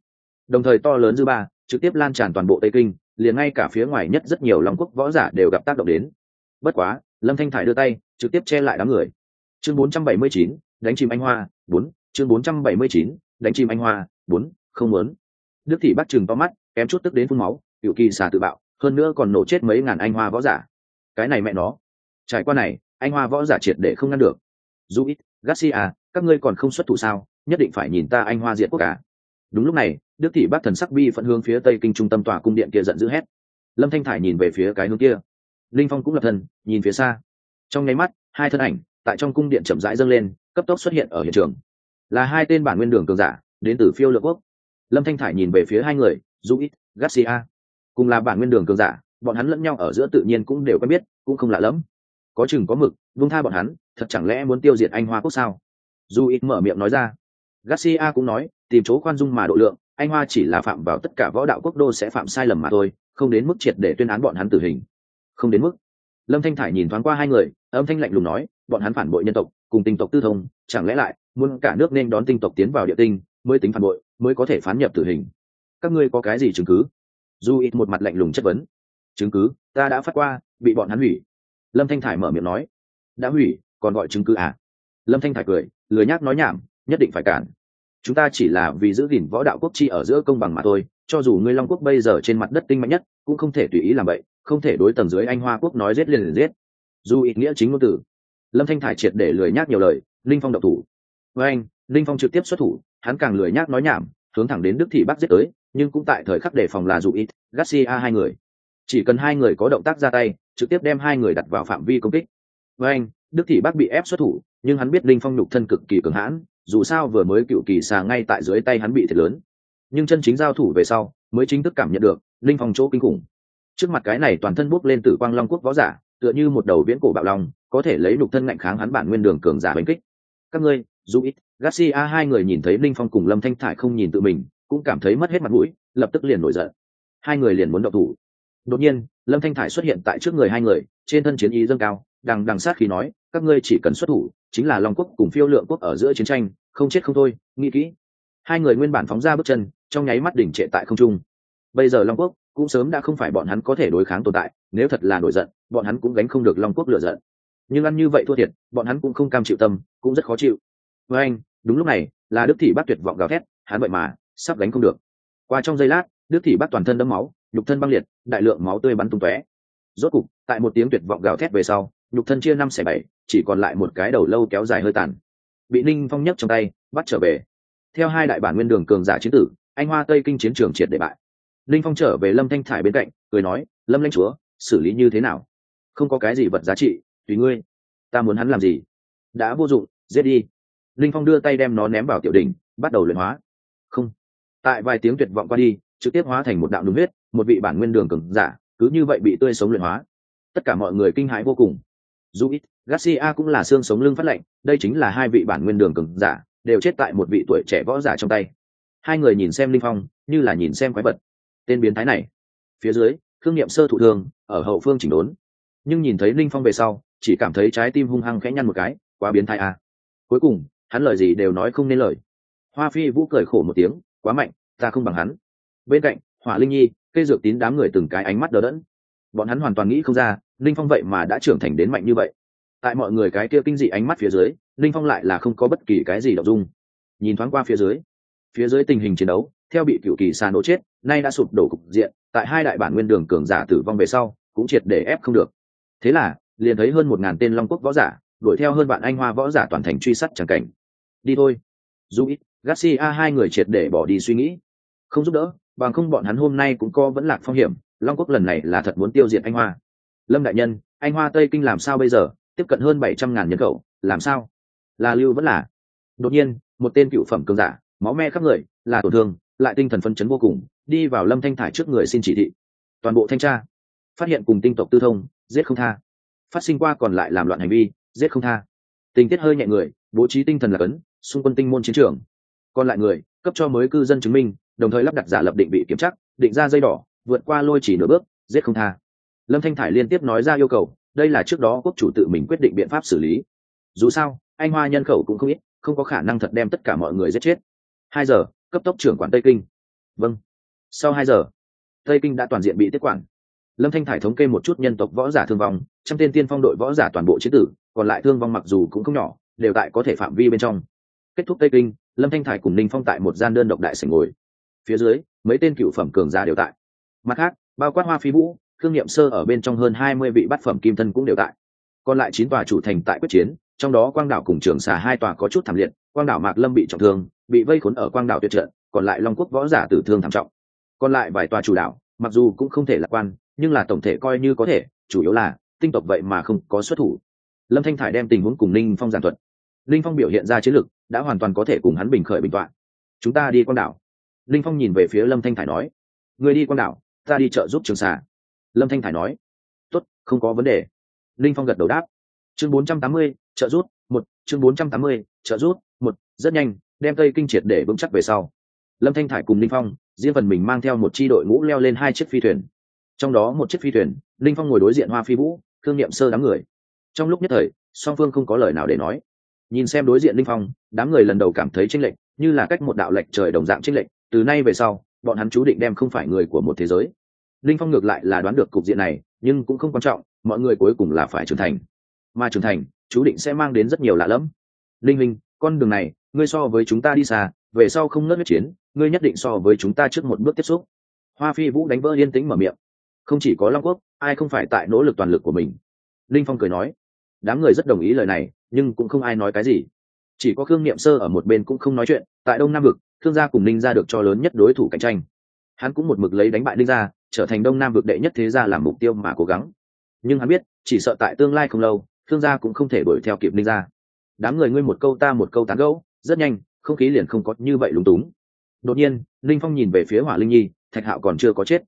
Đồng thời to lớn dư ba, trực tiếp lan tràn toàn bộ tây kinh, liền ngay cả phía ngoài nhất rất nhiều long quốc võ giả đều gặp tác động đến. Bất quá lâm thanh thải đưa tay trực tiếp che lại đám người. Chương 479, đánh chim anh hoa bốn. Chương 479, đánh chim anh hoa bốn. Không muốn. Đức thị bắt chừng to mắt kém chút tức đến phun máu cựu kỳ xà tự bạo hơn nữa còn nổ chết mấy ngàn anh hoa võ giả. Cái này mẹ nó. Trải qua này anh hoa võ giả triệt để không ngăn được. Dù ít garcia các ngươi còn không xuất thủ sao? Nhất định phải nhìn ta anh hoa diệt quốc cả đúng lúc này đức thị bác thần sắc bi phận hướng phía tây kinh trung tâm tòa cung điện kia giận dữ hét. Lâm thanh thải nhìn về phía cái hướng kia linh phong cũng lập thân, nhìn phía xa. Trong nháy mắt, hai thân ảnh tại trong cung điện chậm rãi dâng lên, cấp tốc xuất hiện ở hiện trường. Là hai tên bản nguyên đường cường giả, đến từ phiêu lượng quốc. Lâm thanh thải nhìn về phía hai người Du ít, garcia. Cùng là bản nguyên đường cường giả, bọn hắn lẫn nhau ở giữa tự nhiên cũng đều quen biết, cũng không lạ lẫm. Có chừng có mực vung tha bọn hắn, thật chẳng lẽ muốn tiêu diệt anh hoa quốc sao? Du ít mở miệng nói ra. Garcia cũng nói, tìm chỗ khoan dung mà độ lượng, anh hoa chỉ là phạm vào tất cả võ đạo quốc đô sẽ phạm sai lầm mà thôi, không đến mức triệt để tuyên án bọn hắn tử hình không đến mức. Lâm thanh thải nhìn thoáng qua hai người, âm thanh lạnh lùng nói, bọn hắn phản bội nhân tộc, cùng tinh tộc tư thông, chẳng lẽ lại muốn cả nước nên đón tinh tộc tiến vào địa tinh, mới tính phản bội, mới có thể phán nhập tử hình? Các ngươi có cái gì chứng cứ? Dù ít một mặt lạnh lùng chất vấn. Chứng cứ? Ta đã phát qua, bị bọn hắn hủy. Lâm thanh thải mở miệng nói. Đã hủy, còn gọi chứng cứ à? Lâm thanh thải cười, lười nhác nói nhảm, nhất định phải cản. Chúng ta chỉ là vì giữ gìn võ đạo quốc chi ở giữa công bằng mà thôi, cho dù ngươi long quốc bây giờ trên mặt đất tinh mạnh nhất, cũng không thể tùy ý làm vậy không thể đối tầng dưới anh hoa quốc nói giết liền liền giết. Dù ít nghĩa chính ngôn tử. Lâm thanh thải triệt để lười nhác nhiều lời, linh phong độc thủ. Với anh, linh phong trực tiếp xuất thủ, hắn càng lười nhác nói nhảm, hướng thẳng đến đức thị bắc giết tới, nhưng cũng tại thời khắc đề phòng là dù ít, garcia hai người. Chỉ cần hai người có động tác ra tay, trực tiếp đem hai người đặt vào phạm vi công kích. Với anh, đức thị bắc bị ép xuất thủ, nhưng hắn biết linh phong nhục thân cực kỳ cường hãn, dù sao vừa mới cựu kỳ xà ngay tại dưới tay hắn bị thiệt lớn. Nhưng chân chính giao thủ về sau, mới chính thức cảm nhận được, linh phong chỗ kinh khủng trước mặt cái này toàn thân bốc lên từ quang long quốc võ giả, tựa như một đầu viễn cổ bạo long, có thể lấy nhục thân ngạnh kháng hắn bản nguyên đường cường giả đánh kích. Các ngươi dù ít, garcia, hai người nhìn thấy linh phong cùng lâm thanh thải không nhìn tự mình, cũng cảm thấy mất hết mặt mũi, lập tức liền nổi giận. Hai người liền muốn độc thủ. Đột nhiên, lâm thanh thải xuất hiện tại trước người hai người, trên thân chiến ý dâng cao, đằng đằng sát khi nói, các ngươi chỉ cần xuất thủ, chính là long quốc cùng phiêu lượng quốc ở giữa chiến tranh, không chết không thôi, nghĩ kỹ. Hai người nguyên bản phóng ra bước chân, trong nháy mắt đỉnh trệ tại không trung. Bây giờ long quốc cũng sớm đã không phải bọn hắn có thể đối kháng tồn tại, nếu thật là nổi giận, bọn hắn cũng gánh không được long quốc lựa giận. Nhưng ăn như vậy thua thiệt, bọn hắn cũng không cam chịu tâm, cũng rất khó chịu. Với anh, đúng lúc này, là đức thị bắt tuyệt vọng gào thét, hắn vậy mà, sắp gánh không được. Qua trong giây lát, đức thị bắt toàn thân đấm máu, nhục thân băng liệt, đại lượng máu tươi bắn tung tóe. Rốt cục, tại một tiếng tuyệt vọng gào thét về sau, nhục thân chia năm xẻ bảy, chỉ còn lại một cái đầu lâu kéo dài hơi tàn. Bị ninh phong nhấc trong tay, bắt trở về. Theo hai đại bản nguyên đường cường giả chiến tử, anh hoa tây kinh chiến trường triệt để bại ninh phong trở về lâm thanh thải bên cạnh cười nói lâm lãnh chúa xử lý như thế nào? Không có cái gì vật giá trị tùy ngươi. Ta muốn hắn làm gì? Đã vô dụng giết đi. Ninh phong đưa tay đem nó ném vào tiểu đỉnh, bắt đầu luyện hóa. Không. Tại vài tiếng tuyệt vọng qua đi trực tiếp hóa thành một đạo đúng huyết một vị bản nguyên đường cường giả cứ như vậy bị tươi sống luyện hóa. Tất cả mọi người kinh hãi vô cùng. Dù ít garcia cũng là xương sống lưng phát lệnh đây chính là hai vị bản nguyên đường cường giả đều chết tại một vị tuổi trẻ võ giả trong tay. Hai người nhìn xem linh phong như là nhìn xem quái vật tên biến thái này. Phía dưới thương m sơ thụ thương ở hậu phương chỉnh đốn. Nhưng nhìn thấy linh phong về sau, chỉ cảm thấy trái tim hung hăng khẽ nhăn một cái, quá biến thái à. cuối cùng, hắn lời gì đều nói không nên lời. Hoa phi vũ cười khổ một tiếng, quá mạnh, ta không bằng hắn. Bên cạnh, hỏa linh nhi, cây dược tín đám người từng cái ánh mắt đờ đẫn. Bọn hắn hoàn toàn nghĩ không ra linh phong vậy mà đã trưởng thành đến mạnh như vậy. Tại mọi người cái kia kinh dị ánh mắt phía dưới linh phong lại là không có bất kỳ cái gì đọc dung. Nhìn thoáng qua phía dưới phía dưới tình hình chiến đấu theo bị cựu kỳ xa nổ chết, nay đã sụp đổ cục diện, tại hai đại bản nguyên đường cường giả tử vong về sau, cũng triệt để ép không được. Thế là, liền thấy hơn một ngàn tên long quốc võ giả, đuổi theo hơn bạn anh hoa võ giả toàn thành truy sát chẳng cảnh. Đi thôi. Dù ít, garcia, hai người triệt để bỏ đi suy nghĩ. Không giúp đỡ, bằng không bọn hắn hôm nay cũng co vẫn lạc phong hiểm, long quốc lần này là thật muốn tiêu diệt anh hoa. Lâm đại nhân, anh hoa tây kinh làm sao bây giờ? Tiếp cận hơn bảy trăm ngàn nhân khẩu, làm sao? Là lưu vẫn là. Đột nhiên, một tên cựu phẩm cường giả, máu me khắp người, là tổn thương lại tinh thần phân chấn vô cùng, đi vào lâm thanh thải trước người xin chỉ thị. Toàn bộ thanh tra, phát hiện cùng tinh tộc tư thông, giết không tha. Phát sinh qua còn lại làm loạn hành vi, giết không tha. Tình tiết hơi nhẹ người, bố trí tinh thần là cấn, xung quân tinh môn chiến trường. Còn lại người, cấp cho mới cư dân chứng minh, đồng thời lắp đặt giả lập định bị kiểm chắc định ra dây đỏ, vượt qua lôi chỉ nửa bước, giết không tha. Lâm thanh thải liên tiếp nói ra yêu cầu, đây là trước đó quốc chủ tự mình quyết định biện pháp xử lý. Dù sao, anh hoa nhân khẩu cũng không ít, không có khả năng thật đem tất cả mọi người giết chết. Hai giờ cấp tốc trưởng quản tây kinh. Vâng. Sau hai giờ, tây kinh đã toàn diện bị tiếp quản. Lâm thanh thải thống kê một chút nhân tộc võ giả thương vong, trăm tên tiên phong đội võ giả toàn bộ chế tử, còn lại thương vong mặc dù cũng không nhỏ, đều tại có thể phạm vi bên trong. Kết thúc tây kinh, lâm thanh thải cùng ninh phong tại một gian đơn độc đại sảnh ngồi. Phía dưới, mấy tên cựu phẩm cường giả đều tại. Mặt khác, bao quát hoa phi vũ thương nghiệm sơ ở bên trong hơn hai mươi vị bát phẩm kim thân cũng đều tại. Còn lại chín tòa chủ thành tại quyết chiến, trong đó quang đảo cùng trường xà hai tòa có chút thảm liệt quang đảo mạc lâm bị trọng thương, bị vây khốn ở quang đảo tuyệt trận, còn lại long quốc võ giả tử thương thảm trọng. Còn lại vài tòa chủ đảo, mặc dù cũng không thể lạc quan, nhưng là tổng thể coi như có thể, chủ yếu là, tinh tộc vậy mà không có xuất thủ. Lâm thanh thải đem tình huống cùng ninh phong giàn thuật. Ninh phong biểu hiện ra chiến lược đã hoàn toàn có thể cùng hắn bình khởi bình tọa chúng ta đi quang đảo. Ninh phong nhìn về phía lâm thanh thải nói. Người đi quang đảo, ta đi chợ giúp trường xà lâm thanh thải nói. Tốt, không có vấn đề. Ninh phong gật đầu đáp. Chương bốn trăm tám mươi trợ rút, một, chương bốn trăm tám mươi trợ rút một, rất nhanh, đem tây kinh triệt để vững chắc về sau. Lâm thanh thải cùng ninh phong, riêng phần mình mang theo một chi đội ngũ leo lên hai chiếc phi thuyền. Trong đó một chiếc phi thuyền ninh phong ngồi đối diện hoa phi vũ, thương n i ệ m sơ đám người. Trong lúc nhất thời, song phương không có lời nào để nói. Nhìn xem đối diện ninh phong, đám người lần đầu cảm thấy tranh lệch, như là cách một đạo lệch trời đồng dạng tranh lệch. Từ nay về sau, bọn hắn chú định đem không phải người của một thế giới. Ninh phong ngược lại là đoán được cục diện này, nhưng cũng không quan trọng, mọi người cuối cùng là phải trưởng thành. Mà trưởng thành, chú định sẽ mang đến rất nhiều lạ lẫm linh minh, con đường này, ngươi so với chúng ta đi xa, về sau không ngớt huyết chiến, ngươi nhất định so với chúng ta trước một bước tiếp xúc. Hoa phi vũ đánh vỡ yên tĩnh mở miệng. Không chỉ có long quốc, ai không phải tại nỗ lực toàn lực của mình? Linh phong cười nói. Đám người rất đồng ý lời này, nhưng cũng không ai nói cái gì. Chỉ có khương niệm sơ ở một bên cũng không nói chuyện, tại đông nam vực Thương gia cùng ninh gia được cho lớn nhất đối thủ cạnh tranh. Hắn cũng một mực lấy đánh bại ninh gia, trở thành đông nam vực đệ nhất thế gia làm mục tiêu mà cố gắng. Nhưng hắn biết, chỉ sợ tại tương lai không lâu thương gia cũng không thể đuổi theo kịp ninh gia đám người ngươi một câu ta một câu tán gẫu, rất nhanh, không khí liền không có như vậy lúng túng. Đột nhiên, linh phong nhìn về phía hỏa linh nhi, thạch hạo còn chưa có chết.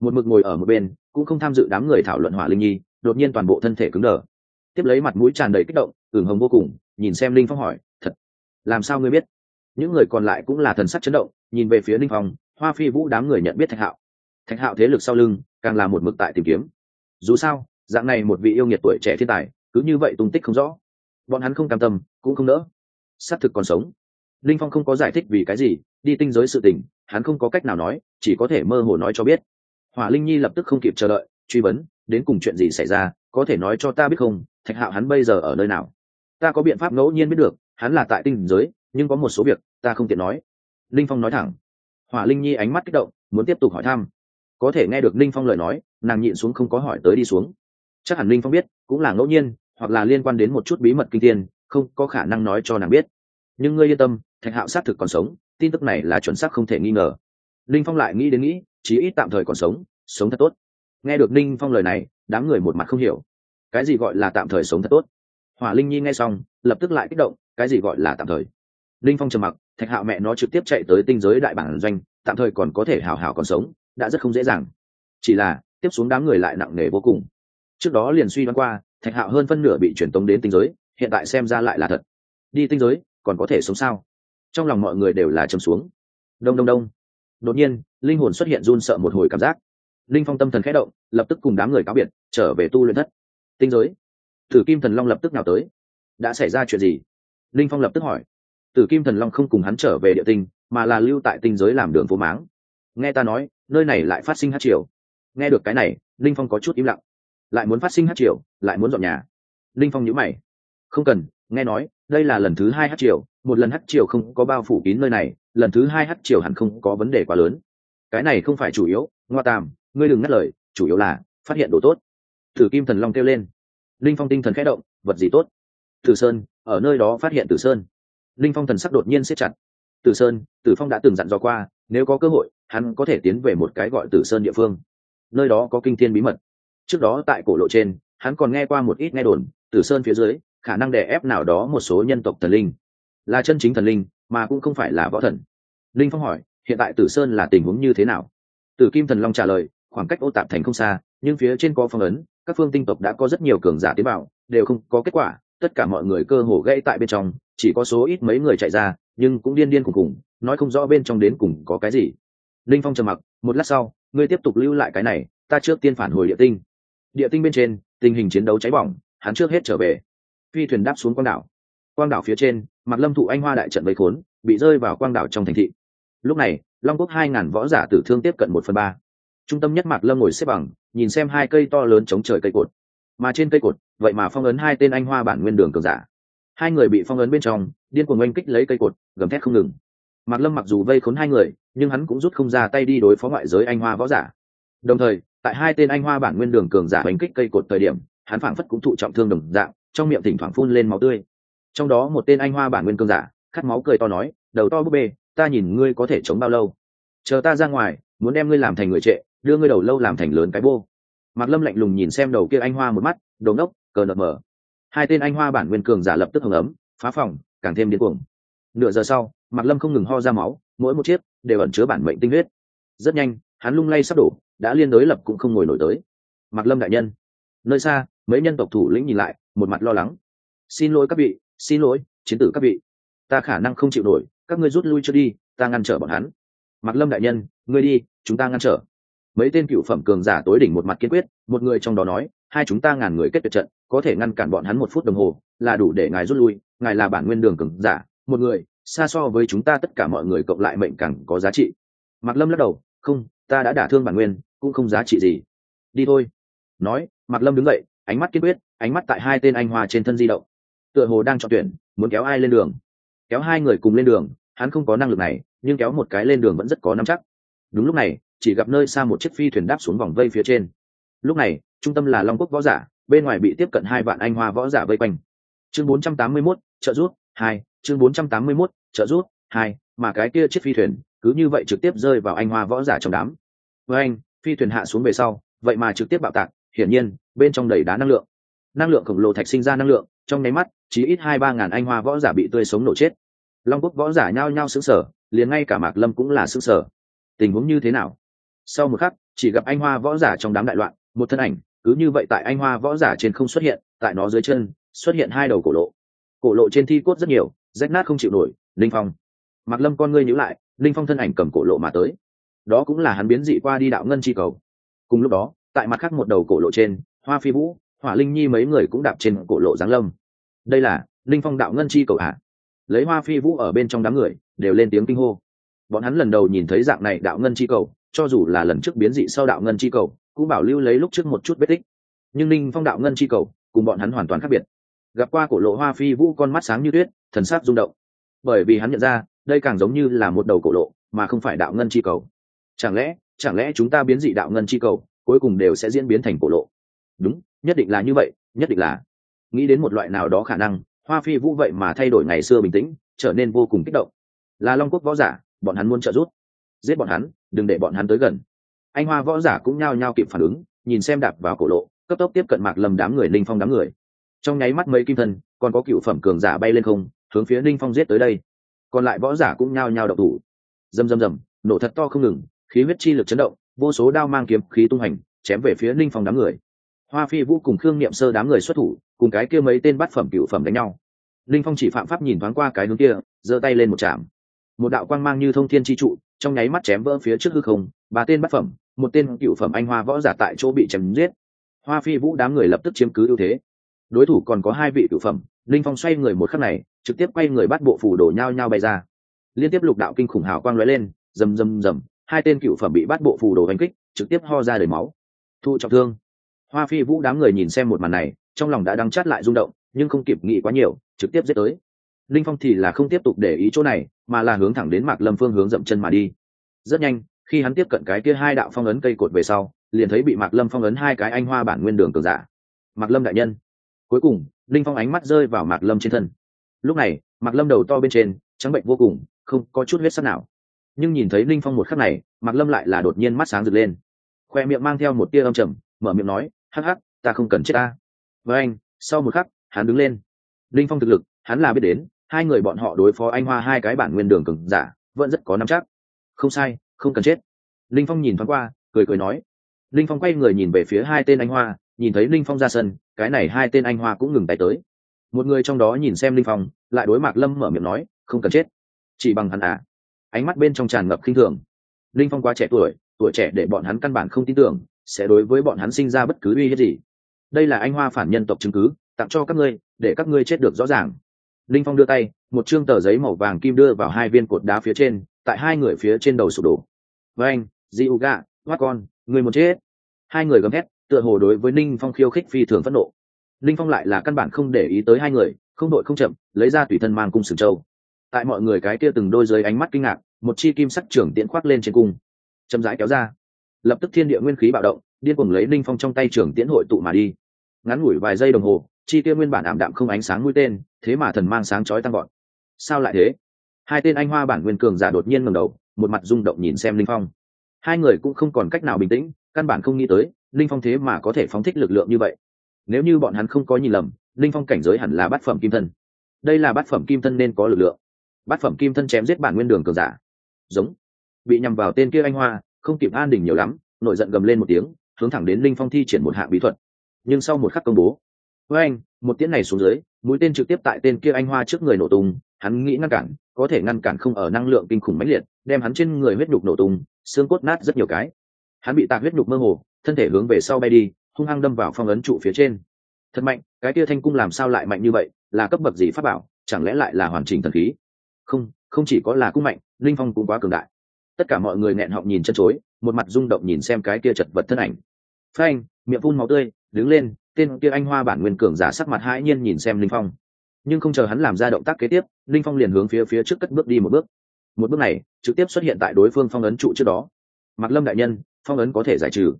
Một mực ngồi ở một bên, cũng không tham dự đám người thảo luận hỏa linh nhi, đột nhiên toàn bộ thân thể cứng đờ. Tiếp lấy mặt mũi tràn đầy kích động, ửng hồng vô cùng, nhìn xem linh phong hỏi, thật, làm sao ngươi biết? Những người còn lại cũng là thần sắc chấn động, nhìn về phía linh phong, hoa phi vũ đám người nhận biết thạch hạo. Thạch hạo thế lực sau lưng, càng là một mực tại tìm kiếm. Dù sao, dạng này một vị yêu nghiệt tuổi trẻ thiên tài, cứ như vậy tung tích không rõ bọn hắn không cam tâm, cũng không nỡ. Xác thực còn sống. Linh phong không có giải thích vì cái gì, đi tinh giới sự tình, hắn không có cách nào nói, chỉ có thể mơ hồ nói cho biết. Hỏa linh nhi lập tức không kịp chờ đợi, truy vấn, đến cùng chuyện gì xảy ra, có thể nói cho ta biết không, thạch hạo hắn bây giờ ở nơi nào? Ta có biện pháp ngẫu nhiên biết được, hắn là tại tinh giới, nhưng có một số việc, ta không tiện nói. Linh phong nói thẳng. Hỏa linh nhi ánh mắt kích động, muốn tiếp tục hỏi thăm. Có thể nghe được linh phong lời nói, nàng nhịn xuống không có hỏi tới đi xuống. Chắc hẳn linh phong biết, cũng là ngẫu nhiên hoặc là liên quan đến một chút bí mật kinh thiên, không có khả năng nói cho nàng biết. Nhưng ngươi yên tâm, thạch hạo xác thực còn sống, tin tức này là chuẩn xác không thể nghi ngờ. Linh phong lại nghĩ đến nghĩ, chí ít tạm thời còn sống sống thật tốt. Nghe được linh phong lời này, đám người một mặt không hiểu. Cái gì gọi là tạm thời sống thật tốt? Hỏa linh nhi nghe xong, lập tức lại kích động, cái gì gọi là tạm thời? Linh phong trầm mặc, thạch hạo mẹ nó trực tiếp chạy tới tinh giới đại bản doanh, tạm thời còn có thể hào hào còn sống, đã rất không dễ dàng. Chỉ là, tiếp xuống đám người lại nặng nề vô cùng. Trước đó liền suy đoán qua thạch hạo hơn phân nửa bị truyền tống đến tinh giới, hiện tại xem ra lại là thật. Đi tinh giới, còn có thể sống sao? Trong lòng mọi người đều là chấm xuống. Đông đông đông. Đột nhiên, linh hồn xuất hiện run sợ một hồi cảm giác. Linh phong tâm thần khẽ động, lập tức cùng đám người cáo biệt, trở về tu luyện thất. Tinh giới. Tử kim thần long lập tức nào tới? Đã xảy ra chuyện gì? Linh phong lập tức hỏi. Tử kim thần long không cùng hắn trở về địa tinh, mà là lưu tại tinh giới làm đường phố máng. Nghe ta nói, nơi này lại phát sinh hát triều. Nghe được cái này, linh phong có chút im lặng lại muốn phát sinh hát triều, lại muốn dọn nhà. Linh phong nhữ mày. Không cần, nghe nói, đây là lần thứ hai hát triều, một lần hát triều không có bao phủ kín nơi này, lần thứ hai hát triều hẳn không có vấn đề quá lớn. Cái này không phải chủ yếu, ngoa tàm ngươi đừng ngắt lời, chủ yếu là, phát hiện đồ tốt. Thử kim thần long kêu lên. Linh phong tinh thần khẽ động, vật gì tốt? Tử sơn, ở nơi đó phát hiện tử sơn. Linh phong thần sắc đột nhiên siết chặt. Tử sơn, tử phong đã từng dặn dò qua, nếu có cơ hội, hắn có thể tiến về một cái gọi tử sơn địa phương. Nơi đó có kinh thiên bí mật trước đó tại cổ lộ trên, hắn còn nghe qua một ít nghe đồn tử sơn phía dưới, khả năng đè ép nào đó một số nhân tộc thần linh. Là chân chính thần linh, mà cũng không phải là võ thần. Linh phong hỏi, hiện tại tử sơn là tình huống như thế nào? Tử kim thần long trả lời, khoảng cách ô tạp thành không xa, nhưng phía trên có phong ấn, các phương tinh tộc đã có rất nhiều cường giả tế bào đều không có kết quả, tất cả mọi người cơ hồ gãy tại bên trong, chỉ có số ít mấy người chạy ra, nhưng cũng điên điên cùng cùng, nói không rõ bên trong đến cùng có cái gì. Linh phong trầm mặc, một lát sau, ngươi tiếp tục lưu lại cái này, ta trước tiên phản hồi địa tinh địa tinh bên trên, tình hình chiến đấu cháy bỏng, hắn trước hết trở về. Phi thuyền đáp xuống quang đảo. Quang đảo phía trên mặt lâm thụ anh hoa đại trận vây khốn, bị rơi vào quang đảo trong thành thị. Lúc này, long quốc hai ngàn võ giả tử thương tiếp cận một phần ba. Trung tâm nhất mạc lâm ngồi xếp bằng, nhìn xem hai cây to lớn chống trời cây cột. Mà trên cây cột, vậy mà phong ấn hai tên anh hoa bản nguyên đường cường giả. Hai người bị phong ấn bên trong, điên cuồng oanh kích lấy cây cột, gầm thét không ngừng. Mạc lâm mặc dù vây khốn hai người, nhưng hắn cũng rút không ra tay đi đối phó ngoại giới anh hoa võ giả. Đồng thời tại hai tên anh hoa bản nguyên đường cường giả hành kích cây cột thời điểm, hắn phảng phất cũng thụ trọng thương đồng dạng, trong miệng thỉnh thoảng phun lên máu tươi. Trong đó một tên anh hoa bản nguyên cường giả, khát máu cười to nói, đầu to búp bê, ta nhìn ngươi có thể chống bao lâu? Chờ ta ra ngoài, muốn đem ngươi làm thành người trệ, đưa ngươi đầu lâu làm thành lớn cái bô. Mạc lâm lạnh lùng nhìn xem đầu kia anh hoa một mắt đầu nốc cờ nợ mở. Hai tên anh hoa bản nguyên cường giả lập tức hưởng ấm, phá phòng, càng thêm điên cuồng. Nửa giờ sau, mạc lâm không ngừng ho ra máu, mỗi một chiếc đều ẩn chứa bản mệnh tinh huyết. Rất nhanh, hắn lung lay sắp đổ đã liên đối lập cũng không ngồi nổi tới. Mặc lâm đại nhân, nơi xa, mấy nhân tộc thủ lĩnh nhìn lại, một mặt lo lắng. Xin lỗi các vị, xin lỗi, chiến tử các vị. Ta khả năng không chịu nổi, các ngươi rút lui cho đi, ta ngăn trở bọn hắn. Mặc lâm đại nhân, ngươi đi, chúng ta ngăn trở. Mấy tên cựu phẩm cường giả tối đỉnh một mặt kiên quyết, một người trong đó nói, hai chúng ta ngàn người kết tuyệt trận, có thể ngăn cản bọn hắn một phút đồng hồ, là đủ để ngài rút lui, ngài là bản nguyên đường cường giả. Một người, xa so với chúng ta tất cả mọi người cộng lại mệnh càng có giá trị. Mạc lâm lắc đầu, không, ta đã đả thương bản nguyên cũng không giá trị gì. Đi thôi. Nói mạc lâm đứng dậy ánh mắt kiên quyết ánh mắt tại hai tên anh hoa trên thân di động. Tựa hồ đang chọn tuyển muốn kéo ai lên đường. Kéo hai người cùng lên đường hắn không có năng lực này nhưng kéo một cái lên đường vẫn rất có nắm chắc. Đúng lúc này chỉ gặp nơi xa một chiếc phi thuyền đáp xuống vòng vây phía trên. Lúc này trung tâm là long quốc võ giả bên ngoài bị tiếp cận hai vạn anh hoa võ giả vây quanh. Chương 481, trợ rút hai. Chương 481, trợ rút hai. Mà cái kia chiếc phi thuyền cứ như vậy trực tiếp rơi vào anh hoa võ giả trong đám. Với anh phi thuyền hạ xuống về sau, vậy mà trực tiếp bạo tạc, hiển nhiên, bên trong đầy đá năng lượng. Năng lượng khổng lồ thạch sinh ra năng lượng, trong nháy mắt chỉ ít hai ba ngàn anh hoa võ giả bị tươi sống nổ chết. Long quốc võ giả nhao nhao xứng sở liền ngay cả mạc lâm cũng là xứng sở tình huống như thế nào? Sau một khắc, chỉ gặp anh hoa võ giả trong đám đại loạn, một thân ảnh, cứ như vậy tại anh hoa võ giả trên không xuất hiện, tại nó dưới chân, xuất hiện hai đầu cổ lộ. Cổ lộ trên thi cốt rất nhiều, rách nát không chịu nổi, linh phong. Mạc lâm con ngươi nhữ lại, linh phong thân ảnh cầm cổ lộ mà tới đó cũng là hắn biến dị qua đi đạo ngân chi cầu. Cùng lúc đó, tại mặt khác một đầu cổ lộ trên, hoa phi vũ, hỏa linh nhi mấy người cũng đạp trên cổ lộ giáng lâm. Đây là linh phong đạo ngân chi cầu hạ lấy hoa phi vũ ở bên trong đám người, đều lên tiếng kinh hô. Bọn hắn lần đầu nhìn thấy dạng này đạo ngân chi cầu, cho dù là lần trước biến dị sau đạo ngân chi cầu, cũng bảo lưu lấy lúc trước một chút vết tích. Nhưng linh phong đạo ngân chi cầu, cùng bọn hắn hoàn toàn khác biệt. Gặp qua cổ lộ hoa phi vũ con mắt sáng như tuyết, thần sắc rung động. Bởi vì hắn nhận ra, đây càng giống như là một đầu cổ lộ, mà không phải đạo ngân chi cầu chẳng lẽ chẳng lẽ chúng ta biến dị đạo ngân chi cầu, cuối cùng đều sẽ diễn biến thành cổ lộ? Đúng, nhất định là như vậy, nhất định là. Nghĩ đến một loại nào đó khả năng, hoa phi vũ vậy mà thay đổi ngày xưa bình tĩnh, trở nên vô cùng kích động. Là long quốc võ giả, bọn hắn muốn trợ giúp. Giết bọn hắn, đừng để bọn hắn tới gần. Anh hoa võ giả cũng nhao nhao kịp phản ứng, nhìn xem đạp vào cổ lộ, cấp tốc tiếp cận mạc lầm đám người linh phong đám người. Trong nháy mắt mấy kim thân, còn có cựu phẩm cường giả bay lên không, hướng phía linh phong giết tới đây. Còn lại võ giả cũng nhao nhao đậu thủ. Rầm rầm rầm, nổ thật to không ngừng khí huyết chi lực chấn động, vô số đao mang kiếm khí tung hành, chém về phía linh phong đám người. Hoa phi vũ cùng khương niệm sơ đám người xuất thủ, cùng cái kia mấy tên bắt phẩm cựu phẩm đánh nhau. Linh phong chỉ phạm pháp nhìn thoáng qua cái hướng kia, giơ tay lên một chạm một đạo quang mang như thông thiên chi trụ, trong nháy mắt chém vỡ phía trước hư không, ba tên bắt phẩm, một tên cựu phẩm anh hoa võ giả tại chỗ bị chém giết. Hoa phi vũ đám người lập tức chiếm cứ ưu thế. Đối thủ còn có hai vị cựu phẩm linh phong xoay người một khắc này, trực tiếp quay người bắt bộ phủ đổ nhao nhao bay ra. Liên tiếp lục đạo kinh khủng hào quang lóe lên, rầm rầm rầm hai tên cựu phẩm bị bắt bộ phù đồ đánh kích, trực tiếp ho ra đầy máu. Thu trọng thương. Hoa phi vũ đám người nhìn xem một màn này, trong lòng đã đắng chát lại rung động, nhưng không kịp nghĩ quá nhiều, trực tiếp giết tới. Linh phong thì là không tiếp tục để ý chỗ này, mà là hướng thẳng đến mạc lâm phương hướng dậm chân mà đi. Rất nhanh, khi hắn tiếp cận cái kia hai đạo phong ấn cây cột về sau, liền thấy bị mạc lâm phong ấn hai cái anh hoa bản nguyên đường cường giả. Mạc lâm đại nhân. Cuối cùng, linh phong ánh mắt rơi vào mạc lâm trên thân. Lúc này, mạc lâm đầu to bên trên, trắng bệnh vô cùng, không có chút huyết sắc nào nhưng nhìn thấy linh phong một khắc này, mạc lâm lại là đột nhiên mắt sáng rực lên. Khoe miệng mang theo một tia âm trầm, mở miệng nói, hắc hắc, ta không cần chết ta. Với anh. Sau một khắc, hắn đứng lên. Linh phong thực lực, hắn là biết đến, hai người bọn họ đối phó anh hoa hai cái bản nguyên đường cường giả, vẫn rất có nắm chắc. Không sai, không cần chết. Linh phong nhìn thoáng qua, cười cười nói. Linh phong quay người nhìn về phía hai tên anh hoa, nhìn thấy linh phong ra sân, cái này hai tên anh hoa cũng ngừng tay tới. Một người trong đó nhìn xem linh phong, lại đối mặt lâm mở miệng nói, không cần chết. Chỉ bằng hắn à? Ánh mắt bên trong tràn ngập khinh thường. Linh phong quá trẻ tuổi tuổi trẻ để bọn hắn căn bản không tin tưởng, sẽ đối với bọn hắn sinh ra bất cứ uy hiếp gì. Đây là anh hoa phản nhân tộc chứng cứ, tặng cho các ngươi, để các ngươi chết được rõ ràng. Linh phong đưa tay, một chương tờ giấy màu vàng kim đưa vào hai viên cột đá phía trên, tại hai người phía trên đầu sụp đổ. Với anh di u gà thoát con, người một chết. Hai người gầm hét tựa hồ đối với ninh phong khiêu khích phi thường phẫn nộ. Ninh phong lại là căn bản không để ý tới hai người, không đội không chậm, lấy ra tùy thân mang cung sừng châu tại mọi người cái kia từng đôi dưới ánh mắt kinh ngạc, một chi kim sắc trưởng tiễn khoác lên trên cung. Chậm rãi kéo ra. Lập tức thiên địa nguyên khí bạo động, điên cuồng lấy linh phong trong tay trưởng tiễn hội tụ mà đi. Ngắn ngủi vài giây đồng hồ, chi tiêu nguyên bản ảm đạm không ánh sáng mũi tên, thế mà thần mang sáng chói tăng gọn sao lại thế? Hai tên anh hoa bản nguyên cường giả đột nhiên ngầm đầu, một mặt rung động nhìn xem linh phong. Hai người cũng không còn cách nào bình tĩnh, căn bản không nghĩ tới linh phong thế mà có thể phóng thích lực lượng như vậy. Nếu như bọn hắn không có nhìn lầm linh phong cảnh giới hẳn là bát phẩm kim thân. Đây là bát phẩm kim thân nên có lực lượng bát phẩm kim thân chém giết bản nguyên đường cường giả. Giống. Bị nhằm vào tên kia anh hoa, không kịp an đình nhiều lắm nội giận gầm lên một tiếng, hướng thẳng đến linh phong thi triển một hạng bí thuật. Nhưng sau một khắc công bố, với anh, một tiễn này xuống dưới, mũi tên trực tiếp tại tên kia anh hoa trước người nổ tung, hắn nghĩ ngăn cản, có thể ngăn cản không ở năng lượng kinh khủng mãnh liệt, đem hắn trên người huyết nhục nổ tung, xương cốt nát rất nhiều cái. Hắn bị tạc huyết nhục mơ hồ, thân thể hướng về sau bay đi, hung hăng đâm vào phong ấn trụ phía trên. Thật mạnh, cái kia thanh cung làm sao lại mạnh như vậy, là cấp bậc gì pháp bảo, chẳng lẽ lại là hoàn chỉnh thần khí? Không không chỉ có là cung mạnh, linh phong cũng quá cường đại. Tất cả mọi người nghẹn họng nhìn chân chối, một mặt rung động nhìn xem cái kia chật vật thân ảnh. Phanh, miệng phun máu tươi, đứng lên, tên kia anh hoa bản nguyên cường giả sắc mặt hãi nhiên nhìn xem linh phong. Nhưng không chờ hắn làm ra động tác kế tiếp, linh phong liền hướng phía phía trước cất bước đi một bước. Một bước này, trực tiếp xuất hiện tại đối phương phong ấn trụ trước đó. Mạc lâm đại nhân, phong ấn có thể giải trừ.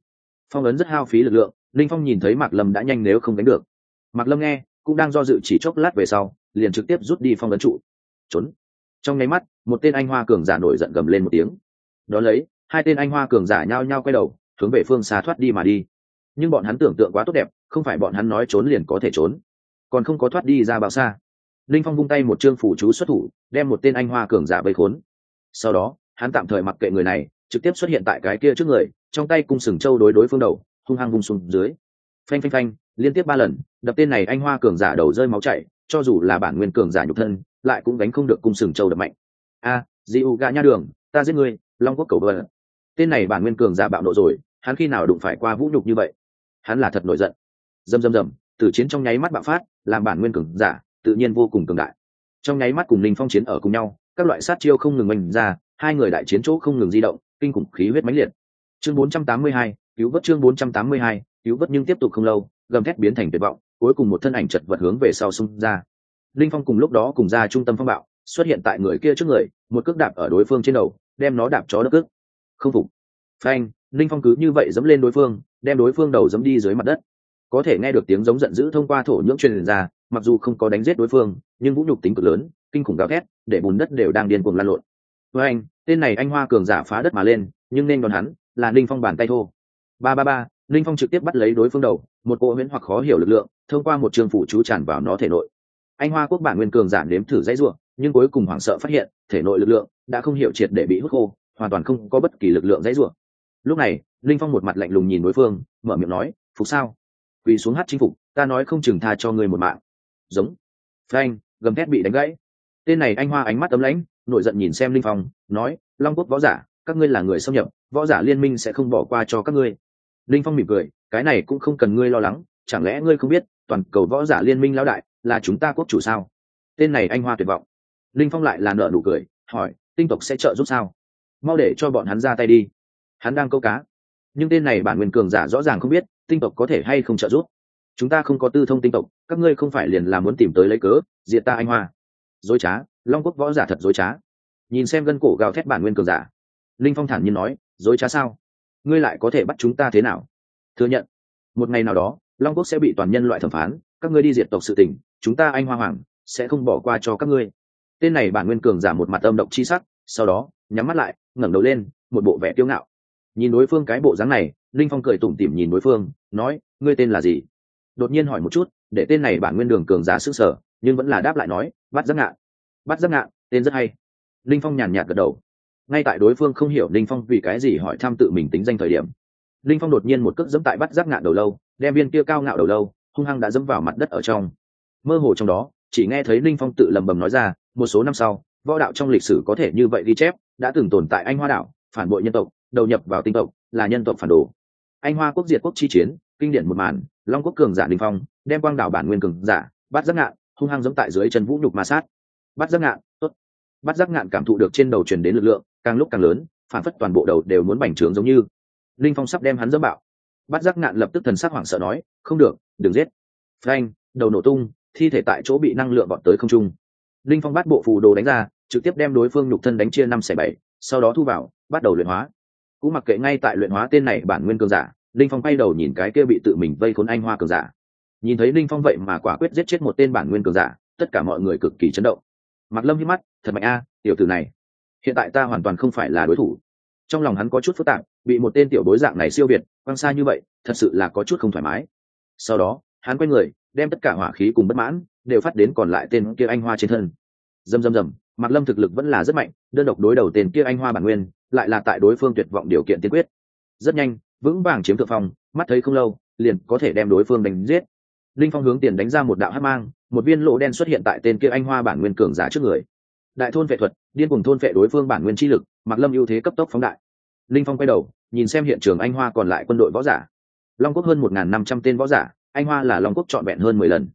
Phong ấn rất hao phí lực lượng, linh phong nhìn thấy mạc lâm đã nhanh nếu không đánh được. Mạc lâm nghe, cũng đang do dự chỉ chốc lát về sau, liền trực tiếp rút đi phong ấn trụ. Trốn trong nháy mắt, một tên anh hoa cường giả nổi giận gầm lên một tiếng. Đó lấy, hai tên anh hoa cường giả nhao nhao quay đầu, hướng về phương xa thoát đi mà đi. Nhưng bọn hắn tưởng tượng quá tốt đẹp, không phải bọn hắn nói trốn liền có thể trốn, còn không có thoát đi ra bao xa. Linh phong vung tay một chương phủ chú xuất thủ, đem một tên anh hoa cường giả vây khốn. Sau đó, hắn tạm thời mặc kệ người này, trực tiếp xuất hiện tại cái kia trước người, trong tay cung sừng châu đối đối phương đầu, hung hăng vung xuống dưới. Phanh phanh phanh, liên tiếp ba lần, đập tên này anh hoa cường giả đầu rơi máu chảy, cho dù là bản nguyên cường giả nhục thân lại cũng đánh không được cung sừng châu đập mạnh. A à, di u nha đường ta giết ngươi long quốc cầu vợ tên này bản nguyên cường giả bạo nộ rồi hắn khi nào đụng phải qua vũ nhục như vậy? Hắn là thật nổi giận. Dầm dầm dầm tử chiến trong nháy mắt bạo phát làm bản nguyên cường giả tự nhiên vô cùng cường đại. Trong nháy mắt cùng linh phong chiến ở cùng nhau các loại sát chiêu không ngừng oanh ra hai người đại chiến chỗ không ngừng di động kinh khủng khí huyết mãnh liệt. Chương 482, cứu vớt chương 482, cứu vớt nhưng tiếp tục không lâu gầm thét biến thành tuyệt vọng cuối cùng một thân ảnh chật vật hướng về sau xung ra linh phong cùng lúc đó cùng ra trung tâm phong bạo, xuất hiện tại người kia trước người, một cước đạp ở đối phương trên đầu, đem nó đạp chó đất cước. Không phục. Phanh, linh phong cứ như vậy dẫm lên đối phương, đem đối phương đầu dẫm đi dưới mặt đất. Có thể nghe được tiếng giống giận dữ thông qua thổ nhưỡng truyền ra, mặc dù không có đánh giết đối phương, nhưng vũ nhục tính cực lớn, kinh khủng gào thét, để bùn đất đều đang điên cuồng lan lộn. Với anh tên này anh hoa cường giả phá đất mà lên, nhưng nên đòn hắn là ninh phong bàn tay thô. Ba ba ba ninh phong trực tiếp bắt lấy đối phương đầu, một cỗ huyễn hoặc khó hiểu lực lượng, thông qua một trường phủ chú tràn vào nó thể nội anh hoa quốc bản nguyên cường giả nếm thử dãy ruộng nhưng cuối cùng hoảng sợ phát hiện, thể nội lực lượng đã không hiểu triệt để bị hút khô, hoàn toàn không có bất kỳ lực lượng dãy ruộng lúc này, linh phong một mặt lạnh lùng nhìn đối phương, mở miệng nói, phục sao? Quỳ xuống hát chinh phục, ta nói không chừng tha cho người một mạng. Giống. Phanh, gầm thét bị đánh gãy. Tên này anh hoa ánh mắt ấm lãnh, nổi giận nhìn xem linh phong, nói, long quốc võ giả, các ngươi là người xâm nhập, võ giả liên minh sẽ không bỏ qua cho các ngươi. Linh phong mỉm cười, cái này cũng không cần ngươi lo lắng, chẳng lẽ ngươi không biết, toàn cầu võ giả liên minh lão đại là chúng ta quốc chủ sao? Tên này anh hoa tuyệt vọng. Linh phong lại là nợ nụ cười, hỏi, tinh tộc sẽ trợ giúp sao? Mau để cho bọn hắn ra tay đi. Hắn đang câu cá. Nhưng tên này bản nguyên cường giả rõ ràng không biết, tinh tộc có thể hay không trợ giúp. Chúng ta không có tư thông tinh tộc, các ngươi không phải liền là muốn tìm tới lấy cớ, diệt ta anh hoa. Dối trá, long quốc võ giả thật dối trá. Nhìn xem gân cổ gào thét bản nguyên cường giả. Linh phong thản nhiên nói, dối trá sao? Ngươi lại có thể bắt chúng ta thế nào? Thừa nhận, một ngày nào đó, long quốc sẽ bị toàn nhân loại thẩm phán, các ngươi đi diệt tộc sự tình chúng ta anh hoa hoàng, sẽ không bỏ qua cho các ngươi. Tên này bản nguyên cường giả một mặt âm động chi sắc, sau đó, nhắm mắt lại, ngẩng đầu lên, một bộ vẻ kiêu ngạo. Nhìn đối phương cái bộ dáng này, linh phong cười tủm tỉm nhìn đối phương, nói, ngươi tên là gì? Đột nhiên hỏi một chút, để tên này bản nguyên đường cường giả sức sở nhưng vẫn là đáp lại nói bắt giác ngạn. Bắt giác ngạn, tên rất hay. Linh phong nhàn nhạt gật đầu. Ngay tại đối phương không hiểu linh phong vì cái gì hỏi thăm tự mình tính danh thời điểm, linh phong đột nhiên một cước dẫm tại bắt giác ngạn đầu lâu, đem viên kia cao ngạo đầu lâu, hung hăng đã dẫm vào mặt đất ở trong mơ hồ trong đó, chỉ nghe thấy linh phong tự lầm bầm nói ra, một số năm sau, võ đạo trong lịch sử có thể như vậy ghi chép, đã từng tồn tại anh hoa đạo phản bội nhân tộc, đầu nhập vào tinh tộc, là nhân tộc phản đồ. Anh hoa quốc diệt quốc chi chiến, kinh điển một màn, long quốc cường giả linh phong, đem quang đảo bản nguyên cường giả, bắt giác ngạn, hung hăng giống tại dưới chân vũ nhục ma sát. Bắt giác ngạn, tốt. Bắt giác ngạn cảm thụ được trên đầu truyền đến lực lượng, càng lúc càng lớn, phản phất toàn bộ đầu đều muốn bành trướng giống như. Linh phong sắp đem hắn dẫm bạo. Bắt giác ngạn lập tức thần sắc hoảng sợ nói, không được, đừng giết. Phanh, đầu nổ tung thi thể tại chỗ bị năng lượng bọn tới không trung. Linh phong bắt bộ phù đồ đánh ra, trực tiếp đem đối phương nhục thân đánh chia năm xẻ bảy, sau đó thu vào, bắt đầu luyện hóa. Cũng mặc kệ ngay tại luyện hóa tên này bản nguyên cường giả, linh phong quay đầu nhìn cái kia bị tự mình vây khốn anh hoa cường giả. Nhìn thấy linh phong vậy mà quả quyết giết chết một tên bản nguyên cường giả, tất cả mọi người cực kỳ chấn động. Mặc lâm hít mắt, thật mạnh a, tiểu tử này. Hiện tại ta hoàn toàn không phải là đối thủ. Trong lòng hắn có chút phức tạp, bị một tên tiểu bối dạng này siêu việt quang xa như vậy, thật sự là có chút không thoải mái. Sau đó, hắn quay người đem tất cả hỏa khí cùng bất mãn đều phát đến còn lại tên kia anh hoa trên thân. Dầm dầm dầm, mạc lâm thực lực vẫn là rất mạnh, đơn độc đối đầu tên kia anh hoa bản nguyên, lại là tại đối phương tuyệt vọng điều kiện tiên quyết. Rất nhanh, vững vàng chiếm thượng phong, mắt thấy không lâu, liền có thể đem đối phương đánh giết. Linh phong hướng tiền đánh ra một đạo hát mang, một viên lỗ đen xuất hiện tại tên kia anh hoa bản nguyên cường giả trước người. Đại thôn vệ thuật, điên cùng thôn vệ đối phương bản nguyên chi lực mặt lâm ưu thế cấp tốc phóng đại. Linh phong quay đầu, nhìn xem hiện trường anh hoa còn lại quân đội võ giả. Long quốc hơn một n g h n năm trăm tên võ giả anh hoa là long quốc trọn vẹn hơn mười lần.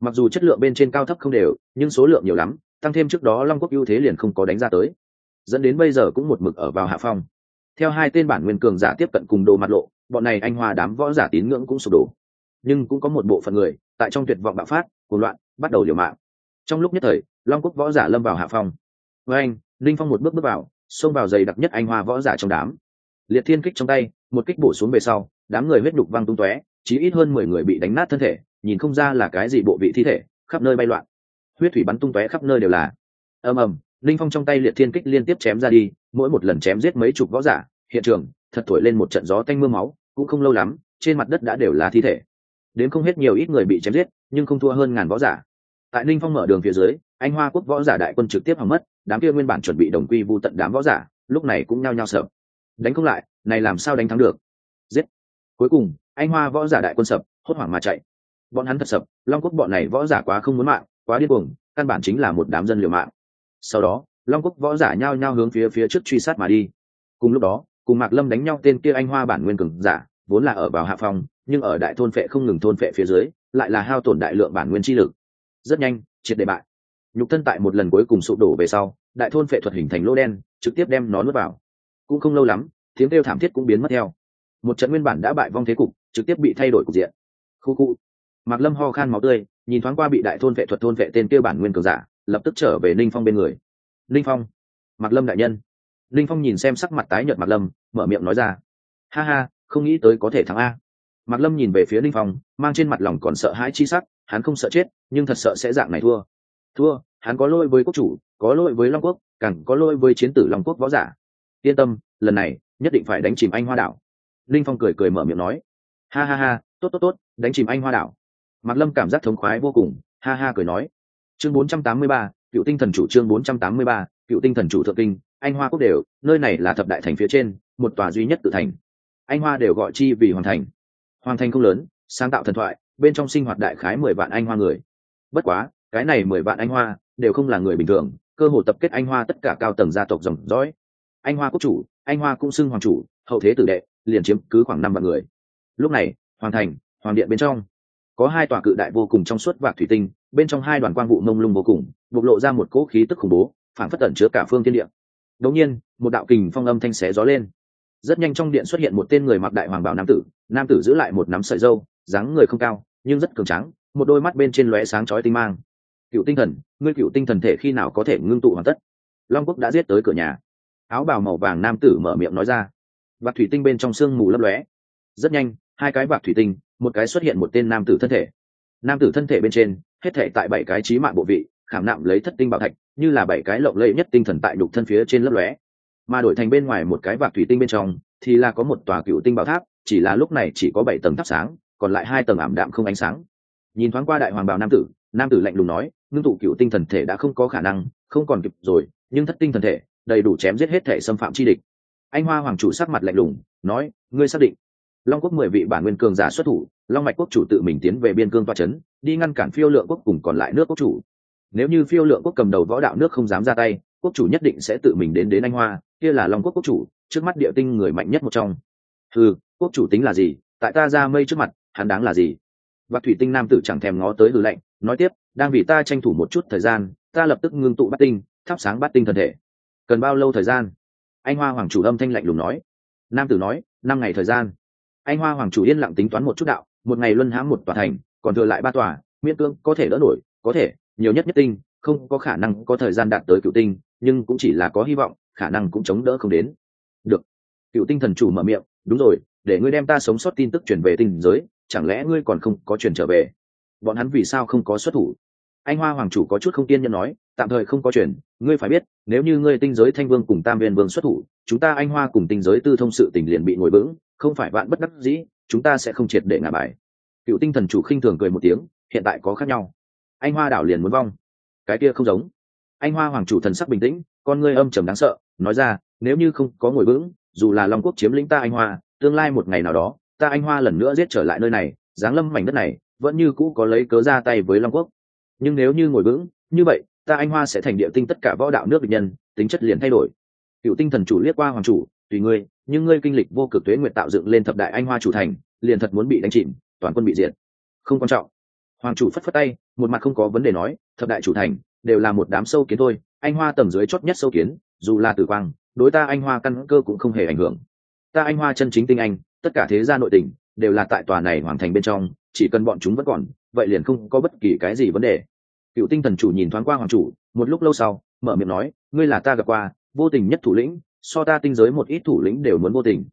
Mặc dù chất lượng bên trên cao thấp không đều, nhưng số lượng nhiều lắm, tăng thêm trước đó long quốc ưu thế liền không có đánh ra tới. Dẫn đến bây giờ cũng một mực ở vào hạ phong. Theo hai tên bản nguyên cường giả tiếp cận cùng đồ mặt lộ, bọn này anh hoa đám võ giả tín ngưỡng cũng sụp đổ. Nhưng cũng có một bộ phận người, tại trong tuyệt vọng bạo phát, cuồng loạn, bắt đầu liều mạng. Trong lúc nhất thời, long quốc võ giả lâm vào hạ phong. Với anh, linh phong một bước bước vào, xông vào giày đặc nhất anh hoa võ giả trong đám. Liệt thiên kích trong tay, một kích bổ xuống về sau, đám người huyết đục văng tung tóe chí ít hơn mười người bị đánh nát thân thể, nhìn không ra là cái gì bộ vị thi thể, khắp nơi bay loạn. Huyết thủy bắn tung tóe khắp nơi đều là. Ầm ầm, linh phong trong tay liệt thiên kích liên tiếp chém ra đi, mỗi một lần chém giết mấy chục võ giả, hiện trường, thật thổi lên một trận gió tanh mưa máu, cũng không lâu lắm, trên mặt đất đã đều là thi thể. Đến không hết nhiều ít người bị chém giết, nhưng không thua hơn ngàn võ giả. Tại ninh phong mở đường phía dưới, anh hoa quốc võ giả đại quân trực tiếp hỏng mất, đám kia nguyên bản chuẩn bị đồng quy vu tận đám võ giả, lúc này cũng nhao nhao sợ. Đánh không lại, này làm sao đánh thắng được? Giết. Cuối cùng anh hoa võ giả đại quân sập, hốt hoảng mà chạy. Bọn hắn thật sập, long quốc bọn này võ giả quá không muốn mạng, quá điên cuồng, căn bản chính là một đám dân liều mạng. Sau đó, long quốc võ giả nhao nhao hướng phía phía trước truy sát mà đi. Cùng lúc đó, cùng mạc lâm đánh nhau tên kia anh hoa bản nguyên cường giả, vốn là ở vào hạ phòng nhưng ở đại thôn phệ không ngừng thôn phệ phía dưới, lại là hao tổn đại lượng bản nguyên chi lực. Rất nhanh, triệt đề bại. Nhục thân tại một lần cuối cùng sụp đổ về sau, đại thôn phệ thuật hình thành lô đen, trực tiếp đem nó nuốt vào. Cũng không lâu lắm, tiếng kêu thảm thiết cũng biến mất theo. Một trận nguyên bản đã bại vong thế cục trực tiếp bị thay đổi cục diện. Khu khu. Mạc lâm ho khan máu tươi, nhìn thoáng qua bị đại thôn vệ thuật thôn vệ tên kêu bản nguyên cường giả, lập tức trở về ninh phong bên người. Ninh phong. Mạc lâm đại nhân. Ninh phong nhìn xem sắc mặt tái nhợt mạc lâm, mở miệng nói ra. Ha ha, không nghĩ tới có thể thắng a. Mạc lâm nhìn về phía ninh phong, mang trên mặt lòng còn sợ hãi chi sắc, hắn không sợ chết, nhưng thật sợ sẽ dạng này thua. Thua, hắn có lỗi với quốc chủ, có lỗi với long quốc, càng có lỗi với chiến tử long quốc võ giả. Yên tâm, lần này, nhất định phải đánh chìm anh hoa đảo. Linh phong cười cười mở miệng nói ha ha ha tốt tốt tốt đánh chìm anh hoa đảo. Mạc lâm cảm giác thống khoái vô cùng ha ha cười nói. Chương 483, cựu tinh thần chủ chương 483, cựu tinh thần chủ thượng kinh anh hoa quốc đều nơi này là thập đại thành phía trên một tòa duy nhất tự thành. Anh hoa đều gọi chi vì hoàng thành. Hoàng thành không lớn sáng tạo thần thoại bên trong sinh hoạt đại khái mười vạn anh hoa người. Bất quá cái này mười vạn anh hoa đều không là người bình thường cơ hồ tập kết anh hoa tất cả cao tầng gia tộc dòng dõi. Anh hoa quốc chủ anh hoa cũng xưng hoàng chủ hậu thế tử đệ liền chiếm cứ khoảng năm vạn người lúc này, hoàng thành, hoàng điện bên trong, có hai tòa cự đại vô cùng trong suốt vạc thủy tinh, bên trong hai đoàn quang vụ mông lung vô cùng, bộc lộ ra một cỗ khí tức khủng bố, phản phất tẩn chứa cả phương thiên địa. Đống nhiên, một đạo kình phong âm thanh xé gió lên. Rất nhanh trong điện xuất hiện một tên người mặc đại hoàng bảo nam tử nam tử giữ lại một nắm sợi dâu dáng người không cao, nhưng rất cường trắng một đôi mắt bên trên lóe sáng chói tinh mang. Cựu tinh thần, ngươi cựu tinh thần thể khi nào có thể ngưng tụ hoàn tất? Long quốc đã giết tới cửa nhà. Áo bào màu vàng nam tử mở miệng nói ra. Và thủy tinh bên trong sương mù lấp lóe. Rất nhanh hai cái bạc thủy tinh, một cái xuất hiện một tên nam tử thân thể. Nam tử thân thể bên trên, hết thể tại bảy cái trí mạng bộ vị, khảm nạm lấy thất tinh bảo thạch, như là bảy cái lộng lẫy nhất tinh thần tại đục thân phía trên lấp lóe. Mà đổi thành bên ngoài một cái bạc thủy tinh bên trong, thì là có một tòa cựu tinh bảo tháp, chỉ là lúc này chỉ có bảy tầng tháp sáng, còn lại hai tầng ảm đạm không ánh sáng. Nhìn thoáng qua đại hoàng bào nam tử nam tử lạnh lùng nói, ngưng tụ cựu tinh thần thể đã không có khả năng, không còn kịp rồi, nhưng thất tinh thần thể đầy đủ chém giết hết thể xâm phạm chi địch. Anh hoa hoàng chủ sắc mặt lạnh lùng, nói, ngươi xác định long quốc mười vị bản nguyên cường giả xuất thủ, long mạch quốc chủ tự mình tiến về biên cương toa c h ấ n đi ngăn cản phiêu lượng quốc cùng còn lại nước quốc chủ. Nếu như phiêu lượng quốc cầm đầu võ đạo nước không dám ra tay, quốc chủ nhất định sẽ tự mình đến đến anh hoa, kia là long quốc quốc chủ, trước mắt địa tinh người mạnh nhất một trong. Ừ quốc chủ tính là gì? Tại ta ra mây trước mặt, hắn đáng là gì? Và thủy tinh nam tử chẳng thèm ngó tới hư lệnh nói tiếp, đang vì ta tranh thủ một chút thời gian, ta lập tức ngưng tụ bắt tinh, thắp sáng bắt tinh thân thể. Cần bao lâu thời gian? Anh hoa hoàng chủ âm thanh lạnh lùng nói. Nam tử nói, năm ngày thời gian anh hoa hoàng chủ yên lặng tính toán một chút đạo, một ngày luân hãm một tòa thành, còn thừa lại ba tòa, miễn cưỡng có thể đỡ nổi, có thể, nhiều nhất nhất tinh, không có khả năng có thời gian đạt tới cựu tinh, nhưng cũng chỉ là có hy vọng, khả năng cũng chống đỡ không đến. Được. Cựu tinh thần chủ mở miệng, đúng rồi, để ngươi đem ta sống sót tin tức truyền về tinh giới, chẳng lẽ ngươi còn không có truyền trở về? Bọn hắn vì sao không có xuất thủ? Anh hoa hoàng chủ có chút không tiên nhân nói tạm thời không có chuyện, ngươi phải biết nếu như ngươi tinh giới thanh vương cùng tam viên vương xuất thủ chúng ta anh hoa cùng tinh giới tư thông sự tình liền bị ngồi vững không phải bạn bất đắc dĩ chúng ta sẽ không triệt để ngả bài. Cựu tinh thần chủ khinh thường cười một tiếng hiện tại có khác nhau. Anh hoa đảo liền muốn vong. Cái kia không giống. Anh hoa hoàng chủ thần sắc bình tĩnh con ngươi âm trầm đáng sợ nói ra nếu như không có ngồi vững dù là long quốc chiếm lĩnh ta anh hoa tương lai một ngày nào đó ta anh hoa lần nữa giết trở lại nơi này giáng lâm mảnh đất này vẫn như cũ có lấy cớ ra tay với long quốc nhưng nếu như ngồi vững, như vậy, ta anh hoa sẽ thành địa tinh tất cả võ đạo nước địch nhân, tính chất liền thay đổi. Cựu tinh thần chủ liếc qua hoàng chủ, tùy ngươi, nhưng ngươi kinh lịch vô cực tuế nguyện tạo dựng lên thập đại anh hoa chủ thành, liền thật muốn bị đánh chìm, toàn quân bị diệt. Không quan trọng. Hoàng chủ phất phất tay, một mặt không có vấn đề nói, thập đại chủ thành, đều là một đám sâu kiến thôi, anh hoa tầng dưới chót nhất sâu kiến, dù là tử quang, đối ta anh hoa căn cơ cũng không hề ảnh hưởng. Ta anh hoa chân chính tinh anh, tất cả thế gia nội tỉnh, đều là tại tòa này hoàn thành bên trong chỉ cần bọn chúng vẫn còn, vậy liền không có bất kỳ cái gì vấn đề. Cựu tinh thần chủ nhìn thoáng qua hoàng chủ, một lúc lâu sau, mở miệng nói, ngươi là ta gặp qua, vô tình nhất thủ lĩnh, so ta tinh giới một ít thủ lĩnh đều muốn vô tình.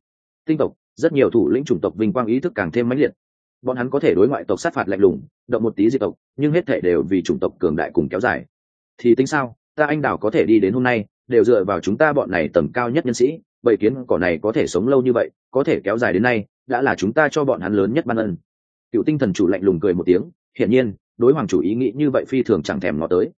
Tinh tộc, rất nhiều thủ lĩnh chủng tộc vinh quang ý thức càng thêm mãnh liệt. Bọn hắn có thể đối ngoại tộc sát phạt lạnh lùng, động một tí di tộc, nhưng hết thể đều vì chủng tộc cường đại cùng kéo dài. Thì tính sao, ta anh đảo có thể đi đến hôm nay, đều dựa vào chúng ta bọn này tầm cao nhất nhân sĩ, bầy kiến cỏ này có thể sống lâu như vậy, có thể kéo dài đến nay, đã là chúng ta cho bọn hắn lớn nhất ban ân cựu tinh thần chủ lạnh lùng cười một tiếng, hiển nhiên, đối hoàng chủ ý nghĩ như vậy phi thường chẳng thèm nó tới.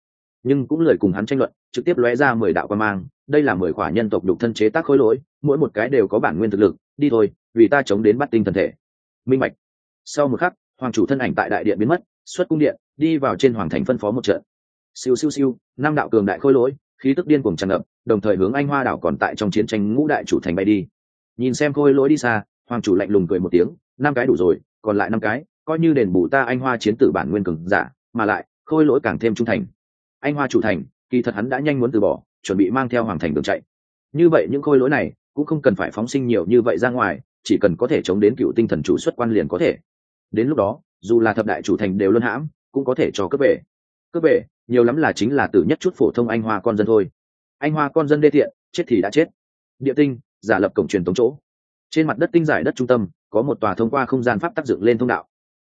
Nhưng cũng lời cùng hắn tranh luận, trực tiếp lóe ra mười đạo quan mang, đây là mười khỏa nhân tộc đục thân chế tác khối lỗi, mỗi một cái đều có bản nguyên thực lực, đi thôi, vì ta chống đến bắt tinh thần thể. Minh mạch sau một khắc, hoàng chủ thân ảnh tại đại điện biến mất, xuất cung điện, đi vào trên hoàng thành phân phó một trận. Siêu siêu siêu, năm đạo cường đại khôi lỗi, khí tức điên cuồng tràn ngập, đồng thời hướng anh hoa đảo còn tại trong chiến tranh ngũ đại chủ thành bay đi. Nhìn xem khôi lỗi đi xa, hoàng chủ lạnh lùng cười một tiếng, năm cái đủ rồi còn lại năm cái, coi như đền bù ta anh hoa chiến tử bản nguyên cường giả, mà lại, khôi lỗi càng thêm trung thành. Anh hoa chủ thành, kỳ thật hắn đã nhanh muốn từ bỏ, chuẩn bị mang theo hoàng thành đường chạy. Như vậy những khôi lỗi này, cũng không cần phải phóng sinh nhiều như vậy ra ngoài, chỉ cần có thể chống đến cựu tinh thần chủ xuất quan liền có thể. Đến lúc đó, dù là thập đại chủ thành đều luân hãm, cũng có thể cho cướp bể. cướp bể, nhiều lắm là chính là từ nhất chút phổ thông anh hoa con dân thôi. Anh hoa con dân đê thiện chết thì đã chết. Địa tinh, giả lập cổng truyền tống chỗ. Trên mặt đất tinh giải đất trung tâm có một tòa thông qua không gian pháp tác dựng lên thông đạo.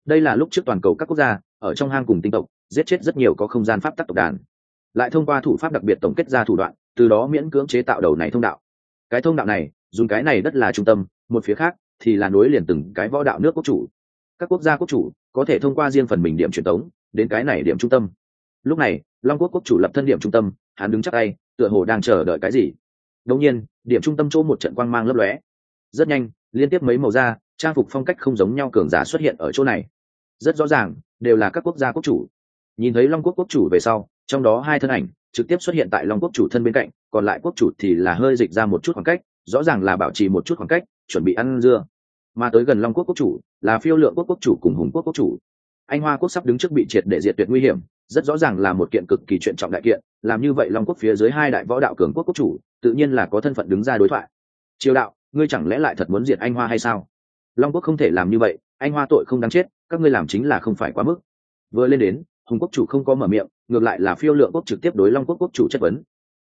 Đây là lúc trước toàn cầu các quốc gia, ở trong hang cùng tinh tộc, giết chết rất nhiều có không gian pháp tác tộc đàn. Lại thông qua thủ pháp đặc biệt tổng kết ra thủ đoạn, từ đó miễn cưỡng chế tạo đầu này thông đạo. Cái thông đạo này, dùng cái này đất là trung tâm, một phía khác thì là nối liền từng cái võ đạo nước quốc chủ. Các quốc gia quốc chủ có thể thông qua riêng phần mình điểm truyền tống, đến cái này điểm trung tâm. Lúc này, long quốc quốc chủ lập thân điểm trung tâm, hắn đứng chắc tay, tựa hồ đang chờ đợi cái gì. Đột nhiên, điểm trung tâm chỗ một trận quang mang lấp lóe. Rất nhanh, liên tiếp mấy màu da trang phục phong cách không giống nhau cường giả xuất hiện ở chỗ này. Rất rõ ràng, đều là các quốc gia quốc chủ. Nhìn thấy long quốc quốc chủ về sau, trong đó hai thân ảnh trực tiếp xuất hiện tại long quốc chủ thân bên cạnh, còn lại quốc chủ thì là hơi dịch ra một chút khoảng cách, rõ ràng là bảo trì một chút khoảng cách, chuẩn bị ăn dưa. Mà tới gần long quốc quốc chủ, là phiêu lượng quốc quốc chủ cùng hùng quốc quốc chủ. Anh hoa quốc sắp đứng trước bị triệt để diệt tuyệt nguy hiểm, rất rõ ràng là một kiện cực kỳ chuyện trọng đại kiện, làm như vậy long quốc phía dưới hai đại võ đạo cường quốc quốc chủ, tự nhiên là có thân phận đứng ra đối thoại. Triều đạo, ngươi chẳng lẽ lại thật muốn diệt anh hoa hay sao? Long quốc không thể làm như vậy anh hoa tội không đáng chết các ngươi làm chính là không phải quá mức. Vừa lên đến hùng quốc chủ không có mở miệng ngược lại là phiêu lượng quốc trực tiếp đối long quốc quốc chủ chất vấn.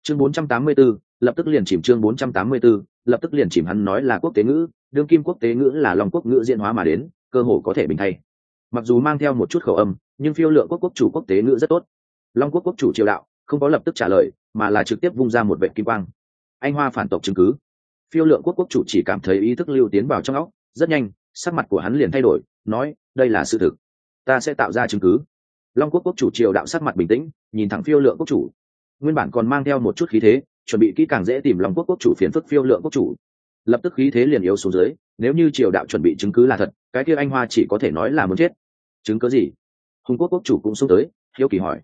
Chương 484, lập tức liền chìm chương 484, lập tức liền chìm hắn nói là quốc tế ngữ đương kim quốc tế ngữ là long quốc ngữ diễn hóa mà đến cơ hồ có thể bình thay. Mặc dù mang theo một chút khẩu âm nhưng phiêu lượng quốc quốc chủ quốc tế ngữ rất tốt. Long quốc quốc chủ triều đạo không có lập tức trả lời mà là trực tiếp vung ra một vệ kim quang. Anh hoa phản tộc chứng cứ. Phiêu lượng quốc quốc chủ chỉ cảm thấy ý thức lưu tiến vào trong óc rất nhanh, sắc mặt của hắn liền thay đổi, nói, đây là sự thực. Ta sẽ tạo ra chứng cứ. Long quốc quốc chủ triều đạo sắc mặt bình tĩnh, nhìn thẳng phiêu lượng quốc chủ. Nguyên bản còn mang theo một chút khí thế, chuẩn bị kỹ càng dễ tìm long quốc quốc chủ phiền phức phiêu lượng quốc chủ. Lập tức khí thế liền yếu xuống dưới, nếu như triều đạo chuẩn bị chứng cứ là thật, cái kia anh hoa chỉ có thể nói là muốn chết. Chứng cứ gì? Hùng quốc quốc chủ cũng xuống tới, hiếu kỳ hỏi.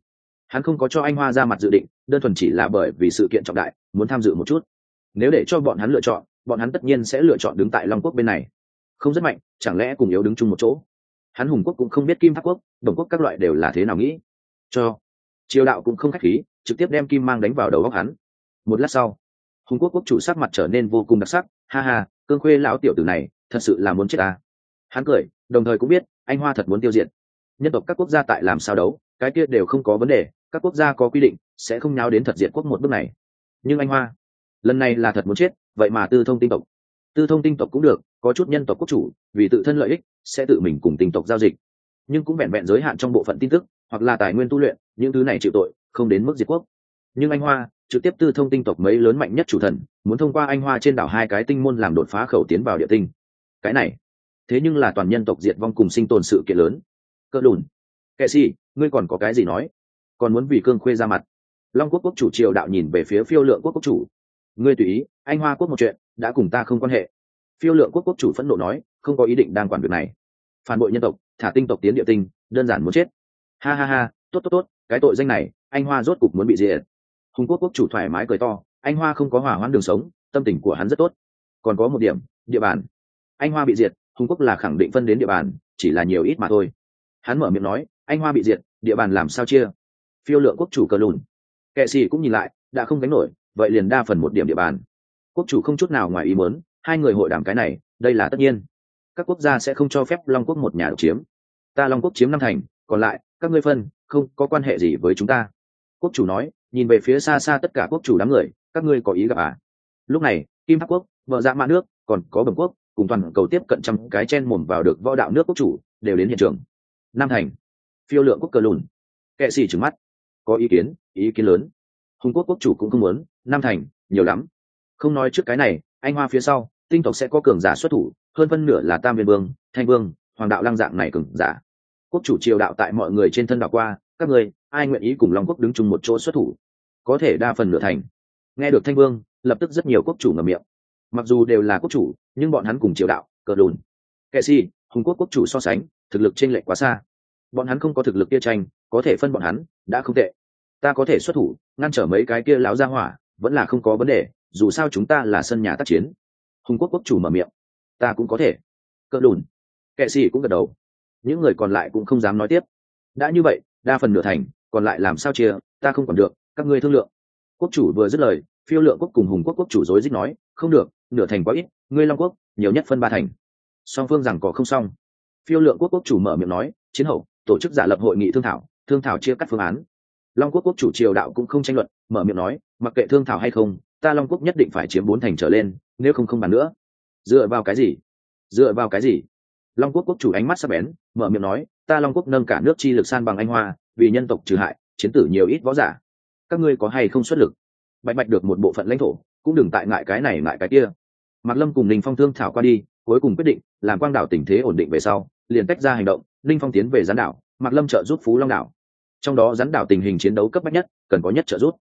Hắn không có cho anh hoa ra mặt dự định, đơn thuần chỉ là bởi vì sự kiện trọng đại, muốn tham dự một chút. Nếu để cho bọn hắn lựa chọn, bọn hắn tất nhiên sẽ lựa chọn đứng tại long quốc bên này không rất mạnh, chẳng lẽ cùng yếu đứng chung một chỗ? Hắn hùng quốc cũng không biết kim tháp quốc, đồng quốc các loại đều là thế nào nghĩ. Cho, triều đạo cũng không k h á c h khí, trực tiếp đem kim mang đánh vào đầu góc hắn. Một lát sau, hùng quốc quốc chủ sắc mặt trở nên vô cùng đặc sắc. Ha ha, cương khuê lão tiểu tử này, thật sự là muốn chết ta. Hắn cười, đồng thời cũng biết, anh hoa thật muốn tiêu diệt. Nhân tộc các quốc gia tại làm sao đấu, cái kia đều không có vấn đề, các quốc gia có quy định, sẽ không nháo đến thật diệt quốc một bước này. Nhưng anh hoa, lần này là thật muốn chết, vậy mà tư thông tinh tộc tư thông tinh tộc cũng được, có chút nhân tộc quốc chủ, vì tự thân lợi ích, sẽ tự mình cùng tinh tộc giao dịch. Nhưng cũng vẹn vẹn giới hạn trong bộ phận tin tức, hoặc là tài nguyên tu luyện, những thứ này chịu tội, không đến mức diệt quốc. Nhưng anh hoa, trực tiếp tư thông tinh tộc mấy lớn mạnh nhất chủ thần, muốn thông qua anh hoa trên đảo hai cái tinh môn làm đột phá khẩu tiến vào địa tinh. Cái này, thế nhưng là toàn nhân tộc diệt vong cùng sinh tồn sự kiện lớn. Cỡ lùn kệ sĩ ngươi còn có cái gì nói? Còn muốn vì cương khuê ra mặt. Long quốc quốc chủ triều đạo nhìn về phía phiêu lượng quốc quốc chủ ngươi tùy ý, anh hoa quốc một chuyện, đã cùng ta không quan hệ. Phiêu lượng quốc quốc chủ phẫn nộ nói, không có ý định đang quản việc này. Phản bội nhân tộc, thả tinh tộc tiến địa tinh, đơn giản muốn chết. Ha ha ha, tốt tốt tốt, cái tội danh này, anh hoa rốt cục muốn bị diệt. Hùng quốc quốc chủ thoải mái cười to, anh hoa không có hỏa hoãn đường sống, tâm tình của hắn rất tốt. Còn có một điểm, địa bàn. Anh hoa bị diệt, hùng quốc là khẳng định phân đến địa bàn, chỉ là nhiều ít mà thôi. Hắn mở miệng nói, anh hoa bị diệt, địa bàn làm sao chia? Phiêu lượng quốc chủ cờ lùn. Kệ sĩ cũng nhìn lại, đã không gánh nổi vậy liền đa phần một điểm địa bàn. Quốc chủ không chút nào ngoài ý muốn, hai người hội đàm cái này, đây là tất nhiên. Các quốc gia sẽ không cho phép long quốc một nhà độc chiếm. Ta long quốc chiếm năm thành, còn lại, các ngươi phân, không có quan hệ gì với chúng ta. Quốc chủ nói, nhìn về phía xa xa tất cả quốc chủ đám người, các ngươi có ý gặp à? Lúc này, kim hắc quốc, vợ dạ mã nước, còn có bẩm quốc, cùng toàn cầu tiếp cận trăm cái chen mồm vào được võ đạo nước quốc chủ, đều đến hiện trường. Nam thành. Phiêu lượng quốc cờ lùn. Kệ xì trừng mắt. Có ý kiến ý kiến lớn hùng quốc quốc chủ cũng không muốn, nam thành, nhiều lắm. Không nói trước cái này, anh hoa phía sau, tinh tộc sẽ có cường giả xuất thủ, hơn phân nửa là tam viên vương, thanh vương, hoàng đạo lăng dạng này cường giả. Quốc chủ triều đạo tại mọi người trên thân đảo qua, các người ai nguyện ý cùng long quốc đứng chung một chỗ xuất thủ? Có thể đa phần nửa thành. Nghe được thanh vương, lập tức rất nhiều quốc chủ ngầm miệng. Mặc dù đều là quốc chủ, nhưng bọn hắn cùng triều đạo, cờ đùn kệ si hùng quốc quốc chủ so sánh, thực lực trên lệch quá xa. Bọn hắn không có thực lực kia tranh, có thể phân bọn hắn, đã không tệ ta có thể xuất thủ, ngăn trở mấy cái kia láo ra hỏa, vẫn là không có vấn đề, dù sao chúng ta là sân nhà tác chiến. Hùng quốc quốc chủ mở miệng. Ta cũng có thể. Cỡ đùn. Kệ sĩ cũng gật đầu. Những người còn lại cũng không dám nói tiếp. Đã như vậy, đa phần nửa thành, còn lại làm sao chia, ta không còn được, các ngươi thương lượng. Quốc chủ vừa dứt lời, phiêu lượng quốc cùng hùng quốc quốc chủ dối dích nói, không được, nửa thành quá ít, ngươi long quốc, nhiều nhất phân ba thành. Song phương rằng có không xong. Phiêu lượng quốc quốc chủ mở miệng nói, chiến hậu, tổ chức giả lập hội nghị thương thảo thương thảo chia cắt phương án long quốc quốc chủ triều đạo cũng không tranh luận, mở miệng nói, mặc kệ thương thảo hay không, ta long quốc nhất định phải chiếm bốn thành trở lên, nếu không không bàn nữa. Dựa vào cái gì? Dựa vào cái gì? Long quốc quốc chủ ánh mắt sắc bén, mở miệng nói, ta long quốc nâng cả nước chi lực san bằng anh hoa, vì nhân tộc trừ hại, chiến tử nhiều ít võ giả. Các ngươi có hay không xuất lực? Bạch bạch được một bộ phận lãnh thổ, cũng đừng tại ngại cái này ngại cái kia. Mạc lâm cùng ninh phong thương thảo qua đi, cuối cùng quyết định, làm quang đảo tình thế ổn định về sau, liền tách ra hành động, ninh phong tiến về gián đảo, mạc lâm trợ giúp phú long đảo trong đó rắn đảo tình hình chiến đấu cấp bách nhất, cần có nhất trợ giúp.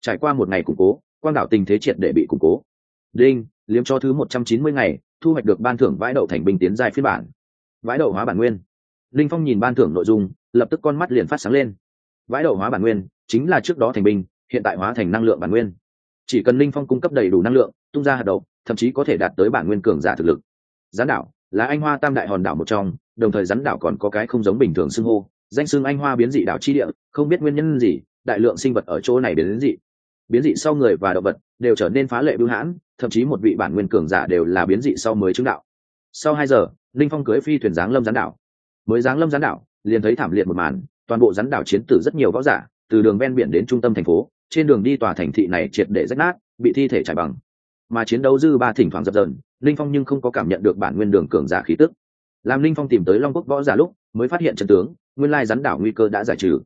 Trải qua một ngày củng cố, quang đảo tình thế triệt để bị củng cố. Đinh, liếm cho thứ một trăm chín mươi ngày, thu hoạch được ban thưởng vãi đậu thành binh tiến giai phiên bản. Vãi đậu hóa bản nguyên. Linh phong nhìn ban thưởng nội dung, lập tức con mắt liền phát sáng lên. Vãi đậu hóa bản nguyên chính là trước đó thành binh, hiện tại hóa thành năng lượng bản nguyên. Chỉ cần linh phong cung cấp đầy đủ năng lượng, tung ra hạt đậu, thậm chí có thể đạt tới bản nguyên cường giả thực lực. Gián đảo là anh hoa tam đại hòn đảo một trong, đồng thời rắn đảo còn có cái không giống bình thường xưng hô danh xưng anh hoa biến dị đảo chi địa, không biết nguyên nhân gì, đại lượng sinh vật ở chỗ này biến dị. Biến dị sau người và động vật đều trở nên phá lệ bưu hãn, thậm chí một vị bản nguyên cường giả đều là biến dị sau mới chứng đạo. Sau hai giờ, linh phong cưới phi thuyền giáng lâm gián đảo. Mới giáng lâm gián đảo, liền thấy thảm liệt một màn, toàn bộ gián đảo chiến tử rất nhiều võ giả, từ đường ven biển đến trung tâm thành phố, trên đường đi tòa thành thị này triệt để rách nát, bị thi thể trải bằng. Mà chiến đấu dư ba thỉnh thoảng dập dờn, linh phong nhưng không có cảm nhận được bản nguyên đường cường giả khí tức làm linh phong tìm tới long quốc võ giả lúc, mới phát hiện trận tướng, nguyên lai rắn đảo nguy cơ đã giải trừ.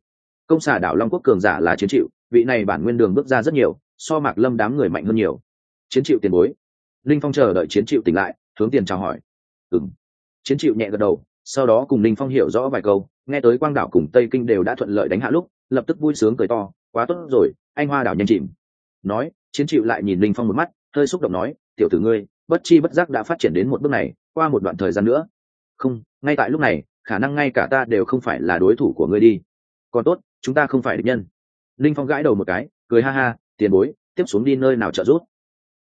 Công xà đảo long quốc cường giả là chiến chịu, vị này bản nguyên đường bước ra rất nhiều, so mạc lâm đám người mạnh hơn nhiều. Chiến chịu tiền bối. Linh phong chờ đợi chiến chịu tỉnh lại, hướng tiền chào hỏi. Ừng chiến chịu nhẹ gật đầu, sau đó cùng linh phong hiểu rõ vài câu, nghe tới quang đảo cùng tây kinh đều đã thuận lợi đánh hạ lúc, lập tức vui sướng cười to, quá tốt rồi, anh hoa đảo nhanh chìm. Nói, chiến chịu lại nhìn linh phong một mắt, hơi xúc động nói, tiểu tử ngươi, bất chi bất giác đã phát triển đến một bước này, qua một đoạn thời gian nữa không, ngay tại lúc này, khả năng ngay cả ta đều không phải là đối thủ của ngươi đi. Còn tốt, chúng ta không phải địch nhân. Linh phong gãi đầu một cái, cười ha ha, tiền bối, tiếp xuống đi nơi nào trợ giúp?